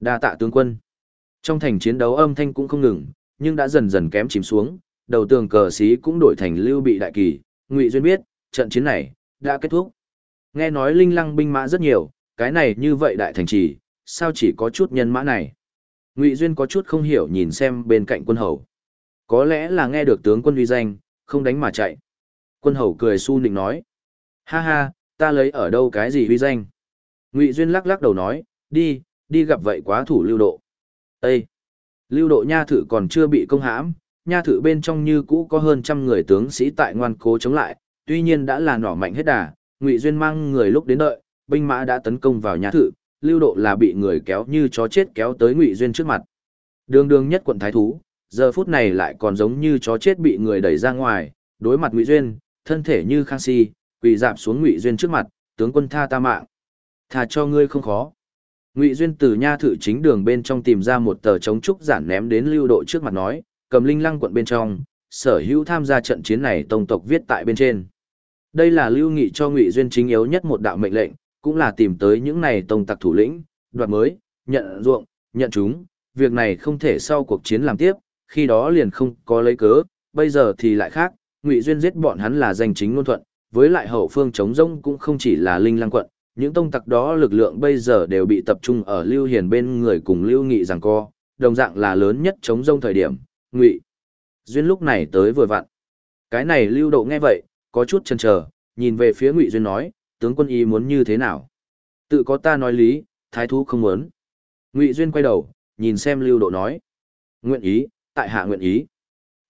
Đa tạ tướng quân. Trong thành chiến đấu âm thanh cũng không ngừng, nhưng đã dần dần kém chìm xuống, đầu tường cờ sĩ cũng đổi thành lưu bị đại kỳ, Ngụy Duyên biết, trận chiến này đã kết thúc. Nghe nói linh lăng binh mã rất nhiều, cái này như vậy đại thành trì, sao chỉ có chút nhân mã này? Ngụy Duyên có chút không hiểu nhìn xem bên cạnh quân hầu. Có lẽ là nghe được tướng quân uy danh, không đánh mà chạy. Quân hầu cười su nịnh nói. Ha ha, ta lấy ở đâu cái gì uy danh? Ngụy Duyên lắc lắc đầu nói, đi, đi gặp vậy quá thủ lưu độ. Ê! Lưu độ nha thử còn chưa bị công hãm, nha thử bên trong như cũ có hơn trăm người tướng sĩ tại ngoan cố chống lại, tuy nhiên đã là nỏ mạnh hết đà, Ngụy Duyên mang người lúc đến đợi, binh mã đã tấn công vào nhà thự, lưu độ là bị người kéo như chó chết kéo tới Ngụy Duyên trước mặt. Đường đường nhất quận thái thú, giờ phút này lại còn giống như chó chết bị người đẩy ra ngoài, đối mặt Ngụy Duyên, thân thể như khang si, quỳ dạp xuống Ngụy Duyên trước mặt, tướng quân tha ta mạng. Tha cho ngươi không khó. Ngụy Duyên từ nha thự chính đường bên trong tìm ra một tờ chống trúc giản ném đến lưu độ trước mặt nói, cầm linh lăng quận bên trong, sở hữu tham gia trận chiến này tông tộc viết tại bên trên. Đây là lưu nghị cho Ngụy Duyên chính yếu nhất một đạo mệnh lệnh, cũng là tìm tới những này tông tặc thủ lĩnh, đoạt mới, nhận ruộng, nhận chúng, việc này không thể sau cuộc chiến làm tiếp, khi đó liền không có lấy cớ, bây giờ thì lại khác, Ngụy Duyên giết bọn hắn là danh chính ngôn thuận, với lại hậu phương chống rông cũng không chỉ là linh Lang quận, những tông tặc đó lực lượng bây giờ đều bị tập trung ở Lưu Hiền bên người cùng Lưu Nghị rằng co, đồng dạng là lớn nhất chống rông thời điểm, Ngụy Duyên lúc này tới vừa vặn. Cái này Lưu Độ nghe vậy, có chút chần chờ, nhìn về phía Ngụy Duyên nói, tướng quân ý muốn như thế nào? Tự có ta nói lý, thái thú không muốn. Ngụy Duyên quay đầu, nhìn xem Lưu Độ nói, nguyện ý, tại hạ nguyện ý.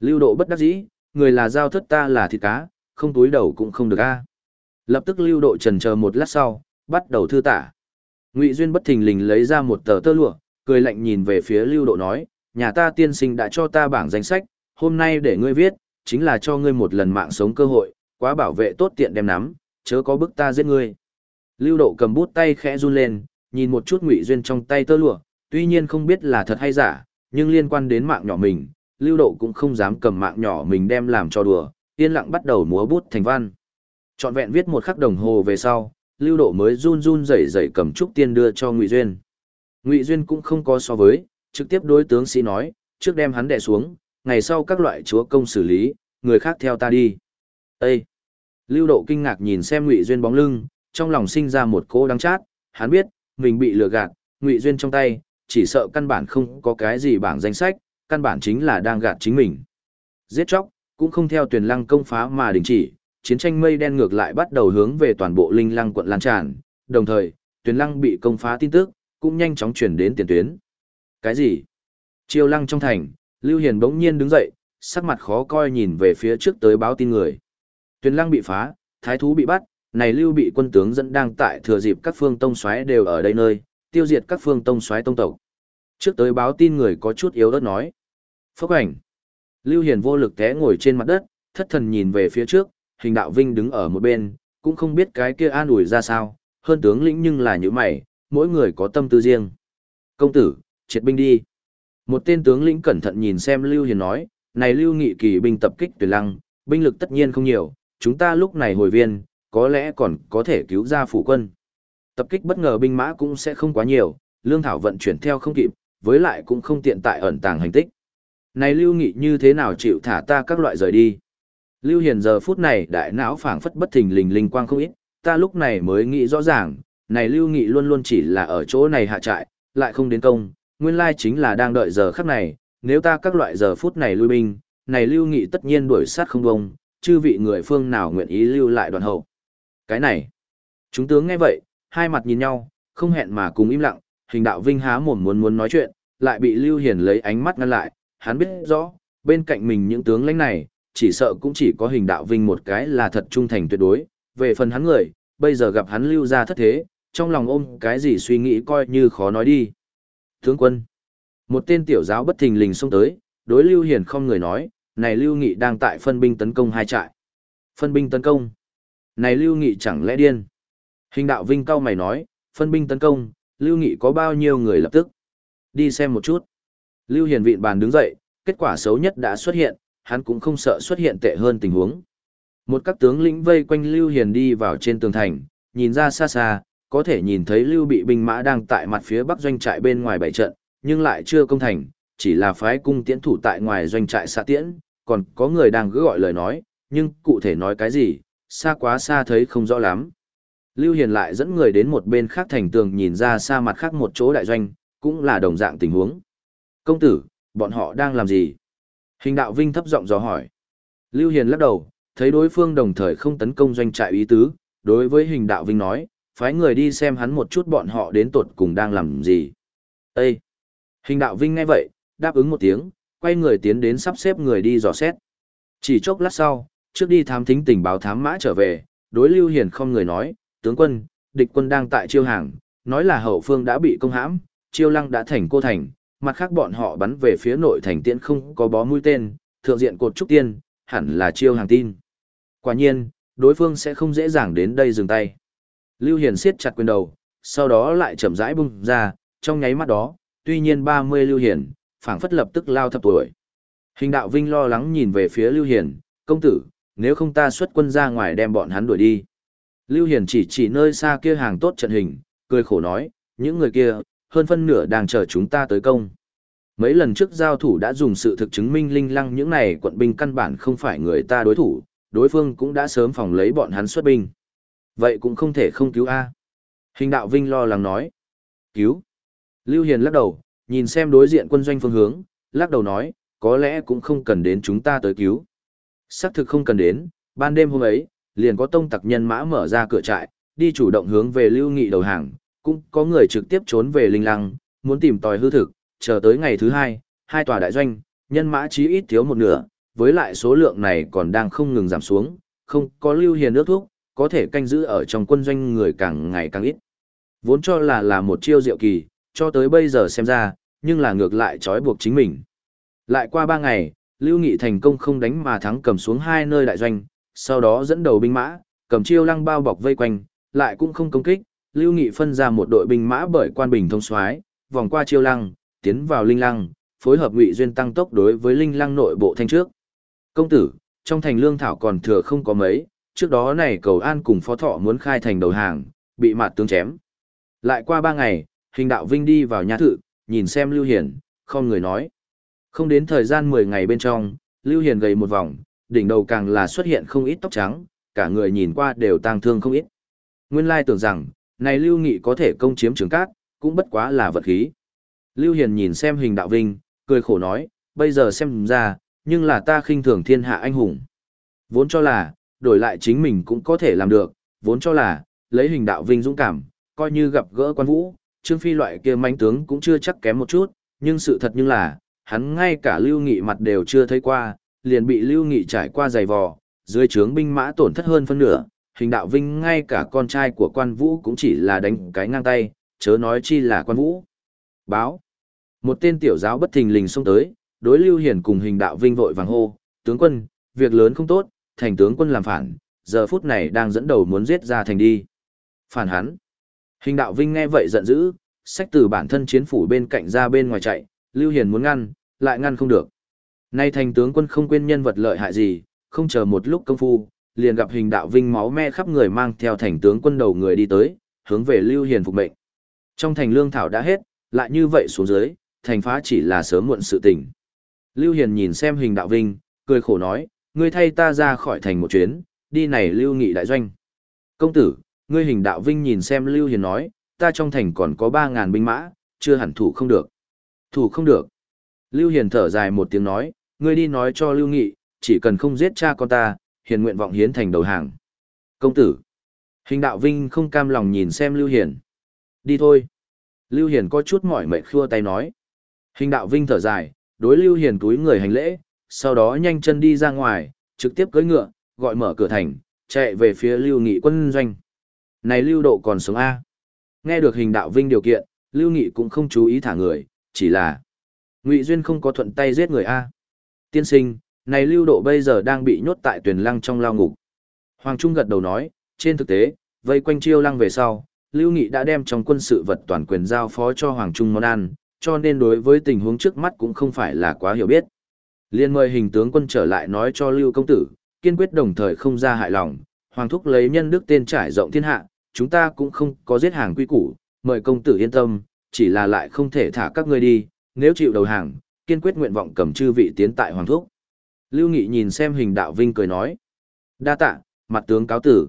Lưu Độ bất đắc dĩ, người là giao thất ta là thịt cá, không túi đầu cũng không được a. Lập tức Lưu Độ trần chờ một lát sau, bắt đầu thư tả. Ngụy Duyên bất thình lình lấy ra một tờ tơ lụa, cười lạnh nhìn về phía Lưu Độ nói, nhà ta tiên sinh đã cho ta bảng danh sách, hôm nay để ngươi viết, chính là cho ngươi một lần mạng sống cơ hội, quá bảo vệ tốt tiện đem nắm, chớ có bức ta giết ngươi. Lưu Độ cầm bút tay khẽ run lên, nhìn một chút Ngụy Duyên trong tay tơ lụa, tuy nhiên không biết là thật hay giả, nhưng liên quan đến mạng nhỏ mình, Lưu Độ cũng không dám cầm mạng nhỏ mình đem làm cho đùa, yên lặng bắt đầu múa bút thành văn. Trọn vẹn viết một khắc đồng hồ về sau, lưu độ mới run run rẩy rẩy cầm trúc tiên đưa cho ngụy duyên ngụy duyên cũng không có so với trực tiếp đối tướng sĩ nói trước đem hắn đè xuống ngày sau các loại chúa công xử lý người khác theo ta đi Ê! lưu độ kinh ngạc nhìn xem ngụy duyên bóng lưng trong lòng sinh ra một cỗ đắng chát hắn biết mình bị lừa gạt ngụy duyên trong tay chỉ sợ căn bản không có cái gì bảng danh sách căn bản chính là đang gạt chính mình giết chóc cũng không theo tuyển lăng công phá mà đình chỉ chiến tranh mây đen ngược lại bắt đầu hướng về toàn bộ linh lăng quận lan tràn, đồng thời, tuyển lăng bị công phá tin tức, cũng nhanh chóng chuyển đến tiền tuyến. Cái gì? Chiêu lăng trong thành, Lưu Hiền bỗng nhiên đứng dậy, sắc mặt khó coi nhìn về phía trước tới báo tin người. Tuyền lăng bị phá, thái thú bị bắt, này Lưu bị quân tướng dẫn đang tại thừa dịp các phương tông xoáy đều ở đây nơi, tiêu diệt các phương tông xoáy tông tộc. Trước tới báo tin người có chút yếu ớt nói. Phốc ảnh. Lưu Hiền vô lực té ngồi trên mặt đất, thất thần nhìn về phía trước, hình đạo vinh đứng ở một bên, cũng không biết cái kia an ủi ra sao, hơn tướng lĩnh nhưng là như mày, mỗi người có tâm tư riêng. Công tử, triệt binh đi. Một tên tướng lĩnh cẩn thận nhìn xem Lưu Hiền nói, này Lưu Nghị kỳ binh tập kích tuyệt lăng, binh lực tất nhiên không nhiều, chúng ta lúc này hồi viên, có lẽ còn có thể cứu ra phủ quân. Tập kích bất ngờ binh mã cũng sẽ không quá nhiều, lương thảo vận chuyển theo không kịp, với lại cũng không tiện tại ẩn tàng hành tích. Này Lưu Nghị như thế nào chịu thả ta các loại rời đi? Lưu Hiền giờ phút này đại não phảng phất bất thình lình linh quang không ít, ta lúc này mới nghĩ rõ ràng, này Lưu Nghị luôn luôn chỉ là ở chỗ này hạ trại, lại không đến công, nguyên lai chính là đang đợi giờ khắc này, nếu ta các loại giờ phút này lui binh, này Lưu Nghị tất nhiên đuổi sát không bông, chư vị người phương nào nguyện ý lưu lại đoàn hậu. Cái này, chúng tướng nghe vậy, hai mặt nhìn nhau, không hẹn mà cùng im lặng, hình đạo vinh há mồm muốn muốn nói chuyện, lại bị Lưu Hiền lấy ánh mắt ngăn lại, hắn biết rõ, bên cạnh mình những tướng lãnh này, chỉ sợ cũng chỉ có hình đạo vinh một cái là thật trung thành tuyệt đối, về phần hắn người, bây giờ gặp hắn lưu ra thất thế, trong lòng ôm cái gì suy nghĩ coi như khó nói đi. Tướng quân, một tên tiểu giáo bất thình lình xông tới, đối Lưu Hiền không người nói, này Lưu Nghị đang tại phân binh tấn công hai trại. Phân binh tấn công. Này Lưu Nghị chẳng lẽ điên. Hình đạo vinh cao mày nói, phân binh tấn công, Lưu Nghị có bao nhiêu người lập tức. Đi xem một chút. Lưu Hiền vịn bàn đứng dậy, kết quả xấu nhất đã xuất hiện, hắn cũng không sợ xuất hiện tệ hơn tình huống. Một các tướng lĩnh vây quanh Lưu Hiền đi vào trên tường thành, nhìn ra xa xa, có thể nhìn thấy Lưu bị binh mã đang tại mặt phía bắc doanh trại bên ngoài bảy trận, nhưng lại chưa công thành, chỉ là phái cung tiễn thủ tại ngoài doanh trại xa tiễn, còn có người đang cứ gọi lời nói, nhưng cụ thể nói cái gì, xa quá xa thấy không rõ lắm. Lưu Hiền lại dẫn người đến một bên khác thành tường nhìn ra xa mặt khác một chỗ đại doanh, cũng là đồng dạng tình huống. Công tử, bọn họ đang làm gì? Hình đạo vinh thấp giọng dò hỏi. Lưu Hiền lắc đầu, thấy đối phương đồng thời không tấn công doanh trại ý tứ, đối với hình đạo vinh nói, phái người đi xem hắn một chút bọn họ đến tột cùng đang làm gì. Ê! Hình đạo vinh nghe vậy, đáp ứng một tiếng, quay người tiến đến sắp xếp người đi dò xét. Chỉ chốc lát sau, trước đi thám thính tình báo thám mã trở về, đối Lưu Hiền không người nói, tướng quân, địch quân đang tại chiêu hàng, nói là hậu phương đã bị công hãm, chiêu lăng đã thành cô thành, mặt khác bọn họ bắn về phía nội thành tiễn không có bó mũi tên, thượng diện cột trúc tiên, hẳn là chiêu hàng tin. Quả nhiên, đối phương sẽ không dễ dàng đến đây dừng tay. Lưu Hiền siết chặt quyền đầu, sau đó lại chậm rãi bung ra, trong nháy mắt đó, tuy nhiên 30 Lưu Hiển, phảng phất lập tức lao thập tuổi. Hình đạo Vinh lo lắng nhìn về phía Lưu hiền, công tử, nếu không ta xuất quân ra ngoài đem bọn hắn đuổi đi. Lưu hiền chỉ chỉ nơi xa kia hàng tốt trận hình, cười khổ nói, những người kia, hơn phân nửa đang chờ chúng ta tới công. Mấy lần trước giao thủ đã dùng sự thực chứng minh linh lăng những này quận binh căn bản không phải người ta đối thủ, đối phương cũng đã sớm phòng lấy bọn hắn xuất binh. Vậy cũng không thể không cứu A. Hình đạo Vinh lo lắng nói. Cứu. Lưu Hiền lắc đầu, nhìn xem đối diện quân doanh phương hướng, lắc đầu nói, có lẽ cũng không cần đến chúng ta tới cứu. Xác thực không cần đến, ban đêm hôm ấy, liền có tông tặc nhân mã mở ra cửa trại, đi chủ động hướng về Lưu Nghị đầu hàng, cũng có người trực tiếp trốn về Linh Lăng, muốn tìm tòi hư thực, chờ tới ngày thứ hai, hai tòa đại doanh, nhân mã chí ít thiếu một nửa, với lại số lượng này còn đang không ngừng giảm xuống, không có Lưu Hiền nước thuốc, có thể canh giữ ở trong quân doanh người càng ngày càng ít. Vốn cho là là một chiêu diệu kỳ, cho tới bây giờ xem ra, nhưng là ngược lại trói buộc chính mình. Lại qua ba ngày, Lưu Nghị thành công không đánh mà thắng cầm xuống hai nơi đại doanh, sau đó dẫn đầu binh mã, cầm chiêu lăng bao bọc vây quanh, lại cũng không công kích, Lưu Nghị phân ra một đội binh mã bởi quan bình thông soái, vòng qua chiêu lăng, tiến vào linh lăng, phối hợp Ngụy Duyên tăng tốc đối với linh lăng nội bộ thanh trước. Công tử, trong thành lương thảo còn thừa không có mấy, trước đó này cầu an cùng phó thọ muốn khai thành đầu hàng, bị mạt tướng chém. Lại qua ba ngày, hình đạo vinh đi vào nhà thự, nhìn xem Lưu Hiền, không người nói. Không đến thời gian 10 ngày bên trong, Lưu Hiền gầy một vòng, đỉnh đầu càng là xuất hiện không ít tóc trắng, cả người nhìn qua đều tang thương không ít. Nguyên lai tưởng rằng, này Lưu Nghị có thể công chiếm trường cát, cũng bất quá là vật khí. Lưu Hiền nhìn xem hình đạo vinh, cười khổ nói, bây giờ xem ra, nhưng là ta khinh thường thiên hạ anh hùng. Vốn cho là, đổi lại chính mình cũng có thể làm được, vốn cho là, lấy hình đạo vinh dũng cảm, coi như gặp gỡ quan vũ, Trương Phi loại kia manh tướng cũng chưa chắc kém một chút, nhưng sự thật như là, hắn ngay cả Lưu Nghị mặt đều chưa thấy qua, liền bị Lưu Nghị trải qua giày vò, dưới trướng binh mã tổn thất hơn phân nửa, hình đạo vinh ngay cả con trai của quan vũ cũng chỉ là đánh cái ngang tay, chớ nói chi là quan vũ. Báo. Một tên tiểu giáo bất thình lình xông tới, đối Lưu Hiển cùng hình đạo vinh vội vàng hô, tướng quân, việc lớn không tốt, thành tướng quân làm phản, giờ phút này đang dẫn đầu muốn giết ra thành đi. Phản hắn. Hình đạo vinh nghe vậy giận dữ, sách từ bản thân chiến phủ bên cạnh ra bên ngoài chạy, Lưu Hiền muốn ngăn, lại ngăn không được. Nay thành tướng quân không quên nhân vật lợi hại gì, không chờ một lúc công phu, liền gặp hình đạo vinh máu me khắp người mang theo thành tướng quân đầu người đi tới, hướng về Lưu Hiền phục mệnh. Trong thành lương thảo đã hết, lại như vậy xuống dưới, thành phá chỉ là sớm muộn sự tình. Lưu Hiền nhìn xem hình đạo vinh, cười khổ nói, ngươi thay ta ra khỏi thành một chuyến, đi này Lưu Nghị đại doanh. Công tử, ngươi hình đạo vinh nhìn xem Lưu Hiền nói, ta trong thành còn có 3.000 binh mã, chưa hẳn thủ không được. Thủ không được. Lưu Hiền thở dài một tiếng nói, ngươi đi nói cho Lưu Nghị, chỉ cần không giết cha con ta, hiền nguyện vọng hiến thành đầu hàng. Công tử. Hình đạo vinh không cam lòng nhìn xem Lưu Hiền. Đi thôi. Lưu Hiền có chút mỏi mệt khua tay nói. Hình đạo vinh thở dài, đối Lưu Hiền túi người hành lễ, sau đó nhanh chân đi ra ngoài, trực tiếp cưỡi ngựa, gọi mở cửa thành, chạy về phía Lưu Nghị quân doanh. Này Lưu Độ còn sống A. Nghe được hình đạo vinh điều kiện, Lưu Nghị cũng không chú ý thả người, chỉ là Ngụy Duyên không có thuận tay giết người A. Tiên sinh, này Lưu Độ bây giờ đang bị nhốt tại tuyển lăng trong lao ngục. Hoàng Trung gật đầu nói, trên thực tế, vây quanh chiêu lăng về sau, Lưu Nghị đã đem trong quân sự vật toàn quyền giao phó cho Hoàng Trung món ăn, cho nên đối với tình huống trước mắt cũng không phải là quá hiểu biết. Liên mời hình tướng quân trở lại nói cho Lưu công tử, kiên quyết đồng thời không ra hại lòng, Hoàng thúc lấy nhân đức tên trải rộng thiên hạ, chúng ta cũng không có giết hàng quy củ, mời công tử yên tâm, chỉ là lại không thể thả các ngươi đi, nếu chịu đầu hàng, kiên quyết nguyện vọng cầm chư vị tiến tại Hoàng thúc. Lưu Nghị nhìn xem hình đạo vinh cười nói. Đa tạ, mặt tướng cáo tử.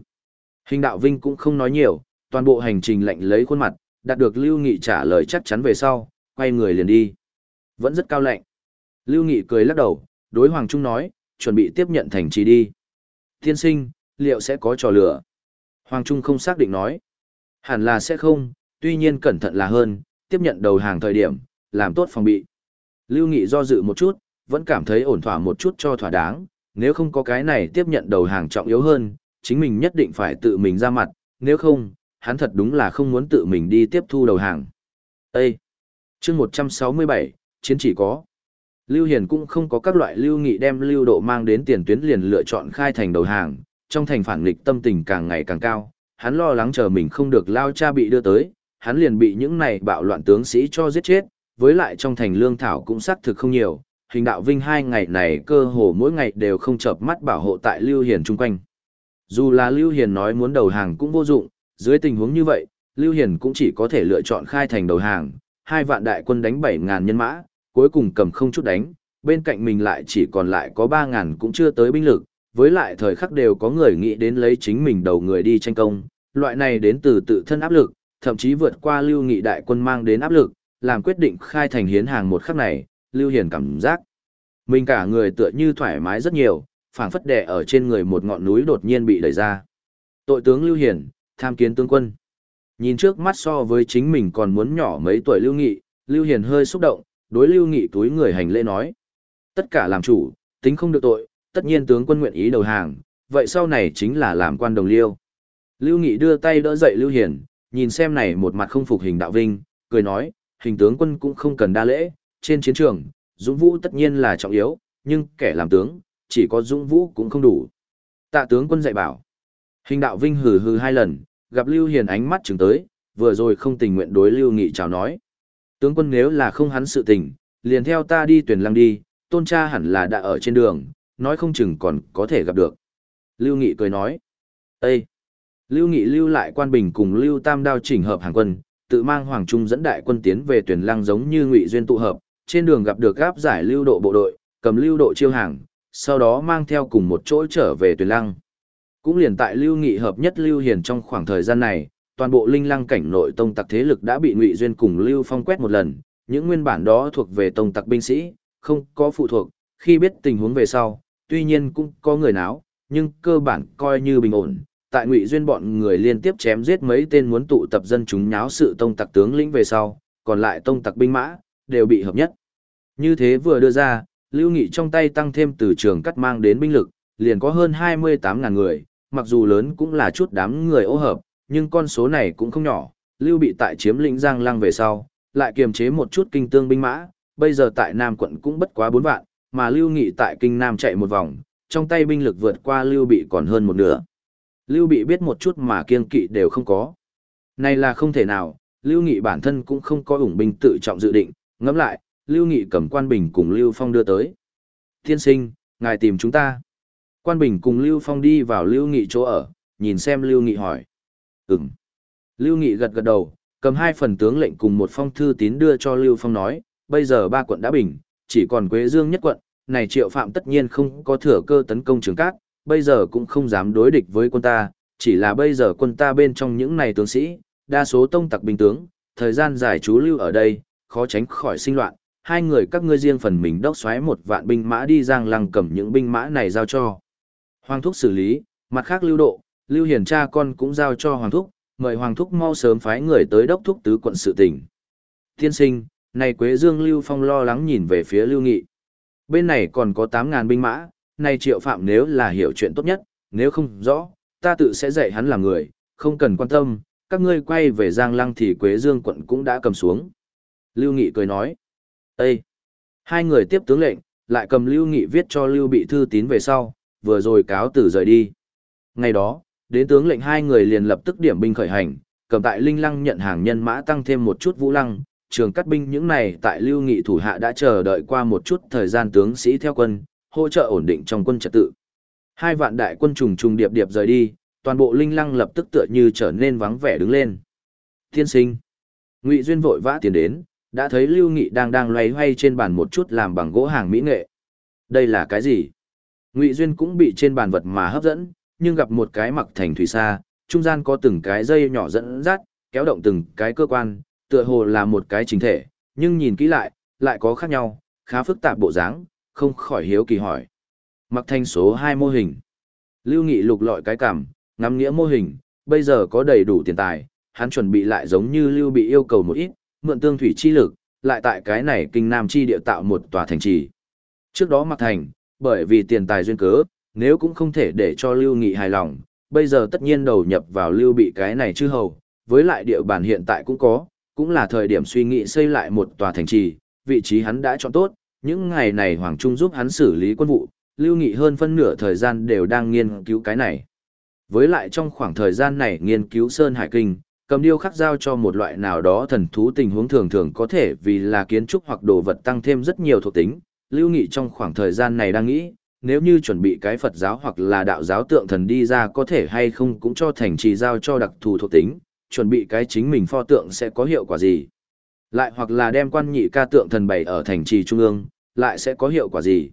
Hình đạo vinh cũng không nói nhiều, toàn bộ hành trình lệnh lấy khuôn mặt, đạt được Lưu Nghị trả lời chắc chắn về sau, quay người liền đi. Vẫn rất cao lệnh. Lưu Nghị cười lắc đầu, đối Hoàng Trung nói, chuẩn bị tiếp nhận thành trì đi. Thiên sinh, liệu sẽ có trò lửa? Hoàng Trung không xác định nói. Hẳn là sẽ không, tuy nhiên cẩn thận là hơn, tiếp nhận đầu hàng thời điểm, làm tốt phòng bị. Lưu Nghị do dự một chút, vẫn cảm thấy ổn thỏa một chút cho thỏa đáng, nếu không có cái này tiếp nhận đầu hàng trọng yếu hơn, chính mình nhất định phải tự mình ra mặt, nếu không, hắn thật đúng là không muốn tự mình đi tiếp thu đầu hàng. Ê! chương 167, chiến chỉ có. Lưu Hiền cũng không có các loại lưu nghị đem lưu độ mang đến tiền tuyến liền lựa chọn khai thành đầu hàng, trong thành phản nghịch tâm tình càng ngày càng cao, hắn lo lắng chờ mình không được lao cha bị đưa tới, hắn liền bị những này bạo loạn tướng sĩ cho giết chết, với lại trong thành lương thảo cũng xác thực không nhiều, hình đạo vinh hai ngày này cơ hồ mỗi ngày đều không chợp mắt bảo hộ tại Lưu Hiền chung quanh. Dù là Lưu Hiền nói muốn đầu hàng cũng vô dụng, dưới tình huống như vậy, Lưu Hiền cũng chỉ có thể lựa chọn khai thành đầu hàng, hai vạn đại quân đánh 7.000 nhân mã, cuối cùng cầm không chút đánh, bên cạnh mình lại chỉ còn lại có 3.000 cũng chưa tới binh lực, với lại thời khắc đều có người nghĩ đến lấy chính mình đầu người đi tranh công, loại này đến từ tự thân áp lực, thậm chí vượt qua Lưu Nghị đại quân mang đến áp lực, làm quyết định khai thành hiến hàng một khắc này, Lưu Hiền cảm giác. Mình cả người tựa như thoải mái rất nhiều, phảng phất đè ở trên người một ngọn núi đột nhiên bị đẩy ra. Tội tướng Lưu Hiền, tham kiến tướng quân. Nhìn trước mắt so với chính mình còn muốn nhỏ mấy tuổi Lưu Nghị, Lưu Hiền hơi xúc động, đối Lưu Nghị túi người hành lễ nói. Tất cả làm chủ, tính không được tội, tất nhiên tướng quân nguyện ý đầu hàng, vậy sau này chính là làm quan đồng liêu. Lưu Nghị đưa tay đỡ dậy Lưu Hiền, nhìn xem này một mặt không phục hình đạo vinh, cười nói, hình tướng quân cũng không cần đa lễ, trên chiến trường, Dũng Vũ tất nhiên là trọng yếu, nhưng kẻ làm tướng, chỉ có Dũng Vũ cũng không đủ. Tạ tướng quân dạy bảo. Hình đạo vinh hừ hừ hai lần, gặp Lưu Hiền ánh mắt chừng tới, vừa rồi không tình nguyện đối Lưu Nghị chào nói. Tướng quân nếu là không hắn sự tình, liền theo ta đi tuyển lăng đi, tôn cha hẳn là đã ở trên đường, nói không chừng còn có thể gặp được. Lưu Nghị cười nói. Ê! Lưu Nghị lưu lại quan bình cùng Lưu Tam Đao chỉnh hợp hàng quân, tự mang Hoàng Trung dẫn đại quân tiến về tuyển lăng giống như Ngụy Duyên tụ hợp, trên đường gặp được gáp giải lưu độ bộ đội, cầm lưu độ chiêu hàng, sau đó mang theo cùng một chỗ trở về tuyển lăng. Cũng liền tại Lưu Nghị hợp nhất Lưu Hiền trong khoảng thời gian này, toàn bộ linh lăng cảnh nội tông tặc thế lực đã bị Ngụy Duyên cùng Lưu Phong quét một lần, những nguyên bản đó thuộc về tông tặc binh sĩ, không có phụ thuộc, khi biết tình huống về sau, tuy nhiên cũng có người náo, nhưng cơ bản coi như bình ổn. Tại Ngụy Duyên bọn người liên tiếp chém giết mấy tên muốn tụ tập dân chúng nháo sự tông tặc tướng lĩnh về sau, còn lại tông tặc binh mã đều bị hợp nhất. Như thế vừa đưa ra, Lưu Nghị trong tay tăng thêm từ trường cắt mang đến binh lực, liền có hơn 28.000 người, mặc dù lớn cũng là chút đám người ô hợp, nhưng con số này cũng không nhỏ. Lưu bị tại chiếm lĩnh Giang Lăng về sau, lại kiềm chế một chút kinh tương binh mã, bây giờ tại Nam quận cũng bất quá 4 vạn, mà Lưu Nghị tại kinh Nam chạy một vòng, trong tay binh lực vượt qua Lưu bị còn hơn một nửa. Lưu bị biết một chút mà kiên kỵ đều không có. Này là không thể nào, Lưu Nghị bản thân cũng không có ủng binh tự trọng dự định, ngẫm lại, Lưu Nghị cầm quan bình cùng Lưu Phong đưa tới. Thiên sinh, ngài tìm chúng ta. Quan bình cùng Lưu Phong đi vào Lưu Nghị chỗ ở, nhìn xem Lưu Nghị hỏi. Ừm. Lưu Nghị gật gật đầu, cầm hai phần tướng lệnh cùng một phong thư tín đưa cho Lưu Phong nói, bây giờ ba quận đã bình, chỉ còn Quế Dương nhất quận, này triệu phạm tất nhiên không có thừa cơ tấn công trường cát, bây giờ cũng không dám đối địch với quân ta, chỉ là bây giờ quân ta bên trong những này tướng sĩ, đa số tông tặc binh tướng, thời gian dài trú lưu ở đây, khó tránh khỏi sinh loạn, hai người các ngươi riêng phần mình đốc xoáy một vạn binh mã đi giang lăng cầm những binh mã này giao cho. Hoàng thúc xử lý, mặt khác lưu độ, lưu hiền cha con cũng giao cho hoàng thúc, mời hoàng thúc mau sớm phái người tới đốc thúc tứ quận sự tỉnh. Tiên sinh, này Quế Dương Lưu Phong lo lắng nhìn về phía Lưu Nghị. Bên này còn có 8.000 binh mã, này triệu phạm nếu là hiểu chuyện tốt nhất, nếu không rõ, ta tự sẽ dạy hắn làm người, không cần quan tâm, các ngươi quay về Giang Lăng thì Quế Dương quận cũng đã cầm xuống. Lưu Nghị cười nói, Ê! Hai người tiếp tướng lệnh, lại cầm Lưu Nghị viết cho Lưu Bị thư tín về sau, vừa rồi cáo tử rời đi. Ngày đó, đến tướng lệnh hai người liền lập tức điểm binh khởi hành, cầm tại Linh Lăng nhận hàng nhân mã tăng thêm một chút vũ lăng, trường cắt binh những này tại Lưu Nghị thủ hạ đã chờ đợi qua một chút thời gian tướng sĩ theo quân, hỗ trợ ổn định trong quân trật tự. Hai vạn đại quân trùng trùng điệp điệp rời đi, toàn bộ Linh Lăng lập tức tựa như trở nên vắng vẻ đứng lên. Thiên sinh. Ngụy Duyên vội vã tiến đến, đã thấy Lưu Nghị đang đang loay hoay trên bàn một chút làm bằng gỗ hàng mỹ nghệ. Đây là cái gì? Ngụy Duyên cũng bị trên bàn vật mà hấp dẫn, nhưng gặp một cái mặc thành thủy sa, trung gian có từng cái dây nhỏ dẫn dắt, kéo động từng cái cơ quan, tựa hồ là một cái chính thể, nhưng nhìn kỹ lại, lại có khác nhau, khá phức tạp bộ dáng, không khỏi hiếu kỳ hỏi. Mặc thành số 2 mô hình. Lưu Nghị lục lọi cái cảm, ngắm nghĩa mô hình, bây giờ có đầy đủ tiền tài, hắn chuẩn bị lại giống như Lưu bị yêu cầu một ít, mượn tương thủy chi lực, lại tại cái này kinh nam chi địa tạo một tòa thành trì. Trước đó mặc thành, bởi vì tiền tài duyên cớ, nếu cũng không thể để cho Lưu Nghị hài lòng, bây giờ tất nhiên đầu nhập vào Lưu bị cái này chư hầu, với lại địa bàn hiện tại cũng có, cũng là thời điểm suy nghĩ xây lại một tòa thành trì, vị trí hắn đã chọn tốt, những ngày này Hoàng Trung giúp hắn xử lý quân vụ, Lưu Nghị hơn phân nửa thời gian đều đang nghiên cứu cái này. Với lại trong khoảng thời gian này nghiên cứu Sơn Hải Kinh, Cầm điêu khắc giao cho một loại nào đó thần thú tình huống thường thường có thể vì là kiến trúc hoặc đồ vật tăng thêm rất nhiều thuộc tính. Lưu Nghị trong khoảng thời gian này đang nghĩ, nếu như chuẩn bị cái Phật giáo hoặc là đạo giáo tượng thần đi ra có thể hay không cũng cho thành trì giao cho đặc thù thuộc tính, chuẩn bị cái chính mình pho tượng sẽ có hiệu quả gì. Lại hoặc là đem quan nhị ca tượng thần bày ở thành trì trung ương, lại sẽ có hiệu quả gì.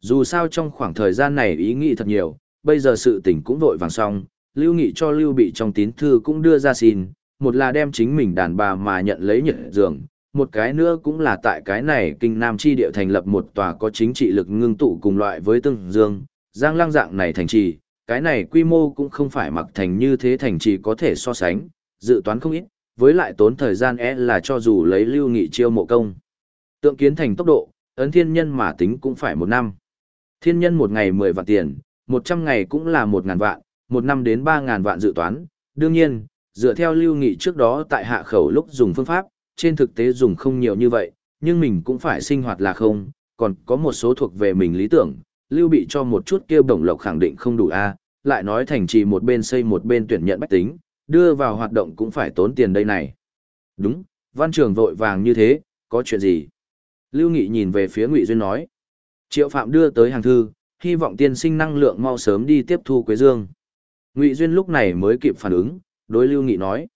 Dù sao trong khoảng thời gian này ý nghĩ thật nhiều, bây giờ sự tình cũng vội vàng xong, Lưu Nghị cho Lưu Bị trong tín thư cũng đưa ra xin, một là đem chính mình đàn bà mà nhận lấy nhật dường, một cái nữa cũng là tại cái này kinh nam chi địa thành lập một tòa có chính trị lực ngưng tụ cùng loại với tương dương, giang lang dạng này thành trì, cái này quy mô cũng không phải mặc thành như thế thành trì có thể so sánh, dự toán không ít, với lại tốn thời gian é e là cho dù lấy lưu nghị chiêu mộ công. Tượng kiến thành tốc độ, ấn thiên nhân mà tính cũng phải một năm. Thiên nhân một ngày 10 vạn tiền, 100 ngày cũng là 1 ngàn vạn, một năm đến 3 ngàn vạn dự toán. Đương nhiên, dựa theo lưu nghị trước đó tại hạ khẩu lúc dùng phương pháp, trên thực tế dùng không nhiều như vậy, nhưng mình cũng phải sinh hoạt là không, còn có một số thuộc về mình lý tưởng, lưu bị cho một chút kêu bổng lộc khẳng định không đủ a lại nói thành trì một bên xây một bên tuyển nhận bách tính, đưa vào hoạt động cũng phải tốn tiền đây này. Đúng, văn trường vội vàng như thế, có chuyện gì? Lưu Nghị nhìn về phía Ngụy Duyên nói. Triệu Phạm đưa tới hàng thư, hy vọng tiên sinh năng lượng mau sớm đi tiếp thu Quế Dương. Ngụy Duyên lúc này mới kịp phản ứng, đối Lưu Nghị nói.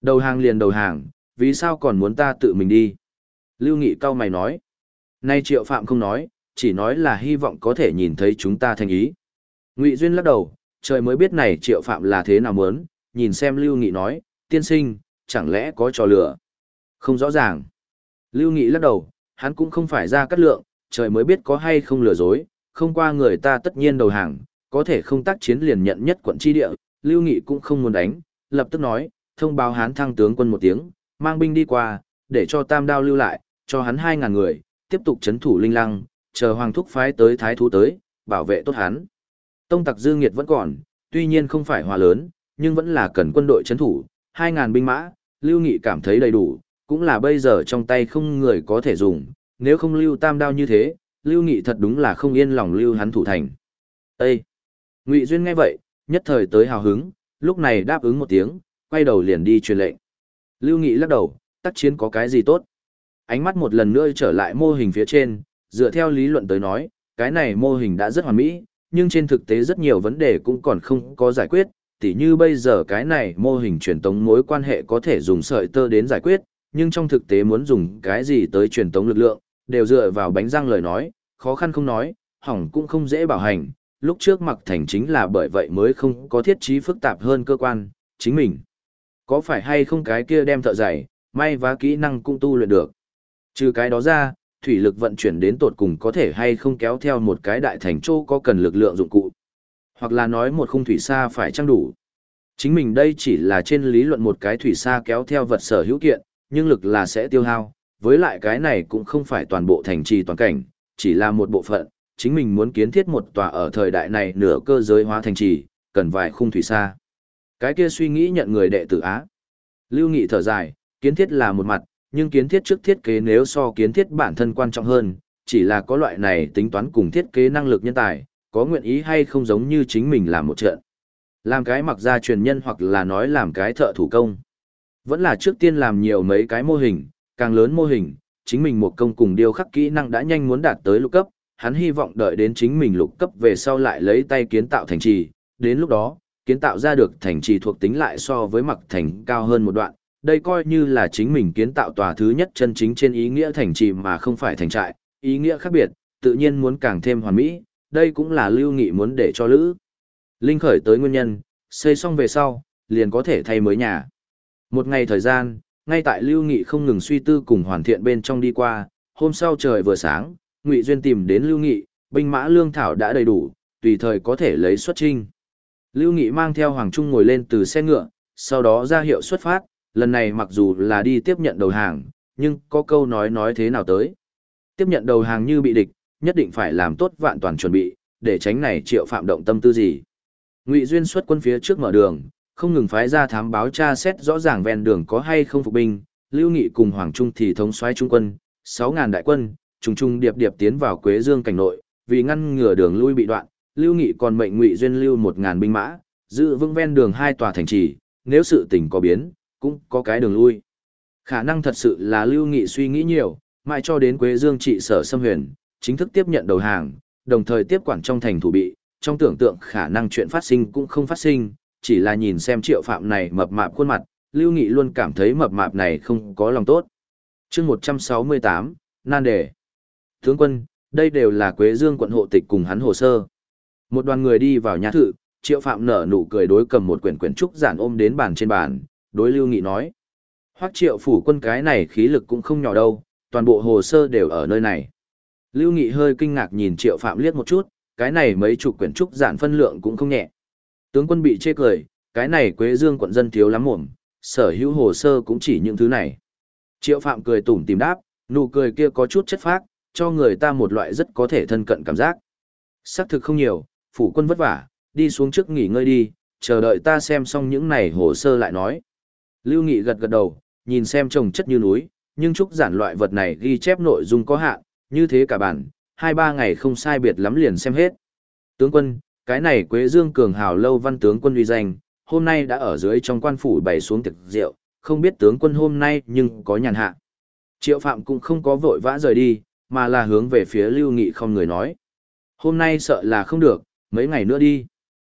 Đầu hàng liền đầu hàng, vì sao còn muốn ta tự mình đi? Lưu Nghị cau mày nói. Nay Triệu Phạm không nói, chỉ nói là hy vọng có thể nhìn thấy chúng ta thành ý. Ngụy Duyên lắc đầu, trời mới biết này Triệu Phạm là thế nào muốn, nhìn xem Lưu Nghị nói, tiên sinh, chẳng lẽ có trò lửa? Không rõ ràng. Lưu Nghị lắc đầu, hắn cũng không phải ra cắt lượng, trời mới biết có hay không lừa dối, không qua người ta tất nhiên đầu hàng, có thể không tác chiến liền nhận nhất quận chi địa, Lưu Nghị cũng không muốn đánh, lập tức nói, thông báo hán thăng tướng quân một tiếng, mang binh đi qua, để cho tam đao lưu lại, cho hắn 2.000 người, tiếp tục chấn thủ linh lăng, chờ hoàng thúc phái tới thái thú tới, bảo vệ tốt hắn. Tông tặc dư nghiệt vẫn còn, tuy nhiên không phải hòa lớn, nhưng vẫn là cần quân đội chấn thủ, 2.000 binh mã, Lưu Nghị cảm thấy đầy đủ, cũng là bây giờ trong tay không người có thể dùng, nếu không lưu tam đao như thế, Lưu Nghị thật đúng là không yên lòng lưu hắn thủ thành. Ê! Ngụy Duyên nghe vậy, nhất thời tới hào hứng, lúc này đáp ứng một tiếng, quay đầu liền đi truyền lệnh. Lưu Nghị lắc đầu, tác chiến có cái gì tốt? Ánh mắt một lần nữa trở lại mô hình phía trên, dựa theo lý luận tới nói, cái này mô hình đã rất hoàn mỹ, nhưng trên thực tế rất nhiều vấn đề cũng còn không có giải quyết, tỉ như bây giờ cái này mô hình truyền tống mối quan hệ có thể dùng sợi tơ đến giải quyết, nhưng trong thực tế muốn dùng cái gì tới truyền tống lực lượng, đều dựa vào bánh răng lời nói, khó khăn không nói, hỏng cũng không dễ bảo hành, lúc trước mặc thành chính là bởi vậy mới không có thiết trí phức tạp hơn cơ quan, chính mình. Có phải hay không cái kia đem thợ dày, may và kỹ năng cũng tu luyện được. Trừ cái đó ra, thủy lực vận chuyển đến tột cùng có thể hay không kéo theo một cái đại thành châu có cần lực lượng dụng cụ. Hoặc là nói một khung thủy xa phải trang đủ. Chính mình đây chỉ là trên lý luận một cái thủy xa kéo theo vật sở hữu kiện, nhưng lực là sẽ tiêu hao, với lại cái này cũng không phải toàn bộ thành trì toàn cảnh, chỉ là một bộ phận, chính mình muốn kiến thiết một tòa ở thời đại này nửa cơ giới hóa thành trì, cần vài khung thủy xa. Cái kia suy nghĩ nhận người đệ tử Á. Lưu Nghị thở dài, kiến thiết là một mặt, nhưng kiến thiết trước thiết kế nếu so kiến thiết bản thân quan trọng hơn, chỉ là có loại này tính toán cùng thiết kế năng lực nhân tài, có nguyện ý hay không giống như chính mình làm một trận. Làm cái mặc ra truyền nhân hoặc là nói làm cái thợ thủ công. Vẫn là trước tiên làm nhiều mấy cái mô hình, càng lớn mô hình, chính mình một công cùng điêu khắc kỹ năng đã nhanh muốn đạt tới lục cấp, hắn hy vọng đợi đến chính mình lục cấp về sau lại lấy tay kiến tạo thành trì, đến lúc đó, kiến tạo ra được thành trì thuộc tính lại so với mặc thành cao hơn một đoạn, đây coi như là chính mình kiến tạo tòa thứ nhất chân chính trên ý nghĩa thành trì mà không phải thành trại, ý nghĩa khác biệt, tự nhiên muốn càng thêm hoàn mỹ, đây cũng là lưu nghị muốn để cho Lữ. Linh khởi tới nguyên nhân, xây xong về sau, liền có thể thay mới nhà. Một ngày thời gian, ngay tại lưu nghị không ngừng suy tư cùng hoàn thiện bên trong đi qua, hôm sau trời vừa sáng, Ngụy Duyên tìm đến lưu nghị, binh mã lương thảo đã đầy đủ, tùy thời có thể lấy xuất trinh. Lưu Nghị mang theo Hoàng Trung ngồi lên từ xe ngựa, sau đó ra hiệu xuất phát, lần này mặc dù là đi tiếp nhận đầu hàng, nhưng có câu nói nói thế nào tới. Tiếp nhận đầu hàng như bị địch, nhất định phải làm tốt vạn toàn chuẩn bị, để tránh này triệu phạm động tâm tư gì. Ngụy Duyên xuất quân phía trước mở đường, không ngừng phái ra thám báo tra xét rõ ràng ven đường có hay không phục binh, Lưu Nghị cùng Hoàng Trung thì thống soái trung quân, 6000 đại quân, trùng trùng điệp điệp tiến vào Quế Dương cảnh nội, vì ngăn ngừa đường lui bị đoạn, Lưu Nghị còn mệnh Ngụy Duyên lưu 1000 binh mã, giữ vững ven đường hai tòa thành trì, nếu sự tình có biến, cũng có cái đường lui. Khả năng thật sự là Lưu Nghị suy nghĩ nhiều, mãi cho đến Quế Dương trị sở xâm huyền, chính thức tiếp nhận đầu hàng, đồng thời tiếp quản trong thành thủ bị, trong tưởng tượng khả năng chuyện phát sinh cũng không phát sinh, chỉ là nhìn xem triệu phạm này mập mạp khuôn mặt, Lưu Nghị luôn cảm thấy mập mạp này không có lòng tốt. chương 168, nan đề. Tướng quân, đây đều là Quế Dương quận hộ tịch cùng hắn hồ sơ. Một đoàn người đi vào nhà thự, triệu phạm nở nụ cười đối cầm một quyển quyển trúc giản ôm đến bàn trên bàn, đối Lưu Nghị nói. Hoắc triệu phủ quân cái này khí lực cũng không nhỏ đâu, toàn bộ hồ sơ đều ở nơi này. Lưu Nghị hơi kinh ngạc nhìn triệu phạm liếc một chút, cái này mấy chục quyển trúc giản phân lượng cũng không nhẹ. Tướng quân bị chê cười, cái này Quế Dương quận dân thiếu lắm mồm, sở hữu hồ sơ cũng chỉ những thứ này. Triệu Phạm cười tủm tìm đáp, nụ cười kia có chút chất phác, cho người ta một loại rất có thể thân cận cảm giác. Sắc thực không nhiều, phủ quân vất vả, đi xuống trước nghỉ ngơi đi, chờ đợi ta xem xong những này hồ sơ lại nói. Lưu Nghị gật gật đầu, nhìn xem trồng chất như núi, nhưng trúc giản loại vật này ghi chép nội dung có hạn, như thế cả bản, hai ba ngày không sai biệt lắm liền xem hết. Tướng quân, cái này Quế Dương cường hào lâu văn tướng quân uy danh, hôm nay đã ở dưới trong quan phủ bày xuống tiệc rượu, không biết tướng quân hôm nay nhưng có nhàn hạ. Triệu Phạm cũng không có vội vã rời đi, mà là hướng về phía Lưu Nghị không người nói. Hôm nay sợ là không được, mấy ngày nữa đi.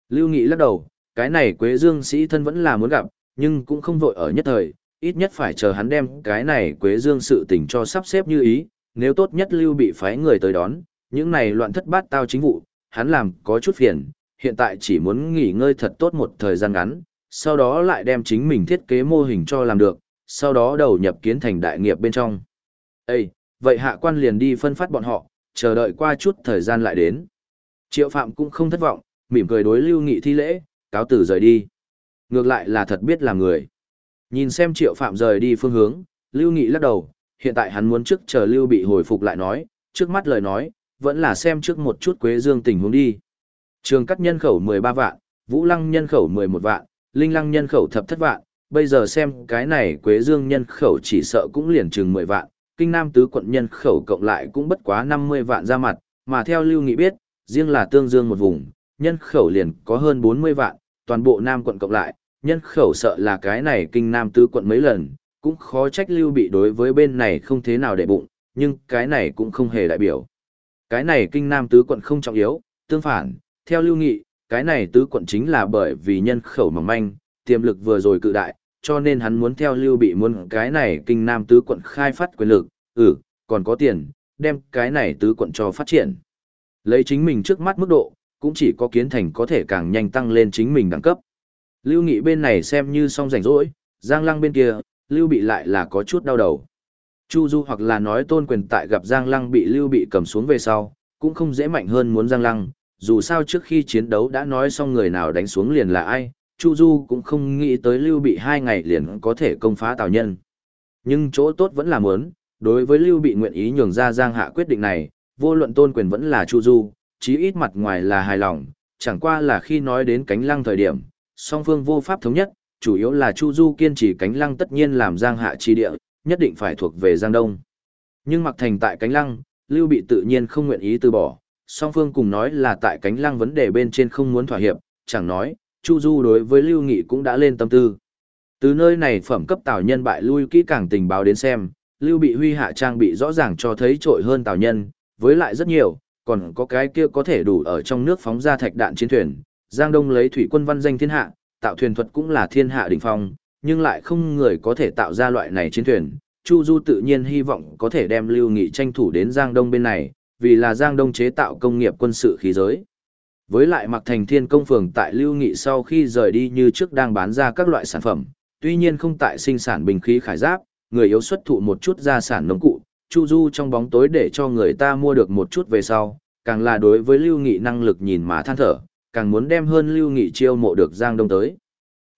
Lưu Nghị lắc đầu, cái này Quế Dương sĩ thân vẫn là muốn gặp, nhưng cũng không vội ở nhất thời, ít nhất phải chờ hắn đem cái này Quế Dương sự tình cho sắp xếp như ý, nếu tốt nhất Lưu bị phái người tới đón, những này loạn thất bát tao chính vụ, hắn làm có chút phiền, hiện tại chỉ muốn nghỉ ngơi thật tốt một thời gian ngắn, sau đó lại đem chính mình thiết kế mô hình cho làm được, sau đó đầu nhập kiến thành đại nghiệp bên trong. Ê, vậy hạ quan liền đi phân phát bọn họ, chờ đợi qua chút thời gian lại đến. Triệu Phạm cũng không thất vọng, mỉm cười đối Lưu Nghị thi lễ, cáo tử rời đi. Ngược lại là thật biết làm người. Nhìn xem Triệu Phạm rời đi phương hướng, Lưu Nghị lắc đầu, hiện tại hắn muốn trước chờ Lưu bị hồi phục lại nói, trước mắt lời nói, vẫn là xem trước một chút Quế Dương tình huống đi. Trường cắt nhân khẩu 13 vạn, Vũ Lăng nhân khẩu 11 vạn, Linh Lăng nhân khẩu thập thất vạn, bây giờ xem cái này Quế Dương nhân khẩu chỉ sợ cũng liền chừng 10 vạn, Kinh Nam tứ quận nhân khẩu cộng lại cũng bất quá 50 vạn ra mặt, mà theo Lưu Nghị biết, riêng là Tương Dương một vùng, nhân khẩu liền có hơn 40 vạn, toàn bộ Nam quận cộng lại, nhân khẩu sợ là cái này Kinh Nam tứ quận mấy lần, cũng khó trách Lưu bị đối với bên này không thế nào để bụng, nhưng cái này cũng không hề đại biểu. Cái này Kinh Nam tứ quận không trọng yếu, tương phản, theo lưu nghị, cái này tứ quận chính là bởi vì nhân khẩu mỏng manh, tiềm lực vừa rồi cự đại, cho nên hắn muốn theo lưu bị muốn cái này kinh nam tứ quận khai phát quyền lực, ừ, còn có tiền, đem cái này tứ quận cho phát triển. Lấy chính mình trước mắt mức độ, cũng chỉ có kiến thành có thể càng nhanh tăng lên chính mình đẳng cấp. Lưu Nghị bên này xem như xong rảnh rỗi, Giang Lăng bên kia, Lưu Bị lại là có chút đau đầu. Chu Du hoặc là nói tôn quyền tại gặp Giang Lăng bị Lưu Bị cầm xuống về sau, cũng không dễ mạnh hơn muốn Giang Lăng, dù sao trước khi chiến đấu đã nói xong người nào đánh xuống liền là ai, Chu Du cũng không nghĩ tới Lưu Bị hai ngày liền có thể công phá Tào Nhân. Nhưng chỗ tốt vẫn là muốn, đối với Lưu Bị nguyện ý nhường ra Giang Hạ quyết định này, vô luận tôn quyền vẫn là Chu Du, chí ít mặt ngoài là hài lòng, chẳng qua là khi nói đến cánh lăng thời điểm, song phương vô pháp thống nhất, chủ yếu là Chu Du kiên trì cánh lăng tất nhiên làm Giang Hạ chi địa, nhất định phải thuộc về Giang Đông. Nhưng mặc thành tại cánh lăng, Lưu Bị tự nhiên không nguyện ý từ bỏ, song phương cùng nói là tại cánh lăng vấn đề bên trên không muốn thỏa hiệp, chẳng nói, Chu Du đối với Lưu Nghị cũng đã lên tâm tư. Từ nơi này phẩm cấp Tào Nhân bại lui kỹ càng tình báo đến xem, Lưu Bị huy hạ trang bị rõ ràng cho thấy trội hơn Tào Nhân, với lại rất nhiều, còn có cái kia có thể đủ ở trong nước phóng ra thạch đạn chiến thuyền. Giang Đông lấy thủy quân văn danh thiên hạ, tạo thuyền thuật cũng là thiên hạ đỉnh phong, nhưng lại không người có thể tạo ra loại này chiến thuyền. Chu Du tự nhiên hy vọng có thể đem Lưu Nghị tranh thủ đến Giang Đông bên này, vì là Giang Đông chế tạo công nghiệp quân sự khí giới. Với lại Mạc thành thiên công phường tại Lưu Nghị sau khi rời đi như trước đang bán ra các loại sản phẩm, tuy nhiên không tại sinh sản bình khí khải giáp, người yếu xuất thụ một chút gia sản nông cụ, chu du trong bóng tối để cho người ta mua được một chút về sau, càng là đối với Lưu Nghị năng lực nhìn mà than thở, càng muốn đem hơn Lưu Nghị chiêu mộ được Giang Đông tới.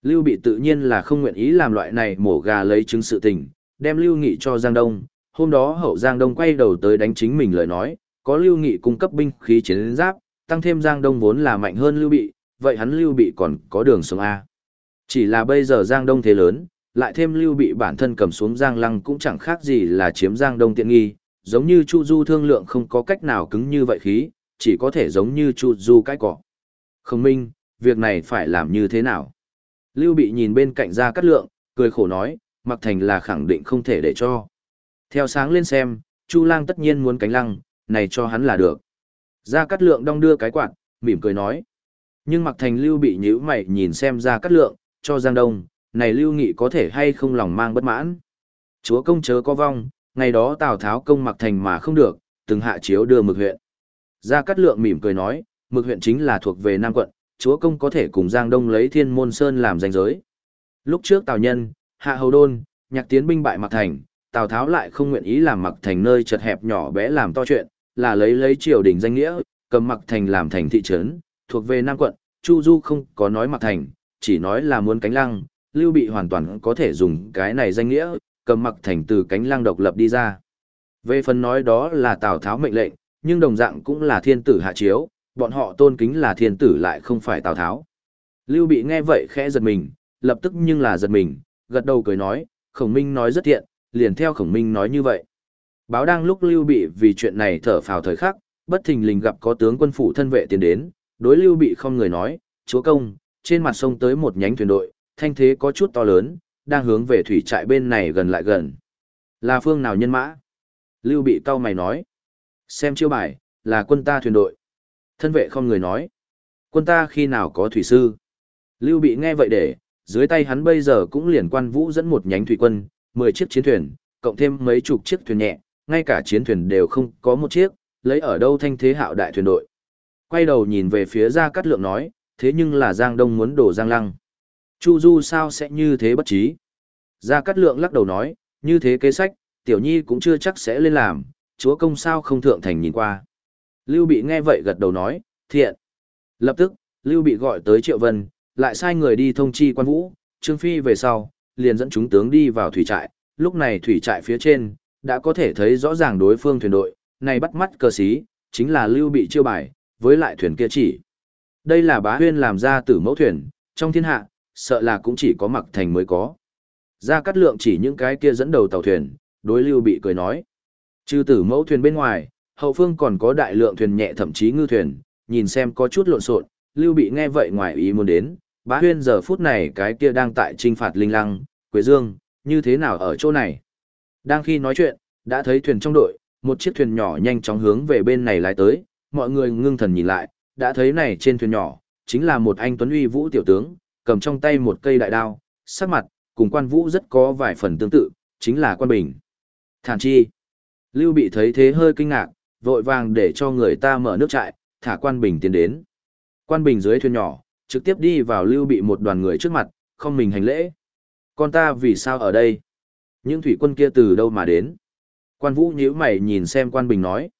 Lưu bị tự nhiên là không nguyện ý làm loại này mổ gà lấy trứng sự tình, đem Lưu Nghị cho Giang Đông, hôm đó hậu Giang Đông quay đầu tới đánh chính mình lời nói, có Lưu Nghị cung cấp binh khí chiến giáp, tăng thêm Giang Đông vốn là mạnh hơn Lưu Bị, vậy hắn Lưu Bị còn có đường sống A. Chỉ là bây giờ Giang Đông thế lớn, lại thêm Lưu Bị bản thân cầm xuống Giang Lăng cũng chẳng khác gì là chiếm Giang Đông tiện nghi, giống như Chu Du thương lượng không có cách nào cứng như vậy khí, chỉ có thể giống như Chu Du cái cỏ. Không minh, việc này phải làm như thế nào? Lưu Bị nhìn bên cạnh ra cắt lượng, cười khổ nói, Mặc Thành là khẳng định không thể để cho. Theo sáng lên xem, Chu Lang tất nhiên muốn cánh lăng, này cho hắn là được. Gia Cát Lượng đong đưa cái quạt, mỉm cười nói. Nhưng Mặc Thành Lưu bị nhíu mày nhìn xem Gia Cát Lượng, cho Giang Đông, này Lưu Nghị có thể hay không lòng mang bất mãn. Chúa công chớ có vong, ngày đó Tào Tháo công Mặc Thành mà không được, từng hạ chiếu đưa mực huyện. Gia Cát Lượng mỉm cười nói, mực huyện chính là thuộc về Nam quận, chúa công có thể cùng Giang Đông lấy Thiên Môn Sơn làm danh giới. Lúc trước Tào Nhân, Hạ Hầu Đôn, nhạc tiến binh bại Mạc Thành, Tào Tháo lại không nguyện ý làm Mạc Thành nơi chật hẹp nhỏ bé làm to chuyện, là lấy lấy triều đình danh nghĩa, cầm Mạc Thành làm thành thị trấn, thuộc về Nam quận, Chu Du không có nói Mạc Thành, chỉ nói là muốn cánh lăng, Lưu Bị hoàn toàn có thể dùng cái này danh nghĩa, cầm Mạc Thành từ cánh lăng độc lập đi ra. Về phần nói đó là Tào Tháo mệnh lệnh, nhưng đồng dạng cũng là thiên tử hạ chiếu, bọn họ tôn kính là thiên tử lại không phải Tào Tháo. Lưu Bị nghe vậy khẽ giật mình, lập tức nhưng là giật mình, gật đầu cười nói, Khổng Minh nói rất thiện, liền theo Khổng Minh nói như vậy. Báo đang lúc Lưu Bị vì chuyện này thở phào thời khắc, bất thình lình gặp có tướng quân phủ thân vệ tiến đến, đối Lưu Bị không người nói, chúa công, trên mặt sông tới một nhánh thuyền đội, thanh thế có chút to lớn, đang hướng về thủy trại bên này gần lại gần. Là phương nào nhân mã? Lưu Bị cau mày nói. Xem chiêu bài, là quân ta thuyền đội. Thân vệ không người nói. Quân ta khi nào có thủy sư? Lưu Bị nghe vậy để, dưới tay hắn bây giờ cũng liền quan vũ dẫn một nhánh thủy quân, 10 chiếc chiến thuyền, cộng thêm mấy chục chiếc thuyền nhẹ, ngay cả chiến thuyền đều không có một chiếc, lấy ở đâu thanh thế hạo đại thuyền đội. Quay đầu nhìn về phía Gia Cát Lượng nói, thế nhưng là Giang Đông muốn đổ Giang Lăng. Chu Du sao sẽ như thế bất trí? Gia Cát Lượng lắc đầu nói, như thế kế sách, Tiểu Nhi cũng chưa chắc sẽ lên làm, chúa công sao không thượng thành nhìn qua. Lưu Bị nghe vậy gật đầu nói, thiện. Lập tức, Lưu Bị gọi tới Triệu Vân, lại sai người đi thông chi quan vũ, Trương Phi về sau, liền dẫn chúng tướng đi vào thủy trại, lúc này thủy trại phía trên, đã có thể thấy rõ ràng đối phương thuyền đội, này bắt mắt cờ xí, chính là Lưu Bị chiêu bài, với lại thuyền kia chỉ. Đây là bá huyên làm ra từ mẫu thuyền, trong thiên hạ, sợ là cũng chỉ có mặc thành mới có. Ra cắt lượng chỉ những cái kia dẫn đầu tàu thuyền, đối Lưu Bị cười nói. Trừ tử mẫu thuyền bên ngoài, hậu phương còn có đại lượng thuyền nhẹ thậm chí ngư thuyền, nhìn xem có chút lộn xộn, Lưu Bị nghe vậy ngoài ý muốn đến, bá huyên giờ phút này cái kia đang tại trinh phạt linh lăng, Quế Dương, như thế nào ở chỗ này? Đang khi nói chuyện, đã thấy thuyền trong đội, một chiếc thuyền nhỏ nhanh chóng hướng về bên này lái tới, mọi người ngưng thần nhìn lại, đã thấy này trên thuyền nhỏ, chính là một anh tuấn uy vũ tiểu tướng, cầm trong tay một cây đại đao, sắc mặt, cùng quan vũ rất có vài phần tương tự, chính là quan bình. Thản chi. Lưu bị thấy thế hơi kinh ngạc, vội vàng để cho người ta mở nước trại, thả quan bình tiến đến. Quan bình dưới thuyền nhỏ, trực tiếp đi vào lưu bị một đoàn người trước mặt, không mình hành lễ. Con ta vì sao ở đây? Những thủy quân kia từ đâu mà đến? Quan vũ nhíu mày nhìn xem quan bình nói.